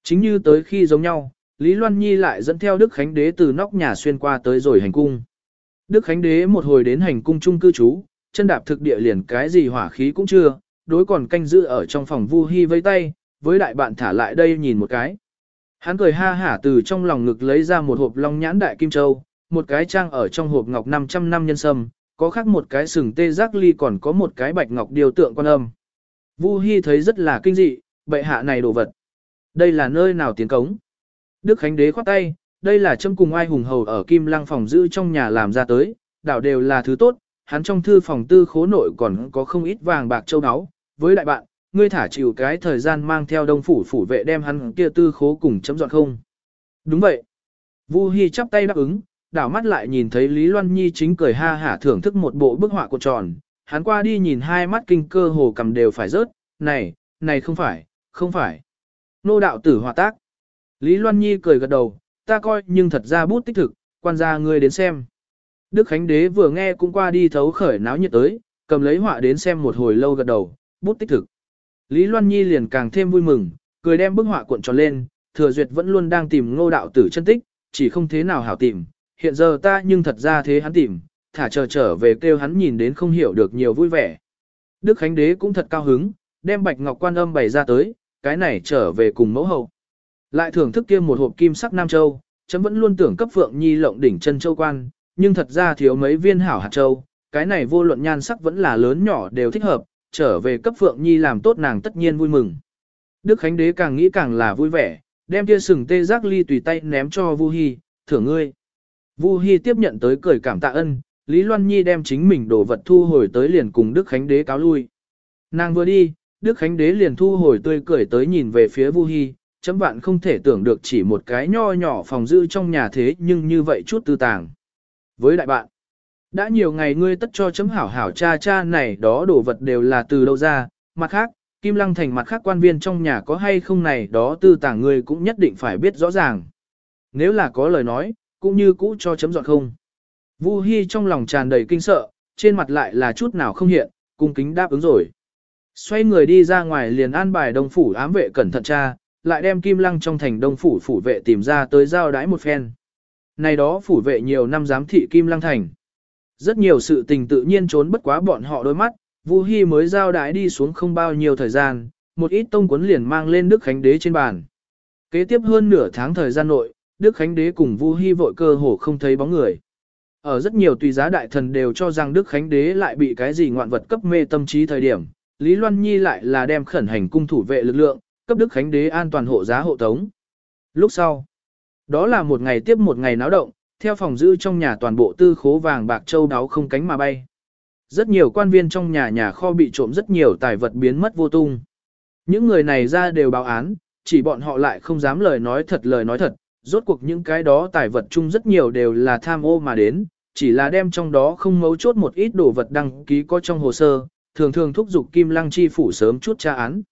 Chính như tới khi giống nhau, Lý Loan Nhi lại dẫn theo Đức Khánh Đế từ nóc nhà xuyên qua tới rồi hành cung. Đức Khánh Đế một hồi đến hành cung trung cư trú, chân đạp thực địa liền cái gì hỏa khí cũng chưa, đối còn canh giữ ở trong phòng Vu Hi vây tay, với đại bạn thả lại đây nhìn một cái. Hắn cười ha hả từ trong lòng ngực lấy ra một hộp long nhãn đại kim châu, một cái trang ở trong hộp ngọc 500 năm nhân sâm, có khác một cái sừng tê giác ly còn có một cái bạch ngọc điều tượng quan âm. Vu Hi thấy rất là kinh dị, bệ hạ này đồ vật. Đây là nơi nào tiến cống? Đức Khánh Đế khoát tay, đây là châm cùng ai hùng hầu ở Kim Lăng phòng giữ trong nhà làm ra tới, đảo đều là thứ tốt, hắn trong thư phòng tư khố nội còn có không ít vàng bạc châu áo. Với đại bạn, ngươi thả chịu cái thời gian mang theo đông phủ phủ vệ đem hắn kia tư khố cùng chấm dọn không? Đúng vậy. Vu Hi chắp tay đáp ứng, đảo mắt lại nhìn thấy Lý Loan Nhi chính cười ha hả thưởng thức một bộ bức họa của tròn, hắn qua đi nhìn hai mắt kinh cơ hồ cầm đều phải rớt, này, này không phải, không phải. Nô đạo tử hòa tác. Lý Loan Nhi cười gật đầu, ta coi nhưng thật ra bút tích thực, quan gia ngươi đến xem. Đức Khánh Đế vừa nghe cũng qua đi thấu khởi náo nhiệt tới, cầm lấy họa đến xem một hồi lâu gật đầu, bút tích thực. Lý Loan Nhi liền càng thêm vui mừng, cười đem bức họa cuộn tròn lên, thừa duyệt vẫn luôn đang tìm ngô đạo tử chân tích, chỉ không thế nào hảo tìm, hiện giờ ta nhưng thật ra thế hắn tìm, thả chờ trở về kêu hắn nhìn đến không hiểu được nhiều vui vẻ. Đức Khánh Đế cũng thật cao hứng, đem bạch ngọc quan âm bày ra tới, cái này trở về cùng mẫu hậu. Lại thưởng thức kia một hộp kim sắc Nam Châu, chấm vẫn luôn tưởng cấp Phượng Nhi lộng đỉnh chân châu quan, nhưng thật ra thiếu mấy viên hảo hạt châu, cái này vô luận nhan sắc vẫn là lớn nhỏ đều thích hợp, trở về cấp Phượng Nhi làm tốt nàng tất nhiên vui mừng. Đức Khánh Đế càng nghĩ càng là vui vẻ, đem kia sừng tê giác ly tùy tay ném cho Vu Hi, thưởng ngươi. Vu Hi tiếp nhận tới cười cảm tạ ân, Lý Loan Nhi đem chính mình đồ vật thu hồi tới liền cùng Đức Khánh Đế cáo lui. Nàng vừa đi, Đức Khánh Đế liền thu hồi tươi cười tới nhìn về phía Vu Hi, chấm vạn không thể tưởng được chỉ một cái nho nhỏ phòng giữ trong nhà thế nhưng như vậy chút tư tàng. Với đại bạn, đã nhiều ngày ngươi tất cho chấm hảo hảo cha cha này đó đồ vật đều là từ đâu ra, mặt khác, Kim Lăng thành mặt khác quan viên trong nhà có hay không này đó tư tàng ngươi cũng nhất định phải biết rõ ràng. Nếu là có lời nói, cũng như cũ cho chấm dọn không. Vu Hi trong lòng tràn đầy kinh sợ, trên mặt lại là chút nào không hiện, cung kính đáp ứng rồi. Xoay người đi ra ngoài liền an bài đông phủ ám vệ cẩn thận tra, lại đem kim lăng trong thành đông phủ phủ vệ tìm ra tới giao đái một phen. Này đó phủ vệ nhiều năm giám thị kim lăng thành. Rất nhiều sự tình tự nhiên trốn bất quá bọn họ đôi mắt, Vu Hi mới giao đái đi xuống không bao nhiêu thời gian, một ít tông quấn liền mang lên Đức Khánh Đế trên bàn. Kế tiếp hơn nửa tháng thời gian nội, Đức Khánh Đế cùng Vu Hi vội cơ hồ không thấy bóng người. Ở rất nhiều tùy giá đại thần đều cho rằng Đức Khánh Đế lại bị cái gì ngoạn vật cấp mê tâm trí thời điểm, Lý Loan Nhi lại là đem khẩn hành cung thủ vệ lực lượng, cấp Đức Khánh Đế an toàn hộ giá hộ tống. Lúc sau, đó là một ngày tiếp một ngày náo động, theo phòng giữ trong nhà toàn bộ tư khố vàng bạc châu đáo không cánh mà bay. Rất nhiều quan viên trong nhà nhà kho bị trộm rất nhiều tài vật biến mất vô tung. Những người này ra đều báo án, chỉ bọn họ lại không dám lời nói thật lời nói thật, rốt cuộc những cái đó tài vật chung rất nhiều đều là tham ô mà đến, chỉ là đem trong đó không mấu chốt một ít đồ vật đăng ký có trong hồ sơ, thường thường thúc giục Kim Lăng chi phủ sớm chút tra án.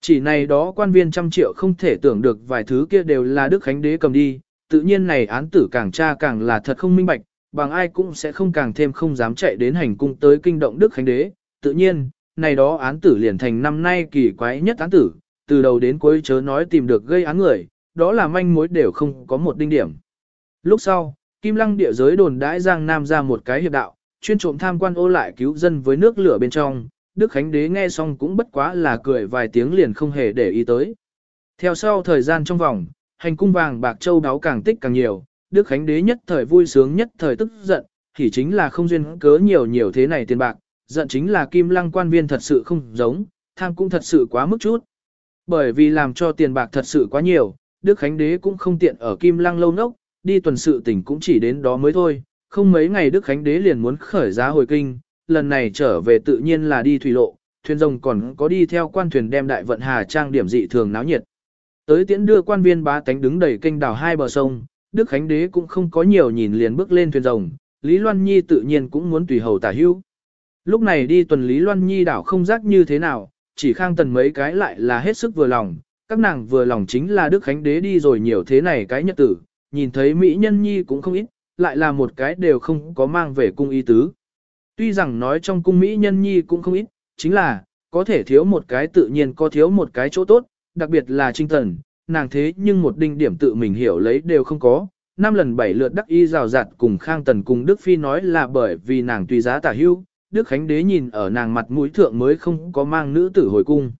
Chỉ này đó quan viên trăm triệu không thể tưởng được vài thứ kia đều là Đức Khánh Đế cầm đi, tự nhiên này án tử càng tra càng là thật không minh bạch, bằng ai cũng sẽ không càng thêm không dám chạy đến hành cung tới kinh động Đức Khánh Đế. Tự nhiên, này đó án tử liền thành năm nay kỳ quái nhất án tử, từ đầu đến cuối chớ nói tìm được gây án người, đó là manh mối đều không có một đinh điểm. Lúc sau, Kim Lăng địa giới đồn đãi Giang Nam ra một cái hiệp đạo, chuyên trộm tham quan ô lại cứu dân với nước lửa bên trong, Đức Khánh Đế nghe xong cũng bất quá là cười vài tiếng liền không hề để ý tới. Theo sau thời gian trong vòng, hành cung vàng bạc châu đáo càng tích càng nhiều, Đức Khánh Đế nhất thời vui sướng nhất thời tức giận, thì chính là không duyên cớ nhiều nhiều thế này tiền bạc, giận chính là kim lăng quan viên thật sự không giống, tham cũng thật sự quá mức chút. Bởi vì làm cho tiền bạc thật sự quá nhiều, Đức Khánh Đế cũng không tiện ở kim lăng lâu nốc, đi tuần sự tỉnh cũng chỉ đến đó mới thôi, không mấy ngày Đức Khánh Đế liền muốn khởi giá hồi kinh, lần này trở về tự nhiên là đi thủy lộ, thuyền rồng còn có đi theo quan thuyền đem đại vận hà trang điểm dị thường náo nhiệt. Tới tiễn đưa quan viên bá tánh đứng đầy kênh đào hai bờ sông, Đức Khánh Đế cũng không có nhiều nhìn liền bước lên thuyền rồng, Lý Loan Nhi tự nhiên cũng muốn tùy hầu tả hưu. Lúc này đi tuần Lý Loan Nhi đảo không giác như thế nào, chỉ khang tần mấy cái lại là hết sức vừa lòng, các nàng vừa lòng chính là Đức Khánh Đế đi rồi nhiều thế này cái nhật tử, nhìn thấy Mỹ Nhân Nhi cũng không ít, lại là một cái đều không có mang về cung y tứ. Tuy rằng nói trong cung Mỹ nhân nhi cũng không ít, chính là, có thể thiếu một cái tự nhiên có thiếu một cái chỗ tốt, đặc biệt là trinh tần, nàng thế nhưng một đinh điểm tự mình hiểu lấy đều không có. Năm lần bảy lượt đắc y rào rạt cùng Khang Tần cùng Đức Phi nói là bởi vì nàng tùy giá tả hưu, Đức Khánh Đế nhìn ở nàng mặt mũi thượng mới không có mang nữ tử hồi cung.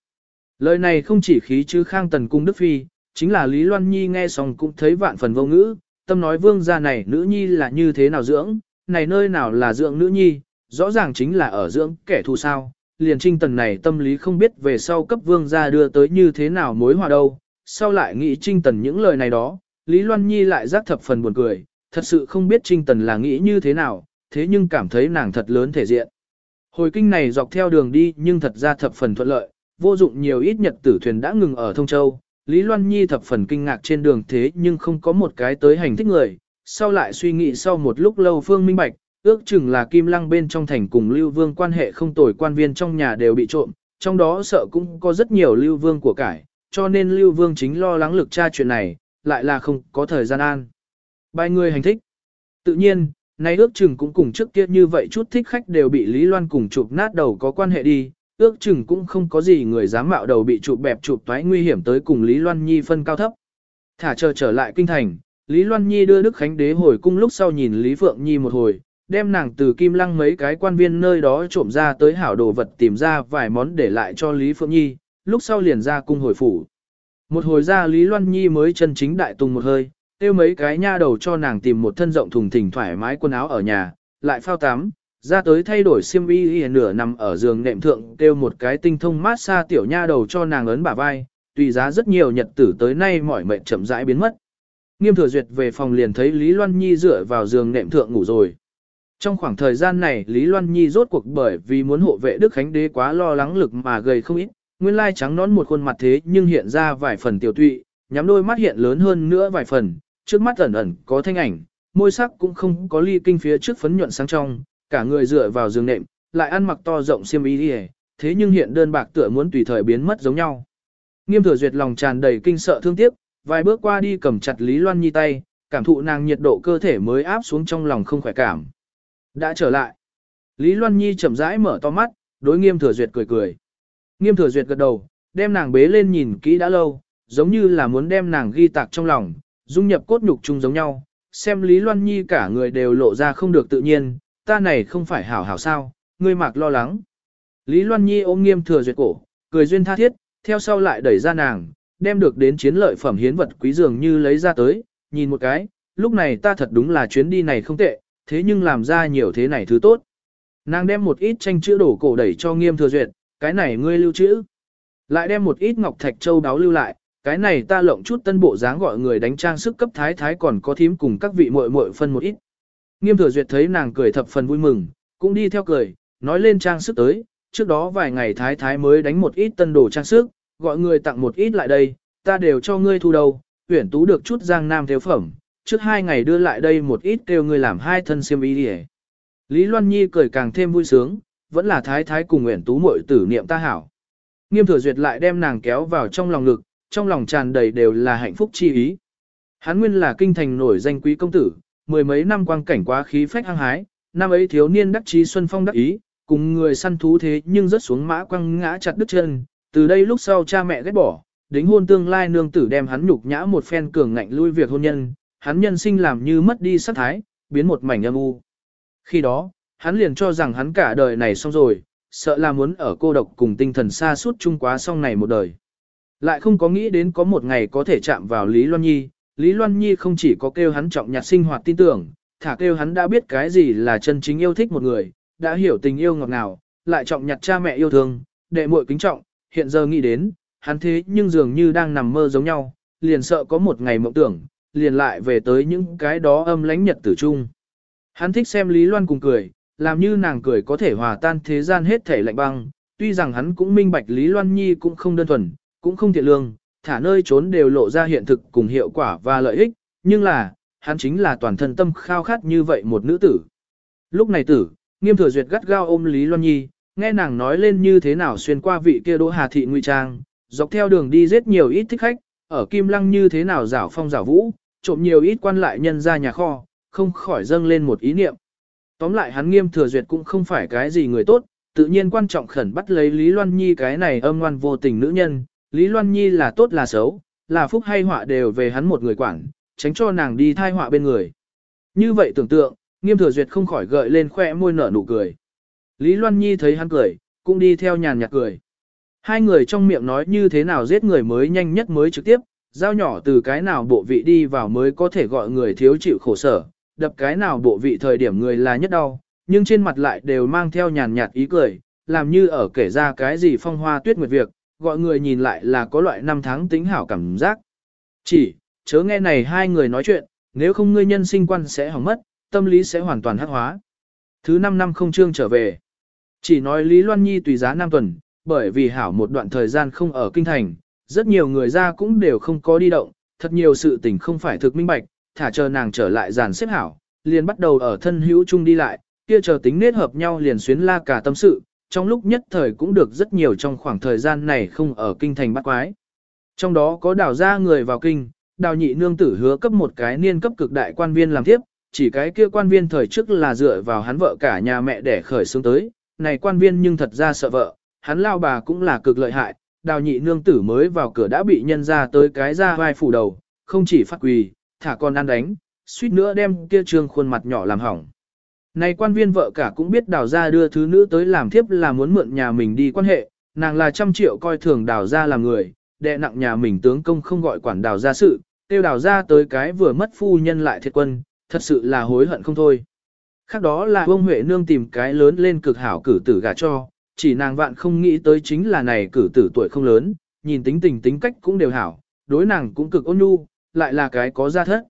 Lời này không chỉ khí chứ Khang Tần cung Đức Phi, chính là Lý Loan Nhi nghe xong cũng thấy vạn phần vô ngữ, tâm nói vương gia này nữ nhi là như thế nào dưỡng, này nơi nào là dưỡng nữ nhi, rõ ràng chính là ở dưỡng kẻ thù sao. Liền trinh tần này tâm lý không biết về sau cấp vương gia đưa tới như thế nào mối hòa đâu, sau lại nghĩ trinh tần những lời này đó, Lý Loan Nhi lại giác thập phần buồn cười, thật sự không biết trinh tần là nghĩ như thế nào, thế nhưng cảm thấy nàng thật lớn thể diện. Hồi kinh này dọc theo đường đi nhưng thật ra thập phần thuận lợi, vô dụng nhiều ít nhật tử thuyền đã ngừng ở Thông Châu, Lý Loan Nhi thập phần kinh ngạc trên đường thế nhưng không có một cái tới hành thích người, sau lại suy nghĩ sau một lúc lâu Phương Minh Bạch, ước chừng là Kim Lăng bên trong thành cùng Lưu Vương quan hệ không tồi quan viên trong nhà đều bị trộm, trong đó sợ cũng có rất nhiều Lưu Vương của cải, cho nên Lưu Vương chính lo lắng lực tra chuyện này, lại là không có thời gian an. Bài người hành thích. Tự nhiên, nay ước chừng cũng cùng trước kia như vậy chút thích khách đều bị Lý Loan cùng chụp nát đầu có quan hệ đi, ước chừng cũng không có gì người dám mạo đầu bị chụp bẹp chụp toái nguy hiểm tới cùng Lý Loan Nhi phân cao thấp. Thả chờ trở lại kinh thành, Lý Loan Nhi đưa Đức Khánh Đế hồi cung lúc sau nhìn Lý Phượng Nhi một hồi, đem nàng từ Kim Lăng mấy cái quan viên nơi đó trộm ra tới hảo đồ vật tìm ra vài món để lại cho Lý Phượng Nhi, lúc sau liền ra cung hồi phủ. Một hồi ra Lý Loan Nhi mới chân chính đại tung một hơi, tiêu mấy cái nha đầu cho nàng tìm một thân rộng thùng thình thoải mái quần áo ở nhà, lại phao tắm, ra tới thay đổi xiêm y nửa nằm ở giường nệm thượng kêu một cái tinh thông mát xa tiểu nha đầu cho nàng ấn bả vai, tùy giá rất nhiều nhật tử tới nay mỏi mệt chậm rãi biến mất. Nghiêm thừa duyệt về phòng liền thấy Lý Loan Nhi dựa vào giường nệm thượng ngủ rồi. Trong khoảng thời gian này Lý Loan Nhi rốt cuộc bởi vì muốn hộ vệ Đức Khánh Đế quá lo lắng lực mà gầy không ít, nguyên lai trắng nón một khuôn mặt thế nhưng hiện ra vài phần tiểu tụy, nhắm đôi mắt hiện lớn hơn nữa vài phần, trước mắt ẩn ẩn có thanh ảnh, môi sắc cũng không có ly kinh phía trước phấn nhuận sáng trong, cả người dựa vào giường nệm, lại ăn mặc to rộng xiêm y đi thế nhưng hiện đơn bạc tựa muốn tùy thời biến mất giống nhau. Nghiêm thừa duyệt lòng tràn đầy kinh sợ thương tiếc, vài bước qua đi cầm chặt Lý Loan Nhi tay, cảm thụ nàng nhiệt độ cơ thể mới áp xuống trong lòng không khỏe cảm. Đã trở lại. Lý Loan Nhi chậm rãi mở to mắt, đối nghiêm thừa duyệt cười cười. Nghiêm thừa duyệt gật đầu, đem nàng bế lên nhìn kỹ đã lâu, giống như là muốn đem nàng ghi tạc trong lòng, dung nhập cốt nhục chung giống nhau. Xem Lý Loan Nhi cả người đều lộ ra không được tự nhiên, ta này không phải hảo hảo sao, ngươi mạc lo lắng. Lý Loan Nhi ôm nghiêm thừa duyệt cổ, cười duyên tha thiết, theo sau lại đẩy ra nàng, đem được đến chiến lợi phẩm hiến vật quý dường như lấy ra tới, nhìn một cái, lúc này ta thật đúng là chuyến đi này không tệ, thế nhưng làm ra nhiều thế này thứ tốt. Nàng đem một ít tranh chữ đổ cổ đẩy cho nghiêm thừa duyệt, cái này ngươi lưu trữ. Lại đem một ít ngọc thạch châu đáo lưu lại, cái này ta lộng chút tân bộ dáng gọi người đánh trang sức cấp thái thái còn có thím cùng các vị muội muội phân một ít. Nghiêm thừa duyệt thấy nàng cười thập phần vui mừng, cũng đi theo cười, nói lên trang sức tới, trước đó vài ngày thái thái mới đánh một ít tân đồ trang sức, gọi người tặng một ít lại đây, ta đều cho ngươi thu đầu, tuyển tú được chút giang nam thiếu phẩm, trước hai ngày đưa lại đây một ít kêu ngươi làm hai thân xiêm y đi Lý Loan Nhi cười càng thêm vui sướng, vẫn là thái thái cùng nguyện tú muội tử niệm ta hảo. Nghiêm thừa duyệt lại đem nàng kéo vào trong lòng ngực, trong lòng tràn đầy đều là hạnh phúc chi ý. Hắn nguyên là kinh thành nổi danh quý công tử, mười mấy năm quang cảnh quá khí phách hăng hái, năm ấy thiếu niên đắc chí xuân phong đắc ý, cùng người săn thú thế nhưng rất xuống mã quăng ngã chặt đứt chân, từ đây lúc sau cha mẹ ghét bỏ, đính hôn tương lai nương tử đem hắn nhục nhã một phen cường ngạnh lui việc hôn nhân, hắn nhân sinh làm như mất đi sắc thái, biến một mảnh âm u. Khi đó, hắn liền cho rằng hắn cả đời này xong rồi, sợ là muốn ở cô độc cùng tinh thần xa suốt chung quá xong này một đời. Lại không có nghĩ đến có một ngày có thể chạm vào Lý Loan Nhi, Lý Loan Nhi không chỉ có kêu hắn trọng nhặt sinh hoạt tin tưởng, thả kêu hắn đã biết cái gì là chân chính yêu thích một người, đã hiểu tình yêu ngọt ngào, lại trọng nhặt cha mẹ yêu thương, đệ muội kính trọng, hiện giờ nghĩ đến, hắn thế nhưng dường như đang nằm mơ giống nhau, liền sợ có một ngày mộng tưởng, liền lại về tới những cái đó âm lánh nhật tử trung. Hắn thích xem Lý Loan cùng cười, làm như nàng cười có thể hòa tan thế gian hết thể lạnh băng, tuy rằng hắn cũng minh bạch Lý Loan Nhi cũng không đơn thuần, cũng không thiện lương, thả nơi trốn đều lộ ra hiện thực cùng hiệu quả và lợi ích, nhưng là, hắn chính là toàn thân tâm khao khát như vậy một nữ tử. Lúc này tử, nghiêm thừa duyệt gắt gao ôm Lý Loan Nhi, nghe nàng nói lên như thế nào xuyên qua vị kia đỗ hà thị nguy trang, dọc theo đường đi rất nhiều ít thích khách, ở Kim Lăng như thế nào rảo phong rảo vũ, trộm nhiều ít quan lại nhân ra nhà kho, không khỏi dâng lên một ý niệm. Tóm lại hắn nghiêm thừa duyệt cũng không phải cái gì người tốt, tự nhiên quan trọng khẩn bắt lấy Lý Loan Nhi cái này âm ngoan vô tình nữ nhân, Lý Loan Nhi là tốt là xấu, là phúc hay họa đều về hắn một người quản, tránh cho nàng đi thai họa bên người. Như vậy tưởng tượng, nghiêm thừa duyệt không khỏi gợi lên khoe môi nở nụ cười. Lý Loan Nhi thấy hắn cười, cũng đi theo nhàn nhạt cười. Hai người trong miệng nói như thế nào giết người mới nhanh nhất mới trực tiếp, giao nhỏ từ cái nào bộ vị đi vào mới có thể gọi người thiếu chịu khổ sở, đập cái nào bộ vị thời điểm người là nhất đau, nhưng trên mặt lại đều mang theo nhàn nhạt ý cười, làm như ở kể ra cái gì phong hoa tuyết nguyệt việc, gọi người nhìn lại là có loại năm tháng tính hảo cảm giác. Chỉ, chớ nghe này hai người nói chuyện, nếu không ngươi nhân sinh quan sẽ hỏng mất, tâm lý sẽ hoàn toàn hắc hóa. Thứ năm năm không trương trở về. Chỉ nói Lý Loan Nhi tùy giá năm tuần, bởi vì hảo một đoạn thời gian không ở kinh thành, rất nhiều người ra cũng đều không có đi động, thật nhiều sự tình không phải thực minh bạch, thả chờ nàng trở lại giàn xếp hảo, liền bắt đầu ở thân hữu chung đi lại, kia chờ tính nết hợp nhau liền xuyến la cả tâm sự, trong lúc nhất thời cũng được rất nhiều trong khoảng thời gian này không ở kinh thành bắt quái. Trong đó có đào ra người vào kinh, đào nhị nương tử hứa cấp một cái niên cấp cực đại quan viên làm tiếp, chỉ cái kia quan viên thời trước là dựa vào hắn vợ cả nhà mẹ để khởi xướng tới, này quan viên nhưng thật ra sợ vợ, hắn lao bà cũng là cực lợi hại, đào nhị nương tử mới vào cửa đã bị nhân ra tới cái ra vai phủ đầu, không chỉ phát quỳ, thả con ăn đánh, suýt nữa đem kia trương khuôn mặt nhỏ làm hỏng. Này quan viên vợ cả cũng biết đào ra đưa thứ nữ tới làm thiếp là muốn mượn nhà mình đi quan hệ, nàng là trăm triệu coi thường đào ra làm người, đệ nặng nhà mình tướng công không gọi quản đào ra sự, tiêu đào ra tới cái vừa mất phu nhân lại thiệt quân, thật sự là hối hận không thôi. Khác đó là ông Huệ Nương tìm cái lớn lên cực hảo cử tử gả cho, chỉ nàng vạn không nghĩ tới chính là này cử tử tuổi không lớn, nhìn tính tình tính cách cũng đều hảo, đối nàng cũng cực ôn nhu, lại là cái có gia thất.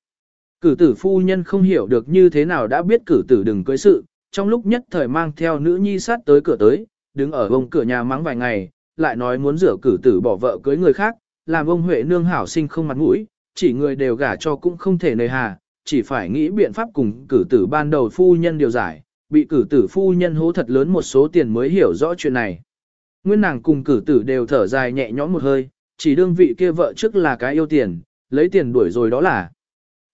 Cử tử phu nhân không hiểu được như thế nào đã biết cử tử đừng cưới sự, trong lúc nhất thời mang theo nữ nhi sát tới cửa tới, đứng ở bông cửa nhà mắng vài ngày, lại nói muốn rửa cử tử bỏ vợ cưới người khác, làm ông Huệ nương hảo sinh không mặt mũi, chỉ người đều gả cho cũng không thể nơi hà, chỉ phải nghĩ biện pháp cùng cử tử ban đầu phu nhân điều giải, bị cử tử phu nhân hố thật lớn một số tiền mới hiểu rõ chuyện này. Nguyên nàng cùng cử tử đều thở dài nhẹ nhõm một hơi, chỉ đương vị kia vợ trước là cái yêu tiền, lấy tiền đuổi rồi đó là.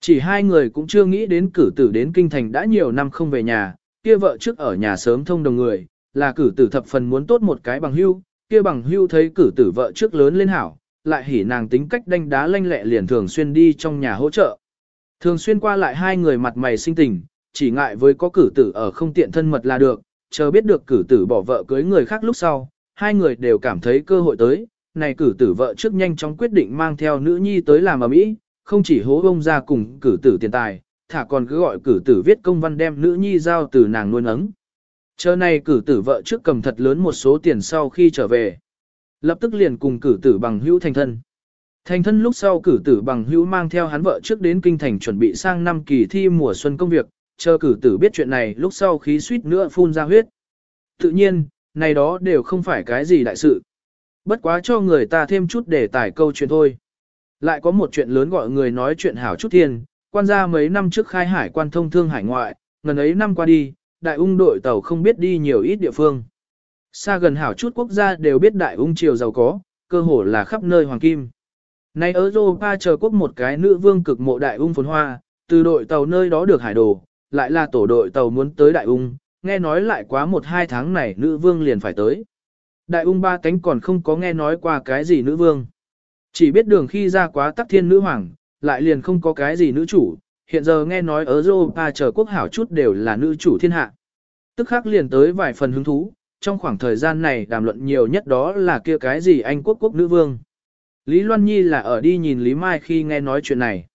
Chỉ hai người cũng chưa nghĩ đến cử tử đến kinh thành đã nhiều năm không về nhà, kia vợ trước ở nhà sớm thông đồng người, là cử tử thập phần muốn tốt một cái bằng hưu, kia bằng hưu thấy cử tử vợ trước lớn lên hảo, lại hỉ nàng tính cách đanh đá lanh lẹ liền thường xuyên đi trong nhà hỗ trợ. Thường xuyên qua lại hai người mặt mày sinh tình, chỉ ngại với có cử tử ở không tiện thân mật là được, chờ biết được cử tử bỏ vợ cưới người khác lúc sau, hai người đều cảm thấy cơ hội tới, này cử tử vợ trước nhanh chóng quyết định mang theo nữ nhi tới làm ở mỹ, không chỉ hố ông ra cùng cử tử tiền tài, thả còn cứ gọi cử tử viết công văn đem nữ nhi giao từ nàng nuôi nấng. Chờ này cử tử vợ trước cầm thật lớn một số tiền sau khi trở về. Lập tức liền cùng cử tử bằng hữu thành thân. Thành thân lúc sau cử tử bằng hữu mang theo hắn vợ trước đến kinh thành chuẩn bị sang năm kỳ thi mùa xuân công việc, chờ cử tử biết chuyện này lúc sau khí suýt nữa phun ra huyết. Tự nhiên, này đó đều không phải cái gì đại sự. Bất quá cho người ta thêm chút để tải câu chuyện thôi. Lại có một chuyện lớn gọi người nói chuyện hảo chút thiên, quan gia mấy năm trước khai hải quan thông thương hải ngoại, ngần ấy năm qua đi, đại ung đội tàu không biết đi nhiều ít địa phương. Xa gần hảo chút quốc gia đều biết đại ung triều giàu có, cơ hồ là khắp nơi hoàng kim. Nay ở Europa chờ quốc một cái nữ vương cực mộ đại ung phồn hoa, từ đội tàu nơi đó được hải đồ, lại là tổ đội tàu muốn tới đại ung, nghe nói lại quá một hai tháng này nữ vương liền phải tới. Đại ung ba cánh còn không có nghe nói qua cái gì nữ vương. Chỉ biết đường khi ra quá tắc thiên nữ hoàng, lại liền không có cái gì nữ chủ, hiện giờ nghe nói ở Europa chờ quốc hảo chút đều là nữ chủ thiên hạ. Tức khắc liền tới vài phần hứng thú, trong khoảng thời gian này đàm luận nhiều nhất đó là kia cái gì anh quốc quốc nữ vương. Lý Loan Nhi là ở đi nhìn Lý Mai khi nghe nói chuyện này.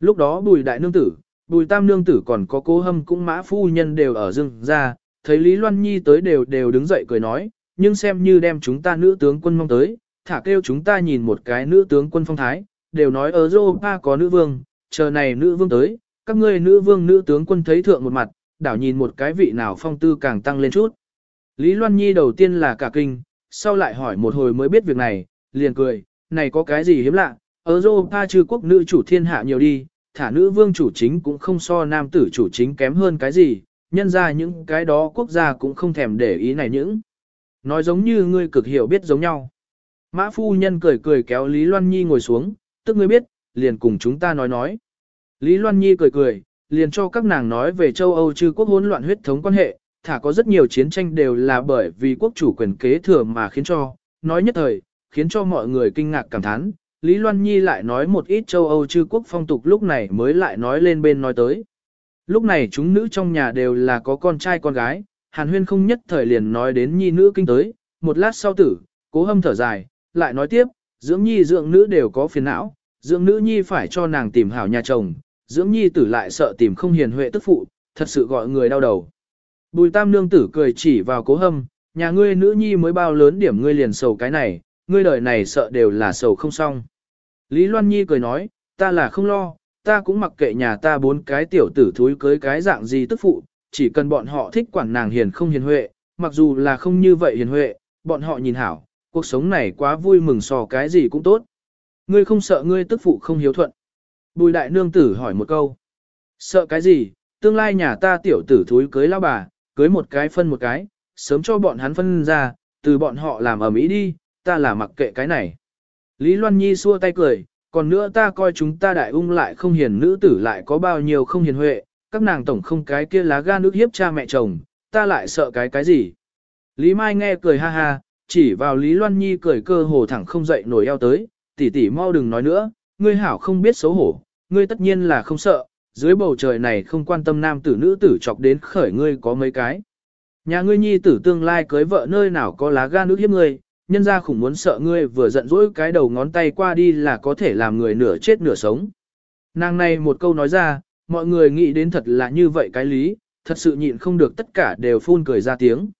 Lúc đó bùi đại nương tử, bùi tam nương tử còn có cố hâm cũng mã phu nhân đều ở rừng ra, thấy Lý Loan Nhi tới đều đều đứng dậy cười nói, nhưng xem như đem chúng ta nữ tướng quân mong tới, thả kêu chúng ta nhìn một cái nữ tướng quân phong thái, đều nói ở Europa có nữ vương, chờ này nữ vương tới, các ngươi nữ vương nữ tướng quân thấy thượng một mặt, đảo nhìn một cái vị nào phong tư càng tăng lên chút. Lý Loan Nhi đầu tiên là cả kinh, sau lại hỏi một hồi mới biết việc này, liền cười, này có cái gì hiếm lạ, ở Europa trừ quốc nữ chủ thiên hạ nhiều đi, thả nữ vương chủ chính cũng không so nam tử chủ chính kém hơn cái gì, nhân ra những cái đó quốc gia cũng không thèm để ý này những. Nói giống như ngươi cực hiểu biết giống nhau. Mã phu nhân cười cười kéo Lý Loan Nhi ngồi xuống, tức ngươi biết, liền cùng chúng ta nói nói. Lý Loan Nhi cười cười, liền cho các nàng nói về châu Âu chư quốc hỗn loạn huyết thống quan hệ, thả có rất nhiều chiến tranh đều là bởi vì quốc chủ quyền kế thừa mà khiến cho, nói nhất thời, khiến cho mọi người kinh ngạc cảm thán. Lý Loan Nhi lại nói một ít châu Âu chư quốc phong tục lúc này mới lại nói lên bên nói tới. Lúc này chúng nữ trong nhà đều là có con trai con gái, Hàn Huyên không nhất thời liền nói đến nhi nữ kinh tới, một lát sau tử, cố hâm thở dài, lại nói tiếp, dưỡng nhi dưỡng nữ đều có phiền não, dưỡng nữ nhi phải cho nàng tìm hảo nhà chồng, dưỡng nhi tử lại sợ tìm không hiền huệ tức phụ, thật sự gọi người đau đầu. Bùi tam nương tử cười chỉ vào cố hâm, nhà ngươi nữ nhi mới bao lớn điểm ngươi liền sầu cái này, ngươi đời này sợ đều là sầu không xong. Lý Loan Nhi cười nói, ta là không lo, ta cũng mặc kệ nhà ta bốn cái tiểu tử thúi cưới cái dạng gì tức phụ, chỉ cần bọn họ thích quản nàng hiền không hiền huệ, mặc dù là không như vậy hiền huệ, bọn họ nhìn hảo, cuộc sống này quá vui mừng so cái gì cũng tốt. Ngươi không sợ ngươi tức phụ không hiếu thuận. Bùi đại nương tử hỏi một câu. Sợ cái gì, tương lai nhà ta tiểu tử thúi cưới lao bà, cưới một cái phân một cái, sớm cho bọn hắn phân ra, từ bọn họ làm ở mỹ đi, ta là mặc kệ cái này. Lý Loan Nhi xua tay cười, còn nữa ta coi chúng ta đại ung lại không hiền nữ tử lại có bao nhiêu không hiền huệ, các nàng tổng không cái kia lá gan nước hiếp cha mẹ chồng, ta lại sợ cái cái gì. Lý Mai nghe cười ha ha, chỉ vào Lý Loan Nhi cười cơ hồ thẳng không dậy nổi eo tới, tỷ tỷ mau đừng nói nữa, ngươi hảo không biết xấu hổ, ngươi tất nhiên là không sợ, dưới bầu trời này không quan tâm nam tử nữ tử chọc đến khởi ngươi có mấy cái. Nhà ngươi nhi tử tương lai cưới vợ nơi nào có lá gan nước hiếp ngươi, nhân ra khủng muốn sợ ngươi vừa giận dỗi cái đầu ngón tay qua đi là có thể làm người nửa chết nửa sống. Nàng này một câu nói ra, mọi người nghĩ đến thật là như vậy cái lý, thật sự nhịn không được tất cả đều phun cười ra tiếng.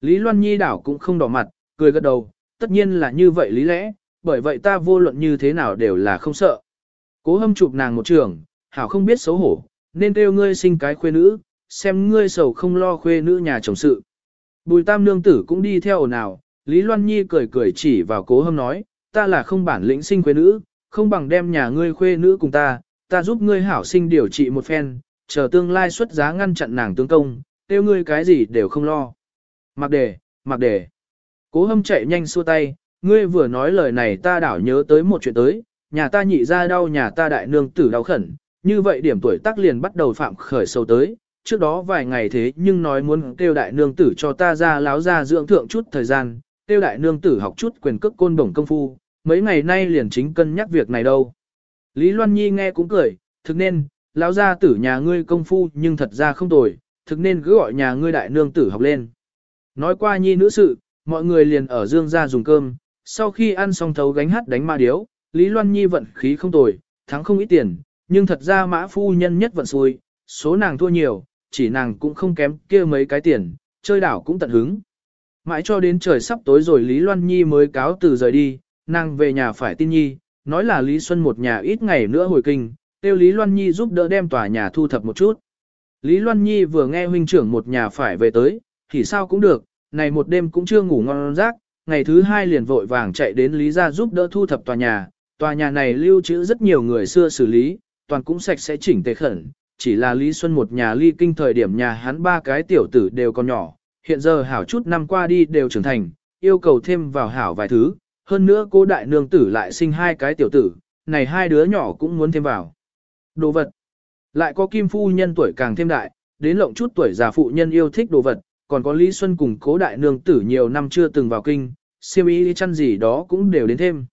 Lý Loan Nhi đảo cũng không đỏ mặt, cười gật đầu, tất nhiên là như vậy lý lẽ, bởi vậy ta vô luận như thế nào đều là không sợ. Cố hâm chụp nàng một trường, hảo không biết xấu hổ, nên kêu ngươi sinh cái khuê nữ, xem ngươi sầu không lo khuê nữ nhà chồng sự. Bùi tam nương tử cũng đi theo ồn ào, Lý Loan Nhi cười cười chỉ vào cố hâm nói, ta là không bản lĩnh sinh khuê nữ, không bằng đem nhà ngươi khuê nữ cùng ta, ta giúp ngươi hảo sinh điều trị một phen, chờ tương lai xuất giá ngăn chặn nàng tướng công, tiêu ngươi cái gì đều không lo. Mặc đề, mặc đề. Cố hâm chạy nhanh xua tay, ngươi vừa nói lời này ta đảo nhớ tới một chuyện tới, nhà ta nhị ra đau nhà ta đại nương tử đau khẩn, như vậy điểm tuổi tác liền bắt đầu phạm khởi sâu tới, trước đó vài ngày thế nhưng nói muốn kêu đại nương tử cho ta ra láo ra dưỡng thượng chút thời gian, kêu đại nương tử học chút quyền cước côn bổng công phu, mấy ngày nay liền chính cân nhắc việc này đâu. Lý Loan Nhi nghe cũng cười, thực nên, lão gia tử nhà ngươi công phu nhưng thật ra không tồi, thực nên cứ gọi nhà ngươi đại nương tử học lên. Nói qua nhi nữ sự, mọi người liền ở dương ra dùng cơm, sau khi ăn xong thấu gánh hát đánh ma điếu, Lý Loan Nhi vận khí không tồi, thắng không ít tiền, nhưng thật ra mã phu nhân nhất vận xui, số nàng thua nhiều, chỉ nàng cũng không kém kia mấy cái tiền, chơi đảo cũng tận hứng. Mãi cho đến trời sắp tối rồi Lý Loan Nhi mới cáo từ rời đi, nàng về nhà phải tin Nhi, nói là Lý Xuân một nhà ít ngày nữa hồi kinh, tiêu Lý Loan Nhi giúp đỡ đem tòa nhà thu thập một chút. Lý Loan Nhi vừa nghe huynh trưởng một nhà phải về tới, thì sao cũng được, này một đêm cũng chưa ngủ ngon giấc, ngày thứ hai liền vội vàng chạy đến Lý gia giúp đỡ thu thập tòa nhà. Tòa nhà này lưu trữ rất nhiều người xưa xử lý, toàn cũng sạch sẽ chỉnh tề khẩn, chỉ là Lý Xuân một nhà ly kinh thời điểm nhà hắn ba cái tiểu tử đều còn nhỏ, hiện giờ hảo chút năm qua đi đều trưởng thành, yêu cầu thêm vào hảo vài thứ, hơn nữa cô đại nương tử lại sinh hai cái tiểu tử, này hai đứa nhỏ cũng muốn thêm vào. Đồ vật. Lại có kim phu nhân tuổi càng thêm đại, đến lộng chút tuổi già phụ nhân yêu thích đồ vật, còn có Lý Xuân cùng cố đại nương tử nhiều năm chưa từng vào kinh, siêm ý chăn gì đó cũng đều đến thêm.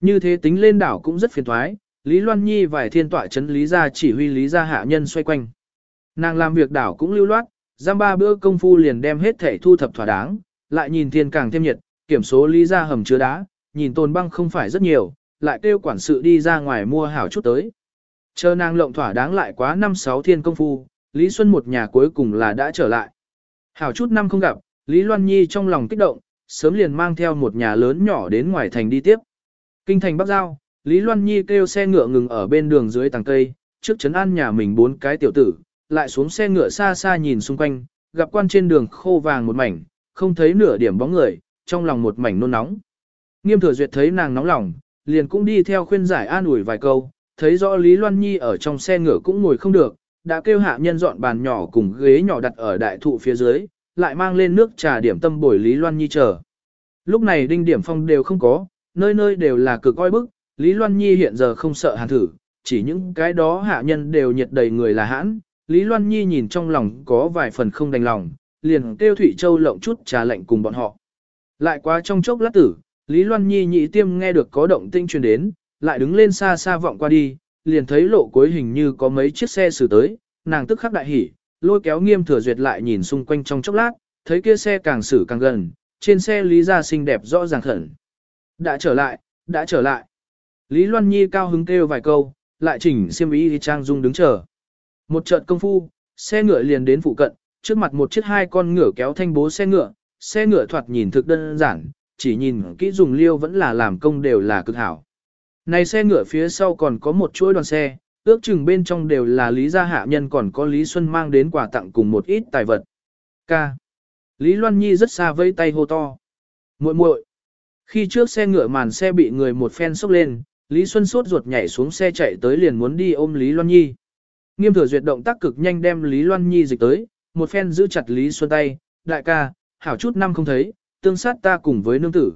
Như thế tính lên đảo cũng rất phiền thoái, Lý Loan Nhi vài thiên tọa chấn Lý gia chỉ huy Lý gia hạ nhân xoay quanh. Nàng làm việc đảo cũng lưu loát, giam ba bữa công phu liền đem hết thể thu thập thỏa đáng, lại nhìn thiên càng thêm nhiệt, kiểm số Lý gia hầm chứa đá, nhìn tồn băng không phải rất nhiều, lại kêu quản sự đi ra ngoài mua hảo chút tới. Chờ nàng lộng thỏa đáng lại quá năm sáu thiên công phu, Lý Xuân một nhà cuối cùng là đã trở lại. Hảo chút năm không gặp, Lý Loan Nhi trong lòng kích động, sớm liền mang theo một nhà lớn nhỏ đến ngoài thành đi tiếp. Kinh thành Bắc Giao, Lý Loan Nhi kêu xe ngựa ngừng ở bên đường dưới tầng cây, trước chấn an nhà mình bốn cái tiểu tử, lại xuống xe ngựa xa xa nhìn xung quanh, gặp quan trên đường khô vàng một mảnh, không thấy nửa điểm bóng người, trong lòng một mảnh nôn nóng. Nghiêm thừa duyệt thấy nàng nóng lòng, liền cũng đi theo khuyên giải an ủi vài câu, thấy rõ Lý Loan Nhi ở trong xe ngựa cũng ngồi không được, đã kêu hạ nhân dọn bàn nhỏ cùng ghế nhỏ đặt ở đại thụ phía dưới, lại mang lên nước trà điểm tâm bồi Lý Loan Nhi chờ. Lúc này đinh điểm phong đều không có, nơi nơi đều là cực oi bức, Lý Loan Nhi hiện giờ không sợ hàn thử, chỉ những cái đó hạ nhân đều nhiệt đầy người là hãn. Lý Loan Nhi nhìn trong lòng có vài phần không đành lòng, liền kêu Thụy Châu lộng chút trà lạnh cùng bọn họ. Lại qua trong chốc lát tử, Lý Loan Nhi nhị tiêm nghe được có động tinh truyền đến, lại đứng lên xa xa vọng qua đi, liền thấy lộ cuối hình như có mấy chiếc xe xử tới, nàng tức khắc đại hỉ, lôi kéo nghiêm thừa duyệt lại nhìn xung quanh trong chốc lát, thấy kia xe càng xử càng gần, trên xe Lý Gia xinh đẹp rõ ràng khẩn. Đã trở lại, đã trở lại. Lý Loan Nhi cao hứng kêu vài câu, lại chỉnh xiêm y thì trang dung đứng chờ. Một trận công phu, xe ngựa liền đến phụ cận, trước mặt một chiếc hai con ngựa kéo thanh bố xe ngựa, xe ngựa thoạt nhìn thực đơn giản, chỉ nhìn kỹ dùng liêu vẫn là làm công đều là cực hảo. Này xe ngựa phía sau còn có một chuỗi đoàn xe, ước chừng bên trong đều là Lý Gia Hạ Nhân còn có Lý Xuân mang đến quà tặng cùng một ít tài vật. Ca. Lý Loan Nhi rất xa vây tay hô to. muội muội. Khi trước xe ngựa màn xe bị người một phen sốc lên, Lý Xuân sốt ruột nhảy xuống xe chạy tới liền muốn đi ôm Lý Loan Nhi. Nghiêm thừa duyệt động tác cực nhanh đem Lý Loan Nhi dịch tới, một phen giữ chặt Lý Xuân tay, đại ca, hảo chút năm không thấy, tương sát ta cùng với nương tử.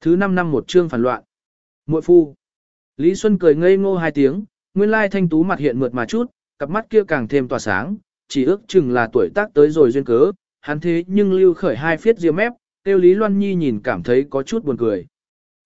Thứ năm năm một chương phản loạn. muội phu. Lý Xuân cười ngây ngô hai tiếng, nguyên lai thanh tú mặt hiện mượt mà chút, cặp mắt kia càng thêm tỏa sáng, chỉ ước chừng là tuổi tác tới rồi duyên cớ, hắn thế nhưng lưu khởi hai phiết ria mép, tiêu Lý Loan Nhi nhìn cảm thấy có chút buồn cười.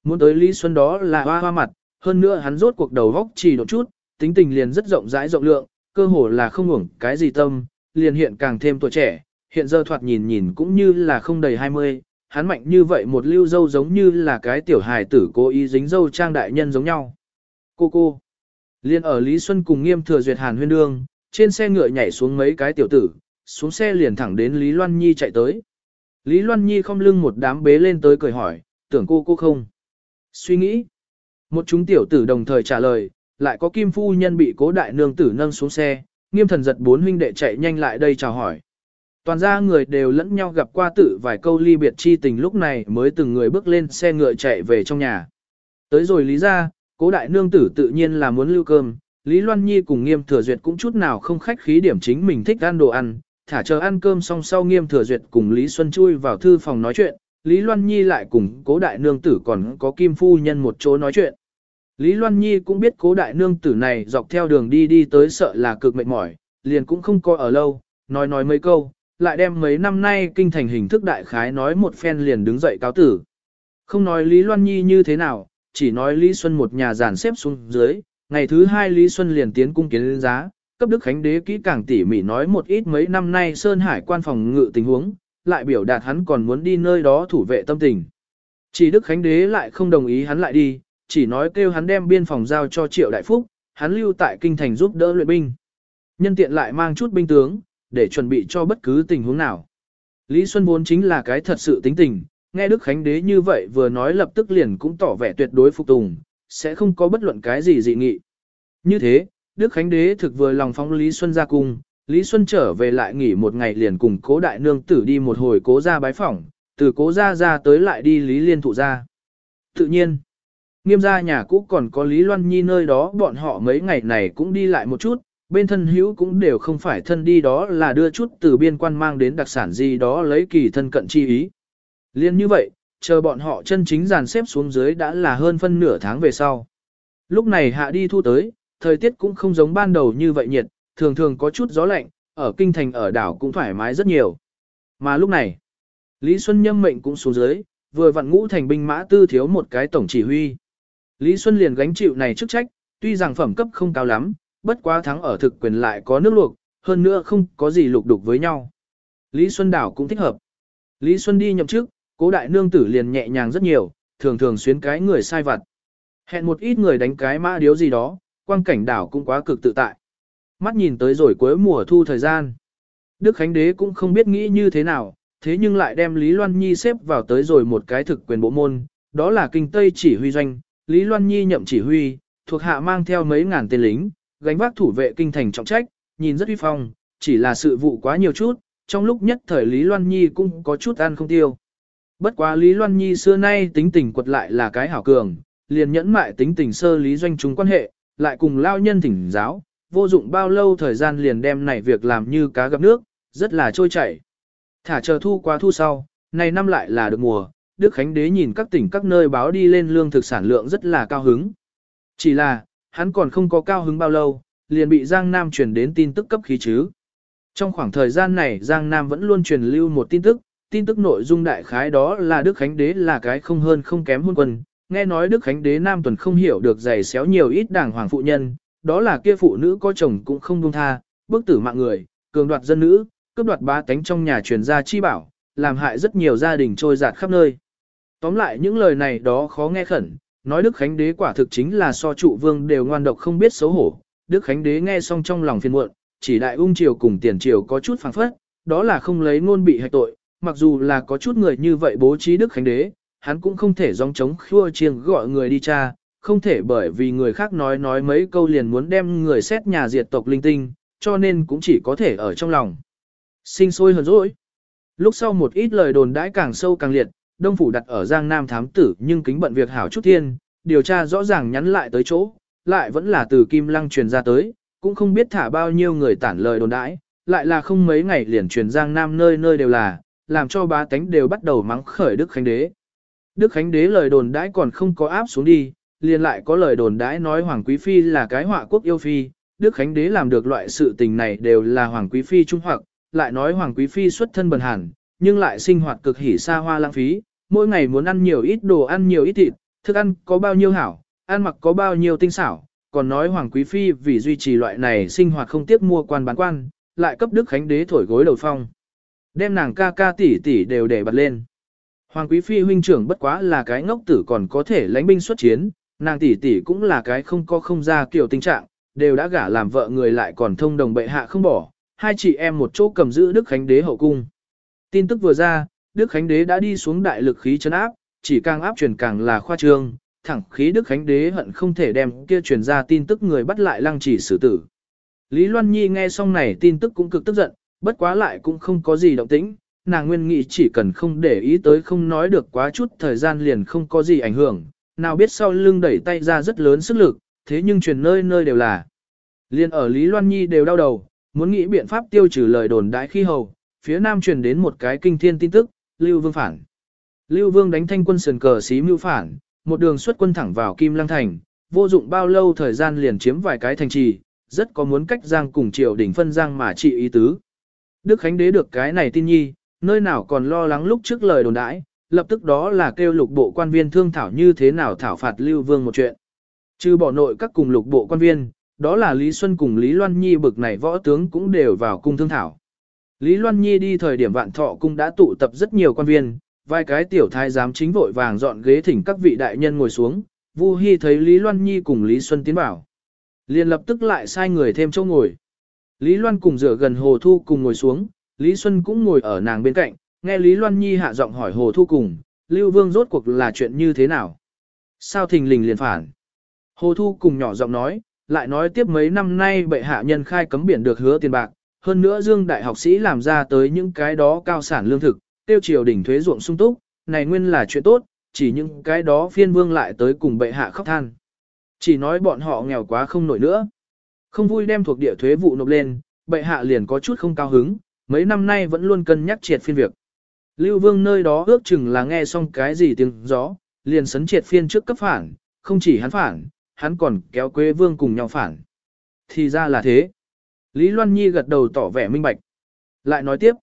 Muốn tới Lý Xuân đó là hoa hoa mặt, hơn nữa hắn rốt cuộc đầu góc chỉ đột chút, tính tình liền rất rộng rãi rộng lượng, cơ hồ là không ngủng cái gì tâm, liền hiện càng thêm tuổi trẻ, hiện giờ thoạt nhìn nhìn cũng như là không đầy 20, hắn mạnh như vậy một lưu dâu giống như là cái tiểu hài tử cố ý dính dâu trang đại nhân giống nhau. Cô cô, liền ở Lý Xuân cùng nghiêm thừa duyệt hàn huyên đương, trên xe ngựa nhảy xuống mấy cái tiểu tử, xuống xe liền thẳng đến Lý Loan Nhi chạy tới. Lý Loan Nhi không lưng một đám bế lên tới cười hỏi, tưởng cô cô không? Suy nghĩ. Một chúng tiểu tử đồng thời trả lời, lại có kim phu nhân bị cố đại nương tử nâng xuống xe, nghiêm thần giật bốn huynh đệ chạy nhanh lại đây chào hỏi. Toàn ra người đều lẫn nhau gặp qua tử vài câu ly biệt chi tình lúc này mới từng người bước lên xe ngựa chạy về trong nhà. Tới rồi lý ra, cố đại nương tử tự nhiên là muốn lưu cơm, Lý Loan Nhi cùng nghiêm thừa duyệt cũng chút nào không khách khí điểm chính mình thích ăn đồ ăn, thả chờ ăn cơm xong sau nghiêm thừa duyệt cùng Lý Xuân chui vào thư phòng nói chuyện, Lý Loan Nhi lại cùng cố đại nương tử còn có kim phu nhân một chỗ nói chuyện. Lý Loan Nhi cũng biết cố đại nương tử này dọc theo đường đi đi tới sợ là cực mệt mỏi, liền cũng không coi ở lâu, nói nói mấy câu, lại đem mấy năm nay kinh thành hình thức đại khái nói một phen liền đứng dậy cáo tử. Không nói Lý Loan Nhi như thế nào, chỉ nói Lý Xuân một nhà giàn xếp xuống dưới, ngày thứ hai Lý Xuân liền tiến cung kiến lên giá, cấp Đức Khánh Đế kỹ càng tỉ mỉ nói một ít mấy năm nay Sơn Hải quan phòng ngự tình huống, lại biểu đạt hắn còn muốn đi nơi đó thủ vệ tâm tình. Chỉ Đức Khánh Đế lại không đồng ý hắn lại đi, chỉ nói kêu hắn đem biên phòng giao cho Triệu Đại Phúc, hắn lưu tại kinh thành giúp đỡ luyện binh. Nhân tiện lại mang chút binh tướng, để chuẩn bị cho bất cứ tình huống nào. Lý Xuân vốn chính là cái thật sự tính tình, nghe Đức Khánh Đế như vậy vừa nói lập tức liền cũng tỏ vẻ tuyệt đối phục tùng, sẽ không có bất luận cái gì dị nghị. Như thế, Đức Khánh Đế thực vừa lòng phóng Lý Xuân ra cung, Lý Xuân trở về lại nghỉ một ngày liền cùng cố đại nương tử đi một hồi cố ra bái phỏng, từ cố ra ra tới lại đi Lý Liên thụ ra. Tự nhiên, nghiêm gia nhà cũ còn có Lý Loan Nhi nơi đó bọn họ mấy ngày này cũng đi lại một chút, bên thân hữu cũng đều không phải thân đi đó là đưa chút từ biên quan mang đến đặc sản gì đó lấy kỳ thân cận chi ý. Liên như vậy, chờ bọn họ chân chính dàn xếp xuống dưới đã là hơn phân nửa tháng về sau. Lúc này hạ đi thu tới, thời tiết cũng không giống ban đầu như vậy nhiệt, thường thường có chút gió lạnh, ở kinh thành ở đảo cũng thoải mái rất nhiều. Mà lúc này, Lý Xuân nhâm mệnh cũng xuống dưới, vừa vặn ngũ thành binh mã tư thiếu một cái tổng chỉ huy. Lý Xuân liền gánh chịu này chức trách, tuy rằng phẩm cấp không cao lắm, bất quá thắng ở thực quyền lại có nước luộc, hơn nữa không có gì lục đục với nhau. Lý Xuân đảo cũng thích hợp. Lý Xuân đi nhậm chức, cố đại nương tử liền nhẹ nhàng rất nhiều, thường thường xuyến cái người sai vặt. Hẹn một ít người đánh cái mã điếu gì đó, quang cảnh đảo cũng quá cực tự tại. Mắt nhìn tới rồi cuối mùa thu thời gian. Đức Khánh Đế cũng không biết nghĩ như thế nào, thế nhưng lại đem Lý Loan Nhi xếp vào tới rồi một cái thực quyền bộ môn, đó là kinh Tây chỉ huy doanh, Lý Loan Nhi nhậm chỉ huy, thuộc hạ mang theo mấy ngàn tên lính, gánh vác thủ vệ kinh thành trọng trách, nhìn rất uy phong, chỉ là sự vụ quá nhiều chút, trong lúc nhất thời Lý Loan Nhi cũng có chút ăn không tiêu. Bất quá Lý Loan Nhi xưa nay tính tình quật lại là cái hảo cường, liền nhẫn mại tính tình sơ lý doanh chúng quan hệ, lại cùng lao nhân thỉnh giáo, vô dụng bao lâu thời gian liền đem này việc làm như cá gặp nước, rất là trôi chảy. Thả chờ thu qua thu sau, này năm lại là được mùa, Đức Khánh Đế nhìn các tỉnh các nơi báo đi lên lương thực sản lượng rất là cao hứng. Chỉ là, hắn còn không có cao hứng bao lâu, liền bị Giang Nam truyền đến tin tức cấp khí chứ. Trong khoảng thời gian này Giang Nam vẫn luôn truyền lưu một tin tức, tin tức nội dung đại khái đó là Đức Khánh Đế là cái không hơn không kém hôn quân. Nghe nói Đức Khánh Đế Nam tuần không hiểu được giày xéo nhiều ít đảng hoàng phụ nhân, đó là kia phụ nữ có chồng cũng không buông tha, bức tử mạng người, cường đoạt dân nữ, cướp đoạt ba tánh trong nhà truyền gia chi bảo, làm hại rất nhiều gia đình trôi giạt khắp nơi. Tóm lại những lời này đó khó nghe khẩn, nói Đức Khánh Đế quả thực chính là so trụ vương đều ngoan độc không biết xấu hổ. Đức Khánh Đế nghe xong trong lòng phiền muộn, chỉ đại ung triều cùng tiền triều có chút phản phất, đó là không lấy ngôn bị hạch tội, mặc dù là có chút người như vậy bố trí Đức Khánh Đế, hắn cũng không thể dòng chống khua chiêng gọi người đi tra, không thể bởi vì người khác nói nói mấy câu liền muốn đem người xét nhà diệt tộc linh tinh, cho nên cũng chỉ có thể ở trong lòng. Sinh sôi hơn dỗi. Lúc sau một ít lời đồn đãi càng sâu càng liệt, Đông Phủ đặt ở Giang Nam thám tử nhưng kính bận việc hảo chút thiên, điều tra rõ ràng nhắn lại tới chỗ, lại vẫn là từ Kim Lăng truyền ra tới, cũng không biết thả bao nhiêu người tản lời đồn đãi, lại là không mấy ngày liền truyền Giang Nam nơi nơi đều là, làm cho bá tánh đều bắt đầu mắng khởi Đức Khánh Đế. Đức Khánh Đế lời đồn đãi còn không có áp xuống đi, liền lại có lời đồn đãi nói Hoàng Quý Phi là cái họa quốc yêu phi, Đức Khánh Đế làm được loại sự tình này đều là Hoàng Quý Phi trung hoặc, lại nói Hoàng Quý Phi xuất thân bần hàn, nhưng lại sinh hoạt cực hỉ xa hoa lãng phí, mỗi ngày muốn ăn nhiều ít đồ ăn nhiều ít thịt, thức ăn có bao nhiêu hảo, ăn mặc có bao nhiêu tinh xảo, còn nói Hoàng Quý Phi vì duy trì loại này sinh hoạt không tiếc mua quan bán quan, lại cấp Đức Khánh Đế thổi gối đầu phong. Đem nàng ca ca tỷ tỷ đều để bật lên. Hoàng Quý Phi huynh trưởng bất quá là cái ngốc tử còn có thể lãnh binh xuất chiến, nàng tỷ tỷ cũng là cái không có không ra kiểu tình trạng, đều đã gả làm vợ người lại còn thông đồng bệ hạ không bỏ, hai chị em một chỗ cầm giữ Đức Khánh Đế hậu cung. Tin tức vừa ra, Đức Khánh Đế đã đi xuống đại lực khí chấn áp, chỉ càng áp truyền càng là khoa trương, thẳng khí Đức Khánh Đế hận không thể đem kia truyền ra tin tức người bắt lại lăng chỉ xử tử. Lý Loan Nhi nghe xong này tin tức cũng cực tức giận, bất quá lại cũng không có gì động tĩnh, nàng nguyên nghĩ chỉ cần không để ý tới không nói được quá chút thời gian liền không có gì ảnh hưởng, nào biết sau lưng đẩy tay ra rất lớn sức lực, thế nhưng truyền nơi nơi đều là. Liên ở Lý Loan Nhi đều đau đầu, muốn nghĩ biện pháp tiêu trừ lời đồn đại khi hầu, phía nam truyền đến một cái kinh thiên tin tức, Lưu Vương phản. Lưu Vương đánh thanh quân sườn cờ xí mưu phản, một đường xuất quân thẳng vào Kim Lăng Thành, vô dụng bao lâu thời gian liền chiếm vài cái thành trì, rất có muốn cách giang cùng triều đỉnh phân giang mà trị ý tứ. Đức Khánh Đế được cái này tin nhi, nơi nào còn lo lắng lúc trước lời đồn đãi, lập tức đó là kêu lục bộ quan viên thương thảo như thế nào thảo phạt Lưu Vương một chuyện. Trừ bỏ nội các cùng lục bộ quan viên, đó là Lý Xuân cùng Lý Loan Nhi bực này võ tướng cũng đều vào cung thương thảo. Lý Loan Nhi đi thời điểm vạn thọ cung đã tụ tập rất nhiều quan viên, vài cái tiểu thái giám chính vội vàng dọn ghế thỉnh các vị đại nhân ngồi xuống, Vu Hi thấy Lý Loan Nhi cùng Lý Xuân tiến vào. liền lập tức lại sai người thêm chỗ ngồi. Lý Loan cùng dựa gần Hồ Thu cùng ngồi xuống, Lý Xuân cũng ngồi ở nàng bên cạnh, nghe Lý Loan Nhi hạ giọng hỏi Hồ Thu cùng, Lưu Vương rốt cuộc là chuyện như thế nào? Sao thình lình liền phản? Hồ Thu cùng nhỏ giọng nói, lại nói tiếp mấy năm nay bệ hạ nhân khai cấm biển được hứa tiền bạc, hơn nữa dương đại học sĩ làm ra tới những cái đó cao sản lương thực, tiêu triều đỉnh thuế ruộng sung túc, này nguyên là chuyện tốt, chỉ những cái đó phiên vương lại tới cùng bệ hạ khóc than. Chỉ nói bọn họ nghèo quá không nổi nữa. Không vui đem thuộc địa thuế vụ nộp lên, bệ hạ liền có chút không cao hứng, mấy năm nay vẫn luôn cân nhắc triệt phiên việc. Lưu vương nơi đó ước chừng là nghe xong cái gì tiếng gió, liền sấn triệt phiên trước cấp phản, không chỉ hắn phản, hắn còn kéo quê vương cùng nhau phản. Thì ra là thế. Lý Loan Nhi gật đầu tỏ vẻ minh bạch. Lại nói tiếp.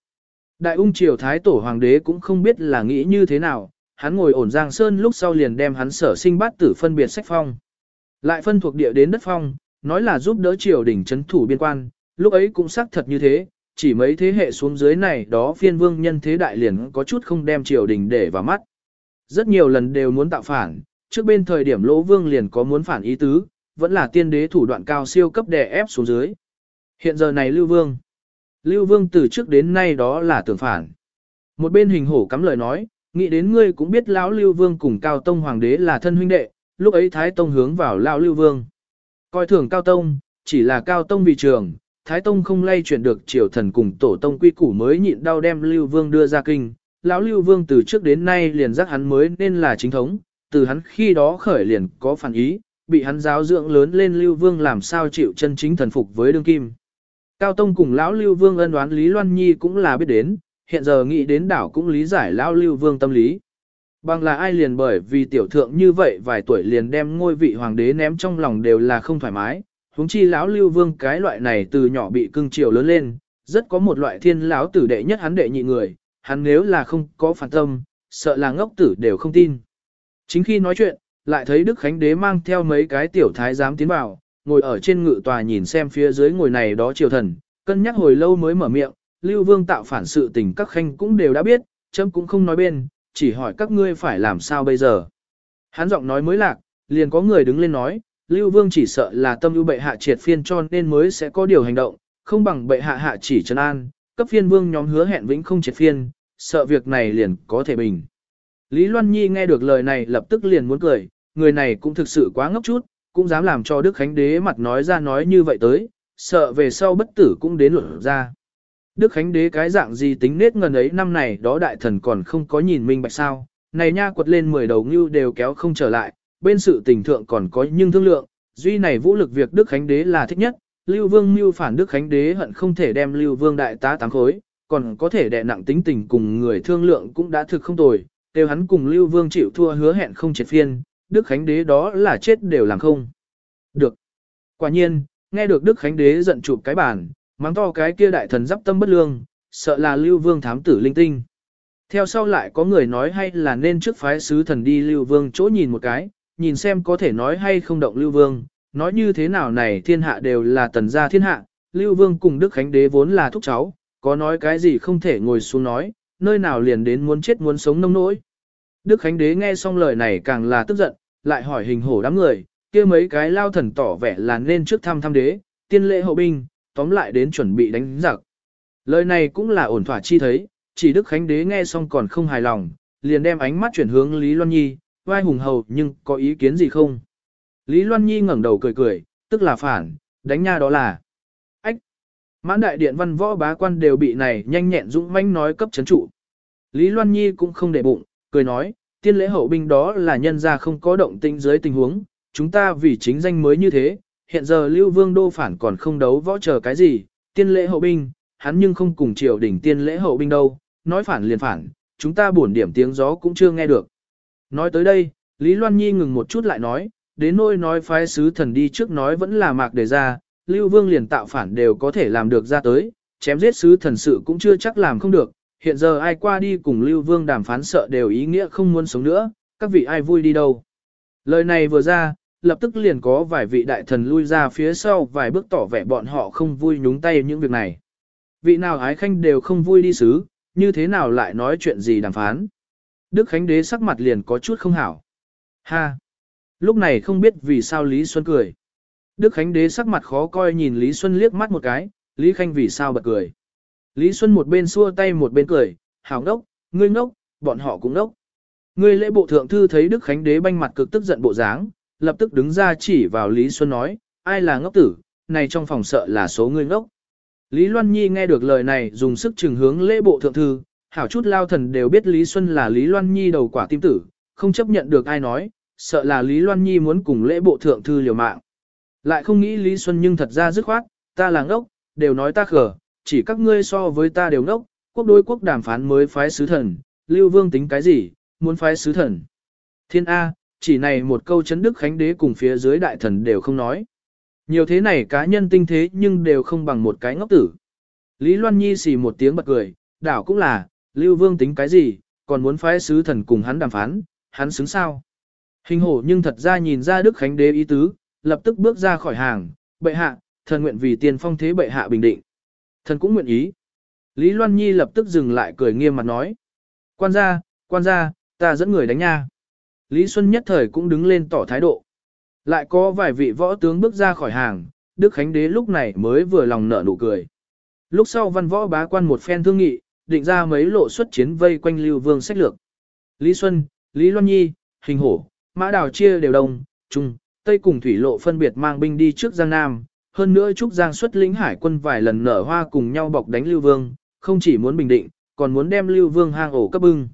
Đại ung triều thái tổ hoàng đế cũng không biết là nghĩ như thế nào, hắn ngồi ổn giang sơn lúc sau liền đem hắn sở sinh bát tử phân biệt sách phong. Lại phân thuộc địa đến đất phong, nói là giúp đỡ triều đình chấn thủ biên quan, lúc ấy cũng xác thật như thế, chỉ mấy thế hệ xuống dưới này đó phiên vương nhân thế đại liền có chút không đem triều đình để vào mắt. Rất nhiều lần đều muốn tạo phản, trước bên thời điểm lỗ vương liền có muốn phản ý tứ, vẫn là tiên đế thủ đoạn cao siêu cấp đè ép xuống dưới. Hiện giờ này Lưu Vương. Lưu Vương từ trước đến nay đó là tưởng phản. Một bên hình hổ cắm lời nói, nghĩ đến ngươi cũng biết lão Lưu Vương cùng Cao Tông Hoàng đế là thân huynh đệ, lúc ấy Thái Tông hướng vào lão Lưu Vương. Coi thường Cao Tông, chỉ là Cao Tông vì trường, Thái Tông không lay chuyển được triều thần cùng tổ tông quy củ mới nhịn đau đem Lưu Vương đưa ra kinh. Lão Lưu Vương từ trước đến nay liền giác hắn mới nên là chính thống, từ hắn khi đó khởi liền có phản ý, bị hắn giáo dưỡng lớn lên Lưu Vương làm sao chịu chân chính thần phục với đương kim. Cao Tông cùng lão Lưu Vương ân đoán Lý Loan Nhi cũng là biết đến, hiện giờ nghĩ đến đảo cũng lý giải lão Lưu Vương tâm lý. Bằng là ai liền bởi vì tiểu thượng như vậy vài tuổi liền đem ngôi vị hoàng đế ném trong lòng đều là không thoải mái, huống chi lão lưu vương cái loại này từ nhỏ bị cưng chiều lớn lên, rất có một loại thiên lão tử đệ nhất hắn đệ nhị người, hắn nếu là không có phản tâm, sợ là ngốc tử đều không tin. Chính khi nói chuyện, lại thấy Đức Khánh Đế mang theo mấy cái tiểu thái giám tiến vào, ngồi ở trên ngự tòa nhìn xem phía dưới ngồi này đó triều thần, cân nhắc hồi lâu mới mở miệng, Lưu Vương tạo phản sự tình các khanh cũng đều đã biết, chấm cũng không nói bên, chỉ hỏi các ngươi phải làm sao bây giờ. Hắn giọng nói mới lạc, liền có người đứng lên nói, Lưu Vương chỉ sợ là tâm ưu bệ hạ triệt phiên cho nên mới sẽ có điều hành động, không bằng bệ hạ hạ chỉ trấn an, cấp phiên vương nhóm hứa hẹn vĩnh không triệt phiên, sợ việc này liền có thể bình. Lý Loan Nhi nghe được lời này lập tức liền muốn cười, người này cũng thực sự quá ngốc chút, cũng dám làm cho Đức Khánh Đế mặt nói ra nói như vậy tới, sợ về sau bất tử cũng đến luận ra. Đức Khánh Đế cái dạng gì tính nết ngần ấy năm này đó đại thần còn không có nhìn minh bạch sao, này nha quật lên 10 đầu ngưu đều kéo không trở lại, bên sự tình thượng còn có nhưng thương lượng, duy này vũ lực việc Đức Khánh Đế là thích nhất, Lưu Vương mưu phản Đức Khánh Đế hận không thể đem Lưu Vương đại tá tám khối, còn có thể đè nặng tính tình cùng người thương lượng cũng đã thực không tồi, đều hắn cùng Lưu Vương chịu thua hứa hẹn không triệt phiên, Đức Khánh Đế đó là chết đều làm không. Được. Quả nhiên, nghe được Đức Khánh Đế giận chụp cái bàn, mắng to cái kia đại thần giáp tâm bất lương, sợ là Lưu Vương thám tử linh tinh. Theo sau lại có người nói hay là nên trước phái sứ thần đi Lưu Vương chỗ nhìn một cái, nhìn xem có thể nói hay không động Lưu Vương, nói như thế nào này thiên hạ đều là tần gia thiên hạ, Lưu Vương cùng Đức Khánh Đế vốn là thúc cháu, có nói cái gì không thể ngồi xuống nói, nơi nào liền đến muốn chết muốn sống nông nỗi. Đức Khánh Đế nghe xong lời này càng là tức giận, lại hỏi hình hổ đám người, kia mấy cái lao thần tỏ vẻ là nên trước thăm thăm đế, tiên lễ hậu binh, tóm lại đến chuẩn bị đánh giặc. Lời này cũng là ổn thỏa chi thấy, chỉ Đức Khánh Đế nghe xong còn không hài lòng, liền đem ánh mắt chuyển hướng Lý Loan Nhi, vai hùng hầu nhưng có ý kiến gì không? Lý Loan Nhi ngẩng đầu cười cười, tức là phản, đánh nha đó là. Ách! Mãn đại điện văn võ bá quan đều bị này nhanh nhẹn dũng manh nói cấp chấn trụ. Lý Loan Nhi cũng không để bụng, cười nói, tiên lễ hậu binh đó là nhân ra không có động tĩnh dưới tình huống, chúng ta vì chính danh mới như thế, hiện giờ Lưu Vương đô phản còn không đấu võ chờ cái gì, tiên lễ hậu binh, hắn nhưng không cùng triều đỉnh tiên lễ hậu binh đâu, nói phản liền phản, chúng ta buồn điểm tiếng gió cũng chưa nghe được. Nói tới đây, Lý Loan Nhi ngừng một chút lại nói, đến nôi nói phái sứ thần đi trước nói vẫn là mạc đề ra, Lưu Vương liền tạo phản đều có thể làm được ra tới, chém giết sứ thần sự cũng chưa chắc làm không được, hiện giờ ai qua đi cùng Lưu Vương đàm phán sợ đều ý nghĩa không muốn sống nữa, các vị ai vui đi đâu. Lời này vừa ra, lập tức liền có vài vị đại thần lui ra phía sau vài bước tỏ vẻ bọn họ không vui nhúng tay những việc này. Vị nào ái khanh đều không vui đi xứ, như thế nào lại nói chuyện gì đàm phán. Đức Khánh Đế sắc mặt liền có chút không hảo. Ha! Lúc này không biết vì sao Lý Xuân cười. Đức Khánh Đế sắc mặt khó coi nhìn Lý Xuân liếc mắt một cái, Lý Khanh vì sao bật cười. Lý Xuân một bên xua tay một bên cười, hảo ngốc, ngươi ngốc, bọn họ cũng ngốc. Ngươi lễ bộ thượng thư thấy Đức Khánh Đế banh mặt cực tức giận bộ dáng, lập tức đứng ra chỉ vào Lý Xuân nói, ai là ngốc tử, này trong phòng sợ là số người ngốc. Lý Loan Nhi nghe được lời này dùng sức trừng hướng lễ bộ thượng thư, hảo chút lao thần đều biết Lý Xuân là Lý Loan Nhi đầu quả tim tử, không chấp nhận được ai nói, sợ là Lý Loan Nhi muốn cùng lễ bộ thượng thư liều mạng. Lại không nghĩ Lý Xuân nhưng thật ra dứt khoát, ta là ngốc, đều nói ta khờ, chỉ các ngươi so với ta đều ngốc, quốc đối quốc đàm phán mới phái sứ thần, Lưu Vương tính cái gì, muốn phái sứ thần. Thiên A, chỉ này một câu chấn đức khánh đế cùng phía dưới đại thần đều không nói. Nhiều thế này cá nhân tinh thế nhưng đều không bằng một cái ngốc tử. Lý Loan Nhi xì một tiếng bật cười, đảo cũng là, Lưu Vương tính cái gì, còn muốn phái sứ thần cùng hắn đàm phán, hắn xứng sao. Hình hổ nhưng thật ra nhìn ra Đức Khánh Đế ý tứ, lập tức bước ra khỏi hàng, bệ hạ, thần nguyện vì tiền phong thế bệ hạ bình định. Thần cũng nguyện ý. Lý Loan Nhi lập tức dừng lại cười nghiêm mặt nói. Quan gia, quan gia, ta dẫn người đánh nha. Lý Xuân nhất thời cũng đứng lên tỏ thái độ. Lại có vài vị võ tướng bước ra khỏi hàng, Đức Khánh Đế lúc này mới vừa lòng nở nụ cười. Lúc sau văn võ bá quan một phen thương nghị, định ra mấy lộ xuất chiến vây quanh Lưu Vương sách lược. Lý Xuân, Lý Loan Nhi, Hình Hổ, Mã Đào chia đều đông, Trung, Tây cùng Thủy Lộ phân biệt mang binh đi trước Giang Nam. Hơn nữa Trúc Giang xuất lĩnh hải quân vài lần nở hoa cùng nhau bọc đánh Lưu Vương, không chỉ muốn bình định, còn muốn đem Lưu Vương hang ổ cấp bưng.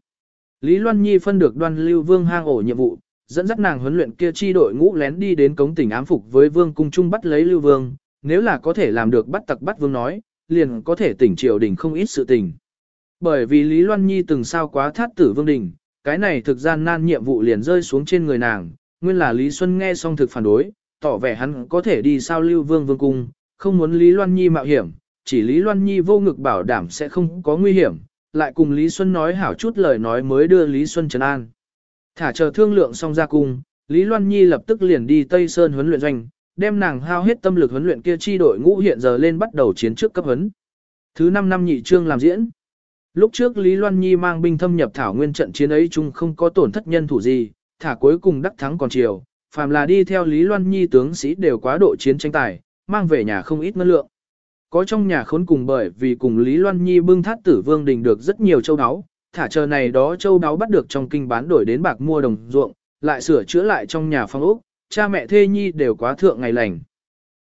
Lý Loan Nhi phân được đoan Lưu Vương hang ổ nhiệm vụ, dẫn dắt nàng huấn luyện kia chi đội ngũ lén đi đến cống tỉnh ám phục với Vương cung trung bắt lấy Lưu Vương, nếu là có thể làm được bắt tặc bắt Vương nói, liền có thể tỉnh triều đình không ít sự tình. Bởi vì Lý Loan Nhi từng sao quá thát tử Vương đình, cái này thực gian nan nhiệm vụ liền rơi xuống trên người nàng, nguyên là Lý Xuân nghe xong thực phản đối, tỏ vẻ hắn có thể đi sao lưu vương vương cung, không muốn Lý Loan Nhi mạo hiểm, chỉ Lý Loan Nhi vô ngực bảo đảm sẽ không có nguy hiểm, lại cùng Lý Xuân nói hảo chút lời nói mới đưa Lý Xuân trấn an. Thả chờ thương lượng xong ra cung, Lý Loan Nhi lập tức liền đi Tây Sơn huấn luyện doanh, đem nàng hao hết tâm lực huấn luyện kia chi đội ngũ hiện giờ lên bắt đầu chiến trước cấp huấn. Thứ 5 năm nhị trương làm diễn. Lúc trước Lý Loan Nhi mang binh thâm nhập thảo nguyên trận chiến ấy chung không có tổn thất nhân thủ gì, thả cuối cùng đắc thắng còn chiều, phàm là đi theo Lý Loan Nhi tướng sĩ đều quá độ chiến tranh tài, mang về nhà không ít ngân lượng. Có trong nhà khốn cùng bởi vì cùng Lý Loan Nhi bưng thát tử vương đình được rất nhiều châu áo, thả chờ này đó châu áo bắt được trong kinh bán đổi đến bạc mua đồng ruộng, lại sửa chữa lại trong nhà phong ốc, cha mẹ thê nhi đều quá thượng ngày lành.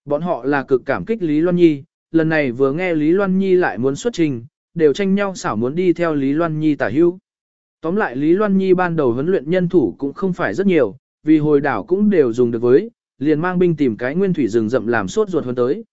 Bọn họ là cực cảm kích Lý Loan Nhi, lần này vừa nghe Lý Loan Nhi lại muốn xuất trình, đều tranh nhau xảo muốn đi theo Lý Loan Nhi tả hưu. Tóm lại Lý Loan Nhi ban đầu huấn luyện nhân thủ cũng không phải rất nhiều, vì hồi đảo cũng đều dùng được với, liền mang binh tìm cái nguyên thủy rừng rậm làm sốt ruột hơn tới.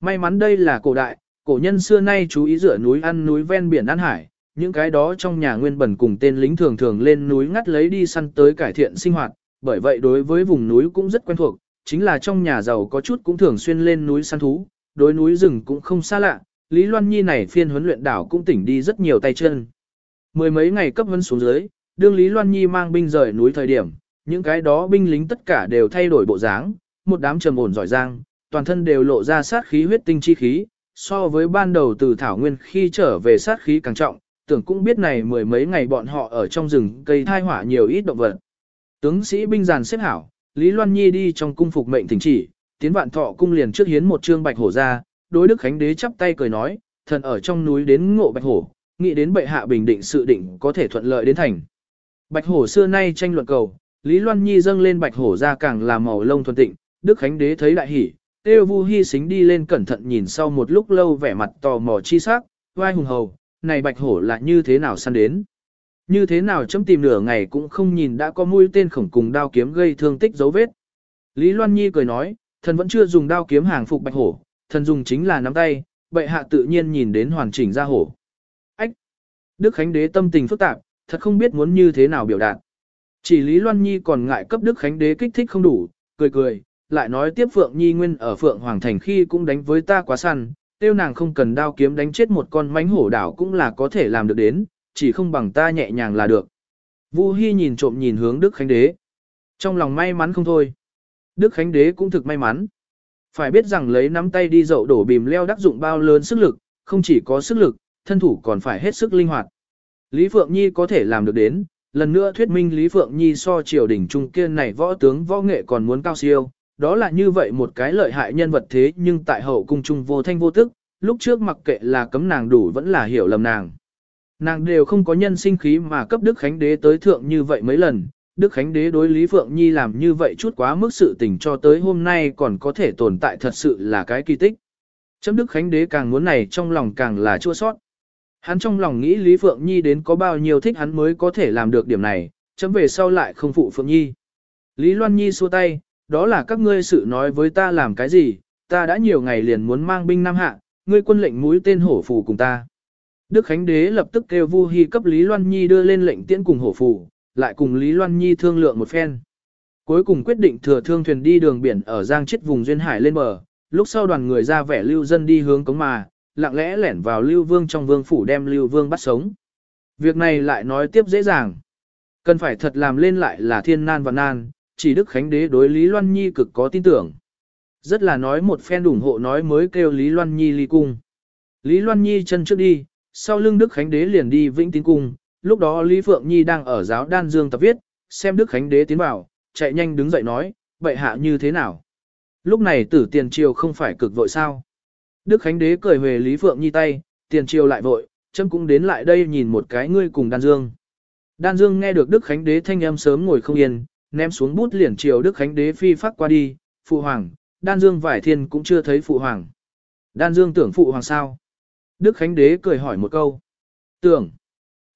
May mắn đây là cổ đại, cổ nhân xưa nay chú ý rửa núi ăn núi ven biển ăn hải, những cái đó trong nhà nguyên bẩn cùng tên lính thường thường lên núi ngắt lấy đi săn tới cải thiện sinh hoạt, bởi vậy đối với vùng núi cũng rất quen thuộc, chính là trong nhà giàu có chút cũng thường xuyên lên núi săn thú, đối núi rừng cũng không xa lạ, Lý Loan Nhi này phiên huấn luyện đảo cũng tỉnh đi rất nhiều tay chân. Mười mấy ngày cấp huấn xuống dưới, đương Lý Loan Nhi mang binh rời núi thời điểm, những cái đó binh lính tất cả đều thay đổi bộ dáng, một đám trầm ổn giỏi giang, toàn thân đều lộ ra sát khí huyết tinh chi khí, so với ban đầu từ Thảo Nguyên khi trở về sát khí càng trọng, tưởng cũng biết này mười mấy ngày bọn họ ở trong rừng cây thai hỏa nhiều ít động vật. Tướng sĩ binh giàn xếp hảo, Lý Loan Nhi đi trong cung phục mệnh thỉnh chỉ, tiến vạn thọ cung liền trước hiến một trương bạch hổ ra, đối Đức Khánh Đế chắp tay cười nói, thần ở trong núi đến ngộ bạch hổ, nghĩ đến bệ hạ bình định sự định có thể thuận lợi đến thành. Bạch hổ xưa nay tranh luận cầu, Lý Loan Nhi dâng lên bạch hổ ra càng là màu lông thuần tịnh, Đức Khánh Đế thấy đại hỉ, Têu Vu Hi xính đi lên cẩn thận nhìn sau một lúc lâu vẻ mặt tò mò chi sắc, vai hùng hầu, này bạch hổ là như thế nào săn đến. Như thế nào chấm tìm nửa ngày cũng không nhìn đã có mũi tên khổng cùng đao kiếm gây thương tích dấu vết. Lý Loan Nhi cười nói, thần vẫn chưa dùng đao kiếm hàng phục bạch hổ, thần dùng chính là nắm tay, bệ hạ tự nhiên nhìn đến hoàn chỉnh ra hổ. Ách! Đức Khánh Đế tâm tình phức tạp, thật không biết muốn như thế nào biểu đạt. Chỉ Lý Loan Nhi còn ngại cấp Đức Khánh Đế kích thích không đủ, cười cười, lại nói tiếp Phượng Nhi Nguyên ở Phượng Hoàng Thành khi cũng đánh với ta quá săn, tiêu nàng không cần đao kiếm đánh chết một con mánh hổ đảo cũng là có thể làm được đến, chỉ không bằng ta nhẹ nhàng là được. Vu Hi nhìn trộm nhìn hướng Đức Khánh Đế. Trong lòng may mắn không thôi. Đức Khánh Đế cũng thực may mắn. Phải biết rằng lấy nắm tay đi dậu đổ bìm leo đắc dụng bao lớn sức lực, không chỉ có sức lực, thân thủ còn phải hết sức linh hoạt. Lý Phượng Nhi có thể làm được đến, lần nữa thuyết minh Lý Phượng Nhi so triều đỉnh trung kiên này võ tướng võ nghệ còn muốn cao siêu, đó là như vậy một cái lợi hại nhân vật thế nhưng tại hậu cung trung vô thanh vô tức, lúc trước mặc kệ là cấm nàng đủ vẫn là hiểu lầm nàng. Nàng đều không có nhân sinh khí mà cấp Đức Khánh Đế tới thượng như vậy mấy lần, Đức Khánh Đế đối Lý Phượng Nhi làm như vậy chút quá mức sự tình cho tới hôm nay còn có thể tồn tại thật sự là cái kỳ tích. Chấm Đức Khánh Đế càng muốn này trong lòng càng là chua sót. Hắn trong lòng nghĩ Lý Phượng Nhi đến có bao nhiêu thích hắn mới có thể làm được điểm này, chấm về sau lại không phụ Phượng Nhi. Lý Loan Nhi xua tay, đó là các ngươi sự nói với ta làm cái gì, ta đã nhiều ngày liền muốn mang binh Nam Hạ, ngươi quân lệnh mũi tên hổ phù cùng ta. Đức Khánh Đế lập tức kêu Vu Hi cấp Lý Loan Nhi đưa lên lệnh tiễn cùng hổ phù, lại cùng Lý Loan Nhi thương lượng một phen. Cuối cùng quyết định thừa thương thuyền đi đường biển ở Giang chết vùng duyên hải lên bờ, lúc sau đoàn người ra vẻ lưu dân đi hướng cống mà, lặng lẽ lẻn vào Lưu Vương trong vương phủ đem Lưu Vương bắt sống. Việc này lại nói tiếp dễ dàng. Cần phải thật làm lên lại là thiên nan và nan, chỉ Đức Khánh Đế đối Lý Loan Nhi cực có tin tưởng. Rất là nói một phen ủng hộ nói mới kêu Lý Loan Nhi ly cung. Lý Loan Nhi chân trước đi, sau lưng Đức Khánh Đế liền đi Vĩnh Tín Cung, lúc đó Lý Phượng Nhi đang ở giáo đan dương tập viết, xem Đức Khánh Đế tiến vào, chạy nhanh đứng dậy nói, vậy hạ như thế nào? Lúc này tử tiền triều không phải cực vội sao? Đức Khánh Đế cười về Lý Phượng Nhi tay, tiền triều lại vội, chấm cũng đến lại đây nhìn một cái ngươi cùng đan dương. Đan dương nghe được Đức Khánh Đế thanh âm sớm ngồi không yên, ném xuống bút liền chiều Đức Khánh Đế phi phát qua đi, phụ hoàng, đan dương vải thiên cũng chưa thấy phụ hoàng. Đan dương tưởng phụ hoàng sao? Đức Khánh Đế cười hỏi một câu. Tưởng.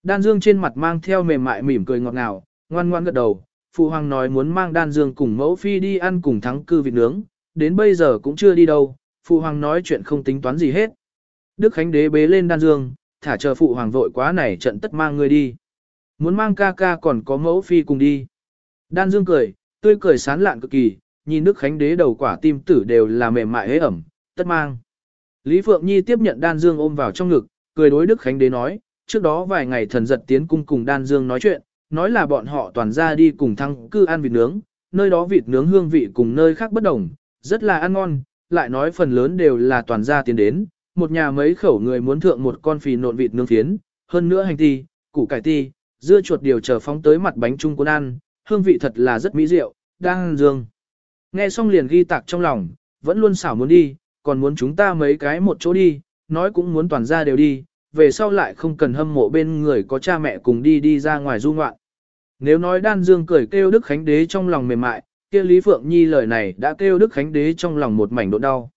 Đan Dương trên mặt mang theo mềm mại mỉm cười ngọt ngào, ngoan ngoan gật đầu. Phụ hoàng nói muốn mang Đan Dương cùng mẫu phi đi ăn cùng thắng cư vịt nướng, đến bây giờ cũng chưa đi đâu. Phụ hoàng nói chuyện không tính toán gì hết. Đức Khánh Đế bế lên Đan Dương, thả chờ phụ hoàng vội quá này trận tất mang người đi. muốn mang ca ca còn có mẫu phi cùng đi. Đan Dương cười, tươi cười sán lạn cực kỳ, nhìn Đức Khánh Đế đầu quả tim tử đều là mềm mại hế ẩm, tất mang. Lý Phượng Nhi tiếp nhận Đan Dương ôm vào trong ngực, cười đối Đức Khánh Đế nói, trước đó vài ngày thần giật tiến cung cùng Đan Dương nói chuyện, nói là bọn họ toàn ra đi cùng thăng cư ăn vịt nướng, nơi đó vịt nướng hương vị cùng nơi khác bất đồng, rất là ăn ngon, lại nói phần lớn đều là toàn gia tiến đến, một nhà mấy khẩu người muốn thượng một con phì nộn vịt nướng phiến, hơn nữa hành ti, củ cải ti, dưa chuột điều chờ phóng tới mặt bánh trung cuốn ăn, hương vị thật là rất mỹ diệu, đang dương. Nghe xong liền ghi tạc trong lòng, vẫn luôn xảo muốn đi, còn muốn chúng ta mấy cái một chỗ đi, nói cũng muốn toàn ra đều đi, về sau lại không cần hâm mộ bên người có cha mẹ cùng đi đi ra ngoài du ngoạn. Nếu nói đan dương cười kêu Đức Khánh Đế trong lòng mềm mại, kia Lý Phượng Nhi lời này đã kêu Đức Khánh Đế trong lòng một mảnh độ đau.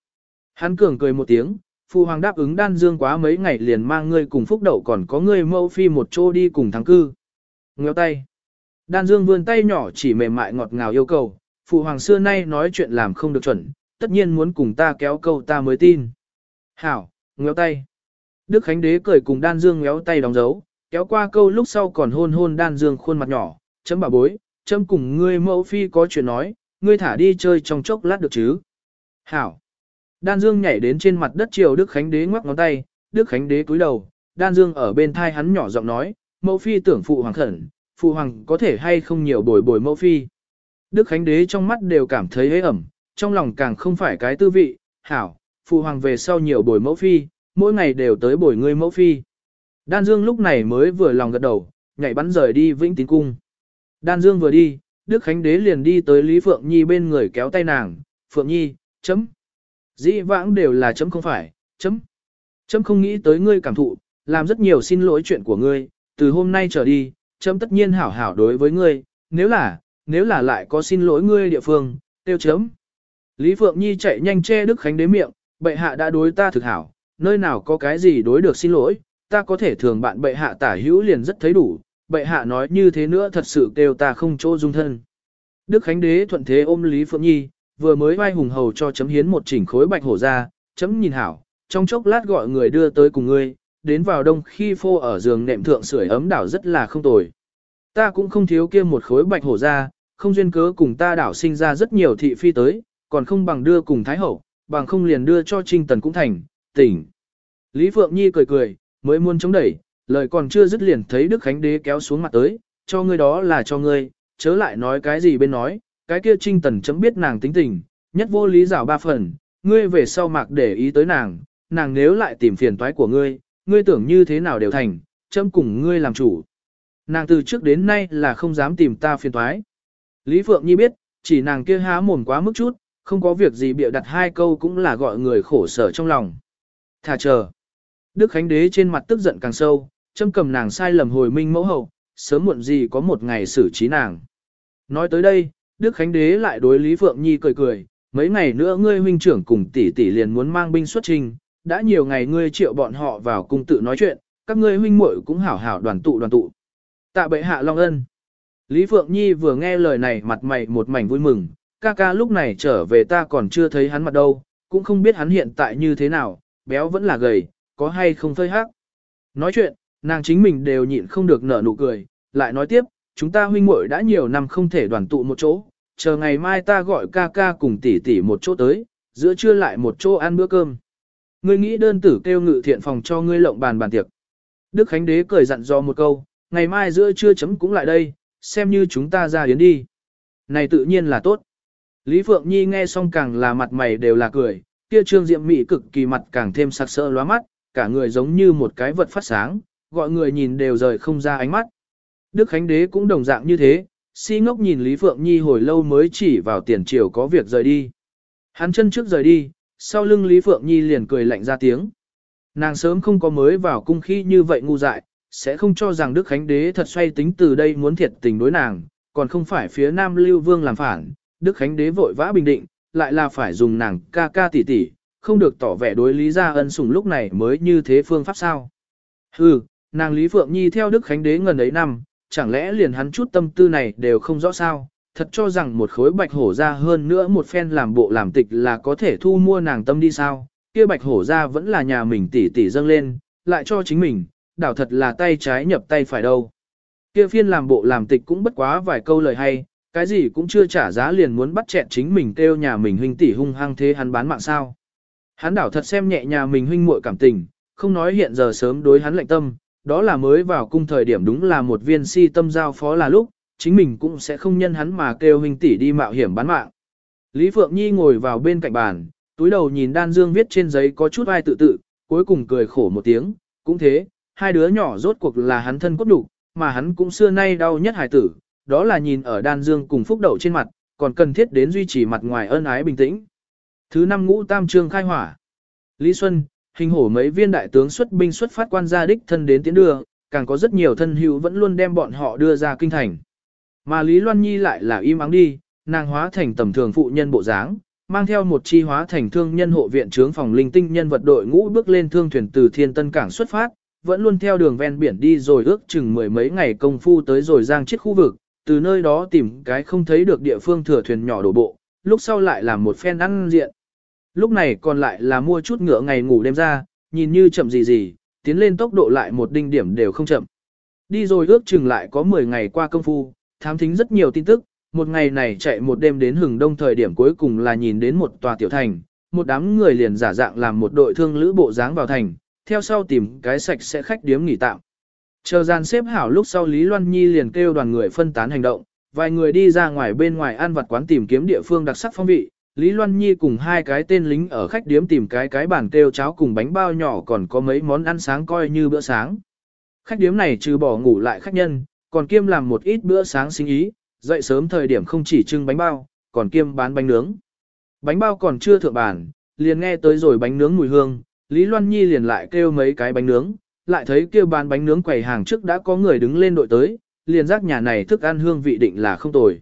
Hắn cường cười một tiếng, Phu Hoàng đáp ứng đan dương quá mấy ngày liền mang ngươi cùng phúc đậu còn có ngươi mẫu phi một chỗ đi cùng thắng cư. Ngéo tay. Đan dương vươn tay nhỏ chỉ mềm mại ngọt ngào yêu cầu, Phụ Hoàng xưa nay nói chuyện làm không được chuẩn, tất nhiên muốn cùng ta kéo câu ta mới tin. Hảo, ngéo tay. Đức Khánh Đế cười cùng đan dương ngéo tay đóng dấu, kéo qua câu lúc sau còn hôn hôn đan dương khuôn mặt nhỏ, chấm bà bối, chấm cùng ngươi mẫu phi có chuyện nói, ngươi thả đi chơi trong chốc lát được chứ. Hảo. Đan Dương nhảy đến trên mặt đất chiều Đức Khánh Đế ngoắc ngón tay, Đức Khánh Đế cúi đầu, Đan Dương ở bên thai hắn nhỏ giọng nói, mẫu phi tưởng phụ hoàng khẩn, phụ hoàng có thể hay không nhiều bồi bồi mẫu phi. Đức Khánh Đế trong mắt đều cảm thấy hế ẩm, trong lòng càng không phải cái tư vị, hảo, phụ hoàng về sau nhiều bồi mẫu phi, mỗi ngày đều tới bồi ngươi mẫu phi. Đan Dương lúc này mới vừa lòng gật đầu, nhảy bắn rời đi Vĩnh Tín Cung. Đan Dương vừa đi, Đức Khánh Đế liền đi tới Lý Phượng Nhi bên người kéo tay nàng, Phượng Nhi, chấm. Dĩ vãng đều là chấm không phải, chấm. Chấm không nghĩ tới ngươi cảm thụ, làm rất nhiều xin lỗi chuyện của ngươi, từ hôm nay trở đi, chấm tất nhiên hảo hảo đối với ngươi, nếu là, nếu là lại có xin lỗi ngươi địa phương, tiêu chấm. Lý Phượng Nhi chạy nhanh che Đức Khánh Đế miệng, bệ hạ đã đối ta thực hảo, nơi nào có cái gì đối được xin lỗi, ta có thể thường bạn bệ hạ tả hữu liền rất thấy đủ, bệ hạ nói như thế nữa thật sự kêu ta không chỗ dung thân. Đức Khánh Đế thuận thế ôm Lý Phượng Nhi, vừa mới vai hùng hầu cho chấm hiến một chỉnh khối bạch hổ ra, chấm nhìn hảo, trong chốc lát gọi người đưa tới cùng ngươi, đến vào đông khi phô ở giường nệm thượng sưởi ấm đảo rất là không tồi. Ta cũng không thiếu kia một khối bạch hổ ra, không duyên cớ cùng ta đảo sinh ra rất nhiều thị phi tới, còn không bằng đưa cùng Thái Hậu, bằng không liền đưa cho Trinh Tần cũng thành, tỉnh. Lý Phượng Nhi cười cười, mới muốn chống đẩy, lời còn chưa dứt liền thấy Đức Khánh Đế kéo xuống mặt tới, cho ngươi đó là cho ngươi, chớ lại nói cái gì bên nói, cái kia Trinh Tần chấm biết nàng tính tình, nhất vô lý rảo ba phần, ngươi về sau mạc để ý tới nàng, nàng nếu lại tìm phiền toái của ngươi, ngươi tưởng như thế nào đều thành, chấm cùng ngươi làm chủ. Nàng từ trước đến nay là không dám tìm ta phiền toái. Lý Phượng Nhi biết, chỉ nàng kia há mồm quá mức chút, không có việc gì bịa đặt hai câu cũng là gọi người khổ sở trong lòng. Thà chờ. Đức Khánh Đế trên mặt tức giận càng sâu, châm cầm nàng sai lầm hồi minh mẫu hậu, sớm muộn gì có một ngày xử trí nàng. Nói tới đây, Đức Khánh Đế lại đối Lý Phượng Nhi cười cười, mấy ngày nữa ngươi huynh trưởng cùng tỷ tỷ liền muốn mang binh xuất trình, đã nhiều ngày ngươi triệu bọn họ vào cung tự nói chuyện, các ngươi huynh muội cũng hảo hảo đoàn tụ đoàn tụ. Tạ bệ hạ Long Ân. Lý Phượng Nhi vừa nghe lời này mặt mày một mảnh vui mừng, ca ca lúc này trở về ta còn chưa thấy hắn mặt đâu, cũng không biết hắn hiện tại như thế nào, béo vẫn là gầy, có hay không phơi hắc. Nói chuyện, nàng chính mình đều nhịn không được nở nụ cười, lại nói tiếp, chúng ta huynh muội đã nhiều năm không thể đoàn tụ một chỗ, chờ ngày mai ta gọi ca ca cùng tỷ tỷ một chỗ tới, giữa trưa lại một chỗ ăn bữa cơm. Ngươi nghĩ đơn tử kêu ngự thiện phòng cho ngươi lộng bàn bàn tiệc. Đức Khánh Đế cười dặn dò một câu, ngày mai giữa trưa chấm cũng lại đây, xem như chúng ta ra yến đi. Này tự nhiên là tốt. Lý Phượng Nhi nghe xong càng là mặt mày đều là cười, kia trương diệm mị cực kỳ mặt càng thêm sặc sỡ lóa mắt, cả người giống như một cái vật phát sáng, gọi người nhìn đều rời không ra ánh mắt. Đức Khánh Đế cũng đồng dạng như thế, si ngốc nhìn Lý Phượng Nhi hồi lâu mới chỉ vào tiền triều có việc rời đi. Hắn chân trước rời đi, sau lưng Lý Phượng Nhi liền cười lạnh ra tiếng. Nàng sớm không có mới vào cung khi như vậy ngu dại, sẽ không cho rằng Đức Khánh Đế thật xoay tính từ đây muốn thiệt tình đối nàng, còn không phải phía Nam Lưu Vương làm phản, Đức Khánh Đế vội vã bình định, lại là phải dùng nàng ca ca tỷ tỷ, không được tỏ vẻ đối Lý Gia Ân sủng lúc này mới như thế phương pháp sao. Hừ, nàng Lý Phượng Nhi theo Đức Khánh Đế ngần ấy năm, chẳng lẽ liền hắn chút tâm tư này đều không rõ sao, thật cho rằng một khối bạch hổ ra hơn nữa một phen làm bộ làm tịch là có thể thu mua nàng tâm đi sao, kia bạch hổ ra vẫn là nhà mình tỷ tỷ dâng lên, lại cho chính mình, đảo thật là tay trái nhập tay phải đâu. kia phiên làm bộ làm tịch cũng bất quá vài câu lời hay, cái gì cũng chưa trả giá liền muốn bắt chẹn chính mình kêu nhà mình huynh tỷ hung hăng thế hắn bán mạng sao. Hắn đảo thật xem nhẹ nhà mình huynh muội cảm tình, không nói hiện giờ sớm đối hắn lạnh tâm, đó là mới vào cung thời điểm đúng là một viên si tâm giao phó là lúc, chính mình cũng sẽ không nhân hắn mà kêu huynh tỷ đi mạo hiểm bán mạng. Lý Phượng Nhi ngồi vào bên cạnh bàn, túi đầu nhìn Đan Dương viết trên giấy có chút ai tự tự, cuối cùng cười khổ một tiếng, cũng thế, hai đứa nhỏ rốt cuộc là hắn thân cốt đủ, mà hắn cũng xưa nay đau nhất hài tử, đó là nhìn ở Đan Dương cùng phúc đậu trên mặt, còn cần thiết đến duy trì mặt ngoài ân ái bình tĩnh. Thứ năm ngũ tam trương khai hỏa. Lý Xuân, hình hổ mấy viên đại tướng xuất binh xuất phát quan gia đích thân đến tiến đưa, càng có rất nhiều thân hữu vẫn luôn đem bọn họ đưa ra kinh thành. Mà Lý Loan Nhi lại là im ắng đi, nàng hóa thành tầm thường phụ nhân bộ dáng, mang theo một chi hóa thành thương nhân hộ viện trướng phòng linh tinh nhân vật đội ngũ bước lên thương thuyền từ Thiên Tân cảng xuất phát, vẫn luôn theo đường ven biển đi rồi ước chừng mười mấy ngày công phu tới rồi giang chết khu vực, từ nơi đó tìm cái không thấy được địa phương thừa thuyền nhỏ đổ bộ, lúc sau lại làm một phen ăn diện. Lúc này còn lại là mua chút ngựa ngày ngủ đêm ra, nhìn như chậm gì gì, tiến lên tốc độ lại một đinh điểm đều không chậm. Đi rồi ước chừng lại có 10 ngày qua công phu, thám thính rất nhiều tin tức, một ngày này chạy một đêm đến hừng đông thời điểm cuối cùng là nhìn đến một tòa tiểu thành, một đám người liền giả dạng làm một đội thương lữ bộ dáng vào thành, theo sau tìm cái sạch sẽ khách điếm nghỉ tạm. Chờ gian xếp hảo lúc sau Lý Loan Nhi liền kêu đoàn người phân tán hành động, vài người đi ra ngoài bên ngoài ăn vặt quán tìm kiếm địa phương đặc sắc phong vị, Lý Loan Nhi cùng hai cái tên lính ở khách điếm tìm cái cái bàn kêu cháo cùng bánh bao nhỏ còn có mấy món ăn sáng coi như bữa sáng. Khách điếm này trừ bỏ ngủ lại khách nhân, còn kiêm làm một ít bữa sáng sinh ý, dậy sớm thời điểm không chỉ trưng bánh bao, còn kiêm bán bánh nướng. Bánh bao còn chưa thượng bàn, liền nghe tới rồi bánh nướng mùi hương, Lý Loan Nhi liền lại kêu mấy cái bánh nướng, lại thấy kêu bán bánh nướng quầy hàng trước đã có người đứng lên đội tới, liền giác nhà này thức ăn hương vị định là không tồi.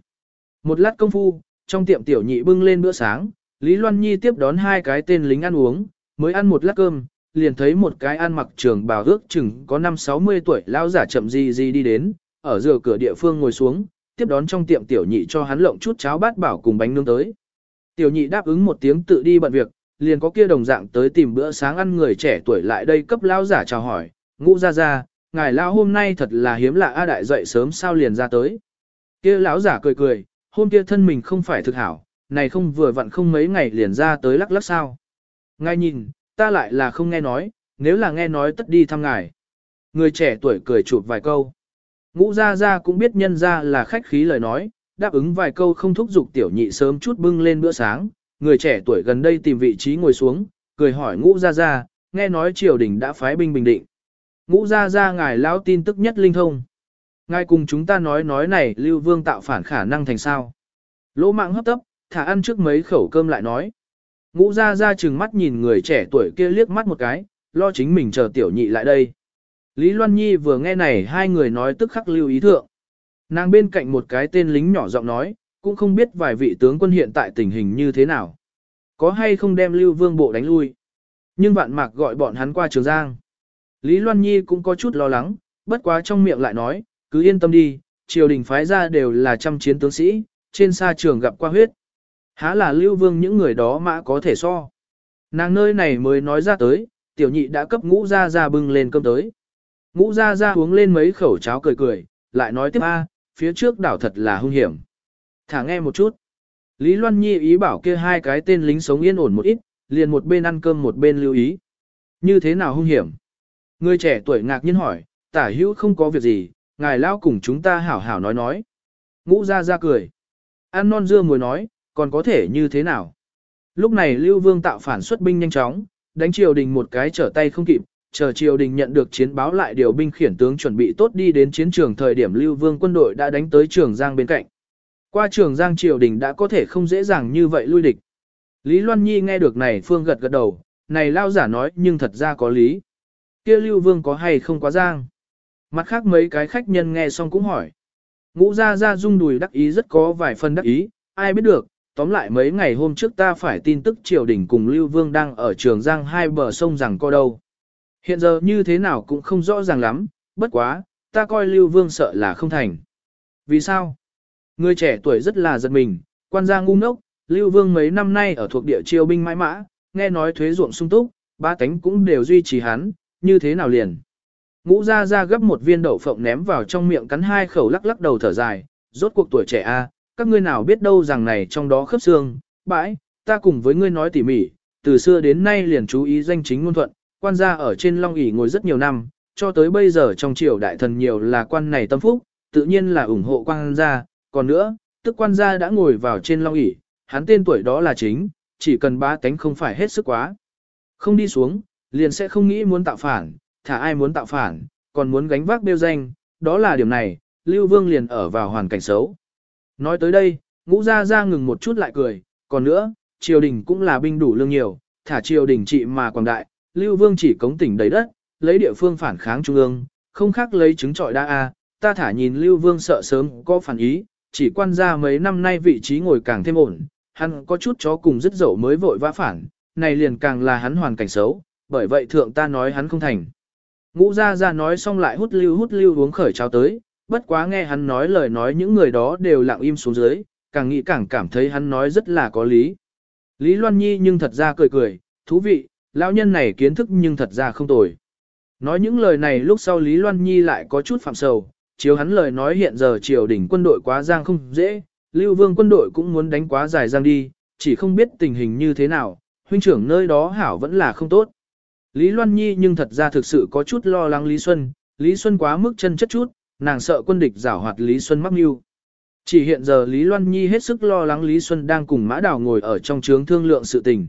Một lát công phu, trong tiệm tiểu nhị bưng lên bữa sáng, Lý Loan Nhi tiếp đón hai cái tên lính ăn uống, mới ăn một lát cơm, liền thấy một cái ăn mặc trường bào ước chừng có 5-60 tuổi lao giả chậm gì gì đi đến, ở giữa cửa địa phương ngồi xuống, tiếp đón trong tiệm tiểu nhị cho hắn lộng chút cháo bát bảo cùng bánh nướng tới. Tiểu nhị đáp ứng một tiếng tự đi bận việc, liền có kia đồng dạng tới tìm bữa sáng ăn người trẻ tuổi lại đây cấp lao giả chào hỏi, ngũ ra ra, ngài lao hôm nay thật là hiếm lạ A đại dậy sớm sao liền ra tới. Kia lão giả cười cười, hôm kia thân mình không phải thực hảo, này không vừa vặn không mấy ngày liền ra tới lắc lắc sao. Ngài nhìn, ta lại là không nghe nói, nếu là nghe nói tất đi thăm ngài. Người trẻ tuổi cười chụp vài câu. Ngũ gia gia cũng biết nhân ra là khách khí lời nói, đáp ứng vài câu không thúc giục tiểu nhị sớm chút bưng lên bữa sáng. Người trẻ tuổi gần đây tìm vị trí ngồi xuống, cười hỏi ngũ gia gia, nghe nói triều đình đã phái binh bình định. Ngũ gia gia ngài lão tin tức nhất linh thông. Ngài cùng chúng ta nói nói này Lưu Vương tạo phản khả năng thành sao. Lỗ mạng hấp tấp, thả ăn trước mấy khẩu cơm lại nói. Ngũ gia gia chừng mắt nhìn người trẻ tuổi kia liếc mắt một cái, lo chính mình chờ tiểu nhị lại đây. Lý Loan Nhi vừa nghe này hai người nói tức khắc lưu ý thượng. Nàng bên cạnh một cái tên lính nhỏ giọng nói, cũng không biết vài vị tướng quân hiện tại tình hình như thế nào. Có hay không đem lưu vương bộ đánh lui. Nhưng vạn mạc gọi bọn hắn qua trường giang. Lý Loan Nhi cũng có chút lo lắng, bất quá trong miệng lại nói, cứ yên tâm đi, triều đình phái ra đều là trăm chiến tướng sĩ, trên xa trường gặp qua huyết. Há là lưu vương những người đó mã có thể so. Nàng nơi này mới nói ra tới, tiểu nhị đã cấp ngũ ra ra bưng lên cơm tới. Ngũ ra ra uống lên mấy khẩu cháo cười cười, lại nói tiếp a, phía trước đảo thật là hung hiểm. Thả nghe một chút. Lý Loan Nhi ý bảo kia hai cái tên lính sống yên ổn một ít, liền một bên ăn cơm một bên lưu ý. Như thế nào hung hiểm? Người trẻ tuổi ngạc nhiên hỏi, tả hữu không có việc gì, ngài lao cùng chúng ta hảo hảo nói nói. Ngũ ra ra cười. Ăn non dưa mùi nói, còn có thể như thế nào? Lúc này Lưu Vương tạo phản xuất binh nhanh chóng, đánh triều đình một cái trở tay không kịp, chờ triều đình nhận được chiến báo lại điều binh khiển tướng chuẩn bị tốt đi đến chiến trường thời điểm Lưu Vương quân đội đã đánh tới trường Giang bên cạnh. Qua trường Giang triều đình đã có thể không dễ dàng như vậy lui địch. Lý Loan Nhi nghe được này Phương gật gật đầu, này lao giả nói nhưng thật ra có lý. kia Lưu Vương có hay không quá Giang? Mặt khác mấy cái khách nhân nghe xong cũng hỏi. Ngũ ra ra rung đùi đắc ý rất có vài phần đắc ý, ai biết được, tóm lại mấy ngày hôm trước ta phải tin tức triều đình cùng Lưu Vương đang ở trường Giang hai bờ sông rằng co đâu. Hiện giờ như thế nào cũng không rõ ràng lắm, bất quá, ta coi Lưu Vương sợ là không thành. Vì sao? Người trẻ tuổi rất là giật mình, quan gia ngu ngốc, Lưu Vương mấy năm nay ở thuộc địa triều binh mãi mã, nghe nói thuế ruộng sung túc, ba tánh cũng đều duy trì hắn, như thế nào liền. Ngũ ra ra gấp một viên đậu phộng ném vào trong miệng cắn hai khẩu lắc lắc đầu thở dài, rốt cuộc tuổi trẻ a, các ngươi nào biết đâu rằng này trong đó khớp xương, bãi, ta cùng với ngươi nói tỉ mỉ, từ xưa đến nay liền chú ý danh chính ngôn thuận, quan gia ở trên long ỷ ngồi rất nhiều năm, cho tới bây giờ trong triều đại thần nhiều là quan này tâm phúc, tự nhiên là ủng hộ quan gia, còn nữa, tức quan gia đã ngồi vào trên long ỷ, hắn tên tuổi đó là chính, chỉ cần ba cánh không phải hết sức quá. Không đi xuống, liền sẽ không nghĩ muốn tạo phản, thả ai muốn tạo phản, còn muốn gánh vác bêu danh, đó là điểm này, Lưu Vương liền ở vào hoàn cảnh xấu. Nói tới đây, ngũ gia gia ngừng một chút lại cười, còn nữa, triều đình cũng là binh đủ lương nhiều, thả triều đình trị mà quảng đại, Lưu Vương chỉ cống tỉnh đầy đất, lấy địa phương phản kháng trung ương, không khác lấy chứng trọi đa a, ta thả nhìn Lưu Vương sợ sớm có phản ý, chỉ quan ra mấy năm nay vị trí ngồi càng thêm ổn, hắn có chút chó cùng dứt dậu mới vội vã phản, này liền càng là hắn hoàn cảnh xấu, bởi vậy thượng ta nói hắn không thành. Ngũ gia gia nói xong lại hút lưu hút lưu uống khởi cháo tới, bất quá nghe hắn nói lời nói những người đó đều lặng im xuống dưới, càng nghĩ càng cảm thấy hắn nói rất là có lý. Lý Loan Nhi nhưng thật ra cười cười, thú vị, lão nhân này kiến thức nhưng thật ra không tồi. Nói những lời này lúc sau Lý Loan Nhi lại có chút phạm sầu, chiếu hắn lời nói hiện giờ triều đình quân đội quá giang không dễ, Lưu Vương quân đội cũng muốn đánh quá dài giang đi, chỉ không biết tình hình như thế nào, huynh trưởng nơi đó hảo vẫn là không tốt. Lý Loan Nhi nhưng thật ra thực sự có chút lo lắng Lý Xuân, Lý Xuân quá mức chân chất chút, nàng sợ quân địch giảo hoạt Lý Xuân mắc mưu. Chỉ hiện giờ Lý Loan Nhi hết sức lo lắng Lý Xuân đang cùng Mã Đảo ngồi ở trong trướng thương lượng sự tình.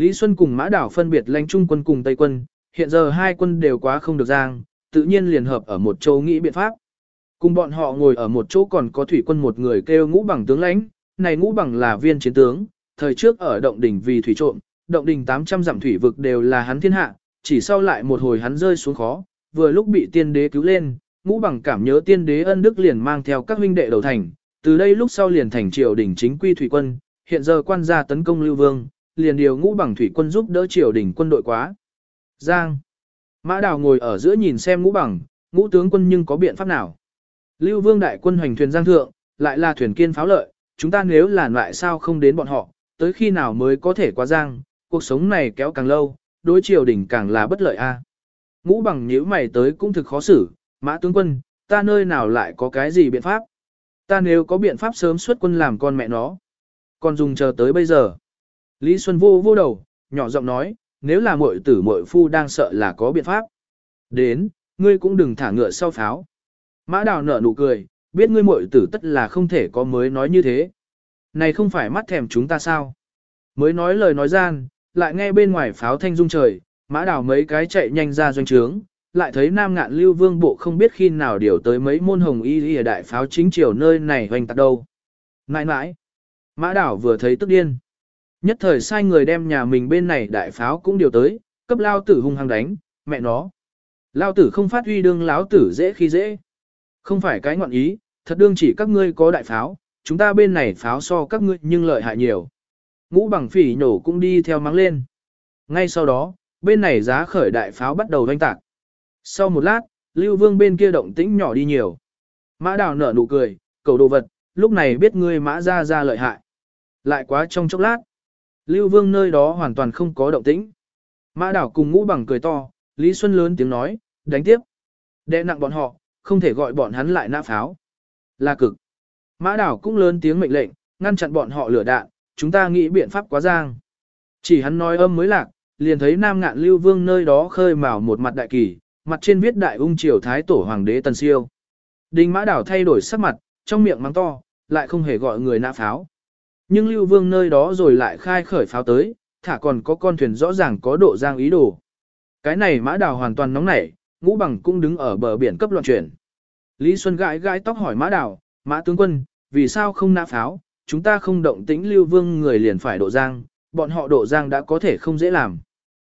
Lý Xuân cùng Mã Đảo phân biệt lãnh trung quân cùng Tây quân, hiện giờ hai quân đều quá không được giang, tự nhiên liền hợp ở một chỗ nghĩ biện pháp. Cùng bọn họ ngồi ở một chỗ còn có thủy quân một người kêu ngũ bằng tướng lãnh, này ngũ bằng là viên chiến tướng, thời trước ở động đỉnh vì thủy trộm, động đỉnh 800 dặm thủy vực đều là hắn thiên hạ, chỉ sau lại một hồi hắn rơi xuống khó, vừa lúc bị tiên đế cứu lên, ngũ bằng cảm nhớ tiên đế ân đức liền mang theo các huynh đệ đầu thành, từ đây lúc sau liền thành triều đỉnh chính quy thủy quân, hiện giờ quan gia tấn công lưu vương, liền điều ngũ bằng thủy quân giúp đỡ triều đình quân đội quá. Giang. Mã Đào ngồi ở giữa nhìn xem ngũ bằng, ngũ tướng quân nhưng có biện pháp nào. Lưu vương đại quân hoành thuyền giang thượng, lại là thuyền kiên pháo lợi, chúng ta nếu là loại sao không đến bọn họ, tới khi nào mới có thể qua giang, cuộc sống này kéo càng lâu, đối triều đình càng là bất lợi a. Ngũ bằng nhíu mày tới cũng thực khó xử, mã tướng quân, ta nơi nào lại có cái gì biện pháp? Ta nếu có biện pháp sớm xuất quân làm con mẹ nó, còn dùng chờ tới bây giờ. Lý Xuân vô vô đầu, nhỏ giọng nói, nếu là muội tử muội phu đang sợ là có biện pháp. Đến, ngươi cũng đừng thả ngựa sau pháo. Mã đào nở nụ cười, biết ngươi muội tử tất là không thể có mới nói như thế. Này không phải mắt thèm chúng ta sao? Mới nói lời nói gian, lại nghe bên ngoài pháo thanh rung trời, mã đào mấy cái chạy nhanh ra doanh trướng, lại thấy nam ngạn lưu vương bộ không biết khi nào điều tới mấy môn hồng y y đại pháo chính triều nơi này hoành tạc đâu. Nãi nãi, mã đảo vừa thấy tức điên. Nhất thời sai người đem nhà mình bên này đại pháo cũng điều tới, cấp lao tử hung hăng đánh, mẹ nó. Lao tử không phát huy đương láo tử dễ khi dễ. Không phải cái ngọn ý, thật đương chỉ các ngươi có đại pháo, chúng ta bên này pháo so các ngươi nhưng lợi hại nhiều. Ngũ bằng phỉ nổ cũng đi theo mắng lên. Ngay sau đó, bên này giá khởi đại pháo bắt đầu doanh tạc. Sau một lát, Lưu Vương bên kia động tĩnh nhỏ đi nhiều. Mã Đào nở nụ cười, cầu đồ vật, lúc này biết ngươi mã ra ra lợi hại. Lại quá trong chốc lát, Lưu Vương nơi đó hoàn toàn không có động tĩnh. Mã Đảo cùng ngũ bằng cười to, Lý Xuân lớn tiếng nói, đánh tiếp. Đệ nặng bọn họ, không thể gọi bọn hắn lại nã pháo. Là cực. Mã Đảo cũng lớn tiếng mệnh lệnh, ngăn chặn bọn họ lửa đạn, chúng ta nghĩ biện pháp quá giang. Chỉ hắn nói âm mới lạc, liền thấy Nam Ngạn Lưu Vương nơi đó khơi mào một mặt đại kỳ, mặt trên viết đại ung triều thái tổ hoàng đế tần siêu. Đinh mã đảo thay đổi sắc mặt, trong miệng mắng to, lại không hề gọi người nã pháo. Nhưng lưu vương nơi đó rồi lại khai khởi pháo tới, thả còn có con thuyền rõ ràng có độ giang ý đồ. Cái này mã đào hoàn toàn nóng nảy, ngũ bằng cũng đứng ở bờ biển cấp loạn chuyển. Lý Xuân gãi gãi tóc hỏi mã đào, mã tướng quân, vì sao không nã pháo, chúng ta không động tĩnh lưu vương người liền phải độ giang, bọn họ độ giang đã có thể không dễ làm.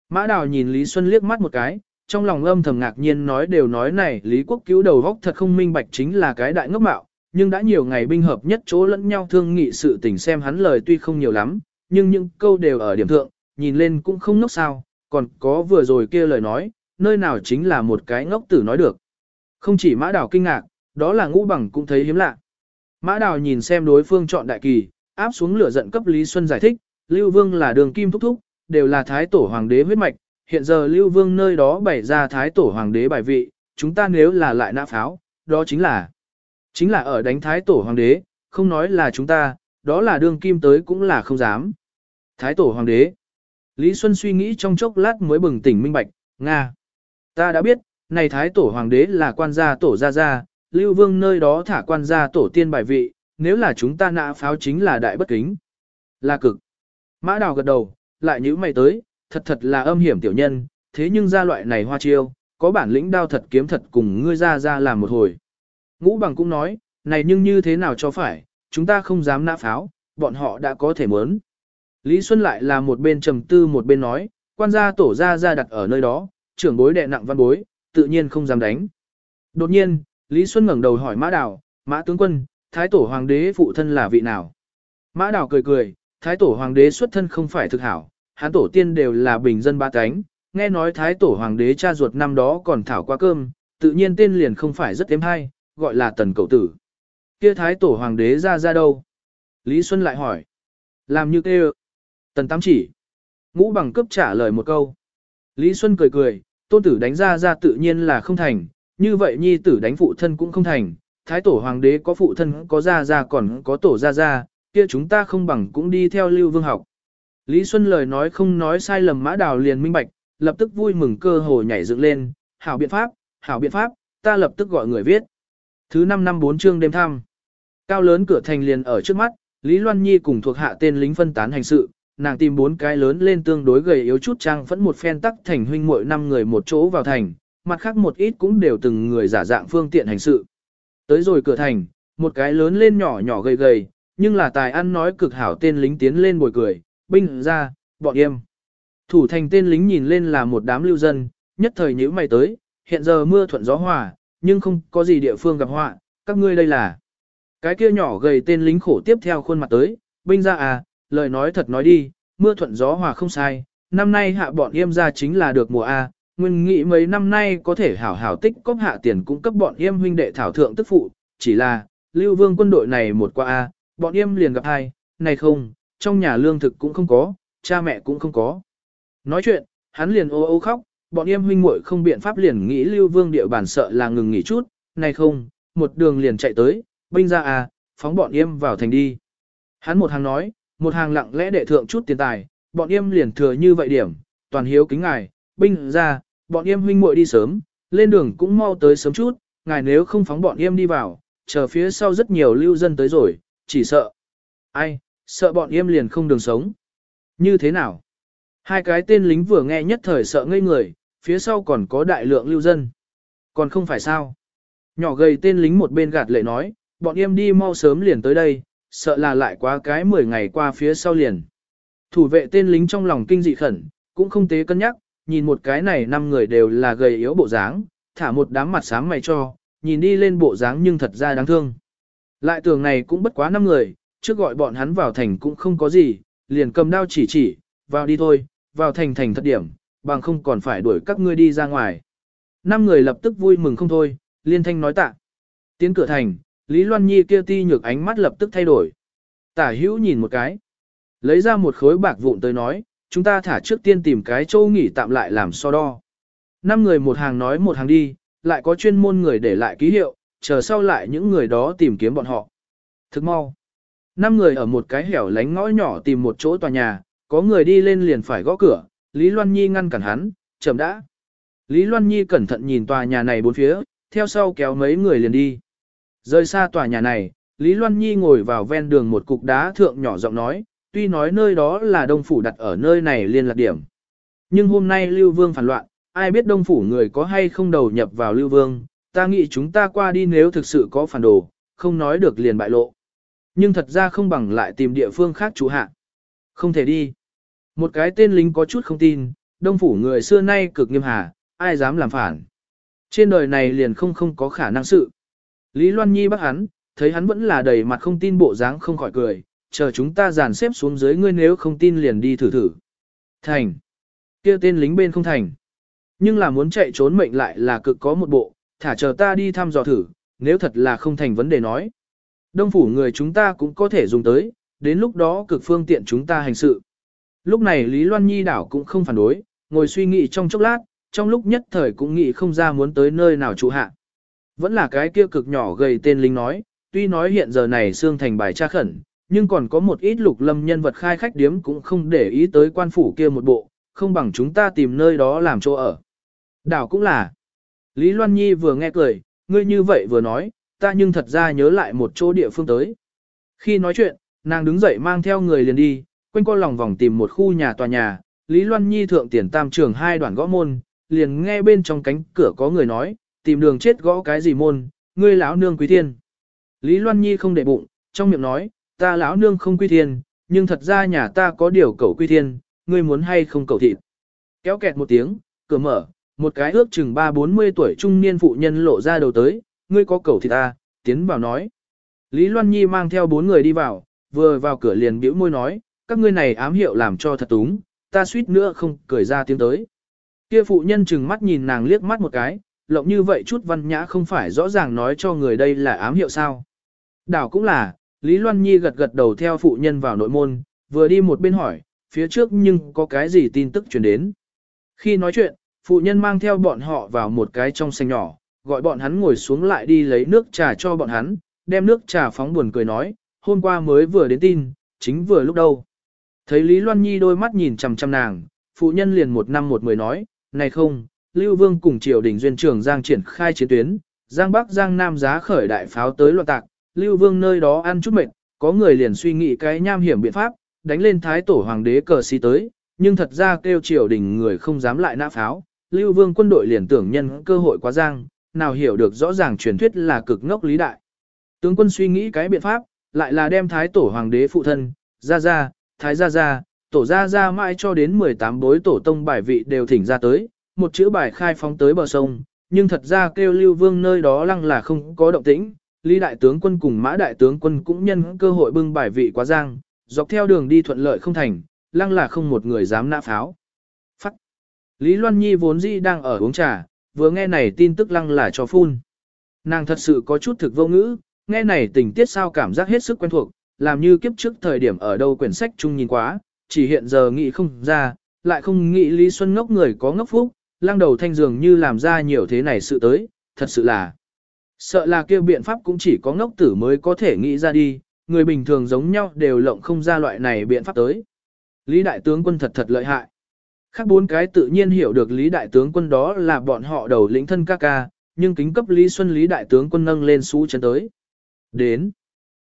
Mã đào nhìn Lý Xuân liếc mắt một cái, trong lòng âm thầm ngạc nhiên nói đều nói này Lý Quốc cứu đầu góc thật không minh bạch chính là cái đại ngốc mạo, nhưng đã nhiều ngày binh hợp nhất chỗ lẫn nhau thương nghị sự tình xem hắn lời tuy không nhiều lắm, nhưng những câu đều ở điểm thượng, nhìn lên cũng không ngốc sao, còn có vừa rồi kia lời nói, nơi nào chính là một cái ngốc tử nói được. Không chỉ mã đào kinh ngạc, đó là ngũ bằng cũng thấy hiếm lạ. Mã đào nhìn xem đối phương chọn đại kỳ, áp xuống lửa giận cấp Lý Xuân giải thích, Lưu Vương là đường kim thúc thúc, đều là thái tổ hoàng đế huyết mạch, hiện giờ Lưu Vương nơi đó bày ra thái tổ hoàng đế bài vị, chúng ta nếu là lại nã pháo, đó chính là, chính là ở đánh thái tổ hoàng đế, không nói là chúng ta, đó là đương kim tới cũng là không dám. Thái tổ hoàng đế. Lý Xuân suy nghĩ trong chốc lát mới bừng tỉnh minh bạch, Nga. Ta đã biết, này thái tổ hoàng đế là quan gia tổ gia gia, lưu vương nơi đó thả quan gia tổ tiên bài vị, nếu là chúng ta nã pháo chính là đại bất kính. Là cực. Mã đào gật đầu, lại nhữ mày tới, thật thật là âm hiểm tiểu nhân, thế nhưng ra loại này hoa chiêu, có bản lĩnh đao thật kiếm thật cùng ngươi ra ra làm một hồi. Ngũ bằng cũng nói, này nhưng như thế nào cho phải, chúng ta không dám nã pháo, bọn họ đã có thể muốn. Lý Xuân lại là một bên trầm tư một bên nói, quan gia tổ gia ra đặt ở nơi đó, trưởng bối đệ nặng văn bối, tự nhiên không dám đánh. Đột nhiên, Lý Xuân ngẩng đầu hỏi Mã Đào, Mã tướng quân, Thái tổ hoàng đế phụ thân là vị nào? Mã Đào cười cười, Thái tổ hoàng đế xuất thân không phải thực hảo, hán tổ tiên đều là bình dân ba cánh, nghe nói Thái tổ hoàng đế cha ruột năm đó còn thảo qua cơm, tự nhiên tên liền không phải rất êm hay, gọi là tần cậu tử. Kia Thái tổ hoàng đế ra ra đâu? Lý Xuân lại hỏi. Làm như kêu. Tần Tám chỉ. Ngũ bằng cấp trả lời một câu. Lý Xuân cười cười, tôn tử đánh ra ra tự nhiên là không thành, như vậy nhi tử đánh phụ thân cũng không thành, thái tổ hoàng đế có phụ thân có ra ra còn có tổ ra ra, kia chúng ta không bằng cũng đi theo lưu vương học. Lý Xuân lời nói không nói sai lầm mã đào liền minh bạch, lập tức vui mừng cơ hồ nhảy dựng lên, hảo biện pháp, hảo biện pháp, ta lập tức gọi người viết. Thứ 5 năm 4 chương đêm thăm. Cao lớn cửa thành liền ở trước mắt, Lý Loan Nhi cùng thuộc hạ tên lính phân tán hành sự, nàng tìm bốn cái lớn lên tương đối gầy yếu chút trang vẫn một phen tắc thành huynh muội năm người một chỗ vào thành, mặt khác một ít cũng đều từng người giả dạng phương tiện hành sự. Tới rồi cửa thành, một cái lớn lên nhỏ nhỏ gầy gầy, nhưng là tài ăn nói cực hảo tên lính tiến lên bồi cười, binh ra, bọn em. Thủ thành tên lính nhìn lên là một đám lưu dân, nhất thời nhữ mày tới, hiện giờ mưa thuận gió hòa, nhưng không có gì địa phương gặp họa, các ngươi đây là. Cái kia nhỏ gầy tên lính khổ tiếp theo khuôn mặt tới, binh ra à, lời nói thật nói đi, mưa thuận gió hòa không sai, năm nay hạ bọn yêm ra chính là được mùa A, nguyên nghĩ mấy năm nay có thể hảo hảo tích cóp hạ tiền cung cấp bọn yêm huynh đệ thảo thượng tức phụ, chỉ là, lưu vương quân đội này một qua A, bọn yêm liền gặp hai, này không, trong nhà lương thực cũng không có, cha mẹ cũng không có. Nói chuyện, hắn liền ô ô khóc, bọn yêm huynh muội không biện pháp liền nghĩ lưu vương địa bản sợ là ngừng nghỉ chút, này không, một đường liền chạy tới, binh ra à, phóng bọn yêm vào thành đi. Hắn một hàng nói, một hàng lặng lẽ đệ thượng chút tiền tài, bọn yêm liền thừa như vậy điểm, toàn hiếu kính ngài, binh ra, bọn yêm huynh muội đi sớm, lên đường cũng mau tới sớm chút, ngài nếu không phóng bọn yêm đi vào, chờ phía sau rất nhiều lưu dân tới rồi, chỉ sợ. Ai, sợ bọn yêm liền không đường sống. Như thế nào? Hai cái tên lính vừa nghe nhất thời sợ ngây người, phía sau còn có đại lượng lưu dân. Còn không phải sao? Nhỏ gầy tên lính một bên gạt lệ nói, bọn em đi mau sớm liền tới đây, sợ là lại quá cái 10 ngày qua phía sau liền. Thủ vệ tên lính trong lòng kinh dị khẩn, cũng không tế cân nhắc, nhìn một cái này năm người đều là gầy yếu bộ dáng, thả một đám mặt sáng mày cho, nhìn đi lên bộ dáng nhưng thật ra đáng thương. Lại tưởng này cũng bất quá năm người, trước gọi bọn hắn vào thành cũng không có gì, liền cầm đao chỉ chỉ, vào đi thôi, vào thành thành thật điểm, bằng không còn phải đuổi các ngươi đi ra ngoài. Năm người lập tức vui mừng không thôi, liên thanh nói tạ. Tiến cửa thành, Lý Loan Nhi kia ti nhược ánh mắt lập tức thay đổi. Tả hữu nhìn một cái. Lấy ra một khối bạc vụn tới nói, chúng ta thả trước tiên tìm cái châu nghỉ tạm lại làm so đo. Năm người một hàng nói một hàng đi, lại có chuyên môn người để lại ký hiệu, chờ sau lại những người đó tìm kiếm bọn họ. Thức mau. Năm người ở một cái hẻo lánh ngõ nhỏ tìm một chỗ tòa nhà, có người đi lên liền phải gõ cửa, Lý Loan Nhi ngăn cản hắn, chậm đã. Lý Loan Nhi cẩn thận nhìn tòa nhà này bốn phía, theo sau kéo mấy người liền đi. Rời xa tòa nhà này, Lý Loan Nhi ngồi vào ven đường một cục đá thượng nhỏ giọng nói, tuy nói nơi đó là đông phủ đặt ở nơi này liên lạc điểm. Nhưng hôm nay Lưu Vương phản loạn, ai biết đông phủ người có hay không đầu nhập vào Lưu Vương, ta nghĩ chúng ta qua đi nếu thực sự có phản đồ, không nói được liền bại lộ. Nhưng thật ra không bằng lại tìm địa phương khác chủ hạ. Không thể đi. Một cái tên lính có chút không tin, đông phủ người xưa nay cực nghiêm hà, ai dám làm phản. Trên đời này liền không không có khả năng sự. Lý Loan Nhi bắt hắn, thấy hắn vẫn là đầy mặt không tin bộ dáng không khỏi cười, chờ chúng ta dàn xếp xuống dưới ngươi nếu không tin liền đi thử thử. Thành. kia tên lính bên không thành. Nhưng là muốn chạy trốn mệnh lại là cực có một bộ, thả chờ ta đi thăm dò thử, nếu thật là không thành vấn đề nói. Đông phủ người chúng ta cũng có thể dùng tới, đến lúc đó cực phương tiện chúng ta hành sự. Lúc này Lý Loan Nhi đảo cũng không phản đối, ngồi suy nghĩ trong chốc lát, trong lúc nhất thời cũng nghĩ không ra muốn tới nơi nào trụ hạ. Vẫn là cái kia cực nhỏ gầy tên lính nói, tuy nói hiện giờ này xương thành bài tra khẩn, nhưng còn có một ít lục lâm nhân vật khai khách điếm cũng không để ý tới quan phủ kia một bộ, không bằng chúng ta tìm nơi đó làm chỗ ở. Đảo cũng là. Lý Loan Nhi vừa nghe cười, ngươi như vậy vừa nói, ta nhưng thật ra nhớ lại một chỗ địa phương tới. Khi nói chuyện, nàng đứng dậy mang theo người liền đi, quanh co lòng vòng tìm một khu nhà tòa nhà, Lý Loan Nhi thượng tiền tam trường hai đoạn gõ môn, liền nghe bên trong cánh cửa có người nói, tìm đường chết gõ cái gì môn, ngươi lão nương quý thiên. Lý Loan Nhi không để bụng, trong miệng nói, ta lão nương không quy thiên, nhưng thật ra nhà ta có điều cầu quy thiên, ngươi muốn hay không cầu thịt. Kéo kẹt một tiếng, cửa mở, một cái ước chừng ba bốn mươi tuổi trung niên phụ nhân lộ ra đầu tới, ngươi có cầu thịt ta, tiến vào nói. Lý Loan Nhi mang theo bốn người đi vào, vừa vào cửa liền bĩu môi nói, các ngươi này ám hiệu làm cho thật túng, ta suýt nữa không cười ra tiếng tới. Kia phụ nhân chừng mắt nhìn nàng liếc mắt một cái, lộng như vậy chút văn nhã không phải rõ ràng nói cho người đây là ám hiệu sao. Đảo cũng là, Lý Loan Nhi gật gật đầu theo phụ nhân vào nội môn, vừa đi một bên hỏi, phía trước nhưng có cái gì tin tức truyền đến. Khi nói chuyện, phụ nhân mang theo bọn họ vào một cái trong sành nhỏ, gọi bọn hắn ngồi xuống lại đi lấy nước trà cho bọn hắn, đem nước trà phóng buồn cười nói, hôm qua mới vừa đến tin, chính vừa lúc đâu. Thấy Lý Loan Nhi đôi mắt nhìn chằm chằm nàng, phụ nhân liền một năm một mười nói, này không, Lưu Vương cùng triều đình duyên trưởng Giang triển khai chiến tuyến, Giang Bắc Giang Nam giá khởi đại pháo tới loạn tạc, Lưu Vương nơi đó ăn chút mệt, có người liền suy nghĩ cái nham hiểm biện pháp, đánh lên thái tổ hoàng đế cờ xí tới, nhưng thật ra kêu triều đình người không dám lại nã pháo, Lưu Vương quân đội liền tưởng nhân cơ hội quá giang, nào hiểu được rõ ràng truyền thuyết là cực ngốc lý đại. Tướng quân suy nghĩ cái biện pháp, lại là đem thái tổ hoàng đế phụ thân, ra ra, thái gia gia, tổ gia gia mãi cho đến 18 bối tổ tông bài vị đều thỉnh ra tới, một chữ bài khai phóng tới bờ sông, nhưng thật ra kêu lưu vương nơi đó lăng là không có động tĩnh, Lý đại tướng quân cùng mã đại tướng quân cũng nhân cơ hội bưng bài vị quá giang, dọc theo đường đi thuận lợi không thành, lăng là không một người dám nã pháo. Phắt. Lý Loan Nhi vốn dĩ đang ở uống trà, vừa nghe này tin tức lăng là cho phun. Nàng thật sự có chút thực vô ngữ, nghe này tình tiết sao cảm giác hết sức quen thuộc, làm như kiếp trước thời điểm ở đâu quyển sách chung nhìn quá, chỉ hiện giờ nghĩ không ra, lại không nghĩ Lý Xuân ngốc người có ngốc phúc, lăng đầu thanh dường như làm ra nhiều thế này sự tới, thật sự là. Sợ là kêu biện pháp cũng chỉ có ngốc tử mới có thể nghĩ ra đi, người bình thường giống nhau đều lộng không ra loại này biện pháp tới. Lý đại tướng quân thật thật lợi hại. Khác bốn cái tự nhiên hiểu được Lý đại tướng quân đó là bọn họ đầu lĩnh thân ca ca, nhưng kính cấp Lý Xuân Lý đại tướng quân nâng lên xú chân tới. Đến.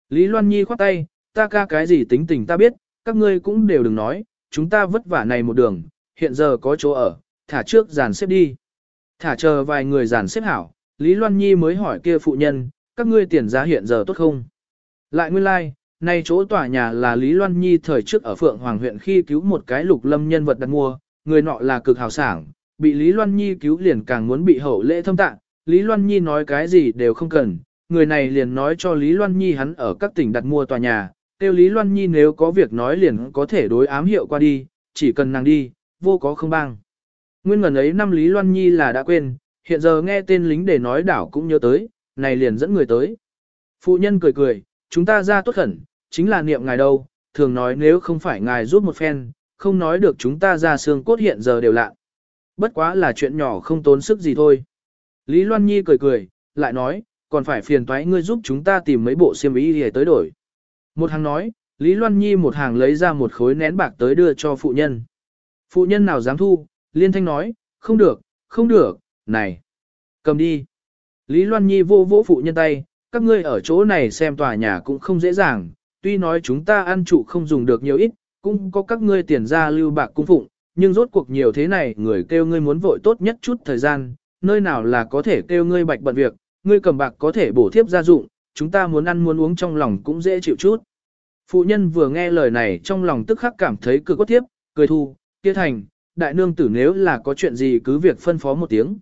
Lý Loan Nhi khoát tay, ta ca cái gì tính tình ta biết, các ngươi cũng đều đừng nói, chúng ta vất vả này một đường, hiện giờ có chỗ ở, thả trước dàn xếp đi. Thả chờ vài người dàn xếp hảo, Lý Loan Nhi mới hỏi kia phụ nhân, các ngươi tiền giá hiện giờ tốt không? Lại nguyên lai, like, nay chỗ tòa nhà là Lý Loan Nhi thời trước ở Phượng Hoàng huyện khi cứu một cái lục lâm nhân vật đặt mua, người nọ là cực hào sảng, bị Lý Loan Nhi cứu liền càng muốn bị hậu lễ thâm tạng, Lý Loan Nhi nói cái gì đều không cần, người này liền nói cho Lý Loan Nhi hắn ở các tỉnh đặt mua tòa nhà, tiêu Lý Loan Nhi nếu có việc nói liền có thể đối ám hiệu qua đi, chỉ cần nàng đi, vô có không bằng. Nguyên ngần ấy năm Lý Loan Nhi là đã quên, hiện giờ nghe tên lính để nói đảo cũng nhớ tới, này liền dẫn người tới. Phụ nhân cười cười, chúng ta ra tốt khẩn, chính là niệm ngài đâu, thường nói nếu không phải ngài giúp một phen, không nói được chúng ta ra xương cốt hiện giờ đều lạ. Bất quá là chuyện nhỏ không tốn sức gì thôi. Lý Loan Nhi cười cười, lại nói, còn phải phiền toái ngươi giúp chúng ta tìm mấy bộ xiêm y để tới đổi. Một hàng nói, Lý Loan Nhi một hàng lấy ra một khối nén bạc tới đưa cho phụ nhân. Phụ nhân nào dám thu, liên thanh nói, không được, không được, này, cầm đi. Lý Loan Nhi vô vỗ phụ nhân tay, các ngươi ở chỗ này xem tòa nhà cũng không dễ dàng, tuy nói chúng ta ăn trụ không dùng được nhiều ít, cũng có các ngươi tiền ra lưu bạc cung phụng, nhưng rốt cuộc nhiều thế này người kêu ngươi muốn vội tốt nhất chút thời gian, nơi nào là có thể kêu ngươi bạch bận việc, ngươi cầm bạc có thể bổ thiếp gia dụng, chúng ta muốn ăn muốn uống trong lòng cũng dễ chịu chút. Phụ nhân vừa nghe lời này trong lòng tức khắc cảm thấy cực có thiếp, cười thu, kia thành, đại nương tử nếu là có chuyện gì cứ việc phân phó một tiếng.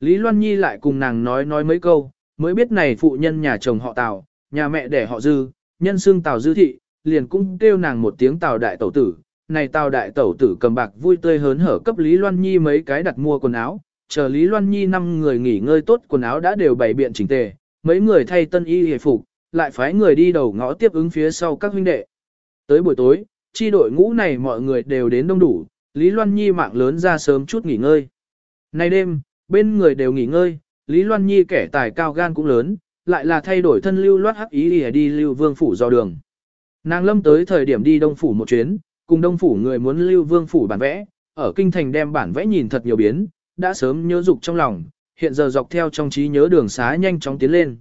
Lý Loan Nhi lại cùng nàng nói nói mấy câu, mới biết này phụ nhân nhà chồng họ Tào, nhà mẹ đẻ họ Dư, nhân xương Tào Dư Thị, liền cũng kêu nàng một tiếng Tào Đại Tẩu Tử. Này Tào Đại Tẩu Tử cầm bạc vui tươi hớn hở cấp Lý Loan Nhi mấy cái đặt mua quần áo, chờ Lý Loan Nhi năm người nghỉ ngơi tốt quần áo đã đều bày biện chỉnh tề, mấy người thay tân y hề phục, lại phái người đi đầu ngõ tiếp ứng phía sau các huynh đệ. Tới buổi tối, chi đội ngũ này mọi người đều đến đông đủ, Lý Loan Nhi mạng lớn ra sớm chút nghỉ ngơi. Nay đêm, bên người đều nghỉ ngơi, Lý Loan Nhi kẻ tài cao gan cũng lớn, lại là thay đổi thân lưu loát hắc ý đi, đi lưu vương phủ do đường. Nàng lâm tới thời điểm đi đông phủ một chuyến, cùng đông phủ người muốn lưu vương phủ bản vẽ, ở kinh thành đem bản vẽ nhìn thật nhiều biến, đã sớm nhớ dục trong lòng, hiện giờ dọc theo trong trí nhớ đường xá nhanh chóng tiến lên.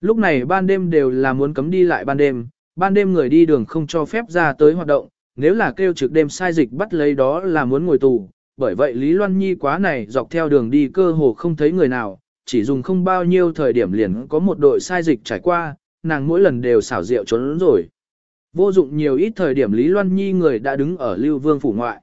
Lúc này ban đêm đều là muốn cấm đi lại ban đêm, ban đêm người đi đường không cho phép ra tới hoạt động, nếu là kêu trực đêm sai dịch bắt lấy đó là muốn ngồi tù, bởi vậy Lý Loan Nhi quá này dọc theo đường đi cơ hồ không thấy người nào, chỉ dùng không bao nhiêu thời điểm liền có một đội sai dịch trải qua, nàng mỗi lần đều xảo rượu trốn rồi. Vô dụng nhiều ít thời điểm Lý Loan Nhi người đã đứng ở Lưu Vương phủ ngoại.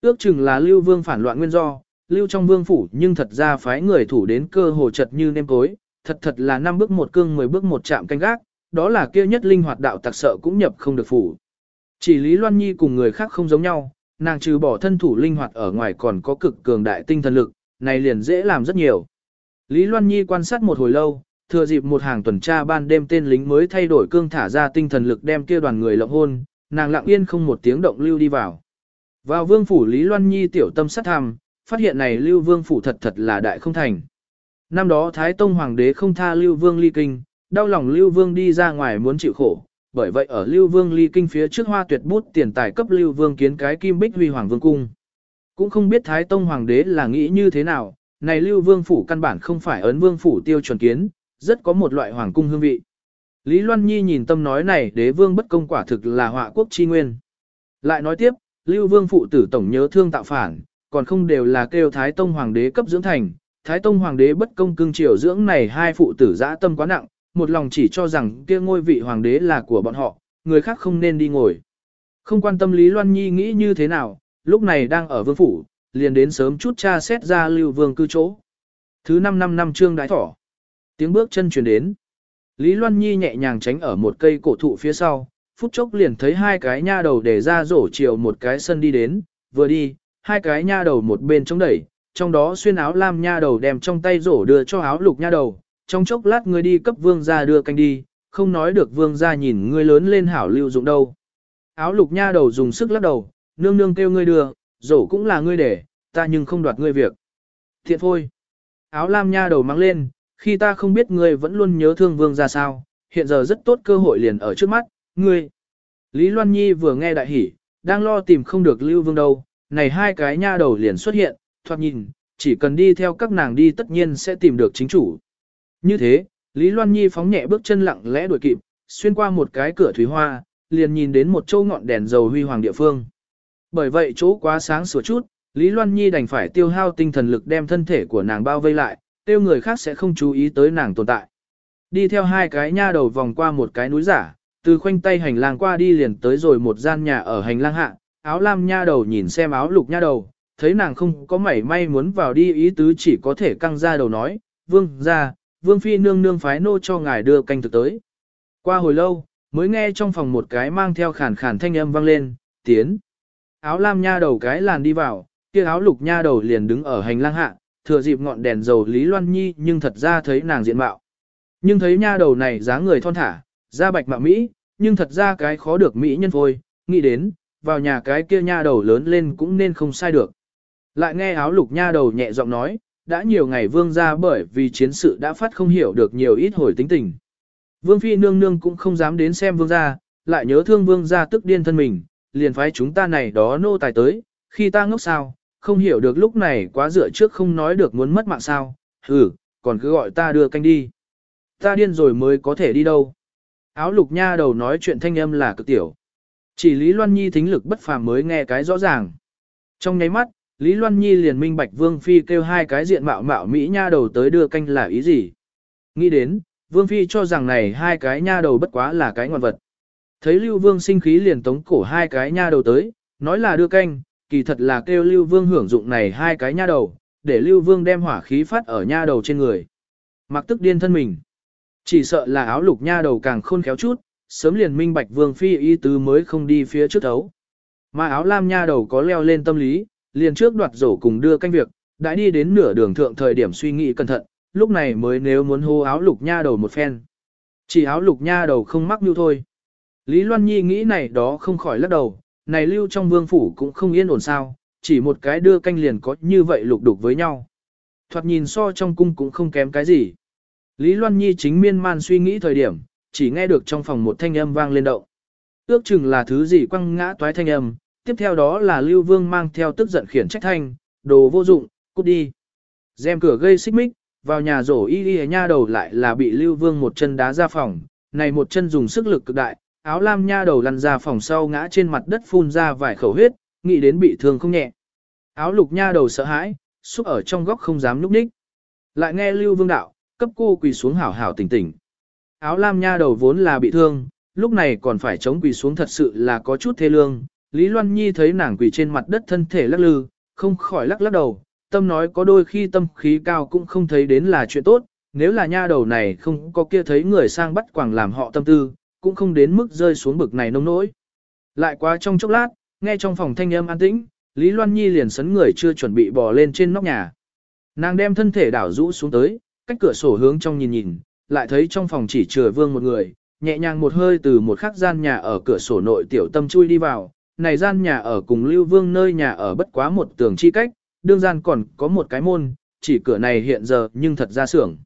Ước chừng là Lưu Vương phản loạn nguyên do, Lưu trong Vương phủ nhưng thật ra phái người thủ đến cơ hồ chật như nêm cối, thật thật là năm bước một cương 10 bước một chạm canh gác, đó là kia nhất linh hoạt đạo tặc sợ cũng nhập không được phủ. Chỉ Lý Loan Nhi cùng người khác không giống nhau, nàng trừ bỏ thân thủ linh hoạt ở ngoài còn có cực cường đại tinh thần lực, này liền dễ làm rất nhiều. Lý Loan Nhi quan sát một hồi lâu, thừa dịp một hàng tuần tra ban đêm tên lính mới thay đổi cương thả ra tinh thần lực đem kia đoàn người lộng hôn, nàng lặng yên không một tiếng động lưu đi vào. Vào vương phủ Lý Loan Nhi tiểu tâm sát thầm phát hiện này lưu vương phủ thật thật là đại không thành. Năm đó Thái Tông Hoàng đế không tha lưu vương ly kinh, đau lòng lưu vương đi ra ngoài muốn chịu khổ, bởi vậy ở lưu vương ly kinh phía trước hoa tuyệt bút tiền tài cấp lưu vương kiến cái kim bích huy hoàng vương cung. Cũng không biết Thái Tông Hoàng đế là nghĩ như thế nào, này lưu vương phủ căn bản không phải ấn vương phủ tiêu chuẩn kiến, rất có một loại hoàng cung hương vị. Lý Loan Nhi nhìn tâm nói này đế vương bất công quả thực là họa quốc chi nguyên. Lại nói tiếp, lưu vương phụ tử tổng nhớ thương tạo phản, còn không đều là kêu Thái Tông Hoàng đế cấp dưỡng thành. Thái Tông Hoàng đế bất công cưng triều dưỡng này hai phụ tử dã tâm quá nặng, một lòng chỉ cho rằng kia ngôi vị hoàng đế là của bọn họ, người khác không nên đi ngồi. Không quan tâm Lý Loan Nhi nghĩ như thế nào, lúc này đang ở vương phủ, liền đến sớm chút cha xét ra lưu vương cư chỗ. Thứ 5 năm năm trương đái thỏ. Tiếng bước chân chuyển đến. Lý Loan Nhi nhẹ nhàng tránh ở một cây cổ thụ phía sau, phút chốc liền thấy hai cái nha đầu để ra rổ chiều một cái sân đi đến, vừa đi, hai cái nha đầu một bên chống đẩy, trong đó xuyên áo lam nha đầu đem trong tay rổ đưa cho áo lục nha đầu, trong chốc lát ngươi đi cấp vương gia đưa canh đi, không nói được vương gia nhìn ngươi lớn lên hảo lưu dụng đâu. Áo lục nha đầu dùng sức lắc đầu, nương nương kêu ngươi đưa, rổ cũng là ngươi để, ta nhưng không đoạt ngươi việc. Thiện thôi. Áo lam nha đầu mang lên, khi ta không biết ngươi vẫn luôn nhớ thương vương gia sao, hiện giờ rất tốt cơ hội liền ở trước mắt, ngươi. Lý Loan Nhi vừa nghe đại hỉ, đang lo tìm không được lưu vương đâu, này hai cái nha đầu liền xuất hiện, thoạt nhìn, chỉ cần đi theo các nàng đi tất nhiên sẽ tìm được chính chủ. Như thế, Lý Loan Nhi phóng nhẹ bước chân lặng lẽ đuổi kịp, xuyên qua một cái cửa thủy hoa, liền nhìn đến một châu ngọn đèn dầu huy hoàng địa phương. Bởi vậy chỗ quá sáng sủa chút, Lý Loan Nhi đành phải tiêu hao tinh thần lực đem thân thể của nàng bao vây lại, tiêu người khác sẽ không chú ý tới nàng tồn tại. Đi theo hai cái nha đầu vòng qua một cái núi giả, từ khoanh tay hành lang qua đi liền tới rồi một gian nhà ở hành lang hạ, áo lam nha đầu nhìn xem áo lục nha đầu, thấy nàng không có mảy may muốn vào đi ý tứ chỉ có thể căng ra đầu nói, vương ra, vương phi nương nương phái nô cho ngài đưa canh thực tới. Qua hồi lâu, mới nghe trong phòng một cái mang theo khản khản thanh âm vang lên, tiến. Áo lam nha đầu cái làn đi vào, kia áo lục nha đầu liền đứng ở hành lang hạ, thừa dịp ngọn đèn dầu Lý Loan Nhi nhưng thật ra thấy nàng diện mạo. Nhưng thấy nha đầu này dáng người thon thả, da bạch mạo Mỹ, nhưng thật ra cái khó được Mỹ nhân phôi, nghĩ đến, vào nhà cái kia nha đầu lớn lên cũng nên không sai được. Lại nghe áo lục nha đầu nhẹ giọng nói, đã nhiều ngày vương ra bởi vì chiến sự đã phát không hiểu được nhiều ít hồi tính tình. Vương phi nương nương cũng không dám đến xem vương gia, lại nhớ thương vương gia tức điên thân mình, liền phái chúng ta này đó nô tài tới, khi ta ngốc sao, không hiểu được lúc này quá dựa trước không nói được muốn mất mạng sao, ừ, còn cứ gọi ta đưa canh đi. Ta điên rồi mới có thể đi đâu. Áo lục nha đầu nói chuyện thanh âm là cực tiểu. Chỉ Lý Loan Nhi thính lực bất phàm mới nghe cái rõ ràng. Trong nháy mắt, Lý Loan Nhi liền minh bạch Vương Phi kêu hai cái diện mạo mạo Mỹ nha đầu tới đưa canh là ý gì. Nghĩ đến, Vương Phi cho rằng này hai cái nha đầu bất quá là cái ngoan vật. Thấy Lưu Vương sinh khí liền tống cổ hai cái nha đầu tới, nói là đưa canh, kỳ thật là kêu Lưu Vương hưởng dụng này hai cái nha đầu, để Lưu Vương đem hỏa khí phát ở nha đầu trên người. Mặc tức điên thân mình. Chỉ sợ là áo lục nha đầu càng khôn khéo chút, sớm liền minh bạch Vương Phi y tứ mới không đi phía trước thấu. Mà áo lam nha đầu có leo lên tâm lý, liền trước đoạt rổ cùng đưa canh việc, đã đi đến nửa đường thượng thời điểm suy nghĩ cẩn thận, lúc này mới nếu muốn hô áo lục nha đầu một phen. Chỉ áo lục nha đầu không mắc mưu thôi. Lý Loan Nhi nghĩ này đó không khỏi lắc đầu, này lưu trong vương phủ cũng không yên ổn sao, chỉ một cái đưa canh liền có như vậy lục đục với nhau. Thoạt nhìn so trong cung cũng không kém cái gì. Lý Loan Nhi chính miên man suy nghĩ thời điểm, chỉ nghe được trong phòng một thanh âm vang lên động. Ước chừng là thứ gì quăng ngã toái thanh âm, tiếp theo đó là Lưu Vương mang theo tức giận khiển trách thanh, đồ vô dụng, cút đi. Dèm cửa gây xích mích, vào nhà rổ y y nha đầu lại là bị Lưu Vương một chân đá ra phòng, này một chân dùng sức lực cực đại, áo lam nha đầu lăn ra phòng sau ngã trên mặt đất phun ra vài khẩu huyết, nghĩ đến bị thương không nhẹ. Áo lục nha đầu sợ hãi, xúc ở trong góc không dám núp ních. Lại nghe Lưu Vương đạo, cấp cô quỳ xuống hảo hảo tỉnh tỉnh. Áo lam nha đầu vốn là bị thương, lúc này còn phải chống quỳ xuống thật sự là có chút thê lương. Lý Loan Nhi thấy nàng quỳ trên mặt đất thân thể lắc lư, không khỏi lắc lắc đầu, tâm nói có đôi khi tâm khí cao cũng không thấy đến là chuyện tốt, nếu là nha đầu này không có kia thấy người sang bắt quàng làm họ tâm tư, cũng không đến mức rơi xuống bực này nông nỗi. Lại quá trong chốc lát, nghe trong phòng thanh âm an tĩnh, Lý Loan Nhi liền sấn người chưa chuẩn bị bò lên trên nóc nhà. Nàng đem thân thể đảo rũ xuống tới, cách cửa sổ hướng trong nhìn nhìn, lại thấy trong phòng chỉ trừ vương một người, nhẹ nhàng một hơi từ một khắc gian nhà ở cửa sổ nội tiểu tâm chui đi vào, này gian nhà ở cùng lưu vương nơi nhà ở bất quá một tường chi cách, đương gian còn có một cái môn, chỉ cửa này hiện giờ nhưng thật ra xưởng.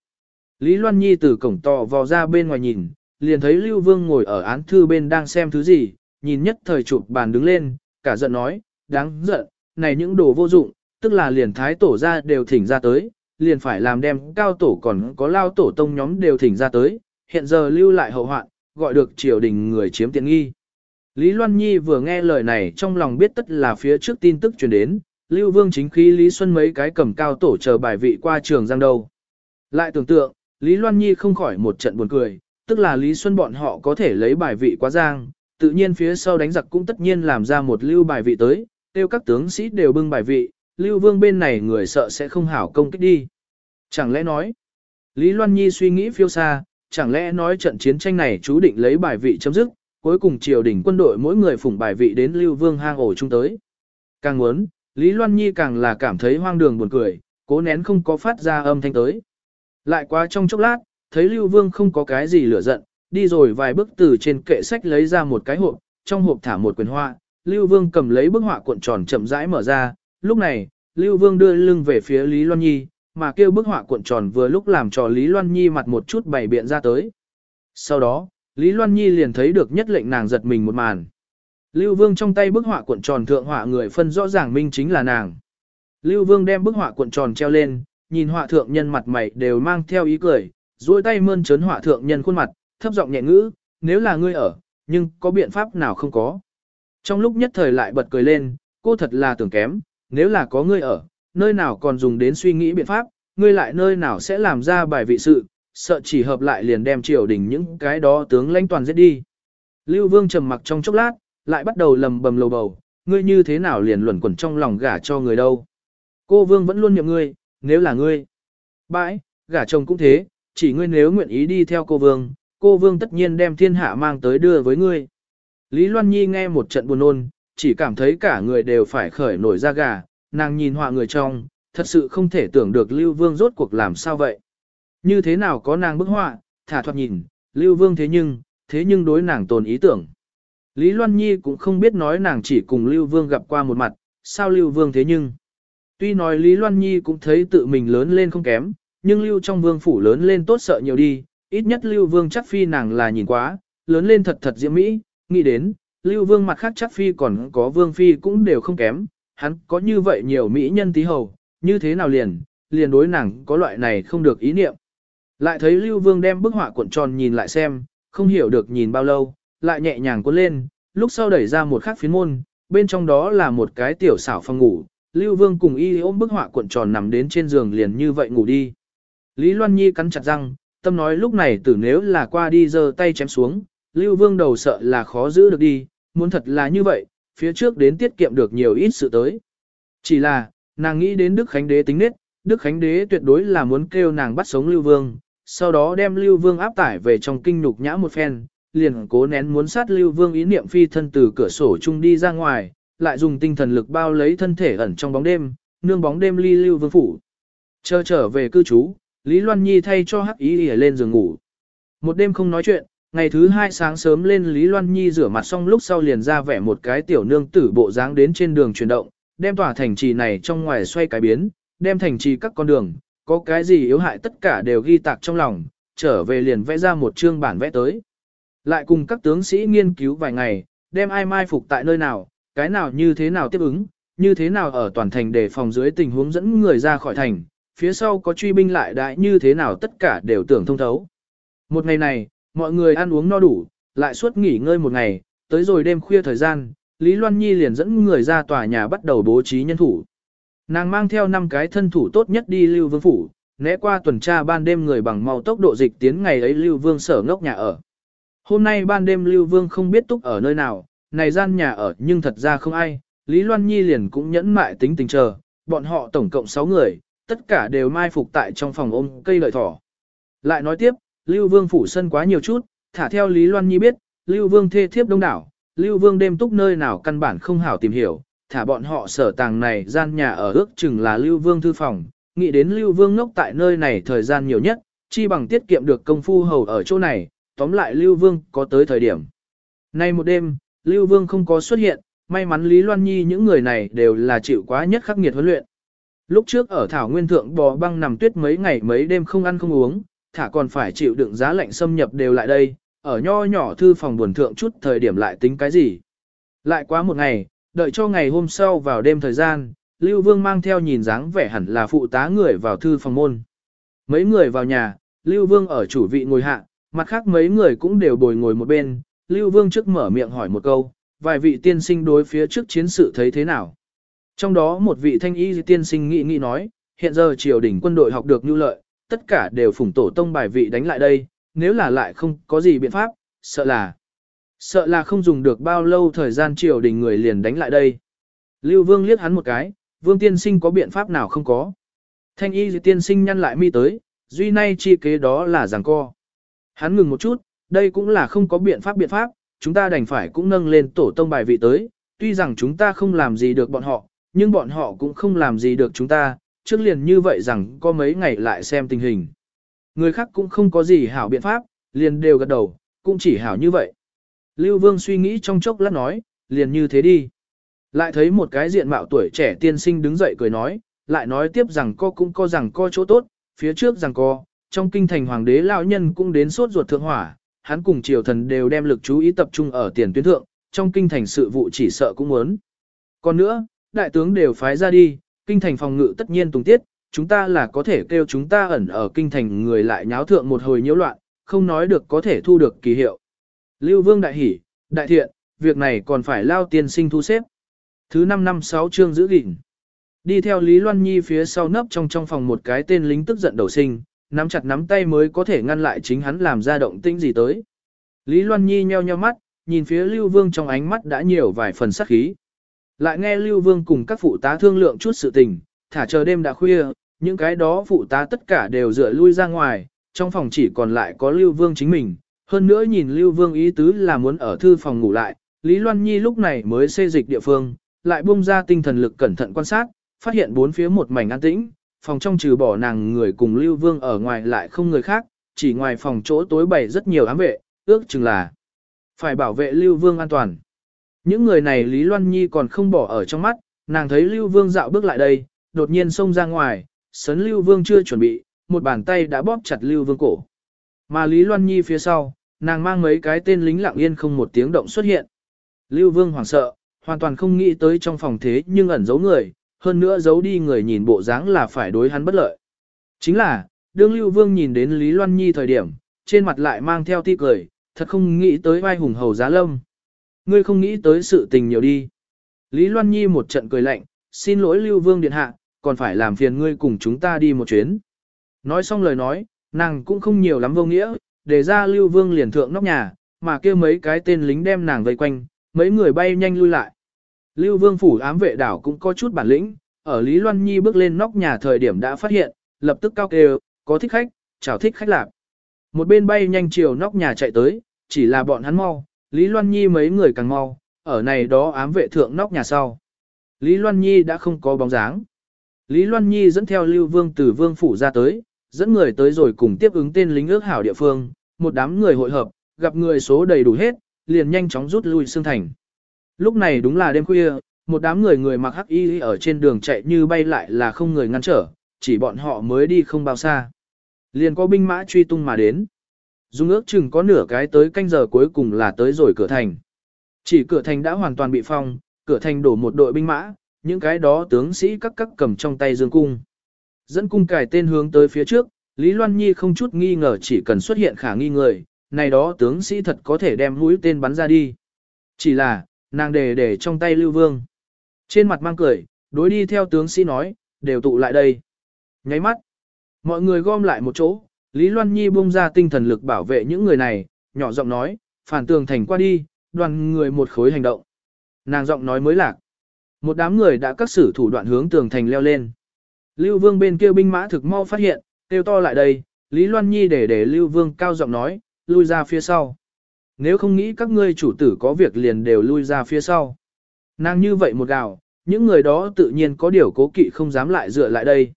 Lý Loan Nhi từ cổng to vò ra bên ngoài nhìn, liền thấy Lưu Vương ngồi ở án thư bên đang xem thứ gì, nhìn nhất thời chụp bàn đứng lên, cả giận nói, đáng giận, này những đồ vô dụng, tức là liền thái tổ ra đều thỉnh ra tới, liền phải làm đem cao tổ còn có lao tổ tông nhóm đều thỉnh ra tới, hiện giờ lưu lại hậu hoạn, gọi được triều đình người chiếm tiện nghi. Lý Loan Nhi vừa nghe lời này trong lòng biết tất là phía trước tin tức truyền đến, Lưu Vương chính khí Lý Xuân mấy cái cầm cao tổ chờ bài vị qua trường giang đâu. Lại tưởng tượng, Lý Loan Nhi không khỏi một trận buồn cười, tức là Lý Xuân bọn họ có thể lấy bài vị quá giang, tự nhiên phía sau đánh giặc cũng tất nhiên làm ra một lưu bài vị tới, tiêu các tướng sĩ đều bưng bài vị, Lưu Vương bên này người sợ sẽ không hảo công kích đi. Chẳng lẽ nói, Lý Loan Nhi suy nghĩ phiêu xa, chẳng lẽ nói trận chiến tranh này chú định lấy bài vị chấm dứt, cuối cùng triều đình quân đội mỗi người phủng bài vị đến Lưu Vương hang ổ chung tới. Càng muốn, Lý Loan Nhi càng là cảm thấy hoang đường buồn cười, cố nén không có phát ra âm thanh tới. Lại qua trong chốc lát, thấy Lưu Vương không có cái gì lửa giận, đi rồi vài bước từ trên kệ sách lấy ra một cái hộp, trong hộp thả một quyển hoa, Lưu Vương cầm lấy bức họa cuộn tròn chậm rãi mở ra, lúc này, Lưu Vương đưa lưng về phía Lý Loan Nhi, mà kêu bức họa cuộn tròn vừa lúc làm cho Lý Loan Nhi mặt một chút bày biện ra tới. Sau đó, Lý Loan Nhi liền thấy được nhất lệnh nàng giật mình một màn. Lưu Vương trong tay bức họa cuộn tròn thượng họa người phân rõ ràng minh chính là nàng. Lưu Vương đem bức họa cuộn tròn treo lên, nhìn họa thượng nhân mặt mày đều mang theo ý cười, duỗi tay mơn trớn họa thượng nhân khuôn mặt, thấp giọng nhẹ ngữ, nếu là ngươi ở, nhưng có biện pháp nào không có. Trong lúc nhất thời lại bật cười lên, cô thật là tưởng kém, nếu là có ngươi ở, nơi nào còn dùng đến suy nghĩ biện pháp, ngươi lại nơi nào sẽ làm ra bài vị sự, sợ chỉ hợp lại liền đem triều đình những cái đó tướng lãnh toàn giết đi. Lưu Vương trầm mặc trong chốc lát, lại bắt đầu lầm bầm lầu bầu, ngươi như thế nào liền luẩn quẩn trong lòng gả cho người đâu. Cô Vương vẫn luôn nhậm ngươi, nếu là ngươi. Bãi, gả chồng cũng thế, chỉ ngươi nếu nguyện ý đi theo cô Vương, cô Vương tất nhiên đem thiên hạ mang tới đưa với ngươi. Lý Loan Nhi nghe một trận buồn nôn, chỉ cảm thấy cả người đều phải khởi nổi da gà, nàng nhìn họa người trong, thật sự không thể tưởng được Lưu Vương rốt cuộc làm sao vậy. Như thế nào có nàng bức họa, thả thoạt nhìn, Lưu Vương thế nhưng, thế nhưng đối nàng tồn ý tưởng. Lý Loan Nhi cũng không biết nói nàng chỉ cùng Lưu Vương gặp qua một mặt, sao Lưu Vương thế nhưng. Tuy nói Lý Loan Nhi cũng thấy tự mình lớn lên không kém, nhưng Lưu trong vương phủ lớn lên tốt sợ nhiều đi, ít nhất Lưu Vương chắc phi nàng là nhìn quá, lớn lên thật thật diễm mỹ, nghĩ đến, Lưu Vương mặt khác chắc phi còn có Vương phi cũng đều không kém, hắn có như vậy nhiều mỹ nhân tí hầu, như thế nào liền, liền đối nàng có loại này không được ý niệm. Lại thấy Lưu Vương đem bức họa cuộn tròn nhìn lại xem, không hiểu được nhìn bao lâu, lại nhẹ nhàng cuốn lên, lúc sau đẩy ra một khắc phiến môn, bên trong đó là một cái tiểu xảo phòng ngủ, Lưu Vương cùng y ôm bức họa cuộn tròn nằm đến trên giường liền như vậy ngủ đi. Lý Loan Nhi cắn chặt răng, tâm nói lúc này tử nếu là qua đi giơ tay chém xuống, Lưu Vương đầu sợ là khó giữ được đi, muốn thật là như vậy, phía trước đến tiết kiệm được nhiều ít sự tới. Chỉ là, nàng nghĩ đến Đức Khánh Đế tính nết, Đức Khánh Đế tuyệt đối là muốn kêu nàng bắt sống Lưu Vương, sau đó đem Lưu Vương áp tải về trong kinh nhục nhã một phen, liền cố nén muốn sát Lưu Vương ý niệm phi thân từ cửa sổ chung đi ra ngoài, lại dùng tinh thần lực bao lấy thân thể ẩn trong bóng đêm, nương bóng đêm ly Lưu Vương phủ. Chờ trở về cư trú, Lý Loan Nhi thay cho hắc ý ỉa lên giường ngủ. Một đêm không nói chuyện, ngày thứ hai sáng sớm lên Lý Loan Nhi rửa mặt xong lúc sau liền ra vẻ một cái tiểu nương tử bộ dáng đến trên đường chuyển động, đem tỏa thành trì này trong ngoài xoay cái biến, đem thành trì các con đường, có cái gì yếu hại tất cả đều ghi tạc trong lòng, trở về liền vẽ ra một chương bản vẽ tới. Lại cùng các tướng sĩ nghiên cứu vài ngày, đem ai mai phục tại nơi nào, cái nào như thế nào tiếp ứng, như thế nào ở toàn thành để phòng dưới tình huống dẫn người ra khỏi thành, phía sau có truy binh lại đại như thế nào tất cả đều tưởng thông thấu. Một ngày này, mọi người ăn uống no đủ, lại suốt nghỉ ngơi một ngày, tới rồi đêm khuya thời gian, Lý Loan Nhi liền dẫn người ra tòa nhà bắt đầu bố trí nhân thủ. Nàng mang theo 5 cái thân thủ tốt nhất đi Lưu Vương Phủ, né qua tuần tra ban đêm người bằng mau tốc độ dịch tiến ngày ấy Lưu Vương sở ngốc nhà ở. Hôm nay ban đêm Lưu Vương không biết túc ở nơi nào, này gian nhà ở nhưng thật ra không ai, Lý Loan Nhi liền cũng nhẫn mại tính tình chờ, bọn họ tổng cộng 6 người, tất cả đều mai phục tại trong phòng ôm cây lợi thỏ. Lại nói tiếp, Lưu Vương phủ sân quá nhiều chút, thả theo Lý Loan Nhi biết, Lưu Vương thê thiếp đông đảo, Lưu Vương đêm túc nơi nào căn bản không hảo tìm hiểu, thả bọn họ sở tàng này gian nhà ở ước chừng là Lưu Vương thư phòng, nghĩ đến Lưu Vương ngốc tại nơi này thời gian nhiều nhất, chi bằng tiết kiệm được công phu hầu ở chỗ này, tóm lại Lưu Vương có tới thời điểm. Nay một đêm, Lưu Vương không có xuất hiện, may mắn Lý Loan Nhi những người này đều là chịu quá nhất khắc nghiệt huấn luyện. Lúc trước ở Thảo Nguyên Thượng bò băng nằm tuyết mấy ngày mấy đêm không ăn không uống, thả còn phải chịu đựng giá lạnh xâm nhập đều lại đây, ở nho nhỏ thư phòng buồn thượng chút thời điểm lại tính cái gì. Lại quá một ngày, đợi cho ngày hôm sau vào đêm thời gian, Lưu Vương mang theo nhìn dáng vẻ hẳn là phụ tá người vào thư phòng môn. Mấy người vào nhà, Lưu Vương ở chủ vị ngồi hạ, mặt khác mấy người cũng đều bồi ngồi một bên, Lưu Vương trước mở miệng hỏi một câu, vài vị tiên sinh đối phía trước chiến sự thấy thế nào. Trong đó một vị thanh y tiên sinh nghĩ nghĩ nói, hiện giờ triều đình quân đội học được như lợi, tất cả đều phủng tổ tông bài vị đánh lại đây, nếu là lại không có gì biện pháp, sợ là sợ là không dùng được bao lâu thời gian triều đình người liền đánh lại đây. Lưu Vương liếc hắn một cái, Vương tiên sinh có biện pháp nào không có. Thanh y tiên sinh nhăn lại mi tới, duy nay chi kế đó là giằng co. Hắn ngừng một chút, đây cũng là không có biện pháp biện pháp, chúng ta đành phải cũng nâng lên tổ tông bài vị tới, tuy rằng chúng ta không làm gì được bọn họ, nhưng bọn họ cũng không làm gì được chúng ta, trước liền như vậy rằng có mấy ngày lại xem tình hình. Người khác cũng không có gì hảo biện pháp, liền đều gật đầu, cũng chỉ hảo như vậy. Lưu Vương suy nghĩ trong chốc lát nói, liền như thế đi. Lại thấy một cái diện mạo tuổi trẻ tiên sinh đứng dậy cười nói, lại nói tiếp rằng co cũng co rằng co chỗ tốt, phía trước rằng co, trong kinh thành hoàng đế lão nhân cũng đến sốt ruột thượng hỏa, hắn cùng triều thần đều đem lực chú ý tập trung ở tiền tuyến thượng, trong kinh thành sự vụ chỉ sợ cũng muốn. Còn nữa, đại tướng đều phái ra đi, kinh thành phòng ngự tất nhiên tùng tiết, chúng ta là có thể kêu chúng ta ẩn ở kinh thành người lại nháo thượng một hồi nhiễu loạn, không nói được có thể thu được kỳ hiệu. Lưu Vương đại hỉ, đại thiện, việc này còn phải lao tiên sinh thu xếp. Thứ 5 năm 6 chương giữ gìn. Đi theo Lý Loan Nhi phía sau nấp trong trong phòng một cái tên lính tức giận đầu sinh, nắm chặt nắm tay mới có thể ngăn lại chính hắn làm ra động tĩnh gì tới. Lý Loan Nhi nheo nheo mắt, nhìn phía Lưu Vương trong ánh mắt đã nhiều vài phần sắc khí. Lại nghe Lưu Vương cùng các phụ tá thương lượng chút sự tình, thả chờ đêm đã khuya, những cái đó phụ tá tất cả đều dựa lui ra ngoài, trong phòng chỉ còn lại có Lưu Vương chính mình. Hơn nữa nhìn Lưu Vương ý tứ là muốn ở thư phòng ngủ lại, Lý Loan Nhi lúc này mới xê dịch địa phương, lại buông ra tinh thần lực cẩn thận quan sát, phát hiện bốn phía một mảnh an tĩnh, phòng trong trừ bỏ nàng người cùng Lưu Vương ở ngoài lại không người khác, chỉ ngoài phòng chỗ tối bày rất nhiều ám vệ, ước chừng là phải bảo vệ Lưu Vương an toàn. Những người này Lý Loan Nhi còn không bỏ ở trong mắt, nàng thấy Lưu Vương dạo bước lại đây, đột nhiên xông ra ngoài, sấn Lưu Vương chưa chuẩn bị, một bàn tay đã bóp chặt Lưu Vương cổ. Mà Lý Loan Nhi phía sau, nàng mang mấy cái tên lính lặng yên không một tiếng động xuất hiện. Lưu Vương hoảng sợ, hoàn toàn không nghĩ tới trong phòng thế nhưng ẩn giấu người, hơn nữa giấu đi người nhìn bộ dáng là phải đối hắn bất lợi. Chính là, đương Lưu Vương nhìn đến Lý Loan Nhi thời điểm, trên mặt lại mang theo ti cười, thật không nghĩ tới vai hùng hầu giá lâm. Ngươi không nghĩ tới sự tình nhiều đi. Lý Loan Nhi một trận cười lạnh, xin lỗi Lưu Vương Điện Hạ, còn phải làm phiền ngươi cùng chúng ta đi một chuyến. Nói xong lời nói, nàng cũng không nhiều lắm vô nghĩa, để ra Lưu Vương liền thượng nóc nhà, mà kêu mấy cái tên lính đem nàng vây quanh, mấy người bay nhanh lui lại. Lưu Vương phủ ám vệ đảo cũng có chút bản lĩnh, ở Lý Loan Nhi bước lên nóc nhà thời điểm đã phát hiện, lập tức cao kêu, có thích khách, chào thích khách lạc. Một bên bay nhanh chiều nóc nhà chạy tới, chỉ là bọn hắn mau, Lý Loan Nhi mấy người càng mau, ở này đó ám vệ thượng nóc nhà sau. Lý Loan Nhi đã không có bóng dáng. Lý Loan Nhi dẫn theo Lưu Vương từ Vương phủ ra tới, dẫn người tới rồi cùng tiếp ứng tên lính ước hảo địa phương, một đám người hội hợp, gặp người số đầy đủ hết, liền nhanh chóng rút lui xương thành. Lúc này đúng là đêm khuya, một đám người người mặc hắc y ở trên đường chạy như bay lại là không người ngăn trở, chỉ bọn họ mới đi không bao xa. Liền có binh mã truy tung mà đến. Dung ước chừng có nửa cái tới canh giờ cuối cùng là tới rồi cửa thành. Chỉ cửa thành đã hoàn toàn bị phong, cửa thành đổ một đội binh mã, những cái đó tướng sĩ các các cầm trong tay dương cung. Dẫn cung cài tên hướng tới phía trước, Lý Loan Nhi không chút nghi ngờ chỉ cần xuất hiện khả nghi người, này đó tướng sĩ thật có thể đem mũi tên bắn ra đi. Chỉ là, nàng đề để trong tay Lưu Vương. Trên mặt mang cười, đối đi theo tướng sĩ nói, đều tụ lại đây. Nháy mắt, mọi người gom lại một chỗ, Lý Loan Nhi bung ra tinh thần lực bảo vệ những người này, nhỏ giọng nói, phản tường thành qua đi, đoàn người một khối hành động. Nàng giọng nói mới lạc. Một đám người đã các sử thủ đoạn hướng tường thành leo lên. Lưu Vương bên kia binh mã thực mau phát hiện, kêu to lại đây, Lý Loan Nhi để để Lưu Vương cao giọng nói, lui ra phía sau. Nếu không nghĩ các ngươi chủ tử có việc liền đều lui ra phía sau. Nàng như vậy một gào, những người đó tự nhiên có điều cố kỵ không dám lại dựa lại đây.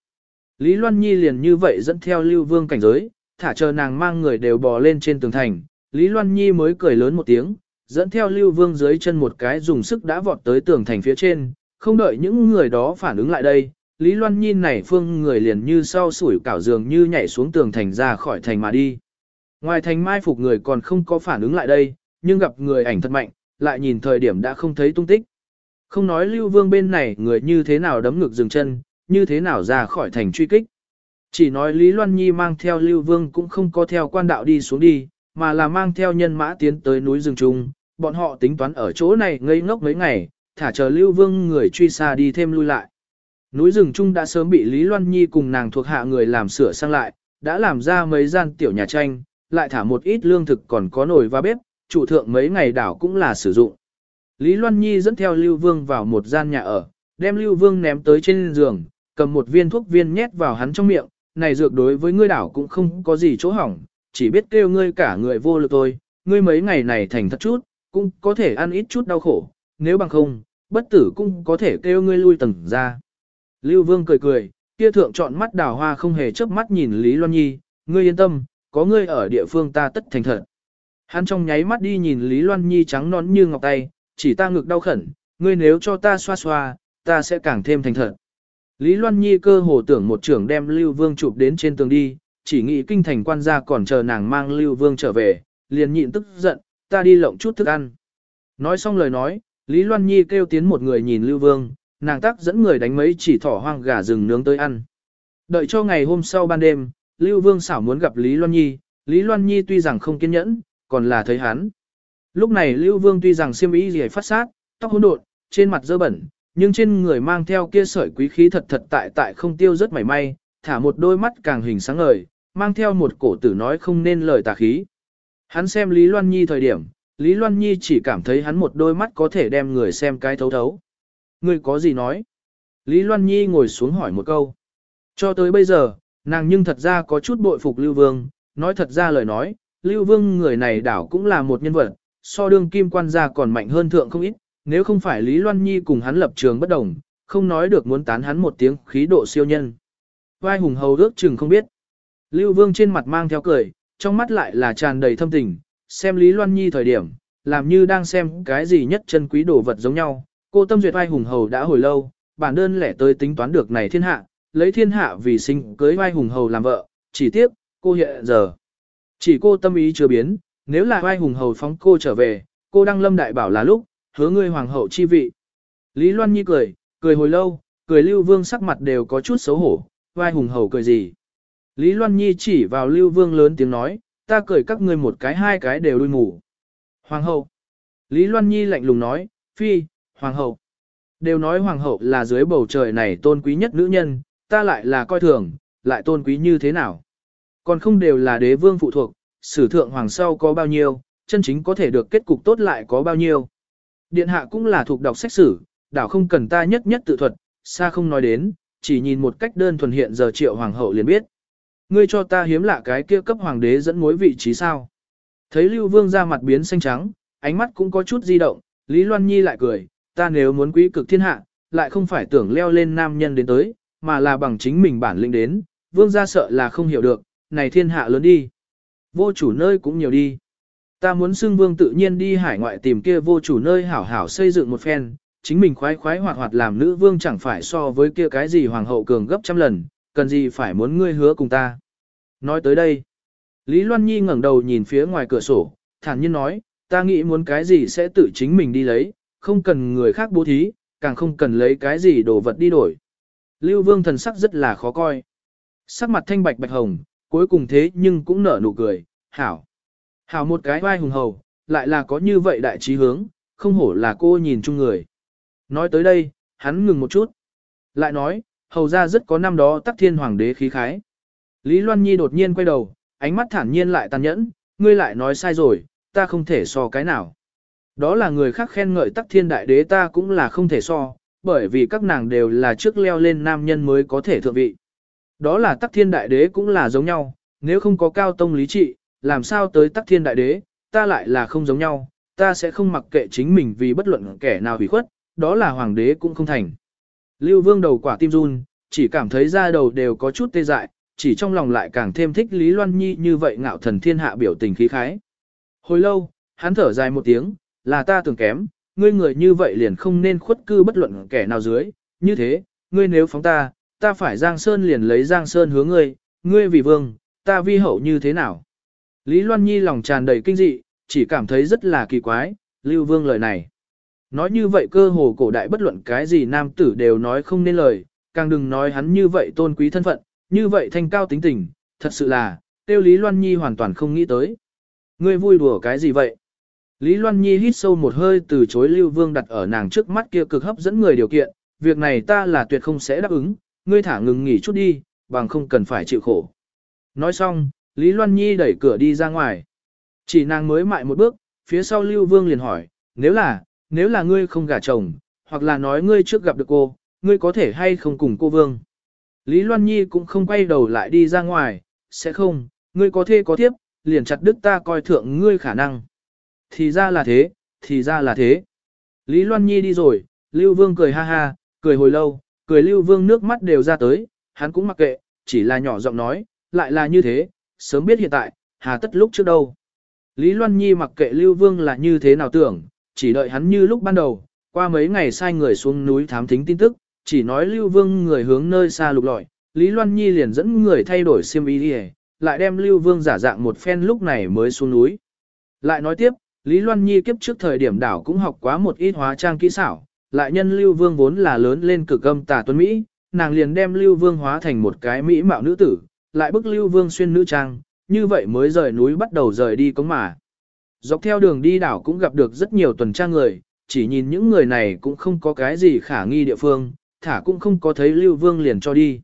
Lý Loan Nhi liền như vậy dẫn theo Lưu Vương cảnh giới, thả chờ nàng mang người đều bò lên trên tường thành. Lý Loan Nhi mới cười lớn một tiếng, dẫn theo Lưu Vương dưới chân một cái dùng sức đã vọt tới tường thành phía trên, không đợi những người đó phản ứng lại đây. Lý Loan Nhi này phương người liền như sau sủi cảo giường như nhảy xuống tường thành ra khỏi thành mà đi. Ngoài thành mai phục người còn không có phản ứng lại đây, nhưng gặp người ảnh thật mạnh, lại nhìn thời điểm đã không thấy tung tích. Không nói Lưu Vương bên này người như thế nào đấm ngực dừng chân, như thế nào ra khỏi thành truy kích. Chỉ nói Lý Loan Nhi mang theo Lưu Vương cũng không có theo quan đạo đi xuống đi, mà là mang theo nhân mã tiến tới núi rừng trung, bọn họ tính toán ở chỗ này ngây ngốc mấy ngày, thả chờ Lưu Vương người truy xa đi thêm lui lại. Núi rừng trung đã sớm bị Lý Loan Nhi cùng nàng thuộc hạ người làm sửa sang lại, đã làm ra mấy gian tiểu nhà tranh, lại thả một ít lương thực còn có nồi và bếp, chủ thượng mấy ngày đảo cũng là sử dụng. Lý Loan Nhi dẫn theo Lưu Vương vào một gian nhà ở, đem Lưu Vương ném tới trên giường, cầm một viên thuốc viên nhét vào hắn trong miệng, này dược đối với ngươi đảo cũng không có gì chỗ hỏng, chỉ biết kêu ngươi cả người vô lực thôi, ngươi mấy ngày này thành thật chút, cũng có thể ăn ít chút đau khổ, nếu bằng không, bất tử cũng có thể kêu ngươi lui tầng ra. Lưu Vương cười cười, kia thượng chọn mắt đào hoa không hề chớp mắt nhìn Lý Loan Nhi, ngươi yên tâm, có ngươi ở địa phương ta tất thành thật. Hắn trong nháy mắt đi nhìn Lý Loan Nhi trắng nón như ngọc tay, chỉ ta ngực đau khẩn, ngươi nếu cho ta xoa xoa, ta sẽ càng thêm thành thật. Lý Loan Nhi cơ hồ tưởng một trưởng đem Lưu Vương chụp đến trên tường đi, chỉ nghĩ kinh thành quan gia còn chờ nàng mang Lưu Vương trở về, liền nhịn tức giận, ta đi lộng chút thức ăn. Nói xong lời nói, Lý Loan Nhi kêu tiến một người nhìn Lưu Vương, nàng tác dẫn người đánh mấy chỉ thỏ hoang gà rừng nướng tới ăn. Đợi cho ngày hôm sau ban đêm, Lưu Vương xảo muốn gặp Lý Loan Nhi, Lý Loan Nhi tuy rằng không kiên nhẫn, còn là thấy hắn. Lúc này Lưu Vương tuy rằng xiêm y gì phát sát, tóc hỗn độn, trên mặt dơ bẩn, nhưng trên người mang theo kia sợi quý khí thật thật tại tại không tiêu rất mảy may, thả một đôi mắt càng hình sáng ngời, mang theo một cổ tử nói không nên lời tà khí. Hắn xem Lý Loan Nhi thời điểm, Lý Loan Nhi chỉ cảm thấy hắn một đôi mắt có thể đem người xem cái thấu thấu. Người có gì nói? Lý Loan Nhi ngồi xuống hỏi một câu. Cho tới bây giờ, nàng nhưng thật ra có chút bội phục Lưu Vương, nói thật ra lời nói, Lưu Vương người này đảo cũng là một nhân vật, so đương kim quan gia còn mạnh hơn thượng không ít, nếu không phải Lý Loan Nhi cùng hắn lập trường bất đồng, không nói được muốn tán hắn một tiếng khí độ siêu nhân. Vai hùng hầu ước chừng không biết. Lưu Vương trên mặt mang theo cười, trong mắt lại là tràn đầy thâm tình, xem Lý Loan Nhi thời điểm, làm như đang xem cái gì nhất chân quý đồ vật giống nhau. Cô tâm duyệt vai hùng hầu đã hồi lâu, bản đơn lẻ tới tính toán được này thiên hạ, lấy thiên hạ vì sinh cưới vai hùng hầu làm vợ, chỉ tiếc, cô hiện giờ. Chỉ cô tâm ý chưa biến, nếu là vai hùng hầu phóng cô trở về, cô đang lâm đại bảo là lúc, hứa ngươi hoàng hậu chi vị. Lý Loan Nhi cười, cười hồi lâu, cười Lưu Vương sắc mặt đều có chút xấu hổ, vai hùng hầu cười gì. Lý Loan Nhi chỉ vào Lưu Vương lớn tiếng nói, ta cười các ngươi một cái hai cái đều đuôi ngủ. Hoàng hậu. Lý Loan Nhi lạnh lùng nói, phi, hoàng hậu. Đều nói hoàng hậu là dưới bầu trời này tôn quý nhất nữ nhân, ta lại là coi thường, lại tôn quý như thế nào. Còn không đều là đế vương phụ thuộc, sử thượng hoàng sau có bao nhiêu, chân chính có thể được kết cục tốt lại có bao nhiêu. Điện hạ cũng là thuộc đọc sách sử, đảo không cần ta nhất nhất tự thuật, xa không nói đến, chỉ nhìn một cách đơn thuần hiện giờ triệu hoàng hậu liền biết. Ngươi cho ta hiếm lạ cái kia cấp hoàng đế dẫn mối vị trí sao. Thấy Lưu Vương ra mặt biến xanh trắng, ánh mắt cũng có chút di động, Lý Loan Nhi lại cười, ta nếu muốn quý cực thiên hạ, lại không phải tưởng leo lên nam nhân đến tới, mà là bằng chính mình bản lĩnh đến, Vương ra sợ là không hiểu được, này thiên hạ lớn đi. Vô chủ nơi cũng nhiều đi. Ta muốn xưng vương tự nhiên đi hải ngoại tìm kia vô chủ nơi hảo hảo xây dựng một phen, chính mình khoái khoái hoạt hoạt làm nữ vương chẳng phải so với kia cái gì hoàng hậu cường gấp trăm lần, cần gì phải muốn ngươi hứa cùng ta. Nói tới đây, Lý Loan Nhi ngẩng đầu nhìn phía ngoài cửa sổ, thản nhiên nói, ta nghĩ muốn cái gì sẽ tự chính mình đi lấy, không cần người khác bố thí, càng không cần lấy cái gì đồ vật đi đổi. Lưu Vương thần sắc rất là khó coi. Sắc mặt thanh bạch bạch hồng, cuối cùng thế nhưng cũng nở nụ cười, hảo. Hảo một cái vai hùng hầu, lại là có như vậy đại trí hướng, không hổ là cô nhìn chung người. Nói tới đây, hắn ngừng một chút. Lại nói, hầu ra rất có năm đó tắc thiên hoàng đế khí khái. Lý Loan Nhi đột nhiên quay đầu, ánh mắt thản nhiên lại tàn nhẫn, ngươi lại nói sai rồi, ta không thể so cái nào. Đó là người khác khen ngợi tắc thiên đại đế ta cũng là không thể so, bởi vì các nàng đều là trước leo lên nam nhân mới có thể thượng vị. Đó là tắc thiên đại đế cũng là giống nhau, nếu không có cao tông lý trị, làm sao tới tắc thiên đại đế, ta lại là không giống nhau, ta sẽ không mặc kệ chính mình vì bất luận kẻ nào hủy khuất, đó là hoàng đế cũng không thành. Lưu vương đầu quả tim run, chỉ cảm thấy da đầu đều có chút tê dại, chỉ trong lòng lại càng thêm thích Lý Loan Nhi như vậy ngạo thần thiên hạ biểu tình khí khái. Hồi lâu, hắn thở dài một tiếng, là ta tưởng kém, ngươi người như vậy liền không nên khuất cư bất luận kẻ nào dưới, như thế, ngươi nếu phóng ta, ta phải Giang Sơn liền lấy Giang Sơn hướng ngươi, ngươi vì vương, ta vi hậu như thế nào. Lý Loan Nhi lòng tràn đầy kinh dị, chỉ cảm thấy rất là kỳ quái, Lưu Vương lời này. Nói như vậy cơ hồ cổ đại bất luận cái gì nam tử đều nói không nên lời, càng đừng nói hắn như vậy tôn quý thân phận, như vậy thanh cao tính tình, thật sự là, tiêu Lý Loan Nhi hoàn toàn không nghĩ tới. Ngươi vui đùa cái gì vậy? Lý Loan Nhi hít sâu một hơi từ chối Lưu Vương đặt ở nàng trước mắt kia cực hấp dẫn người điều kiện, việc này ta là tuyệt không sẽ đáp ứng, ngươi thả ngừng nghỉ chút đi, bằng không cần phải chịu khổ. Nói xong, Lý Loan Nhi đẩy cửa đi ra ngoài. Chỉ nàng mới mại một bước, phía sau Lưu Vương liền hỏi, nếu là, nếu là ngươi không gả chồng, hoặc là nói ngươi trước gặp được cô, ngươi có thể hay không cùng cô Vương. Lý Loan Nhi cũng không quay đầu lại đi ra ngoài, sẽ không, ngươi có thê có thiếp, liền chặt đứt ta coi thượng ngươi khả năng. Thì ra là thế, thì ra là thế. Lý Loan Nhi đi rồi, Lưu Vương cười ha ha, cười hồi lâu, cười Lưu Vương nước mắt đều ra tới, hắn cũng mặc kệ, chỉ là nhỏ giọng nói, lại là như thế, sớm biết hiện tại, hà tất lúc trước đâu. Lý Loan Nhi mặc kệ Lưu Vương là như thế nào tưởng, chỉ đợi hắn như lúc ban đầu, qua mấy ngày sai người xuống núi thám thính tin tức, chỉ nói Lưu Vương người hướng nơi xa lục lọi, Lý Loan Nhi liền dẫn người thay đổi xiêm y đi lại đem Lưu Vương giả dạng một phen lúc này mới xuống núi. Lại nói tiếp, Lý Loan Nhi kiếp trước thời điểm đảo cũng học quá một ít hóa trang kỹ xảo, lại nhân Lưu Vương vốn là lớn lên cực âm tà tuấn Mỹ, nàng liền đem Lưu Vương hóa thành một cái Mỹ mạo nữ tử, lại bức Lưu Vương xuyên nữ trang, như vậy mới rời núi bắt đầu rời đi cống mà. Dọc theo đường đi đảo cũng gặp được rất nhiều tuần tra người, chỉ nhìn những người này cũng không có cái gì khả nghi địa phương, thả cũng không có thấy Lưu Vương liền cho đi.